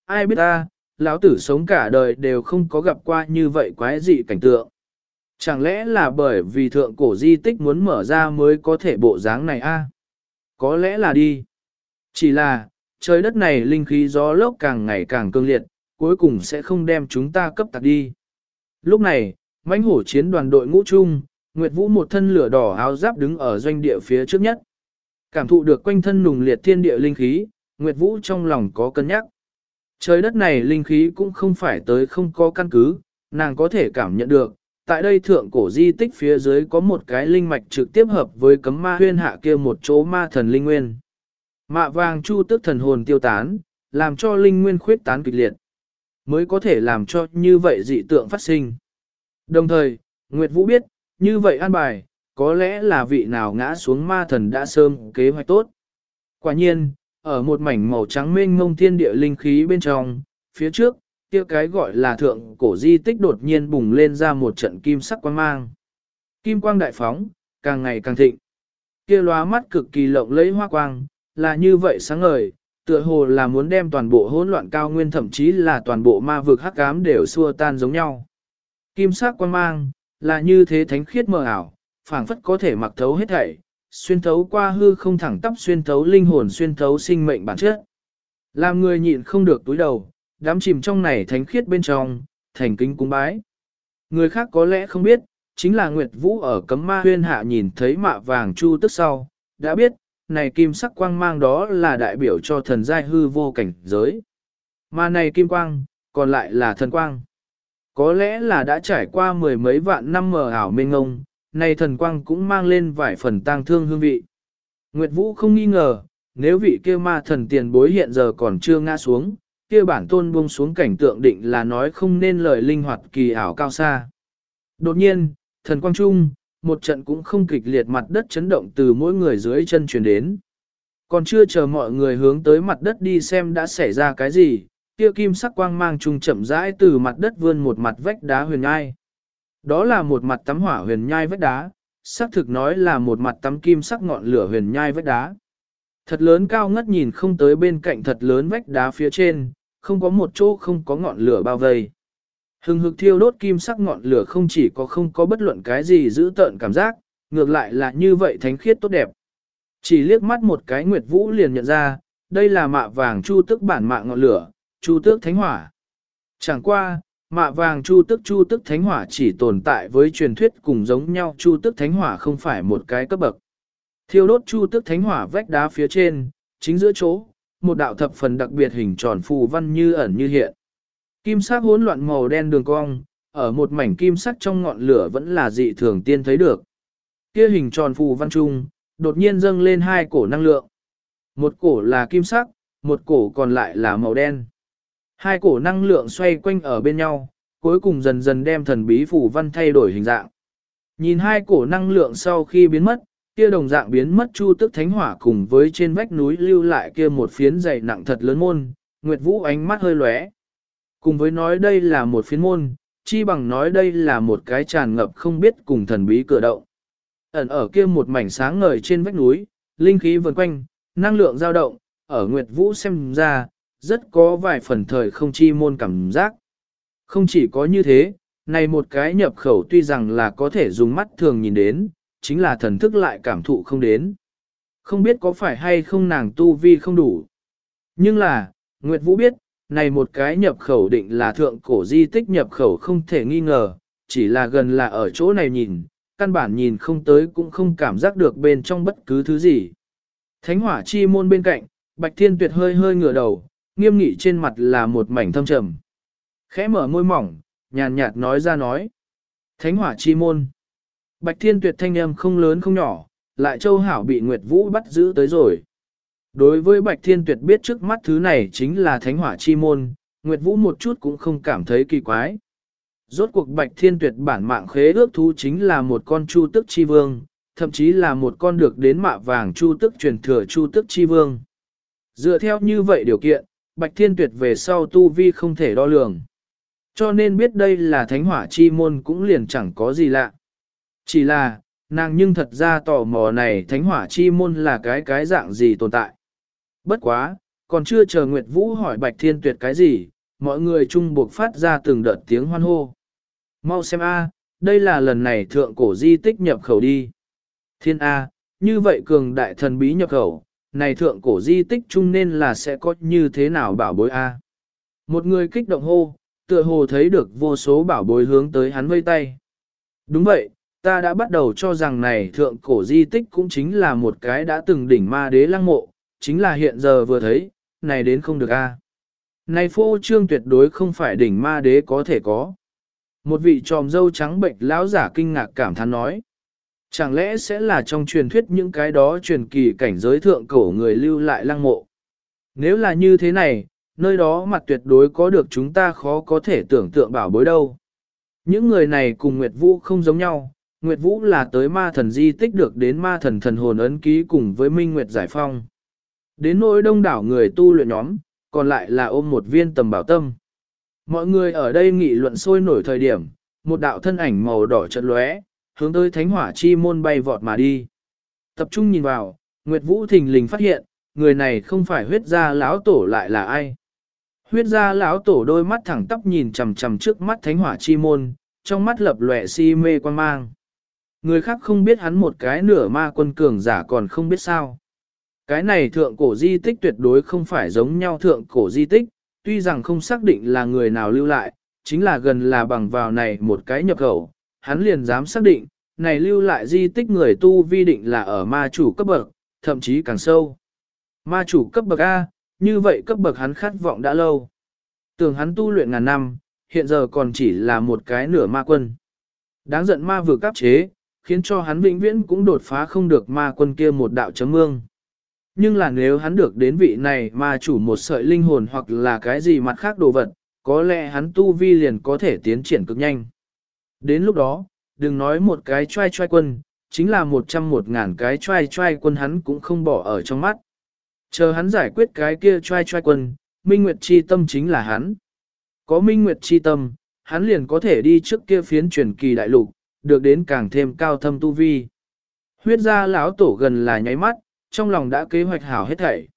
Ai biết ta, lão tử sống cả đời đều không có gặp qua như vậy quái dị cảnh tượng. Chẳng lẽ là bởi vì thượng cổ di tích muốn mở ra mới có thể bộ dáng này a? Có lẽ là đi. Chỉ là, trời đất này linh khí gió lốc càng ngày càng cương liệt, cuối cùng sẽ không đem chúng ta cấp tạc đi. Lúc này, mãnh hổ chiến đoàn đội ngũ chung, Nguyệt Vũ một thân lửa đỏ áo giáp đứng ở doanh địa phía trước nhất. Cảm thụ được quanh thân nùng liệt thiên địa linh khí, Nguyệt Vũ trong lòng có cân nhắc. Trời đất này linh khí cũng không phải tới không có căn cứ, nàng có thể cảm nhận được, tại đây thượng cổ di tích phía dưới có một cái linh mạch trực tiếp hợp với cấm ma huyên hạ kia một chỗ ma thần linh nguyên. Mạ vàng chu tức thần hồn tiêu tán, làm cho linh nguyên khuyết tán kịch liệt, mới có thể làm cho như vậy dị tượng phát sinh. Đồng thời, Nguyệt Vũ biết, như vậy an bài, có lẽ là vị nào ngã xuống ma thần đã sớm kế hoạch tốt. Quả nhiên, ở một mảnh màu trắng mênh ngông thiên địa linh khí bên trong, phía trước, kia cái gọi là thượng cổ di tích đột nhiên bùng lên ra một trận kim sắc quang mang. Kim quang đại phóng, càng ngày càng thịnh. Kia lóa mắt cực kỳ lộng lẫy hoa quang, là như vậy sáng ngời, tựa hồ là muốn đem toàn bộ hỗn loạn cao nguyên thậm chí là toàn bộ ma vực hắc ám đều xua tan giống nhau. Kim sắc quang mang, là như thế thánh khiết mờ ảo, phảng phất có thể mặc thấu hết thảy, xuyên thấu qua hư không thẳng tắp xuyên thấu linh hồn xuyên thấu sinh mệnh bản chất. Làm người nhịn không được túi đầu, đám chìm trong này thánh khiết bên trong, thành kính cúng bái. Người khác có lẽ không biết, chính là Nguyệt Vũ ở cấm ma huyên hạ nhìn thấy mạ vàng chu tức sau, đã biết, này kim sắc quang mang đó là đại biểu cho thần giai hư vô cảnh giới. Mà này kim quang, còn lại là thần quang. Có lẽ là đã trải qua mười mấy vạn năm mờ ảo mênh ngông, này thần quang cũng mang lên vài phần tang thương hương vị. Nguyệt Vũ không nghi ngờ, nếu vị kia ma thần tiền bối hiện giờ còn chưa ngã xuống, kia bản tôn buông xuống cảnh tượng định là nói không nên lời linh hoạt kỳ ảo cao xa. Đột nhiên, thần quang trung, một trận cũng không kịch liệt mặt đất chấn động từ mỗi người dưới chân truyền đến. Còn chưa chờ mọi người hướng tới mặt đất đi xem đã xảy ra cái gì, kia kim sắc quang mang trung chậm rãi từ mặt đất vươn một mặt vách đá huyền nhai. Đó là một mặt tắm hỏa huyền nhai vách đá, xác thực nói là một mặt tắm kim sắc ngọn lửa huyền nhai vách đá. Thật lớn cao ngất nhìn không tới bên cạnh thật lớn vách đá phía trên, không có một chỗ không có ngọn lửa bao vây. Hừng hực thiêu đốt kim sắc ngọn lửa không chỉ có không có bất luận cái gì giữ tợn cảm giác, ngược lại là như vậy thánh khiết tốt đẹp. Chỉ liếc mắt một cái Nguyệt Vũ liền nhận ra, đây là mạ vàng chu tức bản mạng ngọn lửa, chu tước thánh hỏa. Chẳng qua, mạ vàng chu tức chu tức thánh hỏa chỉ tồn tại với truyền thuyết cùng giống nhau chu tức thánh hỏa không phải một cái cấp bậc. Thiêu đốt chu tức thánh hỏa vách đá phía trên, chính giữa chỗ, một đạo thập phần đặc biệt hình tròn phù văn như ẩn như hiện. Kim sắc hỗn loạn màu đen đường cong, ở một mảnh kim sắc trong ngọn lửa vẫn là dị thường tiên thấy được. Kia hình tròn phù văn trung, đột nhiên dâng lên hai cổ năng lượng. Một cổ là kim sắc, một cổ còn lại là màu đen. Hai cổ năng lượng xoay quanh ở bên nhau, cuối cùng dần dần đem thần bí phù văn thay đổi hình dạng. Nhìn hai cổ năng lượng sau khi biến mất, kia đồng dạng biến mất chu tức thánh hỏa cùng với trên vách núi lưu lại kia một phiến dày nặng thật lớn môn, Nguyệt Vũ ánh mắt hơi lóe. Cùng với nói đây là một phiến môn, chi bằng nói đây là một cái tràn ngập không biết cùng thần bí cửa động. Ẩn ở kia một mảnh sáng ngời trên vách núi, linh khí vần quanh, năng lượng dao động, ở Nguyệt Vũ xem ra, rất có vài phần thời không chi môn cảm giác. Không chỉ có như thế, này một cái nhập khẩu tuy rằng là có thể dùng mắt thường nhìn đến, chính là thần thức lại cảm thụ không đến. Không biết có phải hay không nàng tu vi không đủ. Nhưng là, Nguyệt Vũ biết, này một cái nhập khẩu định là thượng cổ di tích nhập khẩu không thể nghi ngờ, chỉ là gần là ở chỗ này nhìn, căn bản nhìn không tới cũng không cảm giác được bên trong bất cứ thứ gì. Thánh hỏa chi môn bên cạnh, Bạch Thiên Tuyệt hơi hơi ngửa đầu, nghiêm nghị trên mặt là một mảnh thâm trầm. Khẽ mở môi mỏng, nhàn nhạt nói ra nói. Thánh hỏa chi môn. Bạch Thiên Tuyệt thanh âm không lớn không nhỏ, lại Châu Hảo bị Nguyệt Vũ bắt giữ tới rồi. Đối với Bạch Thiên Tuyệt biết trước mắt thứ này chính là thánh hỏa chi môn, Nguyệt Vũ một chút cũng không cảm thấy kỳ quái. Rốt cuộc Bạch Thiên Tuyệt bản mạng khế ước thú chính là một con chu tức chi vương, thậm chí là một con được đến mạ vàng chu tức truyền thừa chu tức chi vương. Dựa theo như vậy điều kiện, Bạch Thiên Tuyệt về sau tu vi không thể đo lường. Cho nên biết đây là thánh hỏa chi môn cũng liền chẳng có gì lạ. Chỉ là, nàng nhưng thật ra tò mò này thánh hỏa chi môn là cái cái dạng gì tồn tại. Bất quá, còn chưa chờ Nguyệt Vũ hỏi Bạch Thiên Tuyệt cái gì, mọi người chung buộc phát ra từng đợt tiếng hoan hô. Mau xem a, đây là lần này thượng cổ di tích nhập khẩu đi. Thiên A, như vậy cường đại thần bí nhập khẩu, này thượng cổ di tích chung nên là sẽ có như thế nào bảo bối A. Một người kích động hô, tựa hồ thấy được vô số bảo bối hướng tới hắn vây tay. Đúng vậy, ta đã bắt đầu cho rằng này thượng cổ di tích cũng chính là một cái đã từng đỉnh ma đế lăng mộ, chính là hiện giờ vừa thấy, này đến không được a. Này phô trương tuyệt đối không phải đỉnh ma đế có thể có. Một vị tròm dâu trắng bệnh lão giả kinh ngạc cảm thán nói. Chẳng lẽ sẽ là trong truyền thuyết những cái đó truyền kỳ cảnh giới thượng cổ người lưu lại lăng mộ? Nếu là như thế này, nơi đó mặt tuyệt đối có được chúng ta khó có thể tưởng tượng bảo bối đâu. Những người này cùng Nguyệt Vũ không giống nhau, Nguyệt Vũ là tới ma thần di tích được đến ma thần thần hồn ấn ký cùng với Minh Nguyệt Giải Phong. Đến nỗi đông đảo người tu luyện nhóm, còn lại là ôm một viên tầm bảo tâm. Mọi người ở đây nghị luận sôi nổi thời điểm, một đạo thân ảnh màu đỏ chợt lóe, hướng tới thánh hỏa chi môn bay vọt mà đi. Tập trung nhìn vào, Nguyệt Vũ thình lình phát hiện, người này không phải huyết gia lão tổ lại là ai. Huyết gia lão tổ đôi mắt thẳng tóc nhìn chằm chằm trước mắt thánh hỏa chi môn, trong mắt lập lòe si mê quan mang. Người khác không biết hắn một cái nửa ma quân cường giả còn không biết sao. Cái này thượng cổ di tích tuyệt đối không phải giống nhau thượng cổ di tích, tuy rằng không xác định là người nào lưu lại, chính là gần là bằng vào này một cái nhập khẩu, hắn liền dám xác định, này lưu lại di tích người tu vi định là ở ma chủ cấp bậc, thậm chí càng sâu. Ma chủ cấp bậc A, như vậy cấp bậc hắn khát vọng đã lâu. Tưởng hắn tu luyện ngàn năm, hiện giờ còn chỉ là một cái nửa ma quân. Đáng giận ma vừa cấp chế, khiến cho hắn vĩnh viễn cũng đột phá không được ma quân kia một đạo chấm mương. Nhưng là nếu hắn được đến vị này ma chủ một sợi linh hồn hoặc là cái gì mặt khác đồ vật, có lẽ hắn tu vi liền có thể tiến triển cực nhanh. Đến lúc đó, đừng nói một cái trai trai quân, chính là một trăm một ngàn cái trai trai quân hắn cũng không bỏ ở trong mắt. Chờ hắn giải quyết cái kia trai trai quân, Minh Nguyệt chi tâm chính là hắn. Có Minh Nguyệt chi tâm, hắn liền có thể đi trước kia phiến truyền kỳ đại lục, được đến càng thêm cao thâm tu vi. Huyết gia lão tổ gần là nháy mắt, trong lòng đã kế hoạch hảo hết thảy.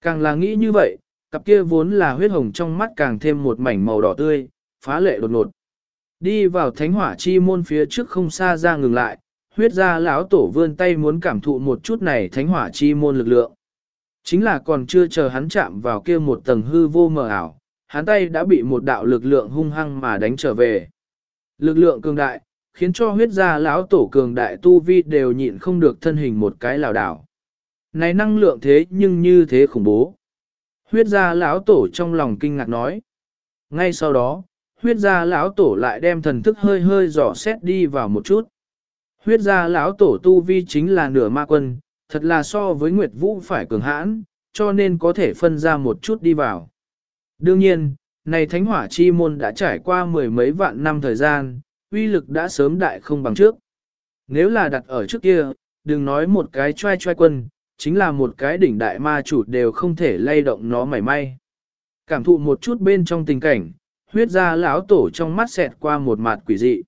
Càng là nghĩ như vậy, cặp kia vốn là huyết hồng trong mắt càng thêm một mảnh màu đỏ tươi, phá lệ đột ngột. Đi vào thánh hỏa chi môn phía trước không xa ra ngừng lại, huyết gia lão tổ vươn tay muốn cảm thụ một chút này thánh hỏa chi môn lực lượng. Chính là còn chưa chờ hắn chạm vào kia một tầng hư vô mờ ảo, hắn tay đã bị một đạo lực lượng hung hăng mà đánh trở về. Lực lượng cường đại, khiến cho huyết gia lão tổ cường đại tu vi đều nhịn không được thân hình một cái lảo đảo. Này năng lượng thế nhưng như thế khủng bố. Huyết gia lão tổ trong lòng kinh ngạc nói. Ngay sau đó, huyết gia lão tổ lại đem thần thức hơi hơi dò xét đi vào một chút. Huyết gia lão tổ tu vi chính là nửa ma quân, thật là so với Nguyệt Vũ phải cường hãn, cho nên có thể phân ra một chút đi vào. Đương nhiên, này thánh hỏa chi môn đã trải qua mười mấy vạn năm thời gian, uy lực đã sớm đại không bằng trước. Nếu là đặt ở trước kia, đừng nói một cái trai trai quân, chính là một cái đỉnh đại ma chủ đều không thể lay động nó mảy may. Cảm thụ một chút bên trong tình cảnh, huyết ra lão tổ trong mắt xẹt qua một mặt quỷ dị.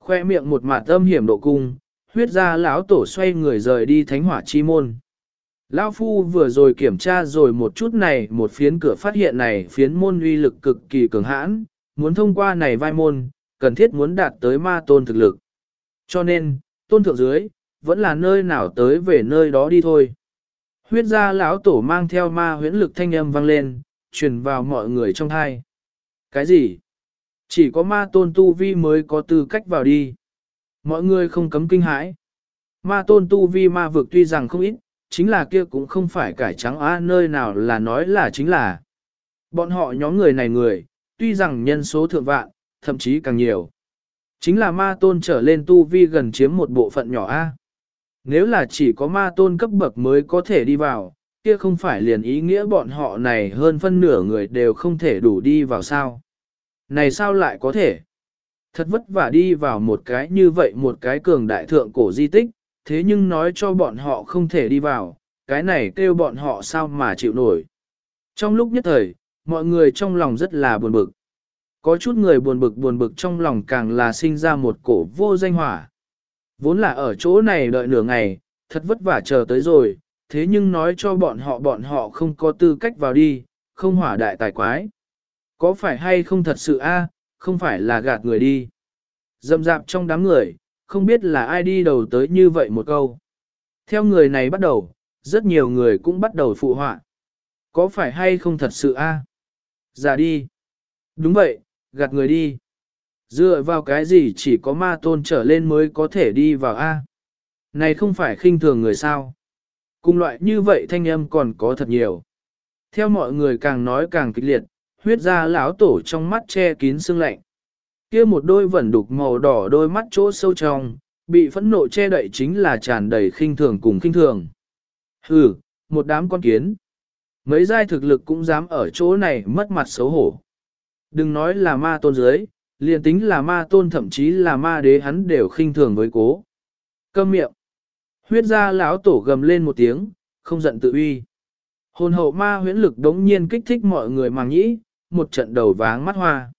Khoe miệng một mặt âm hiểm độ cung, huyết ra lão tổ xoay người rời đi thánh hỏa chi môn. Lão phu vừa rồi kiểm tra rồi một chút này một phiến cửa phát hiện này phiến môn uy lực cực kỳ cường hãn, muốn thông qua này vai môn, cần thiết muốn đạt tới ma tôn thực lực. Cho nên, tôn thượng dưới, vẫn là nơi nào tới về nơi đó đi thôi. Huyết gia lão tổ mang theo ma huyễn lực thanh âm vang lên, truyền vào mọi người trong thai. Cái gì? Chỉ có ma tôn tu vi mới có tư cách vào đi. Mọi người không cấm kinh hãi. Ma tôn tu vi ma vực tuy rằng không ít, chính là kia cũng không phải cải trắng á nơi nào là nói là chính là. Bọn họ nhóm người này người, tuy rằng nhân số thượng vạn, thậm chí càng nhiều. Chính là ma tôn trở lên tu vi gần chiếm một bộ phận nhỏ A. Nếu là chỉ có ma tôn cấp bậc mới có thể đi vào, kia không phải liền ý nghĩa bọn họ này hơn phân nửa người đều không thể đủ đi vào sao. Này sao lại có thể? Thật vất vả đi vào một cái như vậy một cái cường đại thượng cổ di tích, thế nhưng nói cho bọn họ không thể đi vào, cái này kêu bọn họ sao mà chịu nổi. Trong lúc nhất thời, mọi người trong lòng rất là buồn bực. Có chút người buồn bực buồn bực trong lòng càng là sinh ra một cổ vô danh hỏa. Vốn là ở chỗ này đợi nửa ngày, thật vất vả chờ tới rồi, thế nhưng nói cho bọn họ bọn họ không có tư cách vào đi, không hỏa đại tài quái. Có phải hay không thật sự a? không phải là gạt người đi. Dậm dạp trong đám người, không biết là ai đi đầu tới như vậy một câu. Theo người này bắt đầu, rất nhiều người cũng bắt đầu phụ họa. Có phải hay không thật sự a? À? đi. Đúng vậy, gạt người đi. Dựa vào cái gì chỉ có ma tôn trở lên mới có thể đi vào A. Này không phải khinh thường người sao. Cùng loại như vậy thanh âm còn có thật nhiều. Theo mọi người càng nói càng kịch liệt, huyết ra lão tổ trong mắt che kín sương lạnh. kia một đôi vẩn đục màu đỏ đôi mắt chỗ sâu trong, bị phẫn nộ che đậy chính là tràn đầy khinh thường cùng khinh thường. Hừ, một đám con kiến. Mấy giai thực lực cũng dám ở chỗ này mất mặt xấu hổ. Đừng nói là ma tôn dưới, liền tính là ma tôn thậm chí là ma đế hắn đều khinh thường với cố. Câm miệng. Huyết ra lão tổ gầm lên một tiếng, không giận tự uy. Hồn hậu ma huyễn lực đống nhiên kích thích mọi người màng nhĩ, một trận đầu váng mắt hoa.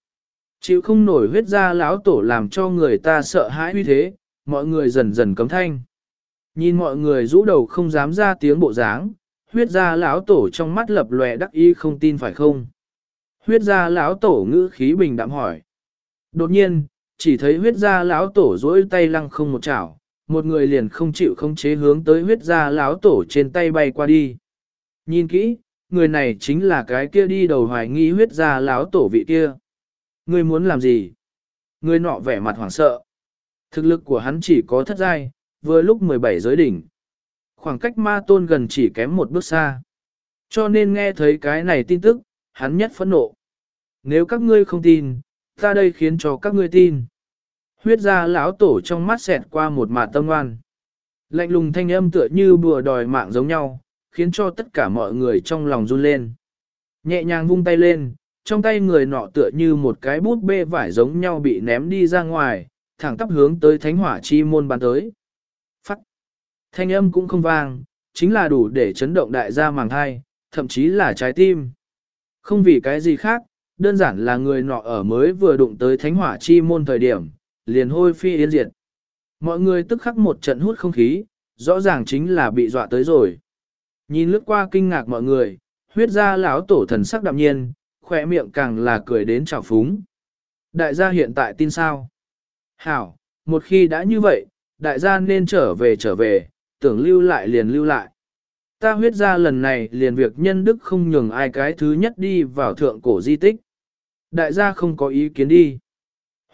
Chịu không nổi huyết ra lão tổ làm cho người ta sợ hãi uy thế, mọi người dần dần cấm thanh. Nhìn mọi người rũ đầu không dám ra tiếng bộ dáng, huyết ra lão tổ trong mắt lập lòe đắc ý không tin phải không. Huyết gia lão tổ ngữ khí bình đạm hỏi. Đột nhiên, chỉ thấy huyết gia lão tổ duỗi tay lăng không một chảo, một người liền không chịu không chế hướng tới huyết gia lão tổ trên tay bay qua đi. Nhìn kỹ, người này chính là cái kia đi đầu hoài nghi huyết gia lão tổ vị kia. Người muốn làm gì? Người nọ vẻ mặt hoảng sợ. Thực lực của hắn chỉ có thất giai, vừa lúc 17 giới đỉnh. Khoảng cách ma tôn gần chỉ kém một bước xa. Cho nên nghe thấy cái này tin tức, hắn nhất phẫn nộ. Nếu các ngươi không tin, ta đây khiến cho các ngươi tin. Huyết ra lão tổ trong mắt xẹt qua một mạt tâm ngoan. Lạnh lùng thanh âm tựa như bùa đòi mạng giống nhau, khiến cho tất cả mọi người trong lòng run lên. Nhẹ nhàng vung tay lên, trong tay người nọ tựa như một cái bút bê vải giống nhau bị ném đi ra ngoài, thẳng tắp hướng tới thánh hỏa chi môn bàn tới. Phắt! Thanh âm cũng không vang, chính là đủ để chấn động đại gia màng thai, thậm chí là trái tim. Không vì cái gì khác, đơn giản là người nọ ở mới vừa đụng tới thánh hỏa chi môn thời điểm, liền hôi phi yên diệt. Mọi người tức khắc một trận hút không khí, rõ ràng chính là bị dọa tới rồi. Nhìn lướt qua kinh ngạc mọi người, huyết ra lão tổ thần sắc đạm nhiên, khỏe miệng càng là cười đến trào phúng. Đại gia hiện tại tin sao? Hảo, một khi đã như vậy, đại gia nên trở về trở về, tưởng lưu lại liền lưu lại. Ta huyết ra lần này liền việc nhân đức không nhường ai cái thứ nhất đi vào thượng cổ di tích. Đại gia không có ý kiến đi.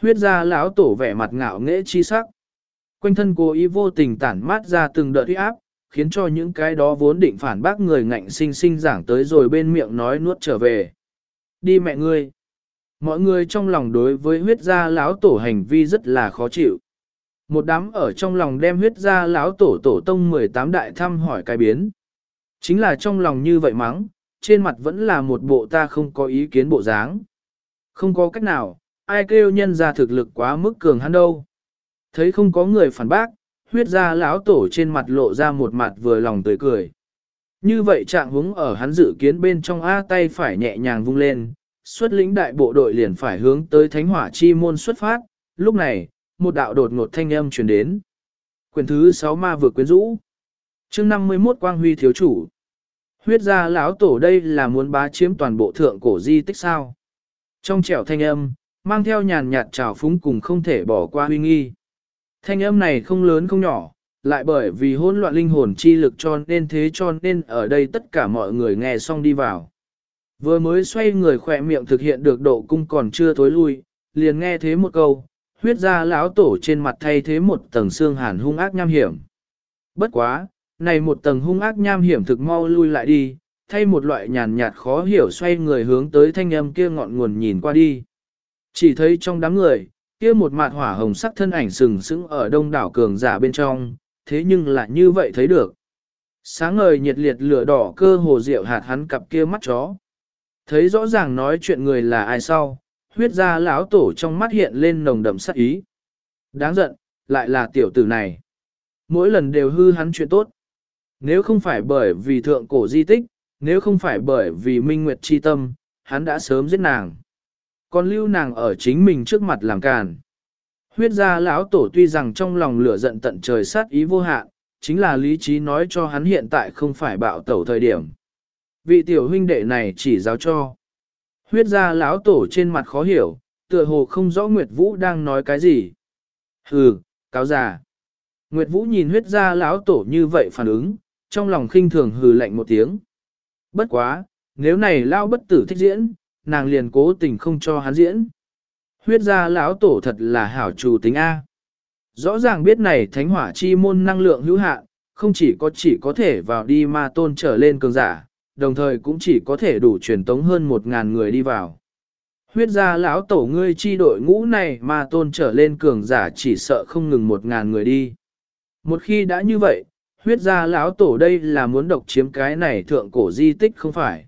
Huyết ra lão tổ vẻ mặt ngạo nghễ chi sắc. Quanh thân cố ý vô tình tản mát ra từng đợt uy áp, khiến cho những cái đó vốn định phản bác người ngạnh sinh sinh giảng tới rồi bên miệng nói nuốt trở về. Đi mẹ ngươi. Mọi người trong lòng đối với huyết gia lão tổ hành vi rất là khó chịu. Một đám ở trong lòng đem huyết gia lão tổ tổ tông 18 đại thăm hỏi cái biến. Chính là trong lòng như vậy mắng, trên mặt vẫn là một bộ ta không có ý kiến bộ dáng. Không có cách nào, ai kêu nhân ra thực lực quá mức cường hắn đâu. Thấy không có người phản bác, huyết ra lão tổ trên mặt lộ ra một mặt vừa lòng tươi cười. Như vậy trạng hướng ở hắn dự kiến bên trong A tay phải nhẹ nhàng vung lên, xuất lĩnh đại bộ đội liền phải hướng tới thánh hỏa chi môn xuất phát, lúc này, một đạo đột ngột thanh âm truyền đến. Quyền thứ 6 ma vừa quyến rũ chương 51 Quang Huy thiếu chủ. Huyết gia lão tổ đây là muốn bá chiếm toàn bộ thượng cổ di tích sao. Trong trẻo thanh âm, mang theo nhàn nhạt trào phúng cùng không thể bỏ qua huy nghi. Thanh âm này không lớn không nhỏ, lại bởi vì hỗn loạn linh hồn chi lực cho nên thế cho nên ở đây tất cả mọi người nghe xong đi vào. Vừa mới xoay người khỏe miệng thực hiện được độ cung còn chưa thối lui, liền nghe thế một câu, huyết ra lão tổ trên mặt thay thế một tầng xương hàn hung ác nham hiểm. Bất quá, này một tầng hung ác nham hiểm thực mau lui lại đi, thay một loại nhàn nhạt khó hiểu xoay người hướng tới thanh âm kia ngọn nguồn nhìn qua đi. Chỉ thấy trong đám người, kia một mạt hỏa hồng sắc thân ảnh sừng sững ở đông đảo cường giả bên trong, thế nhưng lại như vậy thấy được. Sáng ngời nhiệt liệt lửa đỏ cơ hồ rượu hạt hắn cặp kia mắt chó. Thấy rõ ràng nói chuyện người là ai sau, huyết ra lão tổ trong mắt hiện lên nồng đậm sắc ý. Đáng giận, lại là tiểu tử này. Mỗi lần đều hư hắn chuyện tốt. Nếu không phải bởi vì thượng cổ di tích, nếu không phải bởi vì minh nguyệt chi tâm, hắn đã sớm giết nàng. Còn lưu nàng ở chính mình trước mặt làm càn. Huyết gia lão tổ tuy rằng trong lòng lửa giận tận trời sát ý vô hạn, chính là lý trí nói cho hắn hiện tại không phải bạo tẩu thời điểm. Vị tiểu huynh đệ này chỉ giáo cho. Huyết gia lão tổ trên mặt khó hiểu, tựa hồ không rõ Nguyệt Vũ đang nói cái gì. Hừ, cáo già. Nguyệt Vũ nhìn huyết gia lão tổ như vậy phản ứng, trong lòng khinh thường hừ lạnh một tiếng. Bất quá, nếu này lao bất tử thích diễn, nàng liền cố tình không cho hắn diễn. Huyết gia lão tổ thật là hảo chủ tính A. Rõ ràng biết này thánh hỏa chi môn năng lượng hữu hạn, không chỉ có chỉ có thể vào đi ma tôn trở lên cường giả, đồng thời cũng chỉ có thể đủ truyền tống hơn một ngàn người đi vào. Huyết gia lão tổ ngươi chi đội ngũ này ma tôn trở lên cường giả chỉ sợ không ngừng một ngàn người đi. Một khi đã như vậy, huyết gia lão tổ đây là muốn độc chiếm cái này thượng cổ di tích không phải.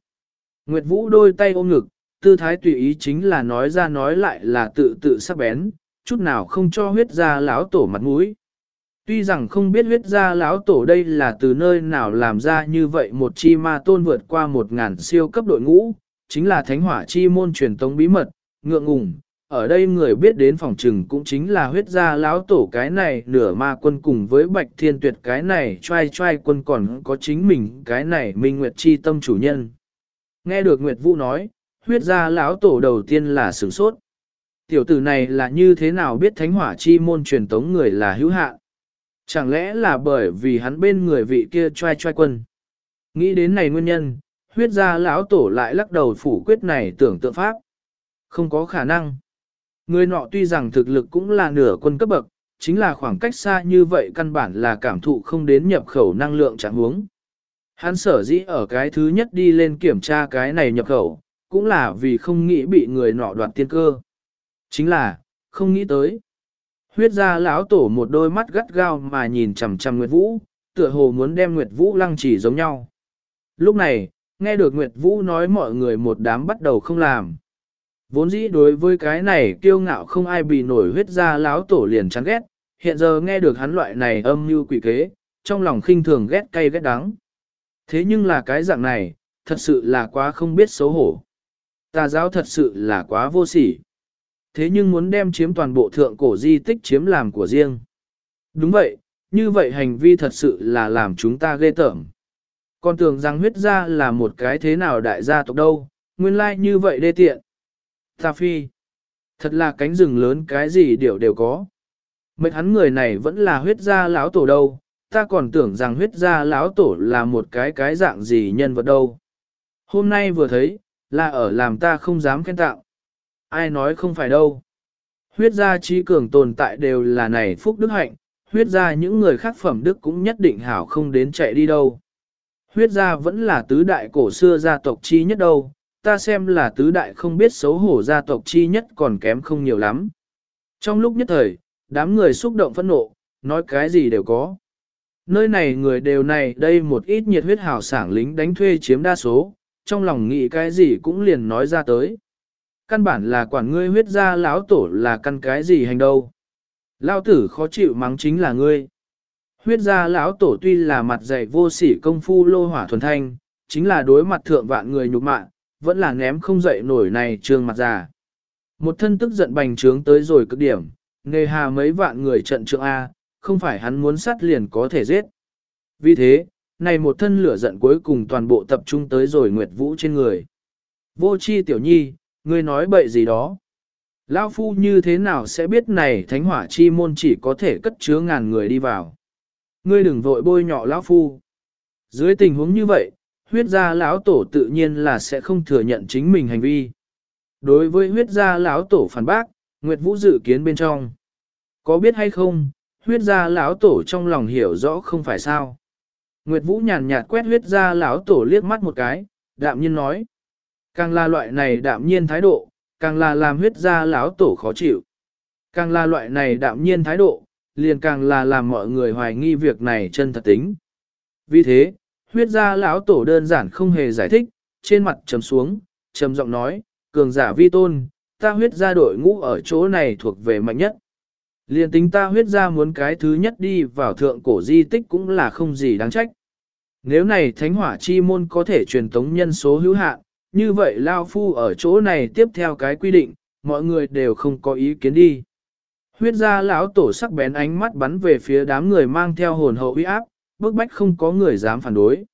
Nguyệt Vũ đôi tay ôm ngực, tư thái tùy ý chính là nói ra nói lại là tự tự sắc bén, chút nào không cho huyết gia lão tổ mặt mũi. Tuy rằng không biết huyết gia lão tổ đây là từ nơi nào làm ra như vậy một chi ma tôn vượt qua một ngàn siêu cấp đội ngũ, chính là thánh hỏa chi môn truyền tống bí mật, ngượng ngùng. Ở đây người biết đến phòng trừng cũng chính là huyết gia lão tổ cái này nửa ma quân cùng với bạch thiên tuyệt cái này trai trai quân còn có chính mình cái này minh nguyệt chi tâm chủ nhân. Nghe được Nguyệt Vũ nói, huyết gia lão tổ đầu tiên là sửng sốt. Tiểu tử này là như thế nào biết thánh hỏa chi môn truyền tống người là hữu hạn? Chẳng lẽ là bởi vì hắn bên người vị kia trai trai quân? Nghĩ đến này nguyên nhân, huyết gia lão tổ lại lắc đầu phủ quyết này tưởng tượng pháp. Không có khả năng. Người nọ tuy rằng thực lực cũng là nửa quân cấp bậc, chính là khoảng cách xa như vậy căn bản là cảm thụ không đến nhập khẩu năng lượng trạng huống. Hắn sở dĩ ở cái thứ nhất đi lên kiểm tra cái này nhập khẩu, cũng là vì không nghĩ bị người nọ đoạt tiên cơ. Chính là, không nghĩ tới. Huyết gia lão tổ một đôi mắt gắt gao mà nhìn chằm chằm Nguyệt Vũ, tựa hồ muốn đem Nguyệt Vũ lăng chỉ giống nhau. Lúc này, nghe được Nguyệt Vũ nói mọi người một đám bắt đầu không làm. Vốn dĩ đối với cái này kiêu ngạo không ai bị nổi huyết gia láo tổ liền chán ghét, hiện giờ nghe được hắn loại này âm mưu quỷ kế, trong lòng khinh thường ghét cay ghét đắng. Thế nhưng là cái dạng này, thật sự là quá không biết xấu hổ. Tà giáo thật sự là quá vô sỉ. Thế nhưng muốn đem chiếm toàn bộ thượng cổ di tích chiếm làm của riêng. Đúng vậy, như vậy hành vi thật sự là làm chúng ta ghê tởm. Còn tưởng rằng huyết gia là một cái thế nào đại gia tộc đâu, nguyên lai like như vậy đê tiện. Ta phi, thật là cánh rừng lớn cái gì đều đều có. Mấy hắn người này vẫn là huyết gia lão tổ đâu, ta còn tưởng rằng huyết gia lão tổ là một cái cái dạng gì nhân vật đâu. Hôm nay vừa thấy, là ở làm ta không dám khen tạo. Ai nói không phải đâu. Huyết gia trí cường tồn tại đều là này phúc đức hạnh, huyết gia những người khác phẩm đức cũng nhất định hảo không đến chạy đi đâu. Huyết gia vẫn là tứ đại cổ xưa gia tộc chi nhất đâu, ta xem là tứ đại không biết xấu hổ gia tộc chi nhất còn kém không nhiều lắm. Trong lúc nhất thời, đám người xúc động phẫn nộ, nói cái gì đều có. Nơi này người đều này đây một ít nhiệt huyết hảo sảng lính đánh thuê chiếm đa số, trong lòng nghĩ cái gì cũng liền nói ra tới. Căn bản là quản ngươi huyết ra lão tổ là căn cái gì hành đâu. Lão tử khó chịu mắng chính là ngươi. Huyết ra lão tổ tuy là mặt dày vô sỉ công phu lô hỏa thuần thanh, chính là đối mặt thượng vạn người nhục mạ, vẫn là ném không dậy nổi này trương mặt già. Một thân tức giận bành trướng tới rồi cực điểm, nghề hà mấy vạn người trận trượng A, không phải hắn muốn sát liền có thể giết. Vì thế, này một thân lửa giận cuối cùng toàn bộ tập trung tới rồi Nguyệt Vũ trên người. Vô chi tiểu nhi, ngươi nói bậy gì đó. Lão phu như thế nào sẽ biết này thánh hỏa chi môn chỉ có thể cất chứa ngàn người đi vào. Ngươi đừng vội bôi nhọ lão phu. Dưới tình huống như vậy, huyết gia lão tổ tự nhiên là sẽ không thừa nhận chính mình hành vi. Đối với huyết gia lão tổ phản bác, Nguyệt Vũ dự kiến bên trong. Có biết hay không, huyết gia lão tổ trong lòng hiểu rõ không phải sao. Nguyệt Vũ nhàn nhạt quét huyết gia lão tổ liếc mắt một cái, đạm nhiên nói. Càng là loại này đạm nhiên thái độ, càng là làm huyết gia lão tổ khó chịu. Càng là loại này đạm nhiên thái độ, liền càng là làm mọi người hoài nghi việc này chân thật tính. Vì thế, huyết gia lão tổ đơn giản không hề giải thích, trên mặt trầm xuống, trầm giọng nói, cường giả vi tôn, ta huyết gia đội ngũ ở chỗ này thuộc về mạnh nhất. Liên tính ta huyết gia muốn cái thứ nhất đi vào thượng cổ di tích cũng là không gì đáng trách. Nếu này thánh hỏa chi môn có thể truyền tống nhân số hữu hạn, như vậy Lao Phu ở chỗ này tiếp theo cái quy định, mọi người đều không có ý kiến đi. Huyết gia lão tổ sắc bén ánh mắt bắn về phía đám người mang theo hồn hậu uy áp, bức bách không có người dám phản đối.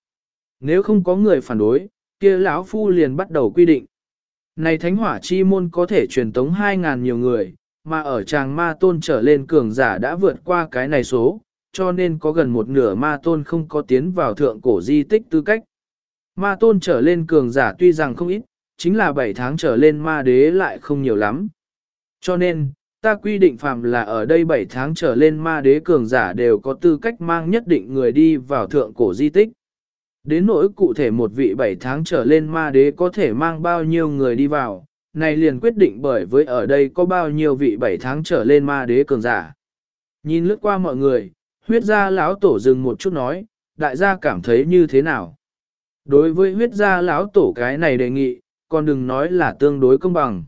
Nếu không có người phản đối, kia lão phu liền bắt đầu quy định. Này thánh hỏa chi môn có thể truyền tống 2.000 nhiều người, mà ở tràng ma tôn trở lên cường giả đã vượt qua cái này số, cho nên có gần một nửa ma tôn không có tiến vào thượng cổ di tích tư cách. Ma tôn trở lên cường giả tuy rằng không ít, chính là 7 tháng trở lên ma đế lại không nhiều lắm. Cho nên, ta quy định phàm là ở đây 7 tháng trở lên ma đế cường giả đều có tư cách mang nhất định người đi vào thượng cổ di tích. Đến nỗi cụ thể một vị 7 tháng trở lên ma đế có thể mang bao nhiêu người đi vào, này liền quyết định bởi với ở đây có bao nhiêu vị 7 tháng trở lên ma đế cường giả. Nhìn lướt qua mọi người, huyết gia lão tổ dừng một chút nói, đại gia cảm thấy như thế nào? Đối với huyết gia lão tổ cái này đề nghị, còn đừng nói là tương đối công bằng.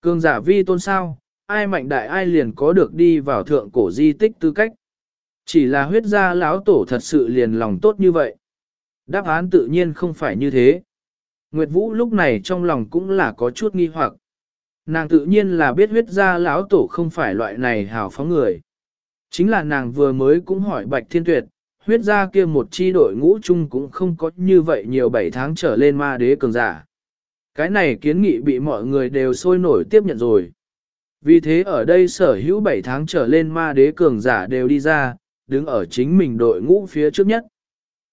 Cường giả vi tôn sao, ai mạnh đại ai liền có được đi vào thượng cổ di tích tư cách. Chỉ là huyết gia lão tổ thật sự liền lòng tốt như vậy. Đáp án tự nhiên không phải như thế. Nguyệt Vũ lúc này trong lòng cũng là có chút nghi hoặc. Nàng tự nhiên là biết huyết gia lão tổ không phải loại này hào phóng người. Chính là nàng vừa mới cũng hỏi Bạch Thiên Tuyệt, huyết gia kia một chi đội ngũ chung cũng không có như vậy nhiều bảy tháng trở lên ma đế cường giả. Cái này kiến nghị bị mọi người đều sôi nổi tiếp nhận rồi. Vì thế ở đây sở hữu 7 tháng trở lên ma đế cường giả đều đi ra, đứng ở chính mình đội ngũ phía trước nhất.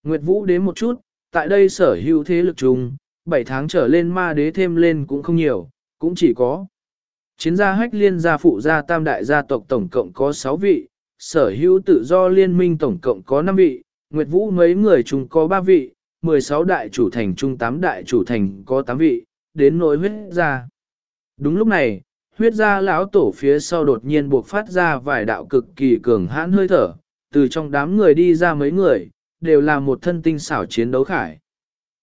Nguyệt Vũ đến một chút, tại đây sở hữu thế lực chung, 7 tháng trở lên ma đế thêm lên cũng không nhiều, cũng chỉ có. Chiến gia hách liên gia phụ gia tam đại gia tộc tổng cộng có 6 vị, sở hữu tự do liên minh tổng cộng có 5 vị, Nguyệt Vũ mấy người chung có 3 vị, 16 đại chủ thành chung 8 đại chủ thành có 8 vị, đến nỗi huyết gia. Đúng lúc này, huyết gia lão tổ phía sau đột nhiên buộc phát ra vài đạo cực kỳ cường hãn hơi thở, từ trong đám người đi ra mấy người, đều là một thân tinh xảo chiến đấu khải.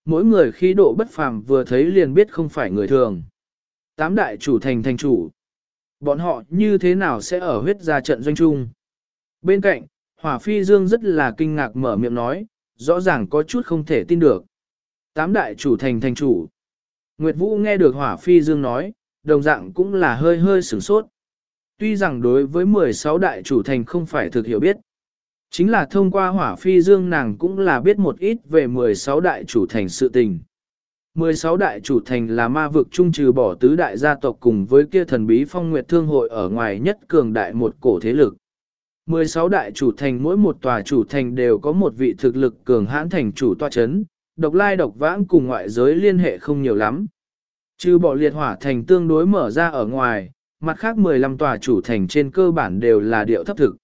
Mỗi người khí độ bất phàm vừa thấy liền biết không phải người thường. Tám đại chủ thành thành chủ. Bọn họ như thế nào sẽ ở huyết gia trận doanh trung? Bên cạnh, Hỏa Phi Dương rất là kinh ngạc mở miệng nói, rõ ràng có chút không thể tin được. Tám đại chủ thành thành chủ. Nguyệt Vũ nghe được Hỏa Phi Dương nói, đồng dạng cũng là hơi hơi sửng sốt. Tuy rằng đối với 16 đại chủ thành không phải thực hiểu biết, chính là thông qua hỏa phi dương nàng cũng là biết một ít về 16 đại chủ thành sự tình. 16 đại chủ thành là ma vực trung trừ bỏ tứ đại gia tộc cùng với kia thần bí phong nguyệt thương hội ở ngoài nhất cường đại một cổ thế lực. 16 đại chủ thành mỗi một tòa chủ thành đều có một vị thực lực cường hãn thành chủ tòa chấn, độc lai độc vãng cùng ngoại giới liên hệ không nhiều lắm. Trừ bỏ liệt hỏa thành tương đối mở ra ở ngoài, mặt khác 15 tòa chủ thành trên cơ bản đều là điệu thấp thực.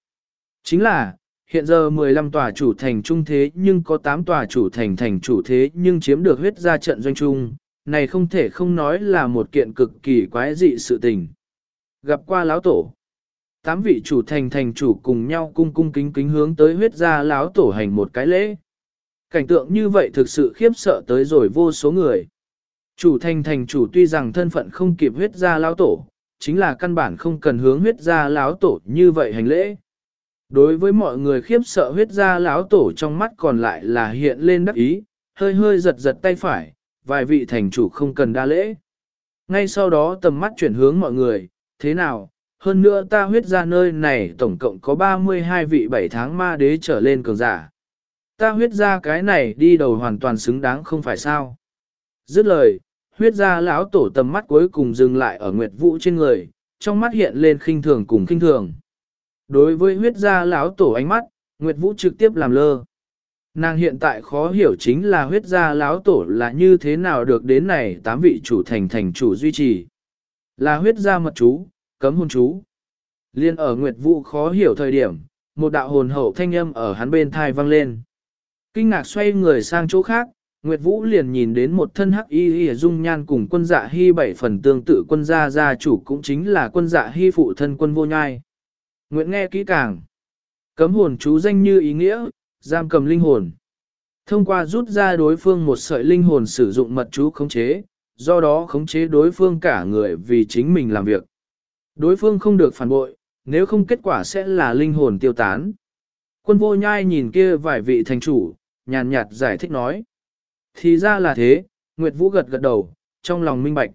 Chính là, hiện giờ 15 tòa chủ thành trung thế nhưng có 8 tòa chủ thành thành chủ thế nhưng chiếm được huyết ra trận doanh trung, này không thể không nói là một kiện cực kỳ quái dị sự tình. Gặp qua lão tổ, tám vị chủ thành thành chủ cùng nhau cung cung kính kính hướng tới huyết ra lão tổ hành một cái lễ. Cảnh tượng như vậy thực sự khiếp sợ tới rồi vô số người. Chủ thành thành chủ tuy rằng thân phận không kịp huyết gia lão tổ, chính là căn bản không cần hướng huyết gia lão tổ như vậy hành lễ. Đối với mọi người khiếp sợ huyết gia lão tổ trong mắt còn lại là hiện lên đắc ý, hơi hơi giật giật tay phải, vài vị thành chủ không cần đa lễ. Ngay sau đó tầm mắt chuyển hướng mọi người, thế nào, hơn nữa ta huyết gia nơi này tổng cộng có 32 vị 7 tháng ma đế trở lên cường giả. Ta huyết gia cái này đi đầu hoàn toàn xứng đáng không phải sao. Dứt lời, huyết gia lão tổ tầm mắt cuối cùng dừng lại ở Nguyệt Vũ trên người, trong mắt hiện lên khinh thường cùng khinh thường. Đối với huyết gia lão tổ ánh mắt, Nguyệt Vũ trực tiếp làm lơ. Nàng hiện tại khó hiểu chính là huyết gia lão tổ là như thế nào được đến này tám vị chủ thành thành chủ duy trì. Là huyết gia mật chú, cấm hôn chú. Liên ở Nguyệt Vũ khó hiểu thời điểm, một đạo hồn hậu thanh âm ở hắn bên thai vang lên. Kinh ngạc xoay người sang chỗ khác, Nguyệt Vũ liền nhìn đến một thân hắc y y dung nhan cùng quân dạ hy bảy phần tương tự quân gia gia chủ cũng chính là quân dạ hy phụ thân quân vô nhai. Nguyệt nghe kỹ càng. Cấm hồn chú danh như ý nghĩa, giam cầm linh hồn. Thông qua rút ra đối phương một sợi linh hồn sử dụng mật chú khống chế, do đó khống chế đối phương cả người vì chính mình làm việc. Đối phương không được phản bội, nếu không kết quả sẽ là linh hồn tiêu tán. Quân vô nhai nhìn kia vài vị thành chủ, nhàn nhạt giải thích nói. Thì ra là thế, Nguyệt Vũ gật gật đầu, trong lòng minh bạch.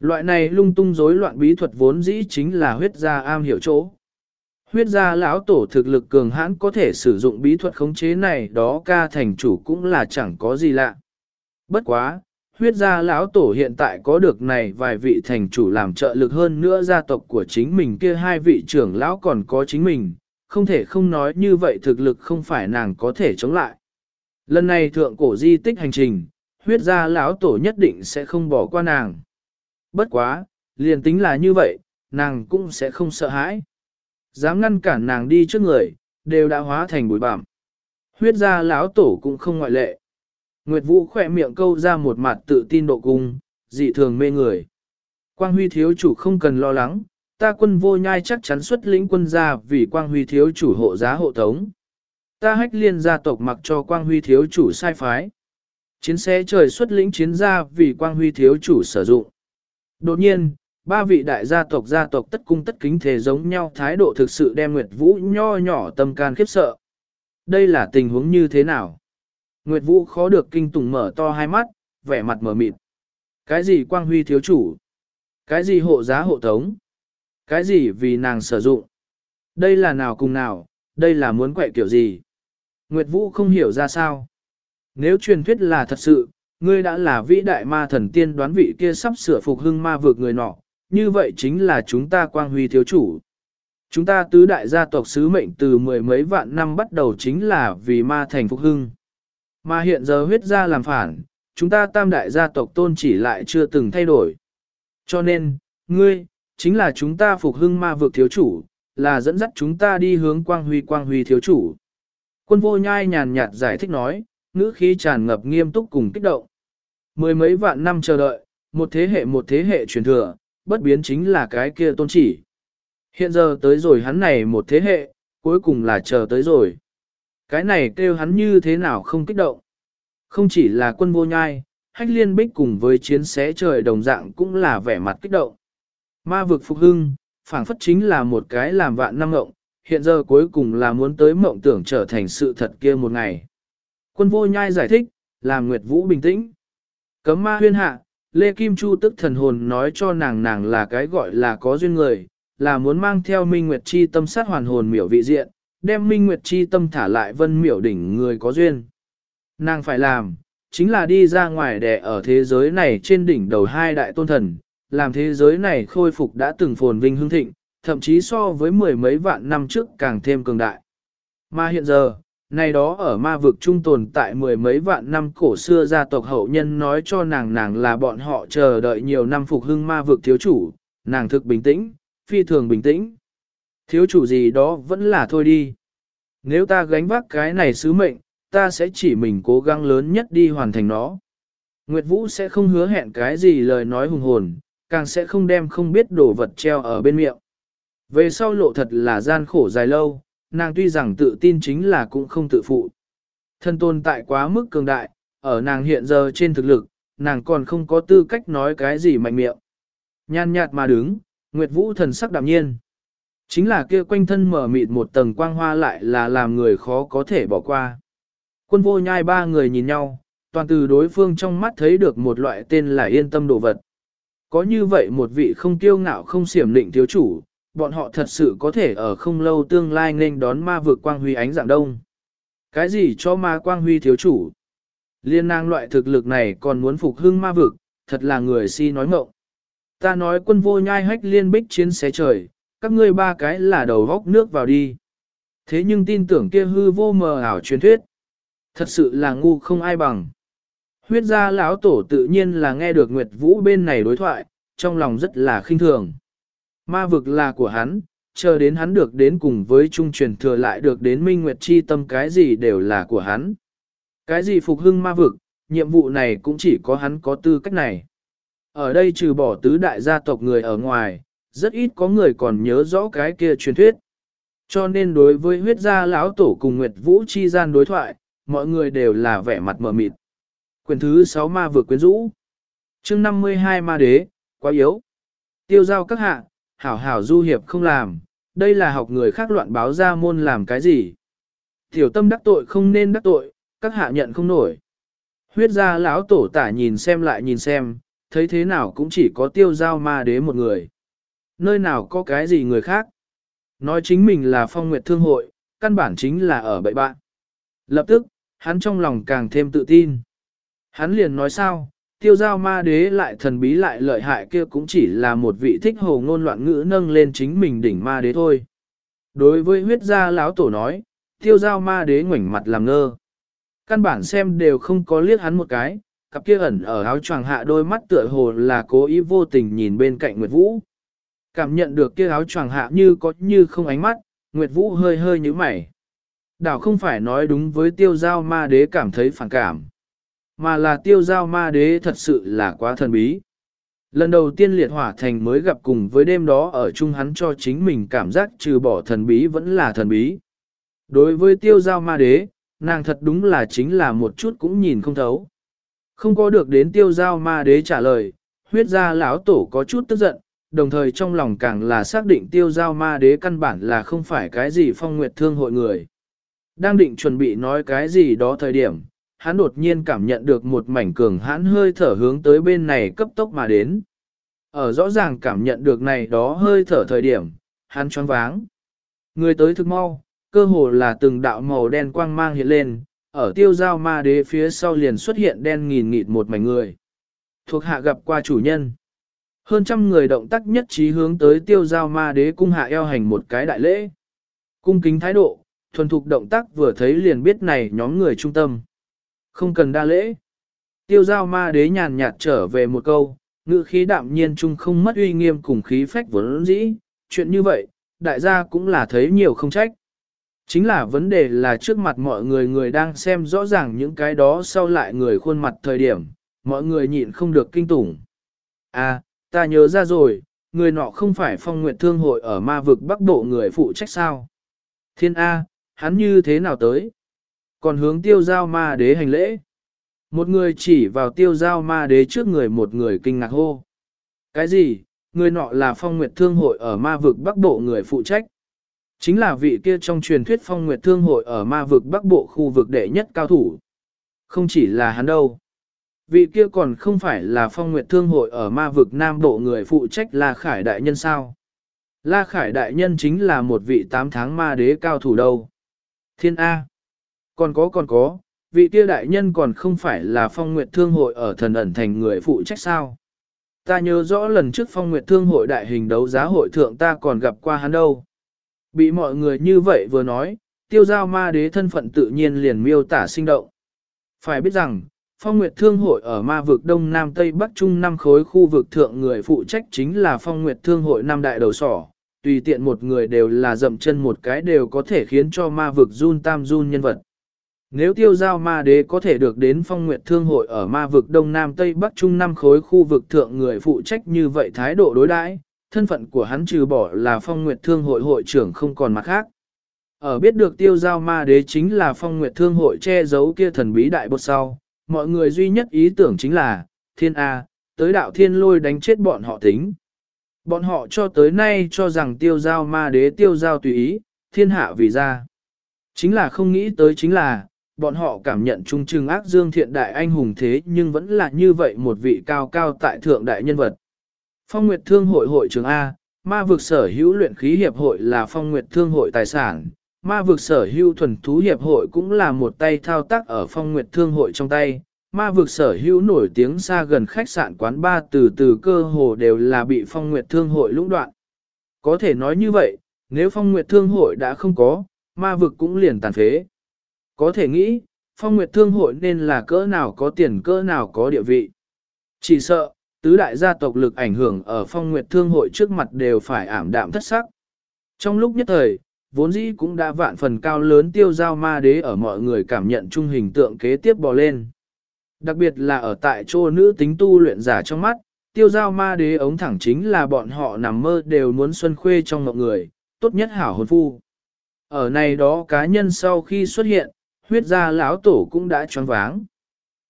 Loại này lung tung rối loạn bí thuật vốn dĩ chính là huyết gia am hiểu chỗ. Huyết gia lão tổ thực lực cường hãn có thể sử dụng bí thuật khống chế này đó ca thành chủ cũng là chẳng có gì lạ. Bất quá, huyết gia lão tổ hiện tại có được này vài vị thành chủ làm trợ lực hơn nữa gia tộc của chính mình kia hai vị trưởng lão còn có chính mình, không thể không nói như vậy thực lực không phải nàng có thể chống lại. Lần này thượng cổ di tích hành trình, huyết gia lão tổ nhất định sẽ không bỏ qua nàng. Bất quá, liền tính là như vậy, nàng cũng sẽ không sợ hãi. Dám ngăn cản nàng đi trước người, đều đã hóa thành bụi bặm. Huyết gia lão tổ cũng không ngoại lệ. Nguyệt Vũ khỏe miệng câu ra một mặt tự tin độ cung, dị thường mê người. Quang Huy thiếu chủ không cần lo lắng, ta quân vô nhai chắc chắn xuất lĩnh quân ra vì Quang Huy thiếu chủ hộ giá hộ tống. Ta hách liên gia tộc mặc cho Quang Huy thiếu chủ sai phái. Chiến xe trời xuất lĩnh chiến gia vì Quang Huy thiếu chủ sử dụng. Đột nhiên, ba vị đại gia tộc gia tộc tất cung tất kính thể giống nhau thái độ thực sự đem Nguyệt Vũ nho nhỏ tâm can khiếp sợ. Đây là tình huống như thế nào? Nguyệt Vũ khó được kinh tủng mở to hai mắt, vẻ mặt mở mịt. Cái gì Quang Huy thiếu chủ? Cái gì hộ giá hộ tống? Cái gì vì nàng sử dụng? Đây là nào cùng nào? Đây là muốn quậy kiểu gì? Nguyệt Vũ không hiểu ra sao. Nếu truyền thuyết là thật sự, ngươi đã là vĩ đại ma thần tiên đoán vị kia sắp sửa phục hưng ma vượt người nọ, như vậy chính là chúng ta quang huy thiếu chủ. Chúng ta tứ đại gia tộc sứ mệnh từ mười mấy vạn năm bắt đầu chính là vì ma thành phục hưng. Mà hiện giờ huyết gia làm phản, chúng ta tam đại gia tộc tôn chỉ lại chưa từng thay đổi. Cho nên, ngươi, chính là chúng ta phục hưng ma vực thiếu chủ, là dẫn dắt chúng ta đi hướng quang huy quang huy thiếu chủ. Quân vô nhai nhàn nhạt giải thích nói, ngữ khí tràn ngập nghiêm túc cùng kích động. Mười mấy vạn năm chờ đợi, một thế hệ một thế hệ truyền thừa, bất biến chính là cái kia tôn chỉ. Hiện giờ tới rồi hắn này một thế hệ, cuối cùng là chờ tới rồi. Cái này kêu hắn như thế nào không kích động. Không chỉ là quân vô nhai, hách liên bích cùng với chiến xé trời đồng dạng cũng là vẻ mặt kích động. Ma vực phục hưng, phảng phất chính là một cái làm vạn năm ngộng, hiện giờ cuối cùng là muốn tới mộng tưởng trở thành sự thật kia một ngày. Quân vô nhai giải thích, làm Nguyệt Vũ bình tĩnh. Cấm ma huyên hạ, Lê Kim Chu tức thần hồn nói cho nàng nàng là cái gọi là có duyên người, là muốn mang theo Minh Nguyệt Chi tâm sát hoàn hồn miểu vị diện, đem Minh Nguyệt Chi tâm thả lại vân miểu đỉnh người có duyên. Nàng phải làm, chính là đi ra ngoài để ở thế giới này trên đỉnh đầu hai đại tôn thần, làm thế giới này khôi phục đã từng phồn vinh hương thịnh, thậm chí so với mười mấy vạn năm trước càng thêm cường đại. Mà hiện giờ, này đó ở ma vực trung tồn tại mười mấy vạn năm cổ xưa gia tộc hậu nhân nói cho nàng nàng là bọn họ chờ đợi nhiều năm phục hưng ma vực thiếu chủ, nàng thực bình tĩnh, phi thường bình tĩnh. Thiếu chủ gì đó vẫn là thôi đi. Nếu ta gánh vác cái này sứ mệnh, ta sẽ chỉ mình cố gắng lớn nhất đi hoàn thành nó. Nguyệt Vũ sẽ không hứa hẹn cái gì lời nói hùng hồn, càng sẽ không đem không biết đồ vật treo ở bên miệng. Về sau lộ thật là gian khổ dài lâu, nàng tuy rằng tự tin chính là cũng không tự phụ. Thân tồn tại quá mức cường đại, ở nàng hiện giờ trên thực lực, nàng còn không có tư cách nói cái gì mạnh miệng. Nhan nhạt mà đứng, Nguyệt Vũ thần sắc đạm nhiên. Chính là kia quanh thân mở mịt một tầng quang hoa lại là làm người khó có thể bỏ qua. Quân vô nhai ba người nhìn nhau, toàn từ đối phương trong mắt thấy được một loại tên là yên tâm đồ vật. Có như vậy một vị không kiêu ngạo không xiểm định thiếu chủ, bọn họ thật sự có thể ở không lâu tương lai nên đón ma vực quang huy ánh dạng đông. Cái gì cho ma quang huy thiếu chủ? Liên năng loại thực lực này còn muốn phục hưng ma vực, thật là người si nói mộng. Ta nói quân vô nhai hách liên bích chiến xé trời, các ngươi ba cái là đầu góc nước vào đi. Thế nhưng tin tưởng kia hư vô mờ ảo truyền thuyết. Thật sự là ngu không ai bằng. Huyết gia lão tổ tự nhiên là nghe được Nguyệt Vũ bên này đối thoại, trong lòng rất là khinh thường. Ma vực là của hắn, chờ đến hắn được đến cùng với trung truyền thừa lại được đến minh nguyệt chi tâm cái gì đều là của hắn. Cái gì phục hưng ma vực, nhiệm vụ này cũng chỉ có hắn có tư cách này. Ở đây trừ bỏ tứ đại gia tộc người ở ngoài, rất ít có người còn nhớ rõ cái kia truyền thuyết. Cho nên đối với huyết gia lão tổ cùng Nguyệt Vũ chi gian đối thoại, mọi người đều là vẻ mặt mờ mịt. Quyền thứ 6 ma vực quyến rũ. chương 52 ma đế, quá yếu. Tiêu giao các hạ, hảo hảo du hiệp không làm, đây là học người khác loạn báo ra môn làm cái gì. Tiểu tâm đắc tội không nên đắc tội, các hạ nhận không nổi. Huyết gia lão tổ tả nhìn xem lại nhìn xem, thấy thế nào cũng chỉ có tiêu giao ma đế một người. Nơi nào có cái gì người khác. Nói chính mình là phong nguyệt thương hội, căn bản chính là ở bậy bạn. Lập tức, hắn trong lòng càng thêm tự tin. Hắn liền nói sao, tiêu giao ma đế lại thần bí lại lợi hại kia cũng chỉ là một vị thích hồ ngôn loạn ngữ nâng lên chính mình đỉnh ma đế thôi. Đối với huyết gia lão tổ nói, tiêu giao ma đế ngoảnh mặt làm ngơ. Căn bản xem đều không có liếc hắn một cái, cặp kia ẩn ở áo choàng hạ đôi mắt tựa hồ là cố ý vô tình nhìn bên cạnh Nguyệt Vũ. Cảm nhận được kia áo choàng hạ như có như không ánh mắt, Nguyệt Vũ hơi hơi như mày. Đảo không phải nói đúng với tiêu giao ma đế cảm thấy phản cảm, mà là tiêu giao ma đế thật sự là quá thần bí. Lần đầu tiên liệt hỏa thành mới gặp cùng với đêm đó ở chung hắn cho chính mình cảm giác trừ bỏ thần bí vẫn là thần bí. Đối với tiêu giao ma đế, nàng thật đúng là chính là một chút cũng nhìn không thấu. Không có được đến tiêu giao ma đế trả lời, huyết gia lão tổ có chút tức giận, đồng thời trong lòng càng là xác định tiêu giao ma đế căn bản là không phải cái gì phong nguyệt thương hội người. Đang định chuẩn bị nói cái gì đó thời điểm, hắn đột nhiên cảm nhận được một mảnh cường hãn hơi thở hướng tới bên này cấp tốc mà đến. Ở rõ ràng cảm nhận được này đó hơi thở thời điểm, hắn choáng váng. Người tới thực mau, cơ hồ là từng đạo màu đen quang mang hiện lên, ở tiêu giao ma đế phía sau liền xuất hiện đen nghìn nghịt một mảnh người. Thuộc hạ gặp qua chủ nhân. Hơn trăm người động tác nhất trí hướng tới tiêu giao ma đế cung hạ eo hành một cái đại lễ. Cung kính thái độ, thuần thục động tác vừa thấy liền biết này nhóm người trung tâm. Không cần đa lễ. Tiêu giao ma đế nhàn nhạt trở về một câu, ngữ khí đạm nhiên chung không mất uy nghiêm cùng khí phách vốn dĩ, chuyện như vậy, đại gia cũng là thấy nhiều không trách. Chính là vấn đề là trước mặt mọi người người đang xem rõ ràng những cái đó sau lại người khuôn mặt thời điểm, mọi người nhịn không được kinh tủng. À, ta nhớ ra rồi, người nọ không phải phong nguyện thương hội ở ma vực bắc bộ người phụ trách sao. Thiên A, hắn như thế nào tới? Còn hướng tiêu giao ma đế hành lễ. Một người chỉ vào tiêu giao ma đế trước người một người kinh ngạc hô. Cái gì? Người nọ là phong nguyệt thương hội ở ma vực bắc bộ người phụ trách. Chính là vị kia trong truyền thuyết phong nguyệt thương hội ở ma vực bắc bộ khu vực đệ nhất cao thủ. Không chỉ là hắn đâu. Vị kia còn không phải là phong nguyệt thương hội ở ma vực nam bộ người phụ trách là khải đại nhân sao. La Khải Đại Nhân chính là một vị tám tháng ma đế cao thủ đâu. Thiên A. Còn có còn có, vị kia đại nhân còn không phải là phong nguyệt thương hội ở thần ẩn thành người phụ trách sao. Ta nhớ rõ lần trước phong nguyệt thương hội đại hình đấu giá hội thượng ta còn gặp qua hắn đâu. Bị mọi người như vậy vừa nói, tiêu giao ma đế thân phận tự nhiên liền miêu tả sinh động. Phải biết rằng, phong nguyệt thương hội ở ma vực Đông Nam Tây Bắc Trung năm khối khu vực thượng người phụ trách chính là phong nguyệt thương hội năm đại đầu sỏ, tùy tiện một người đều là dậm chân một cái đều có thể khiến cho ma vực run tam run nhân vật. Nếu tiêu giao ma đế có thể được đến phong nguyệt thương hội ở ma vực Đông Nam Tây Bắc Trung năm khối khu vực thượng người phụ trách như vậy thái độ đối đãi, thân phận của hắn trừ bỏ là phong nguyệt thương hội hội trưởng không còn mặt khác. Ở biết được tiêu giao ma đế chính là phong nguyệt thương hội che giấu kia thần bí đại bột sau, mọi người duy nhất ý tưởng chính là, thiên A, tới đạo thiên lôi đánh chết bọn họ tính. Bọn họ cho tới nay cho rằng tiêu giao ma đế tiêu giao tùy ý, thiên hạ vì ra. Chính là không nghĩ tới chính là, bọn họ cảm nhận trung trừng ác dương thiện đại anh hùng thế nhưng vẫn là như vậy một vị cao cao tại thượng đại nhân vật. Phong Nguyệt Thương hội hội trưởng A, ma vực sở hữu luyện khí hiệp hội là Phong Nguyệt Thương hội tài sản, ma vực sở hữu thuần thú hiệp hội cũng là một tay thao tác ở Phong Nguyệt Thương hội trong tay. Ma vực sở hữu nổi tiếng xa gần khách sạn quán ba từ từ cơ hồ đều là bị Phong Nguyệt Thương hội lũng đoạn. Có thể nói như vậy, nếu Phong Nguyệt Thương hội đã không có, ma vực cũng liền tàn phế. Có thể nghĩ, Phong Nguyệt Thương hội nên là cỡ nào có tiền cỡ nào có địa vị. Chỉ sợ, tứ đại gia tộc lực ảnh hưởng ở phong nguyệt thương hội trước mặt đều phải ảm đạm thất sắc. Trong lúc nhất thời, vốn dĩ cũng đã vạn phần cao lớn tiêu giao ma đế ở mọi người cảm nhận trung hình tượng kế tiếp bò lên. Đặc biệt là ở tại chỗ nữ tính tu luyện giả trong mắt, tiêu giao ma đế ống thẳng chính là bọn họ nằm mơ đều muốn xuân khuê trong mọi người, tốt nhất hảo hồn phu. Ở này đó cá nhân sau khi xuất hiện, huyết gia lão tổ cũng đã choáng váng.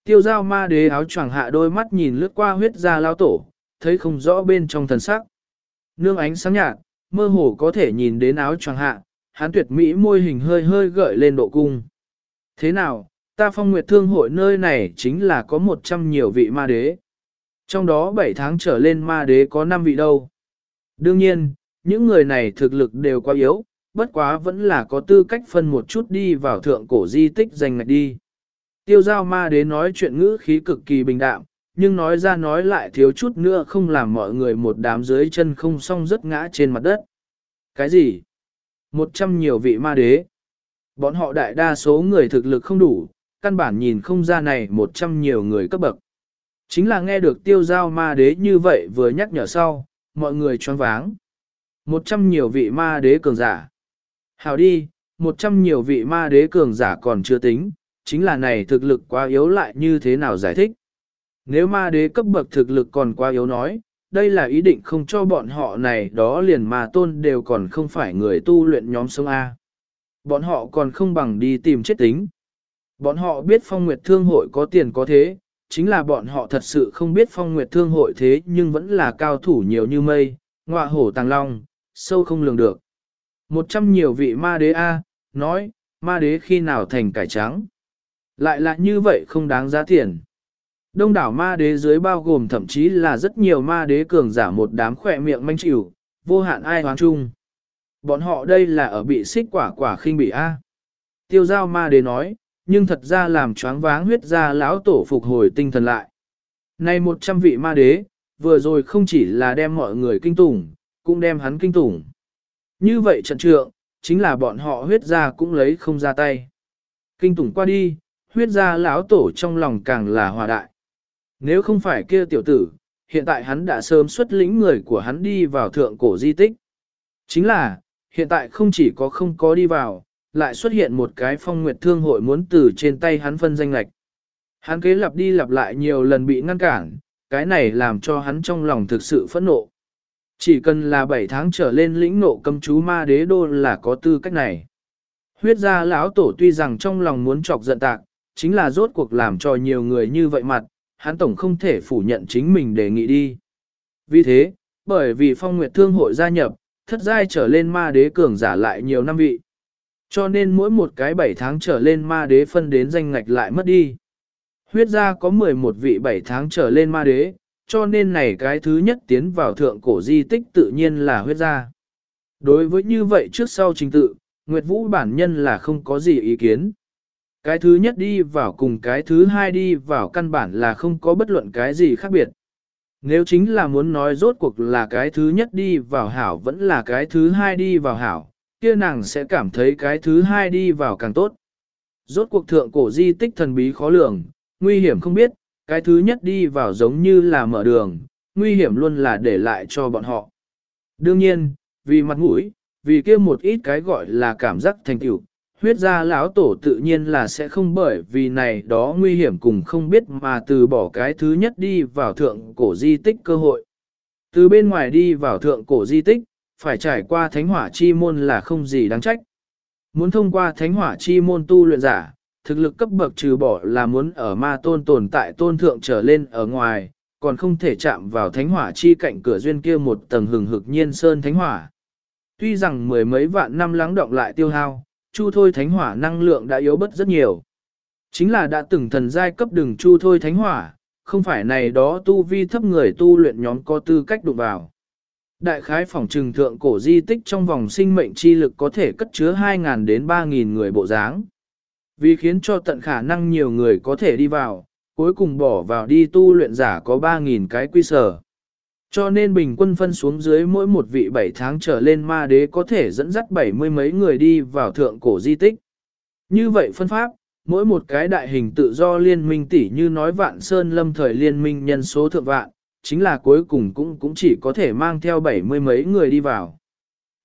Tiêu giao ma đế áo choàng hạ đôi mắt nhìn lướt qua huyết gia lão tổ, thấy không rõ bên trong thần sắc. Nương ánh sáng nhạt, mơ hồ có thể nhìn đến áo choàng hạ, hắn tuyệt mỹ môi hình hơi hơi gợi lên độ cung. Thế nào, ta phong nguyệt thương hội nơi này chính là có một trăm nhiều vị ma đế. Trong đó 7 tháng trở lên ma đế có 5 vị đâu. Đương nhiên, những người này thực lực đều quá yếu, bất quá vẫn là có tư cách phân một chút đi vào thượng cổ di tích dành ngạch đi. Tiêu giao ma đế nói chuyện ngữ khí cực kỳ bình đạm, nhưng nói ra nói lại thiếu chút nữa không làm mọi người một đám dưới chân không song rất ngã trên mặt đất. Cái gì? Một trăm nhiều vị ma đế. Bọn họ đại đa số người thực lực không đủ, căn bản nhìn không ra này một trăm nhiều người cấp bậc. Chính là nghe được tiêu giao ma đế như vậy vừa nhắc nhở sau, mọi người choáng váng. Một trăm nhiều vị ma đế cường giả. Hảo đi, một trăm nhiều vị ma đế cường giả còn chưa tính, chính là này thực lực quá yếu lại như thế nào giải thích. Nếu ma đế cấp bậc thực lực còn quá yếu nói, đây là ý định không cho bọn họ này đó liền mà tôn đều còn không phải người tu luyện nhóm sông A. Bọn họ còn không bằng đi tìm chết tính. Bọn họ biết phong nguyệt thương hội có tiền có thế, chính là bọn họ thật sự không biết phong nguyệt thương hội thế nhưng vẫn là cao thủ nhiều như mây, ngọa hổ tàng long, sâu không lường được. Một trăm nhiều vị ma đế A, nói, ma đế khi nào thành cải trắng. Lại là như vậy không đáng giá tiền. Đông đảo ma đế dưới bao gồm thậm chí là rất nhiều ma đế cường giả một đám khỏe miệng manh chịu, vô hạn ai hoáng chung. Bọn họ đây là ở bị xích quả quả khinh bị A. Tiêu giao ma đế nói, nhưng thật ra làm choáng váng huyết ra lão tổ phục hồi tinh thần lại. Này một trăm vị ma đế, vừa rồi không chỉ là đem mọi người kinh tủng, cũng đem hắn kinh tủng. Như vậy trận trượng, chính là bọn họ huyết ra cũng lấy không ra tay. Kinh tủng qua đi, huyết ra lão tổ trong lòng càng là hòa đại. Nếu không phải kia tiểu tử, hiện tại hắn đã sớm xuất lĩnh người của hắn đi vào thượng cổ di tích. Chính là, hiện tại không chỉ có không có đi vào, lại xuất hiện một cái phong nguyệt thương hội muốn từ trên tay hắn phân danh lạch. Hắn kế lặp đi lặp lại nhiều lần bị ngăn cản, cái này làm cho hắn trong lòng thực sự phẫn nộ. Chỉ cần là 7 tháng trở lên lĩnh nộ cầm chú ma đế đô là có tư cách này. Huyết gia lão tổ tuy rằng trong lòng muốn chọc giận tạc, chính là rốt cuộc làm cho nhiều người như vậy mặt, hắn tổng không thể phủ nhận chính mình đề nghị đi. Vì thế, bởi vì phong nguyệt thương hội gia nhập, thất giai trở lên ma đế cường giả lại nhiều năm vị. Cho nên mỗi một cái 7 tháng trở lên ma đế phân đến danh ngạch lại mất đi. Huyết gia có 11 vị 7 tháng trở lên ma đế, cho nên này cái thứ nhất tiến vào thượng cổ di tích tự nhiên là huyết gia. Đối với như vậy trước sau trình tự, Nguyệt Vũ bản nhân là không có gì ý kiến. Cái thứ nhất đi vào cùng cái thứ hai đi vào căn bản là không có bất luận cái gì khác biệt. Nếu chính là muốn nói rốt cuộc là cái thứ nhất đi vào hảo vẫn là cái thứ hai đi vào hảo, kia nàng sẽ cảm thấy cái thứ hai đi vào càng tốt. Rốt cuộc thượng cổ di tích thần bí khó lường, nguy hiểm không biết, cái thứ nhất đi vào giống như là mở đường, nguy hiểm luôn là để lại cho bọn họ. Đương nhiên, vì mặt mũi, vì kia một ít cái gọi là cảm giác thành tựu, huyết gia lão tổ tự nhiên là sẽ không bởi vì này đó nguy hiểm cùng không biết mà từ bỏ cái thứ nhất đi vào thượng cổ di tích cơ hội. Từ bên ngoài đi vào thượng cổ di tích, phải trải qua thánh hỏa chi môn là không gì đáng trách. Muốn thông qua thánh hỏa chi môn tu luyện giả, thực lực cấp bậc trừ bỏ là muốn ở ma tôn tồn tại tôn thượng trở lên ở ngoài, còn không thể chạm vào thánh hỏa chi cạnh cửa duyên kia một tầng hừng hực nhiên sơn thánh hỏa. Tuy rằng mười mấy vạn năm lắng động lại tiêu hao, chu thôi thánh hỏa năng lượng đã yếu bất rất nhiều. Chính là đã từng thần giai cấp đường chu thôi thánh hỏa, không phải này đó tu vi thấp người tu luyện nhóm có tư cách đụng vào. Đại khái phòng trừng thượng cổ di tích trong vòng sinh mệnh chi lực có thể cất chứa 2.000 đến 3.000 người bộ dáng. Vì khiến cho tận khả năng nhiều người có thể đi vào, cuối cùng bỏ vào đi tu luyện giả có 3.000 cái quy sở. Cho nên bình quân phân xuống dưới mỗi một vị 7 tháng trở lên ma đế có thể dẫn dắt bảy mươi mấy người đi vào thượng cổ di tích. Như vậy phân pháp, mỗi một cái đại hình tự do liên minh tỷ như nói vạn sơn lâm thời liên minh nhân số thượng vạn, chính là cuối cùng cũng cũng chỉ có thể mang theo bảy mươi mấy người đi vào.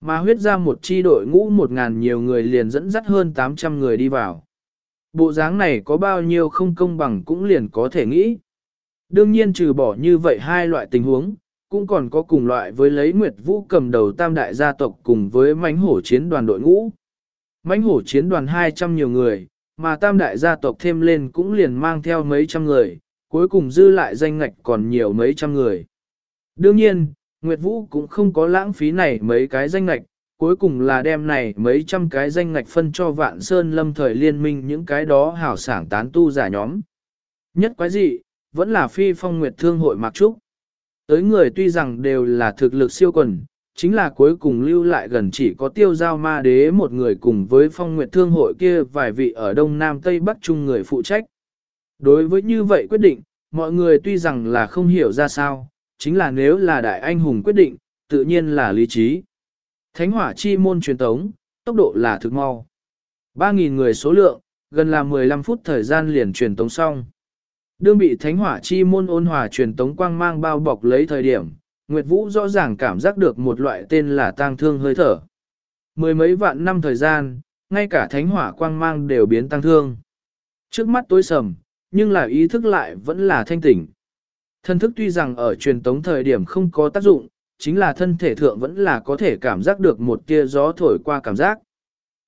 Mà huyết ra một chi đội ngũ một ngàn nhiều người liền dẫn dắt hơn 800 người đi vào. Bộ dáng này có bao nhiêu không công bằng cũng liền có thể nghĩ. Đương nhiên trừ bỏ như vậy hai loại tình huống, cũng còn có cùng loại với lấy Nguyệt Vũ cầm đầu tam đại gia tộc cùng với mãnh hổ chiến đoàn đội ngũ. Mãnh hổ chiến đoàn 200 nhiều người, mà tam đại gia tộc thêm lên cũng liền mang theo mấy trăm người, cuối cùng dư lại danh ngạch còn nhiều mấy trăm người. Đương nhiên, Nguyệt Vũ cũng không có lãng phí này mấy cái danh ngạch, cuối cùng là đem này mấy trăm cái danh ngạch phân cho vạn sơn lâm thời liên minh những cái đó hảo sảng tán tu giả nhóm. Nhất quái dị, vẫn là phi phong nguyệt thương hội mặc trúc. Tới người tuy rằng đều là thực lực siêu quần, chính là cuối cùng lưu lại gần chỉ có tiêu giao ma đế một người cùng với phong nguyệt thương hội kia vài vị ở đông nam tây bắc chung người phụ trách. Đối với như vậy quyết định, mọi người tuy rằng là không hiểu ra sao, chính là nếu là đại anh hùng quyết định, tự nhiên là lý trí. Thánh hỏa chi môn truyền tống, tốc độ là thực mau. 3.000 người số lượng, gần là 15 phút thời gian liền truyền tống xong. Đương bị thánh hỏa chi môn ôn hòa truyền tống quang mang bao bọc lấy thời điểm, Nguyệt Vũ rõ ràng cảm giác được một loại tên là tang thương hơi thở. Mười mấy vạn năm thời gian, ngay cả thánh hỏa quang mang đều biến tăng thương. Trước mắt tối sầm, nhưng là ý thức lại vẫn là thanh tỉnh. Thân thức tuy rằng ở truyền tống thời điểm không có tác dụng, chính là thân thể thượng vẫn là có thể cảm giác được một tia gió thổi qua cảm giác.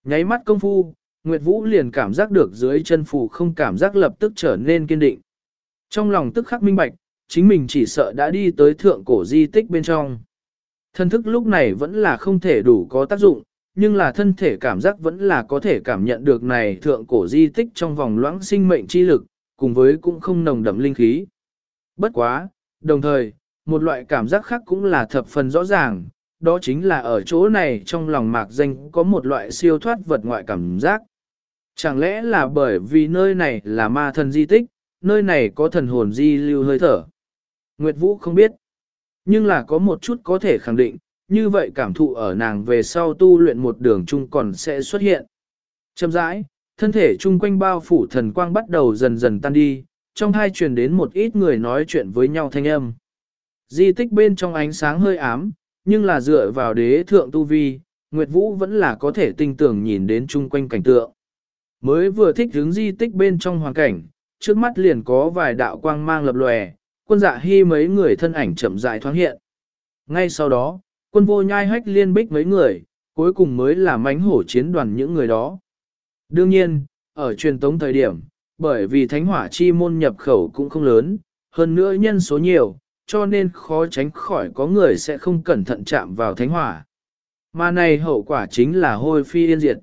Nháy mắt công phu, Nguyệt Vũ liền cảm giác được dưới chân phù không cảm giác lập tức trở nên kiên định. Trong lòng tức khắc minh bạch, chính mình chỉ sợ đã đi tới thượng cổ di tích bên trong. Thân thức lúc này vẫn là không thể đủ có tác dụng, nhưng là thân thể cảm giác vẫn là có thể cảm nhận được này thượng cổ di tích trong vòng loãng sinh mệnh chi lực, cùng với cũng không nồng đậm linh khí. Bất quá, đồng thời, một loại cảm giác khác cũng là thập phần rõ ràng, đó chính là ở chỗ này trong lòng mạc danh có một loại siêu thoát vật ngoại cảm giác. Chẳng lẽ là bởi vì nơi này là ma thần di tích, nơi này có thần hồn di lưu hơi thở. Nguyệt Vũ không biết, nhưng là có một chút có thể khẳng định, như vậy cảm thụ ở nàng về sau tu luyện một đường chung còn sẽ xuất hiện. Chậm rãi, thân thể chung quanh bao phủ thần quang bắt đầu dần dần tan đi, trong hai truyền đến một ít người nói chuyện với nhau thanh âm. Di tích bên trong ánh sáng hơi ám, nhưng là dựa vào đế thượng tu vi, Nguyệt Vũ vẫn là có thể tinh tưởng nhìn đến chung quanh cảnh tượng. Mới vừa thích hướng di tích bên trong hoàn cảnh, trước mắt liền có vài đạo quang mang lập lòe, quân dạ hy mấy người thân ảnh chậm rãi thoáng hiện. Ngay sau đó, quân vô nhai hách liên bích mấy người, cuối cùng mới là mánh hổ chiến đoàn những người đó. Đương nhiên, ở truyền tống thời điểm, bởi vì thánh hỏa chi môn nhập khẩu cũng không lớn, hơn nữa nhân số nhiều, cho nên khó tránh khỏi có người sẽ không cẩn thận chạm vào thánh hỏa. Mà này hậu quả chính là hôi phi yên diệt.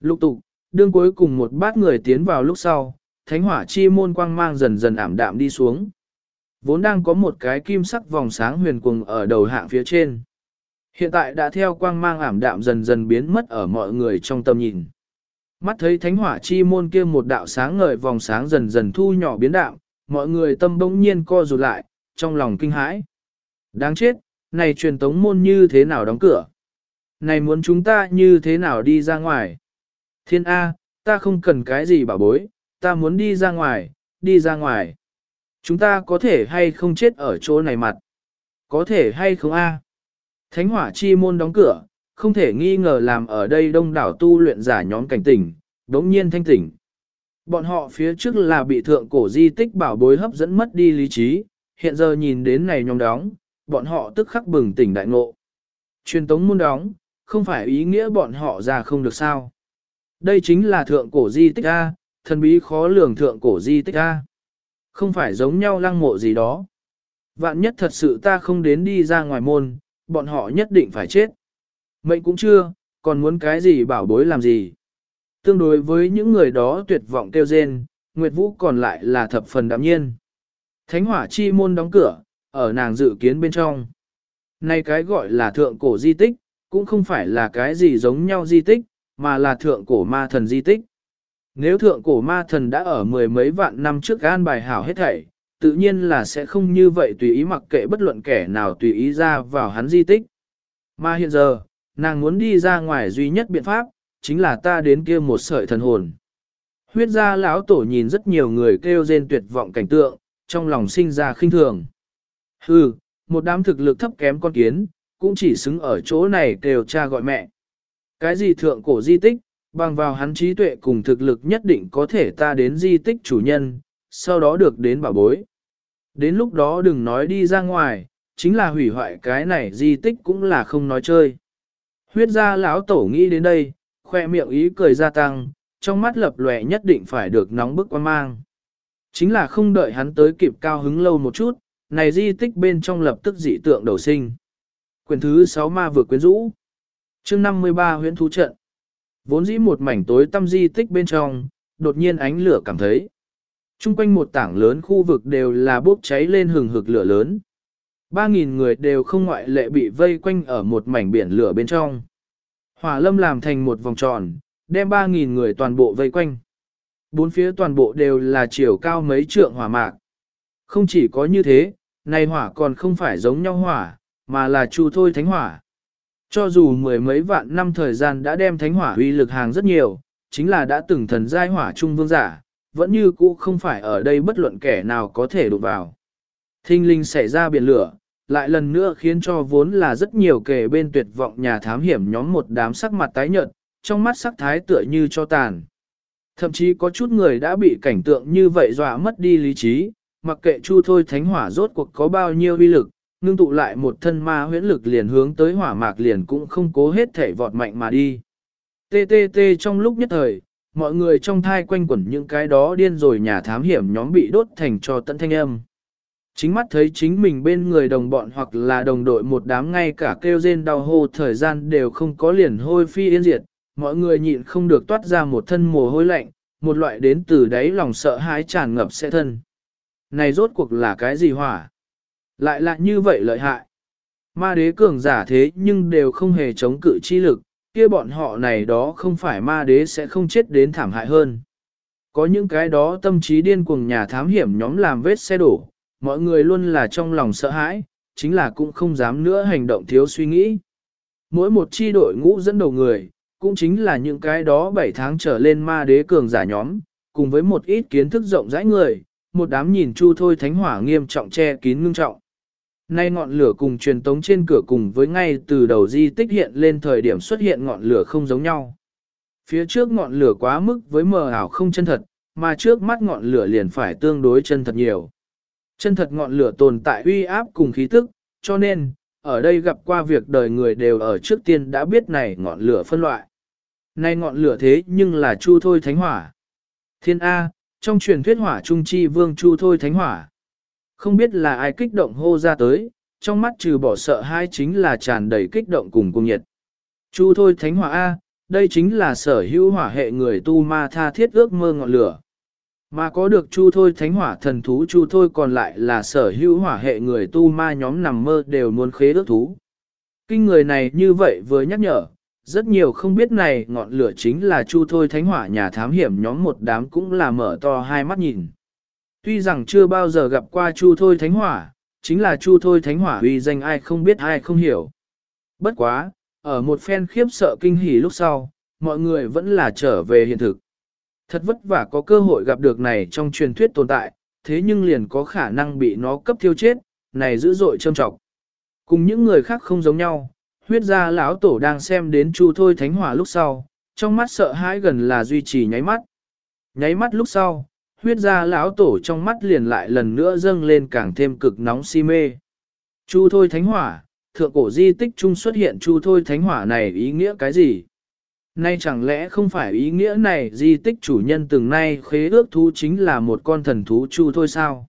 Lục tục, đương cuối cùng một bát người tiến vào lúc sau, thánh hỏa chi môn quang mang dần dần ảm đạm đi xuống. Vốn đang có một cái kim sắc vòng sáng huyền cuồng ở đầu hạng phía trên. Hiện tại đã theo quang mang ảm đạm dần dần biến mất ở mọi người trong tầm nhìn. Mắt thấy thánh hỏa chi môn kia một đạo sáng ngời vòng sáng dần dần thu nhỏ biến đạo, mọi người tâm bỗng nhiên co rụt lại, trong lòng kinh hãi. Đáng chết, này truyền tống môn như thế nào đóng cửa? Này muốn chúng ta như thế nào đi ra ngoài? Thiên A, ta không cần cái gì bảo bối, ta muốn đi ra ngoài, đi ra ngoài. Chúng ta có thể hay không chết ở chỗ này mặt? Có thể hay không A? Thánh hỏa chi môn đóng cửa, không thể nghi ngờ làm ở đây đông đảo tu luyện giả nhóm cảnh tỉnh, đống nhiên thanh tỉnh. Bọn họ phía trước là bị thượng cổ di tích bảo bối hấp dẫn mất đi lý trí, hiện giờ nhìn đến này nhóm đóng, bọn họ tức khắc bừng tỉnh đại ngộ. Truyền tống môn đóng, không phải ý nghĩa bọn họ ra không được sao. Đây chính là thượng cổ di tích A, thần bí khó lường thượng cổ di tích A. Không phải giống nhau lăng mộ gì đó. Vạn nhất thật sự ta không đến đi ra ngoài môn, bọn họ nhất định phải chết. Mệnh cũng chưa, còn muốn cái gì bảo bối làm gì. Tương đối với những người đó tuyệt vọng kêu rên, Nguyệt Vũ còn lại là thập phần đạm nhiên. Thánh hỏa chi môn đóng cửa, ở nàng dự kiến bên trong. Nay cái gọi là thượng cổ di tích, cũng không phải là cái gì giống nhau di tích, mà là thượng cổ ma thần di tích. Nếu thượng cổ ma thần đã ở mười mấy vạn năm trước gan bài hảo hết thảy, tự nhiên là sẽ không như vậy tùy ý mặc kệ bất luận kẻ nào tùy ý ra vào hắn di tích. Mà hiện giờ, nàng muốn đi ra ngoài duy nhất biện pháp, chính là ta đến kia một sợi thần hồn. Huyết gia lão tổ nhìn rất nhiều người kêu rên tuyệt vọng cảnh tượng, trong lòng sinh ra khinh thường. Hừ, một đám thực lực thấp kém con kiến, cũng chỉ xứng ở chỗ này kêu cha gọi mẹ. Cái gì thượng cổ di tích, bằng vào hắn trí tuệ cùng thực lực nhất định có thể ta đến di tích chủ nhân, sau đó được đến bảo bối. Đến lúc đó đừng nói đi ra ngoài, chính là hủy hoại cái này di tích cũng là không nói chơi. Huyết gia lão tổ nghĩ đến đây, khoe miệng ý cười gia tăng, trong mắt lập lòe nhất định phải được nóng bức quan mang. Chính là không đợi hắn tới kịp cao hứng lâu một chút, này di tích bên trong lập tức dị tượng đầu sinh. Quyền thứ 6 ma vừa quyến rũ. chương 53 huyễn thú trận. Vốn dĩ một mảnh tối tâm di tích bên trong, đột nhiên ánh lửa cảm thấy. Trung quanh một tảng lớn khu vực đều là bốc cháy lên hừng hực lửa lớn. Ba nghìn người đều không ngoại lệ bị vây quanh ở một mảnh biển lửa bên trong. Hỏa lâm làm thành một vòng tròn, đem ba nghìn người toàn bộ vây quanh. Bốn phía toàn bộ đều là chiều cao mấy trượng hỏa mạc. Không chỉ có như thế, này hỏa còn không phải giống nhau hỏa, mà là chu thôi thánh hỏa. Cho dù mười mấy vạn năm thời gian đã đem thánh hỏa uy lực hàng rất nhiều, chính là đã từng thần giai hỏa trung vương giả, vẫn như cũ không phải ở đây bất luận kẻ nào có thể đụng vào. Thinh linh xảy ra biển lửa, lại lần nữa khiến cho vốn là rất nhiều kẻ bên tuyệt vọng nhà thám hiểm nhóm một đám sắc mặt tái nhợt, trong mắt sắc thái tựa như cho tàn. Thậm chí có chút người đã bị cảnh tượng như vậy dọa mất đi lý trí, mặc kệ chu thôi thánh hỏa rốt cuộc có bao nhiêu uy lực, ngưng tụ lại một thân ma huyễn lực liền hướng tới hỏa mạc liền cũng không cố hết thể vọt mạnh mà đi. TTT trong lúc nhất thời, mọi người trong thai quanh quẩn những cái đó điên rồi nhà thám hiểm nhóm bị đốt thành cho tận thanh âm. Chính mắt thấy chính mình bên người đồng bọn hoặc là đồng đội một đám ngay cả kêu rên đau hô thời gian đều không có liền hôi phi yên diệt, mọi người nhịn không được toát ra một thân mồ hôi lạnh, một loại đến từ đáy lòng sợ hãi tràn ngập sẽ thân. Này rốt cuộc là cái gì hỏa? Lại là như vậy lợi hại. Ma đế cường giả thế nhưng đều không hề chống cự chi lực, kia bọn họ này đó không phải ma đế sẽ không chết đến thảm hại hơn. Có những cái đó tâm trí điên cuồng nhà thám hiểm nhóm làm vết xe đổ, mọi người luôn là trong lòng sợ hãi, chính là cũng không dám nữa hành động thiếu suy nghĩ. Mỗi một chi đội ngũ dẫn đầu người, cũng chính là những cái đó 7 tháng trở lên ma đế cường giả nhóm, cùng với một ít kiến thức rộng rãi người, một đám nhìn chu thôi thánh hỏa nghiêm trọng che kín ngưng trọng. Nay ngọn lửa cùng truyền tống trên cửa cùng với ngay từ đầu di tích hiện lên thời điểm xuất hiện ngọn lửa không giống nhau. Phía trước ngọn lửa quá mức với mờ ảo không chân thật, mà trước mắt ngọn lửa liền phải tương đối chân thật nhiều. Chân thật ngọn lửa tồn tại uy áp cùng khí tức, cho nên, ở đây gặp qua việc đời người đều ở trước tiên đã biết này ngọn lửa phân loại. Nay ngọn lửa thế nhưng là chu thôi thánh hỏa. Thiên A, trong truyền thuyết hỏa trung chi vương chu thôi thánh hỏa. Không biết là ai kích động hô ra tới, trong mắt trừ bỏ sợ hai chính là tràn đầy kích động cùng cung nhiệt. Chu thôi thánh hỏa A, đây chính là sở hữu hỏa hệ người tu ma tha thiết ước mơ ngọn lửa. Mà có được chu thôi thánh hỏa thần thú chu thôi còn lại là sở hữu hỏa hệ người tu ma nhóm nằm mơ đều muốn khế ước thú. Kinh người này như vậy vừa nhắc nhở, rất nhiều không biết này ngọn lửa chính là chu thôi thánh hỏa nhà thám hiểm nhóm một đám cũng là mở to hai mắt nhìn. Tuy rằng chưa bao giờ gặp qua chu thôi thánh hỏa, chính là chu thôi thánh hỏa uy danh ai không biết ai không hiểu. Bất quá, ở một phen khiếp sợ kinh hỉ lúc sau, mọi người vẫn là trở về hiện thực. Thật vất vả có cơ hội gặp được này trong truyền thuyết tồn tại, thế nhưng liền có khả năng bị nó cấp thiêu chết, này dữ dội trâm trọng. Cùng những người khác không giống nhau, huyết gia lão tổ đang xem đến chu thôi thánh hỏa lúc sau, trong mắt sợ hãi gần là duy trì nháy mắt. Nháy mắt lúc sau, huyết gia lão tổ trong mắt liền lại lần nữa dâng lên càng thêm cực nóng si mê. Chu thôi thánh hỏa, thượng cổ di tích trung xuất hiện chu thôi thánh hỏa này ý nghĩa cái gì? Nay chẳng lẽ không phải ý nghĩa này di tích chủ nhân từng nay khế ước thú chính là một con thần thú chu thôi sao?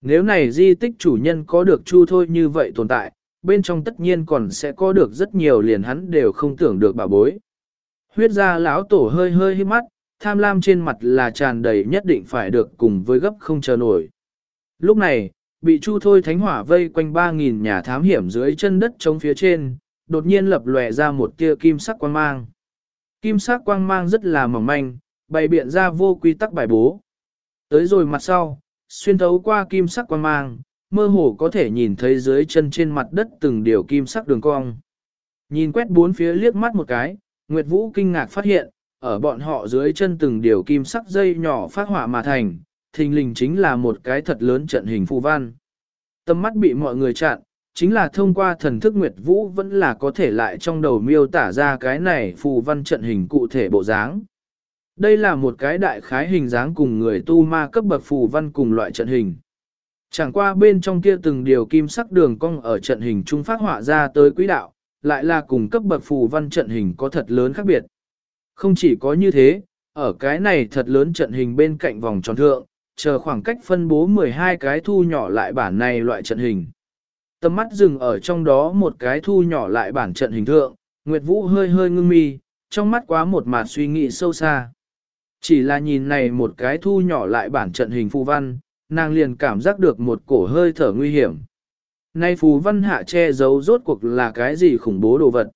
Nếu này di tích chủ nhân có được chu thôi như vậy tồn tại, bên trong tất nhiên còn sẽ có được rất nhiều liền hắn đều không tưởng được bảo bối. Huyết gia lão tổ hơi hơi hít mắt, tham lam trên mặt là tràn đầy nhất định phải được cùng với gấp không chờ nổi. Lúc này, bị Chu Thôi Thánh Hỏa vây quanh 3.000 nhà thám hiểm dưới chân đất trống phía trên, đột nhiên lập lòe ra một tia kim sắc quang mang. Kim sắc quang mang rất là mỏng manh, bày biện ra vô quy tắc bài bố. Tới rồi mặt sau, xuyên thấu qua kim sắc quang mang, mơ hồ có thể nhìn thấy dưới chân trên mặt đất từng điều kim sắc đường cong. Nhìn quét bốn phía liếc mắt một cái, Nguyệt Vũ kinh ngạc phát hiện, ở bọn họ dưới chân từng điều kim sắc dây nhỏ phát hỏa mà thành, thình lình chính là một cái thật lớn trận hình phù văn. Tâm mắt bị mọi người chặn, chính là thông qua thần thức Nguyệt Vũ vẫn là có thể lại trong đầu miêu tả ra cái này phù văn trận hình cụ thể bộ dáng. Đây là một cái đại khái hình dáng cùng người tu ma cấp bậc phù văn cùng loại trận hình. Chẳng qua bên trong kia từng điều kim sắc đường cong ở trận hình trung phát họa ra tới quỹ đạo, lại là cùng cấp bậc phù văn trận hình có thật lớn khác biệt. Không chỉ có như thế, ở cái này thật lớn trận hình bên cạnh vòng tròn thượng, chờ khoảng cách phân bố 12 cái thu nhỏ lại bản này loại trận hình. Tầm mắt dừng ở trong đó một cái thu nhỏ lại bản trận hình thượng, Nguyệt Vũ hơi hơi ngưng mi, trong mắt quá một mạt suy nghĩ sâu xa. Chỉ là nhìn này một cái thu nhỏ lại bản trận hình phù văn, nàng liền cảm giác được một cổ hơi thở nguy hiểm. Nay phù văn hạ che giấu rốt cuộc là cái gì khủng bố đồ vật.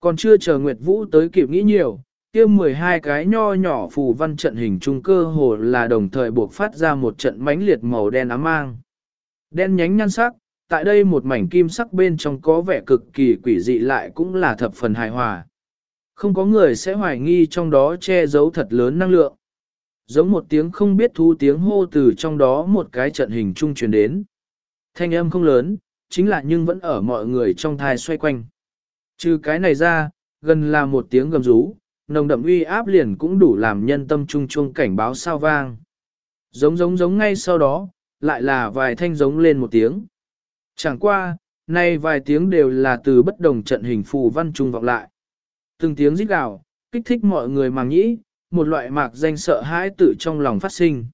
Còn chưa chờ Nguyệt Vũ tới kịp nghĩ nhiều, kia 12 cái nho nhỏ phù văn trận hình trung cơ hồ là đồng thời buộc phát ra một trận mãnh liệt màu đen ám mang. Đen nhánh nhan sắc, tại đây một mảnh kim sắc bên trong có vẻ cực kỳ quỷ dị lại cũng là thập phần hài hòa. Không có người sẽ hoài nghi trong đó che giấu thật lớn năng lượng. Giống một tiếng không biết thu tiếng hô từ trong đó một cái trận hình trung truyền đến. Thanh âm không lớn, chính là nhưng vẫn ở mọi người trong thai xoay quanh. Trừ cái này ra, gần là một tiếng gầm rú, nồng đậm uy áp liền cũng đủ làm nhân tâm trung trung cảnh báo sao vang. Giống giống giống ngay sau đó, lại là vài thanh giống lên một tiếng. Chẳng qua, nay vài tiếng đều là từ bất đồng trận hình phù văn trung vọng lại. Từng tiếng rít gào, kích thích mọi người màng nhĩ, một loại mạc danh sợ hãi tự trong lòng phát sinh.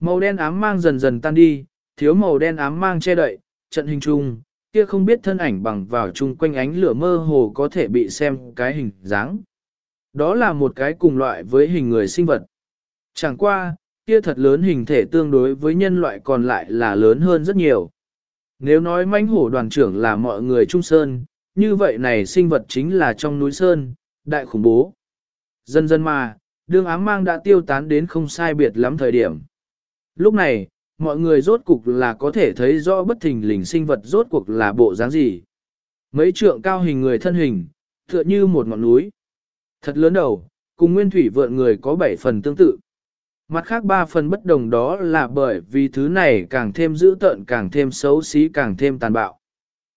Màu đen ám mang dần dần tan đi, thiếu màu đen ám mang che đậy, trận hình trung, kia không biết thân ảnh bằng vào chung quanh ánh lửa mơ hồ có thể bị xem cái hình dáng. Đó là một cái cùng loại với hình người sinh vật. Chẳng qua, kia thật lớn hình thể tương đối với nhân loại còn lại là lớn hơn rất nhiều. Nếu nói mãnh hổ đoàn trưởng là mọi người trung sơn, như vậy này sinh vật chính là trong núi sơn, đại khủng bố. Dần dần mà, đương ám mang đã tiêu tán đến không sai biệt lắm thời điểm. Lúc này, mọi người rốt cục là có thể thấy rõ bất thình lình sinh vật rốt cuộc là bộ dáng gì. Mấy trượng cao hình người thân hình, tựa như một ngọn núi. Thật lớn đầu, cùng nguyên thủy vượn người có 7 phần tương tự. Mặt khác ba phần bất đồng đó là bởi vì thứ này càng thêm dữ tợn càng thêm xấu xí càng thêm tàn bạo.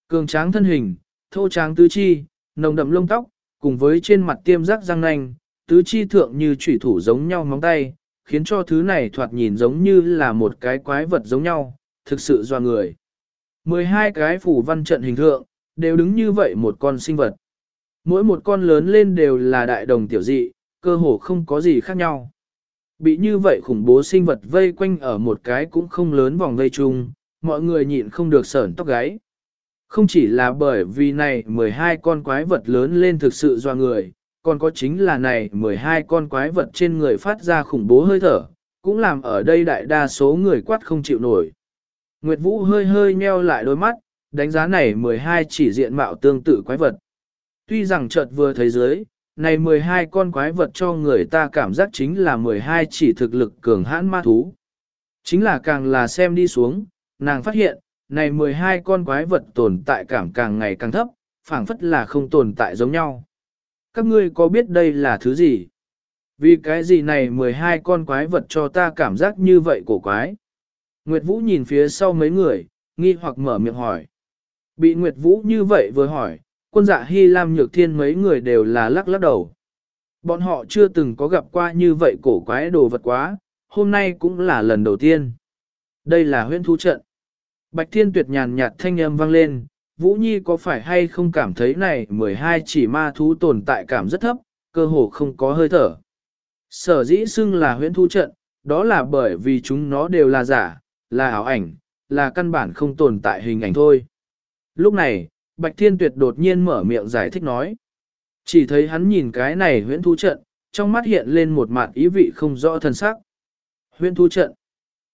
Cường tráng thân hình, thô tráng tứ chi, nồng đậm lông tóc, cùng với trên mặt tiêm rắc răng nanh, tứ chi thượng như chủy thủ giống nhau móng tay, khiến cho thứ này thoạt nhìn giống như là một cái quái vật giống nhau, thực sự doa người. 12 cái phủ văn trận hình thượng, đều đứng như vậy một con sinh vật. Mỗi một con lớn lên đều là đại đồng tiểu dị, cơ hồ không có gì khác nhau. Bị như vậy khủng bố sinh vật vây quanh ở một cái cũng không lớn vòng vây chung, mọi người nhịn không được sởn tóc gáy. Không chỉ là bởi vì này 12 con quái vật lớn lên thực sự doa người, còn có chính là này 12 con quái vật trên người phát ra khủng bố hơi thở, cũng làm ở đây đại đa số người quát không chịu nổi. Nguyệt Vũ hơi hơi nheo lại đôi mắt, đánh giá này 12 chỉ diện mạo tương tự quái vật. Tuy rằng chợt vừa thấy dưới, này 12 con quái vật cho người ta cảm giác chính là 12 chỉ thực lực cường hãn ma thú. Chính là càng là xem đi xuống, nàng phát hiện, này 12 con quái vật tồn tại cảm càng ngày càng thấp, phảng phất là không tồn tại giống nhau. Các ngươi có biết đây là thứ gì? Vì cái gì này 12 con quái vật cho ta cảm giác như vậy cổ quái? Nguyệt Vũ nhìn phía sau mấy người, nghi hoặc mở miệng hỏi. Bị Nguyệt Vũ như vậy vừa hỏi, quân dạ Hy Lam Nhược Thiên mấy người đều là lắc lắc đầu. Bọn họ chưa từng có gặp qua như vậy cổ quái đồ vật quá, hôm nay cũng là lần đầu tiên. Đây là huyên thú trận. Bạch Thiên Tuyệt nhàn nhạt thanh âm vang lên, Vũ Nhi có phải hay không cảm thấy này 12 chỉ ma thú tồn tại cảm rất thấp, cơ hồ không có hơi thở. Sở dĩ xưng là huyễn thú trận, đó là bởi vì chúng nó đều là giả, là ảo ảnh, là căn bản không tồn tại hình ảnh thôi. Lúc này, Bạch Thiên Tuyệt đột nhiên mở miệng giải thích nói. Chỉ thấy hắn nhìn cái này huyễn thú trận, trong mắt hiện lên một mặt ý vị không rõ thân sắc. Huyễn thú trận.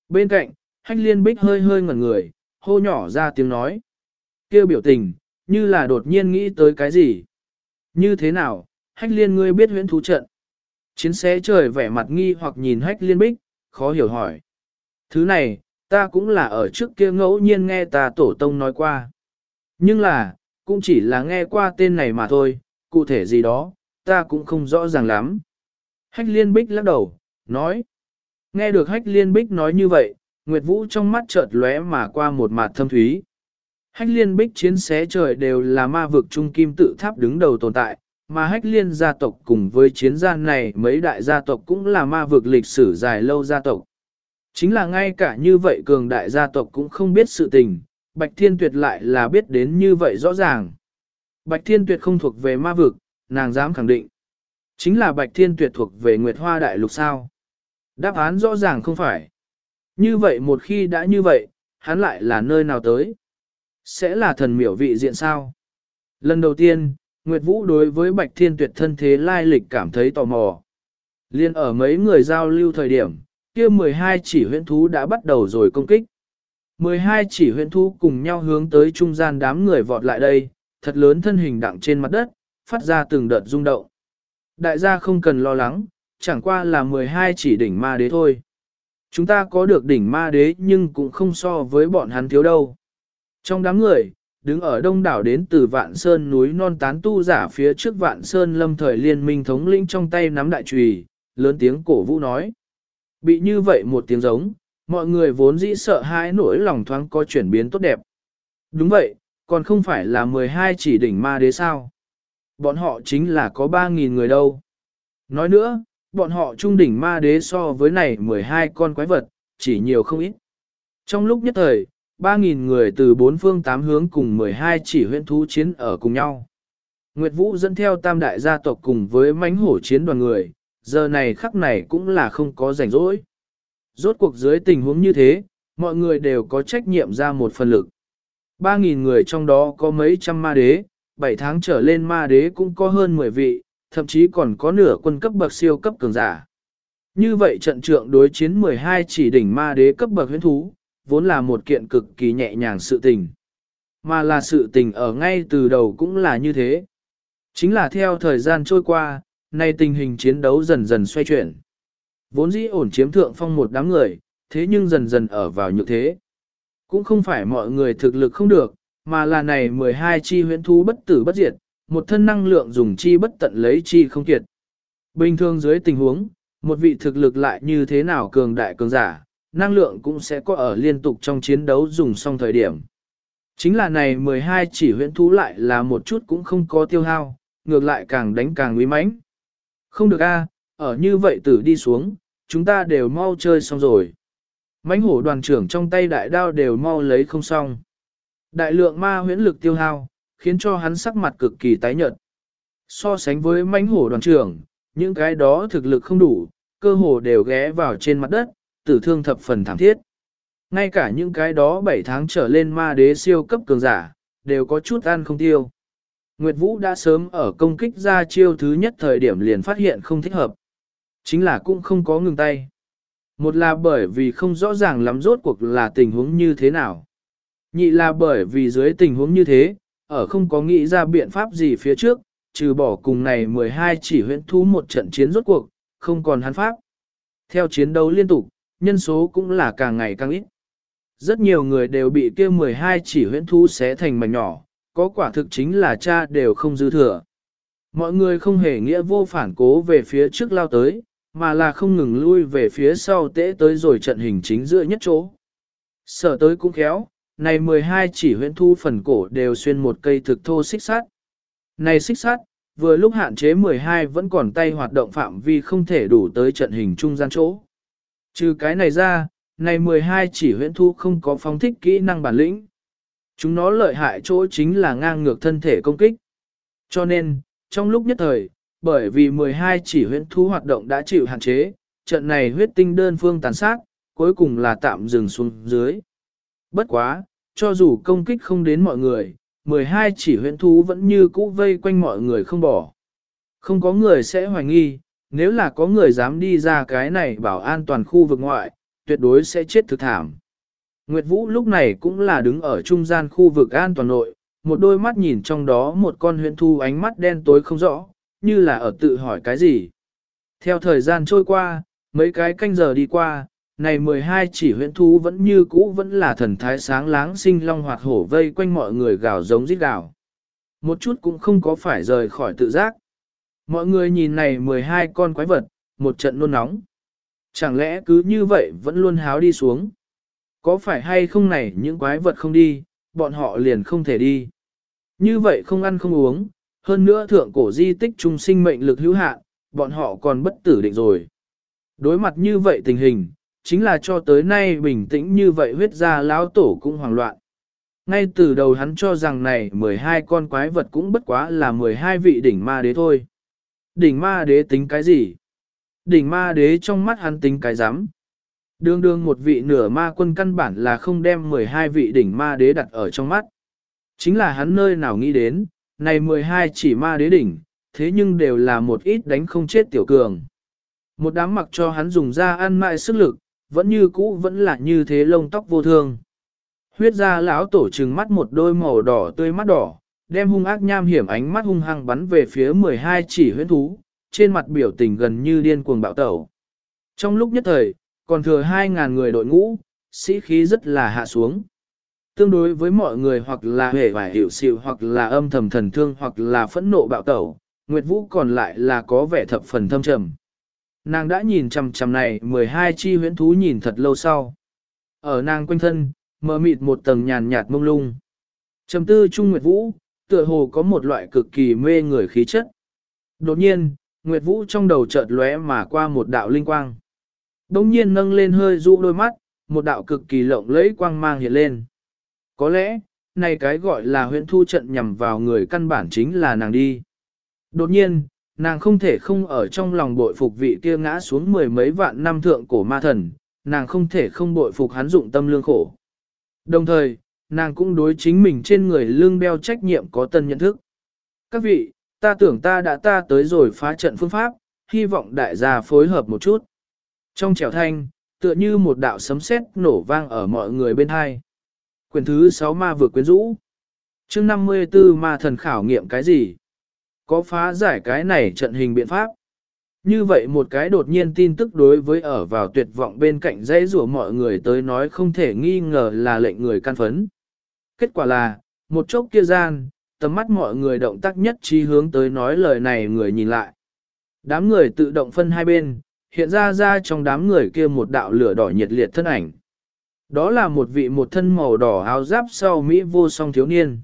Bên cạnh, hách liên bích hơi hơi ngẩn người, hô nhỏ ra tiếng nói kêu biểu tình, như là đột nhiên nghĩ tới cái gì. Như thế nào, hách liên ngươi biết huyễn thú trận. Chiến xé trời vẻ mặt nghi hoặc nhìn hách liên bích, khó hiểu hỏi. Thứ này, ta cũng là ở trước kia ngẫu nhiên nghe ta tổ tông nói qua. Nhưng là, cũng chỉ là nghe qua tên này mà thôi, cụ thể gì đó, ta cũng không rõ ràng lắm. Hách liên bích lắc đầu, nói. Nghe được hách liên bích nói như vậy, Nguyệt Vũ trong mắt chợt lóe mà qua một mặt thâm thúy. Hách liên bích chiến xé trời đều là ma vực trung kim tự tháp đứng đầu tồn tại, mà hách liên gia tộc cùng với chiến gia này mấy đại gia tộc cũng là ma vực lịch sử dài lâu gia tộc. Chính là ngay cả như vậy cường đại gia tộc cũng không biết sự tình, Bạch Thiên Tuyệt lại là biết đến như vậy rõ ràng. Bạch Thiên Tuyệt không thuộc về ma vực, nàng dám khẳng định. Chính là Bạch Thiên Tuyệt thuộc về Nguyệt Hoa Đại Lục sao. Đáp án rõ ràng không phải. Như vậy một khi đã như vậy, hắn lại là nơi nào tới? Sẽ là thần miểu vị diện sao? Lần đầu tiên, Nguyệt Vũ đối với Bạch Thiên Tuyệt thân thế lai lịch cảm thấy tò mò. Liên ở mấy người giao lưu thời điểm, kia 12 chỉ huyễn thú đã bắt đầu rồi công kích. 12 chỉ huyễn thú cùng nhau hướng tới trung gian đám người vọt lại đây, thật lớn thân hình đặng trên mặt đất, phát ra từng đợt rung động. Đại gia không cần lo lắng, chẳng qua là 12 chỉ đỉnh ma đế thôi. Chúng ta có được đỉnh ma đế nhưng cũng không so với bọn hắn thiếu đâu. Trong đám người, đứng ở đông đảo đến từ vạn sơn núi non tán tu giả phía trước vạn sơn lâm thời liên minh thống lĩnh trong tay nắm đại trùy, lớn tiếng cổ vũ nói. Bị như vậy một tiếng giống, mọi người vốn dĩ sợ hãi nỗi lòng thoáng có chuyển biến tốt đẹp. Đúng vậy, còn không phải là 12 chỉ đỉnh ma đế sao. Bọn họ chính là có 3.000 người đâu. Nói nữa, bọn họ trung đỉnh ma đế so với này 12 con quái vật, chỉ nhiều không ít. Trong lúc nhất thời, 3.000 người từ bốn phương tám hướng cùng 12 chỉ huyện thú chiến ở cùng nhau. Nguyệt Vũ dẫn theo tam đại gia tộc cùng với mánh hổ chiến đoàn người, giờ này khắc này cũng là không có rảnh rỗi. Rốt cuộc dưới tình huống như thế, mọi người đều có trách nhiệm ra một phần lực. 3.000 người trong đó có mấy trăm ma đế, 7 tháng trở lên ma đế cũng có hơn 10 vị, thậm chí còn có nửa quân cấp bậc siêu cấp cường giả. Như vậy trận trượng đối chiến 12 chỉ đỉnh ma đế cấp bậc huyễn thú, vốn là một kiện cực kỳ nhẹ nhàng sự tình. Mà là sự tình ở ngay từ đầu cũng là như thế. Chính là theo thời gian trôi qua, nay tình hình chiến đấu dần dần xoay chuyển. Vốn dĩ ổn chiếm thượng phong một đám người, thế nhưng dần dần ở vào như thế. Cũng không phải mọi người thực lực không được, mà là này 12 chi huyễn thú bất tử bất diệt, một thân năng lượng dùng chi bất tận lấy chi không kiệt. Bình thường dưới tình huống, một vị thực lực lại như thế nào cường đại cường giả, năng lượng cũng sẽ có ở liên tục trong chiến đấu dùng xong thời điểm. Chính là này 12 chỉ huyễn thú lại là một chút cũng không có tiêu hao, ngược lại càng đánh càng uy mãnh. Không được a, ở như vậy tử đi xuống, chúng ta đều mau chơi xong rồi. Mãnh hổ đoàn trưởng trong tay đại đao đều mau lấy không xong. Đại lượng ma huyễn lực tiêu hao, khiến cho hắn sắc mặt cực kỳ tái nhợt. So sánh với mãnh hổ đoàn trưởng, những cái đó thực lực không đủ, cơ hồ đều ghé vào trên mặt đất, tử thương thập phần thảm thiết. Ngay cả những cái đó 7 tháng trở lên ma đế siêu cấp cường giả, đều có chút ăn không tiêu. Nguyệt Vũ đã sớm ở công kích ra chiêu thứ nhất thời điểm liền phát hiện không thích hợp. Chính là cũng không có ngừng tay. Một là bởi vì không rõ ràng lắm rốt cuộc là tình huống như thế nào. Nhị là bởi vì dưới tình huống như thế, ở không có nghĩ ra biện pháp gì phía trước, trừ bỏ cùng này 12 chỉ huyễn thú một trận chiến rốt cuộc, không còn hắn pháp. Theo chiến đấu liên tục, nhân số cũng là càng ngày càng ít. Rất nhiều người đều bị kia 12 chỉ huyễn thú xé thành mảnh nhỏ, có quả thực chính là cha đều không dư thừa. Mọi người không hề nghĩa vô phản cố về phía trước lao tới, mà là không ngừng lui về phía sau tễ tới rồi trận hình chính giữa nhất chỗ. Sở tới cũng khéo, này 12 chỉ huyễn thu phần cổ đều xuyên một cây thực thô xích sắt. Này xích sắt, vừa lúc hạn chế 12 vẫn còn tay hoạt động phạm vi không thể đủ tới trận hình trung gian chỗ. Trừ cái này ra, này 12 chỉ huyễn thu không có phóng thích kỹ năng bản lĩnh. Chúng nó lợi hại chỗ chính là ngang ngược thân thể công kích. Cho nên, trong lúc nhất thời, bởi vì 12 chỉ huyễn thú hoạt động đã chịu hạn chế, trận này huyết tinh đơn phương tàn sát, cuối cùng là tạm dừng xuống dưới. Bất quá, cho dù công kích không đến mọi người, 12 chỉ huyễn thú vẫn như cũ vây quanh mọi người không bỏ. Không có người sẽ hoài nghi, nếu là có người dám đi ra cái này bảo an toàn khu vực ngoại, tuyệt đối sẽ chết thực thảm. Nguyệt Vũ lúc này cũng là đứng ở trung gian khu vực an toàn nội, một đôi mắt nhìn trong đó một con huyễn thu ánh mắt đen tối không rõ, như là ở tự hỏi cái gì. Theo thời gian trôi qua, mấy cái canh giờ đi qua, này 12 chỉ huyễn thú vẫn như cũ vẫn là thần thái sáng láng sinh long hoạt hổ vây quanh mọi người gào giống rít gào. Một chút cũng không có phải rời khỏi tự giác. Mọi người nhìn này 12 con quái vật, một trận nôn nóng. Chẳng lẽ cứ như vậy vẫn luôn háo đi xuống? Có phải hay không này những quái vật không đi, bọn họ liền không thể đi. Như vậy không ăn không uống, hơn nữa thượng cổ di tích trung sinh mệnh lực hữu hạn, bọn họ còn bất tử định rồi. Đối mặt như vậy tình hình, chính là cho tới nay bình tĩnh như vậy huyết ra lão tổ cũng hoảng loạn. Ngay từ đầu hắn cho rằng này 12 con quái vật cũng bất quá là 12 vị đỉnh ma đế thôi. Đỉnh ma đế tính cái gì? Đỉnh ma đế trong mắt hắn tính cái rắm Đương đương một vị nửa ma quân căn bản là không đem 12 vị đỉnh ma đế đặt ở trong mắt. Chính là hắn nơi nào nghĩ đến, này 12 chỉ ma đế đỉnh, thế nhưng đều là một ít đánh không chết tiểu cường. Một đám mặc cho hắn dùng ra ăn mại sức lực, vẫn như cũ vẫn là như thế lông tóc vô thương. Huyết ra lão tổ trừng mắt một đôi màu đỏ tươi mắt đỏ, đem hung ác nham hiểm ánh mắt hung hăng bắn về phía 12 chỉ huyễn thú, trên mặt biểu tình gần như điên cuồng bạo tẩu. Trong lúc nhất thời, còn thừa 2.000 người đội ngũ, sĩ khí rất là hạ xuống. Tương đối với mọi người hoặc là hề vải hiểu xịu hoặc là âm thầm thần thương hoặc là phẫn nộ bạo tẩu, Nguyệt Vũ còn lại là có vẻ thập phần thâm trầm. Nàng đã nhìn chằm chằm này 12 chi huyễn thú nhìn thật lâu sau. Ở nàng quanh thân, mờ mịt một tầng nhàn nhạt mông lung. Trầm tư Trung Nguyệt Vũ, tựa hồ có một loại cực kỳ mê người khí chất. Đột nhiên, Nguyệt Vũ trong đầu chợt lóe mà qua một đạo linh quang. Đông nhiên nâng lên hơi dụ đôi mắt, một đạo cực kỳ lộng lẫy quang mang hiện lên. Có lẽ, này cái gọi là huyện thu trận nhằm vào người căn bản chính là nàng đi. Đột nhiên, nàng không thể không ở trong lòng bội phục vị kia ngã xuống mười mấy vạn năm thượng cổ ma thần, nàng không thể không bội phục hắn dụng tâm lương khổ. Đồng thời, nàng cũng đối chính mình trên người lương đeo trách nhiệm có tân nhận thức. Các vị, ta tưởng ta đã ta tới rồi phá trận phương pháp, hy vọng đại gia phối hợp một chút. Trong trẻo thanh, tựa như một đạo sấm sét nổ vang ở mọi người bên hai. Quyền thứ 6 ma vừa quyến rũ. chương 54 ma thần khảo nghiệm cái gì? Có phá giải cái này trận hình biện pháp? Như vậy một cái đột nhiên tin tức đối với ở vào tuyệt vọng bên cạnh dãy rủa mọi người tới nói không thể nghi ngờ là lệnh người can phấn. Kết quả là, một chốc kia gian, tầm mắt mọi người động tác nhất trí hướng tới nói lời này người nhìn lại. Đám người tự động phân hai bên, hiện ra ra trong đám người kia một đạo lửa đỏ nhiệt liệt thân ảnh. Đó là một vị một thân màu đỏ áo giáp sau Mỹ vô song thiếu niên.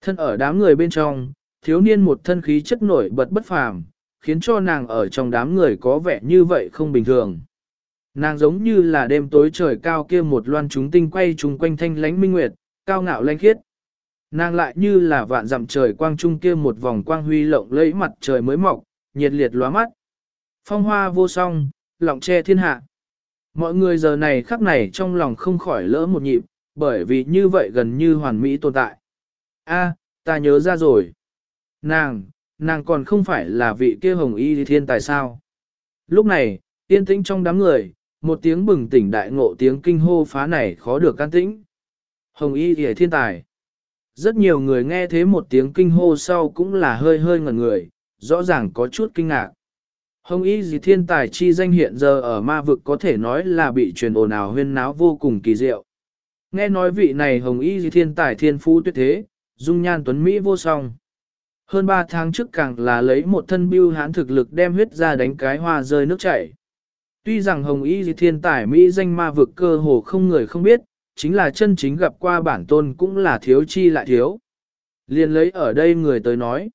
Thân ở đám người bên trong, thiếu niên một thân khí chất nổi bật bất phàm, khiến cho nàng ở trong đám người có vẻ như vậy không bình thường. Nàng giống như là đêm tối trời cao kia một loan chúng tinh quay chung quanh thanh lánh minh nguyệt, cao ngạo lanh khiết. Nàng lại như là vạn dặm trời quang trung kia một vòng quang huy lộng lẫy mặt trời mới mọc, nhiệt liệt lóa mắt. Phong hoa vô song, lọng che thiên hạ. Mọi người giờ này khắc này trong lòng không khỏi lỡ một nhịp, bởi vì như vậy gần như hoàn mỹ tồn tại. A, ta nhớ ra rồi. Nàng, nàng còn không phải là vị kia hồng y thiên tài sao. Lúc này, yên tĩnh trong đám người, một tiếng bừng tỉnh đại ngộ tiếng kinh hô phá này khó được can tĩnh. Hồng y hề thiên tài. Rất nhiều người nghe thế một tiếng kinh hô sau cũng là hơi hơi ngẩn người, rõ ràng có chút kinh ngạc. Hồng y gì thiên tài chi danh hiện giờ ở ma vực có thể nói là bị truyền ồn ào huyên náo vô cùng kỳ diệu. Nghe nói vị này hồng y gì thiên tài thiên phú tuyệt thế, dung nhan tuấn Mỹ vô song. Hơn 3 tháng trước càng là lấy một thân biêu hán thực lực đem huyết ra đánh cái hoa rơi nước chảy. Tuy rằng hồng y gì thiên tài Mỹ danh ma vực cơ hồ không người không biết, chính là chân chính gặp qua bản tôn cũng là thiếu chi lại thiếu. Liên lấy ở đây người tới nói.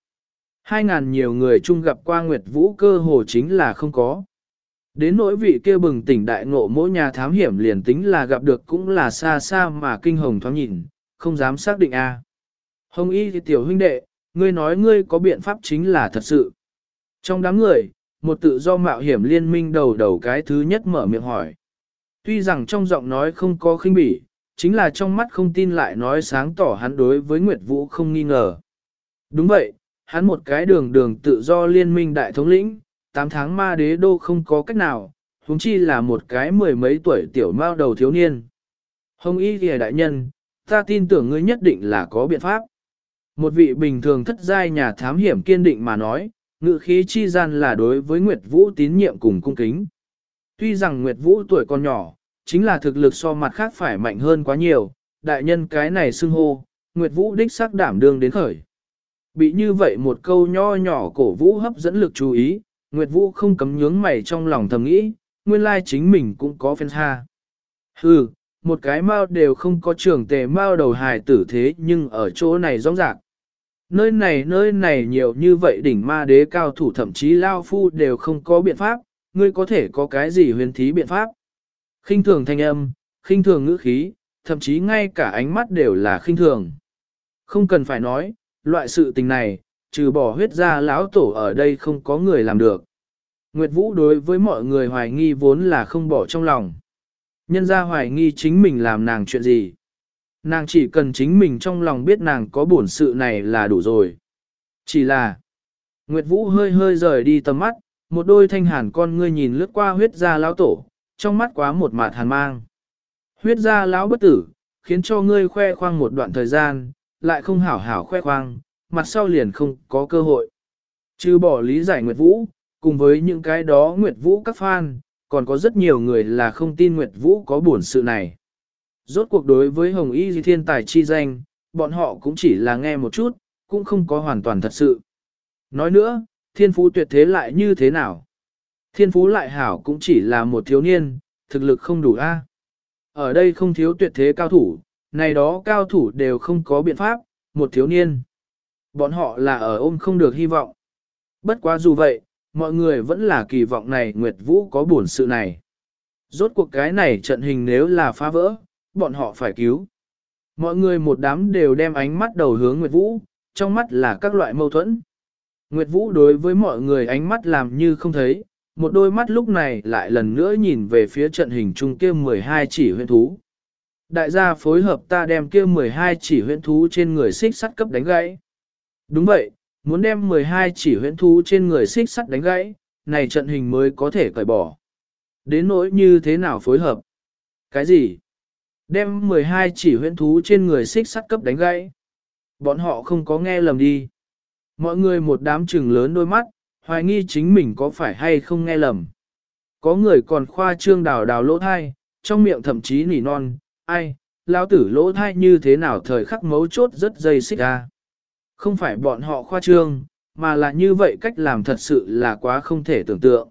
Hai ngàn nhiều người chung gặp qua Nguyệt Vũ cơ hồ chính là không có. Đến nỗi vị kia bừng tỉnh đại ngộ mỗi nhà thám hiểm liền tính là gặp được cũng là xa xa mà kinh hồng thoáng nhìn, không dám xác định a. À. Hồng y thì tiểu huynh đệ, ngươi nói ngươi có biện pháp chính là thật sự. Trong đám người, một tự do mạo hiểm liên minh đầu đầu cái thứ nhất mở miệng hỏi. Tuy rằng trong giọng nói không có khinh bỉ, chính là trong mắt không tin lại nói sáng tỏ hắn đối với Nguyệt Vũ không nghi ngờ. Đúng vậy, hắn một cái đường đường tự do liên minh đại thống lĩnh, 8 tháng ma đế đô không có cách nào, huống chi là một cái mười mấy tuổi tiểu mao đầu thiếu niên. Hồng y kìa đại nhân, ta tin tưởng ngươi nhất định là có biện pháp. Một vị bình thường thất giai nhà thám hiểm kiên định mà nói, ngự khí chi gian là đối với Nguyệt Vũ tín nhiệm cùng cung kính. Tuy rằng Nguyệt Vũ tuổi còn nhỏ, chính là thực lực so mặt khác phải mạnh hơn quá nhiều, đại nhân cái này xưng hô, Nguyệt Vũ đích xác đảm đương đến khởi. Bị như vậy một câu nho nhỏ cổ Vũ hấp dẫn lực chú ý, Nguyệt Vũ không cấm nhướng mày trong lòng thầm nghĩ, nguyên lai chính mình cũng có phen ha. Hừ, một cái mao đều không có trưởng tề mao đầu hài tử thế nhưng ở chỗ này rõ ràng. Nơi này nơi này nhiều như vậy đỉnh ma đế cao thủ thậm chí lao phu đều không có biện pháp, ngươi có thể có cái gì huyền thí biện pháp khinh thường thanh âm, khinh thường ngữ khí, thậm chí ngay cả ánh mắt đều là khinh thường. Không cần phải nói, loại sự tình này, trừ bỏ huyết ra lão tổ ở đây không có người làm được. Nguyệt Vũ đối với mọi người hoài nghi vốn là không bỏ trong lòng. Nhân ra hoài nghi chính mình làm nàng chuyện gì. Nàng chỉ cần chính mình trong lòng biết nàng có bổn sự này là đủ rồi. Chỉ là, Nguyệt Vũ hơi hơi rời đi tầm mắt, một đôi thanh hàn con ngươi nhìn lướt qua huyết gia lão tổ, trong mắt quá một mạt hàn mang. Huyết gia lão bất tử, khiến cho ngươi khoe khoang một đoạn thời gian, lại không hảo hảo khoe khoang, mặt sau liền không có cơ hội. Chứ bỏ lý giải Nguyệt Vũ, cùng với những cái đó Nguyệt Vũ các fan, còn có rất nhiều người là không tin Nguyệt Vũ có buồn sự này. Rốt cuộc đối với Hồng Y Di Thiên Tài chi danh, bọn họ cũng chỉ là nghe một chút, cũng không có hoàn toàn thật sự. Nói nữa, thiên phú tuyệt thế lại như thế nào? Thiên phú lại hảo cũng chỉ là một thiếu niên, thực lực không đủ a. Ở đây không thiếu tuyệt thế cao thủ, này đó cao thủ đều không có biện pháp, một thiếu niên. Bọn họ là ở ôm không được hy vọng. Bất quá dù vậy, mọi người vẫn là kỳ vọng này Nguyệt Vũ có buồn sự này. Rốt cuộc cái này trận hình nếu là phá vỡ, bọn họ phải cứu. Mọi người một đám đều đem ánh mắt đầu hướng Nguyệt Vũ, trong mắt là các loại mâu thuẫn. Nguyệt Vũ đối với mọi người ánh mắt làm như không thấy, một đôi mắt lúc này lại lần nữa nhìn về phía trận hình Chung kia 12 chỉ Huyễn thú. Đại gia phối hợp ta đem kia 12 chỉ Huyễn thú trên người xích sắt cấp đánh gãy. Đúng vậy, muốn đem 12 chỉ Huyễn thú trên người xích sắt đánh gãy, này trận hình mới có thể cởi bỏ. Đến nỗi như thế nào phối hợp? Cái gì? Đem 12 chỉ Huyễn thú trên người xích sắt cấp đánh gãy. Bọn họ không có nghe lầm đi. Mọi người một đám trừng lớn đôi mắt, hoài nghi chính mình có phải hay không nghe lầm. Có người còn khoa trương đào đào lỗ thai, trong miệng thậm chí nỉ non, ai, lao tử lỗ thai như thế nào thời khắc mấu chốt rất dây xích ra. Không phải bọn họ khoa trương, mà là như vậy cách làm thật sự là quá không thể tưởng tượng.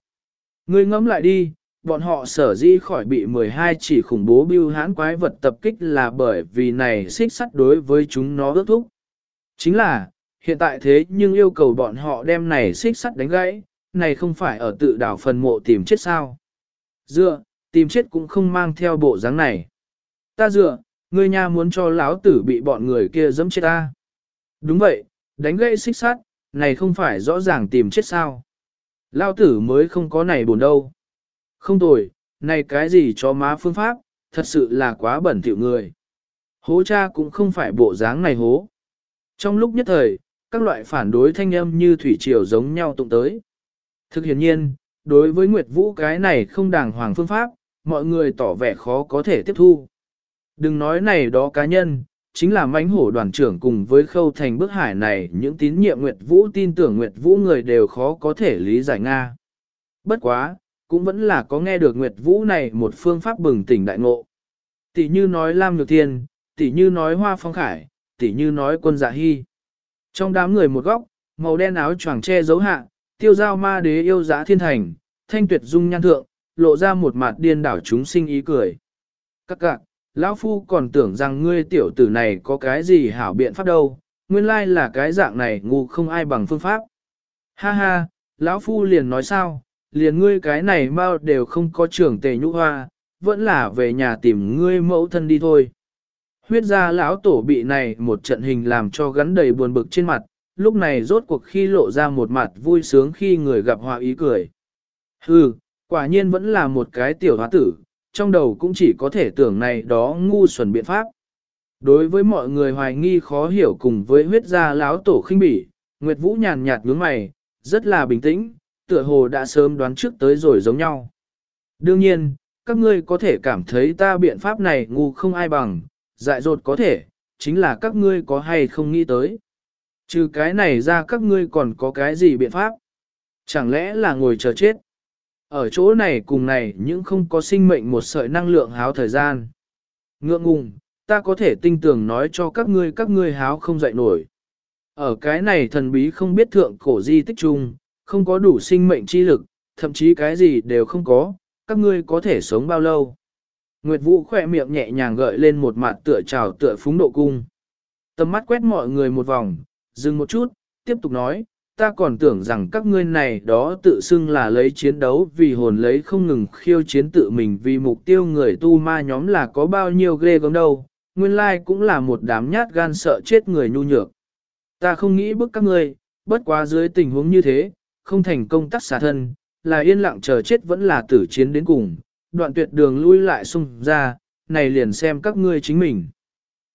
Ngươi ngẫm lại đi, bọn họ sở dĩ khỏi bị 12 chỉ khủng bố bưu hãn quái vật tập kích là bởi vì này xích sắt đối với chúng nó ước thúc. Chính là, hiện tại thế nhưng yêu cầu bọn họ đem này xích sắt đánh gãy, này không phải ở tự đảo phần mộ tìm chết sao. Dựa, tìm chết cũng không mang theo bộ dáng này. Ta dựa, ngươi nha muốn cho lão tử bị bọn người kia dẫm chết ta. Đúng vậy, đánh gãy xích sắt, này không phải rõ ràng tìm chết sao. Lão tử mới không có này buồn đâu. Không tồi, này cái gì cho má phương pháp, thật sự là quá bẩn thỉu người. Hố cha cũng không phải bộ dáng này hố. Trong lúc nhất thời, các loại phản đối thanh âm như thủy triều giống nhau tụng tới. Thực hiện nhiên, đối với Nguyệt Vũ cái này không đàng hoàng phương pháp, mọi người tỏ vẻ khó có thể tiếp thu. Đừng nói này đó cá nhân, chính là mãnh hổ đoàn trưởng cùng với khâu thành bức hải này những tín nhiệm Nguyệt Vũ tin tưởng Nguyệt Vũ người đều khó có thể lý giải Nga. Bất quá, cũng vẫn là có nghe được Nguyệt Vũ này một phương pháp bừng tỉnh đại ngộ. Tỷ như nói Lam Nhược Thiên, tỷ như nói Hoa Phong Khải, tỷ như nói quân dạ hy. Trong đám người một góc, màu đen áo choàng che giấu hạ, tiêu giao ma đế yêu giá thiên thành, thanh tuyệt dung nhan thượng, lộ ra một mặt điên đảo chúng sinh ý cười. Các cạc, lão phu còn tưởng rằng ngươi tiểu tử này có cái gì hảo biện pháp đâu, nguyên lai là cái dạng này ngu không ai bằng phương pháp. Ha ha, lão phu liền nói sao, liền ngươi cái này bao đều không có trưởng tề nhũ hoa, vẫn là về nhà tìm ngươi mẫu thân đi thôi. Huyết gia lão tổ bị này một trận hình làm cho gắn đầy buồn bực trên mặt, lúc này rốt cuộc khi lộ ra một mặt vui sướng khi người gặp họa ý cười. Hừ, quả nhiên vẫn là một cái tiểu hóa tử, trong đầu cũng chỉ có thể tưởng này đó ngu xuẩn biện pháp. Đối với mọi người hoài nghi khó hiểu cùng với huyết gia lão tổ khinh bỉ, Nguyệt Vũ nhàn nhạt nhướng mày, rất là bình tĩnh, tựa hồ đã sớm đoán trước tới rồi giống nhau. Đương nhiên, các ngươi có thể cảm thấy ta biện pháp này ngu không ai bằng, dại dột có thể, chính là các ngươi có hay không nghĩ tới. Trừ cái này ra các ngươi còn có cái gì biện pháp? Chẳng lẽ là ngồi chờ chết? Ở chỗ này cùng này những không có sinh mệnh một sợi năng lượng háo thời gian. Ngượng ngùng, ta có thể tinh tường nói cho các ngươi các ngươi háo không dậy nổi. Ở cái này thần bí không biết thượng cổ di tích chung, không có đủ sinh mệnh chi lực, thậm chí cái gì đều không có, các ngươi có thể sống bao lâu. Nguyệt Vũ khỏe miệng nhẹ nhàng gợi lên một mặt tựa trào tựa phúng độ cung. Tầm mắt quét mọi người một vòng, dừng một chút, tiếp tục nói, ta còn tưởng rằng các ngươi này đó tự xưng là lấy chiến đấu vì hồn lấy không ngừng khiêu chiến tự mình vì mục tiêu người tu ma nhóm là có bao nhiêu ghê gớm đâu, nguyên lai cũng là một đám nhát gan sợ chết người nhu nhược. Ta không nghĩ bức các ngươi, bất quá dưới tình huống như thế, không thành công tắc xả thân, là yên lặng chờ chết vẫn là tử chiến đến cùng, đoạn tuyệt đường lui lại xung ra, này liền xem các ngươi chính mình.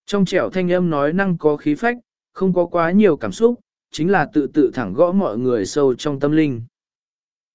Trong trẻo thanh âm nói năng có khí phách, không có quá nhiều cảm xúc, chính là tự tự thẳng gõ mọi người sâu trong tâm linh.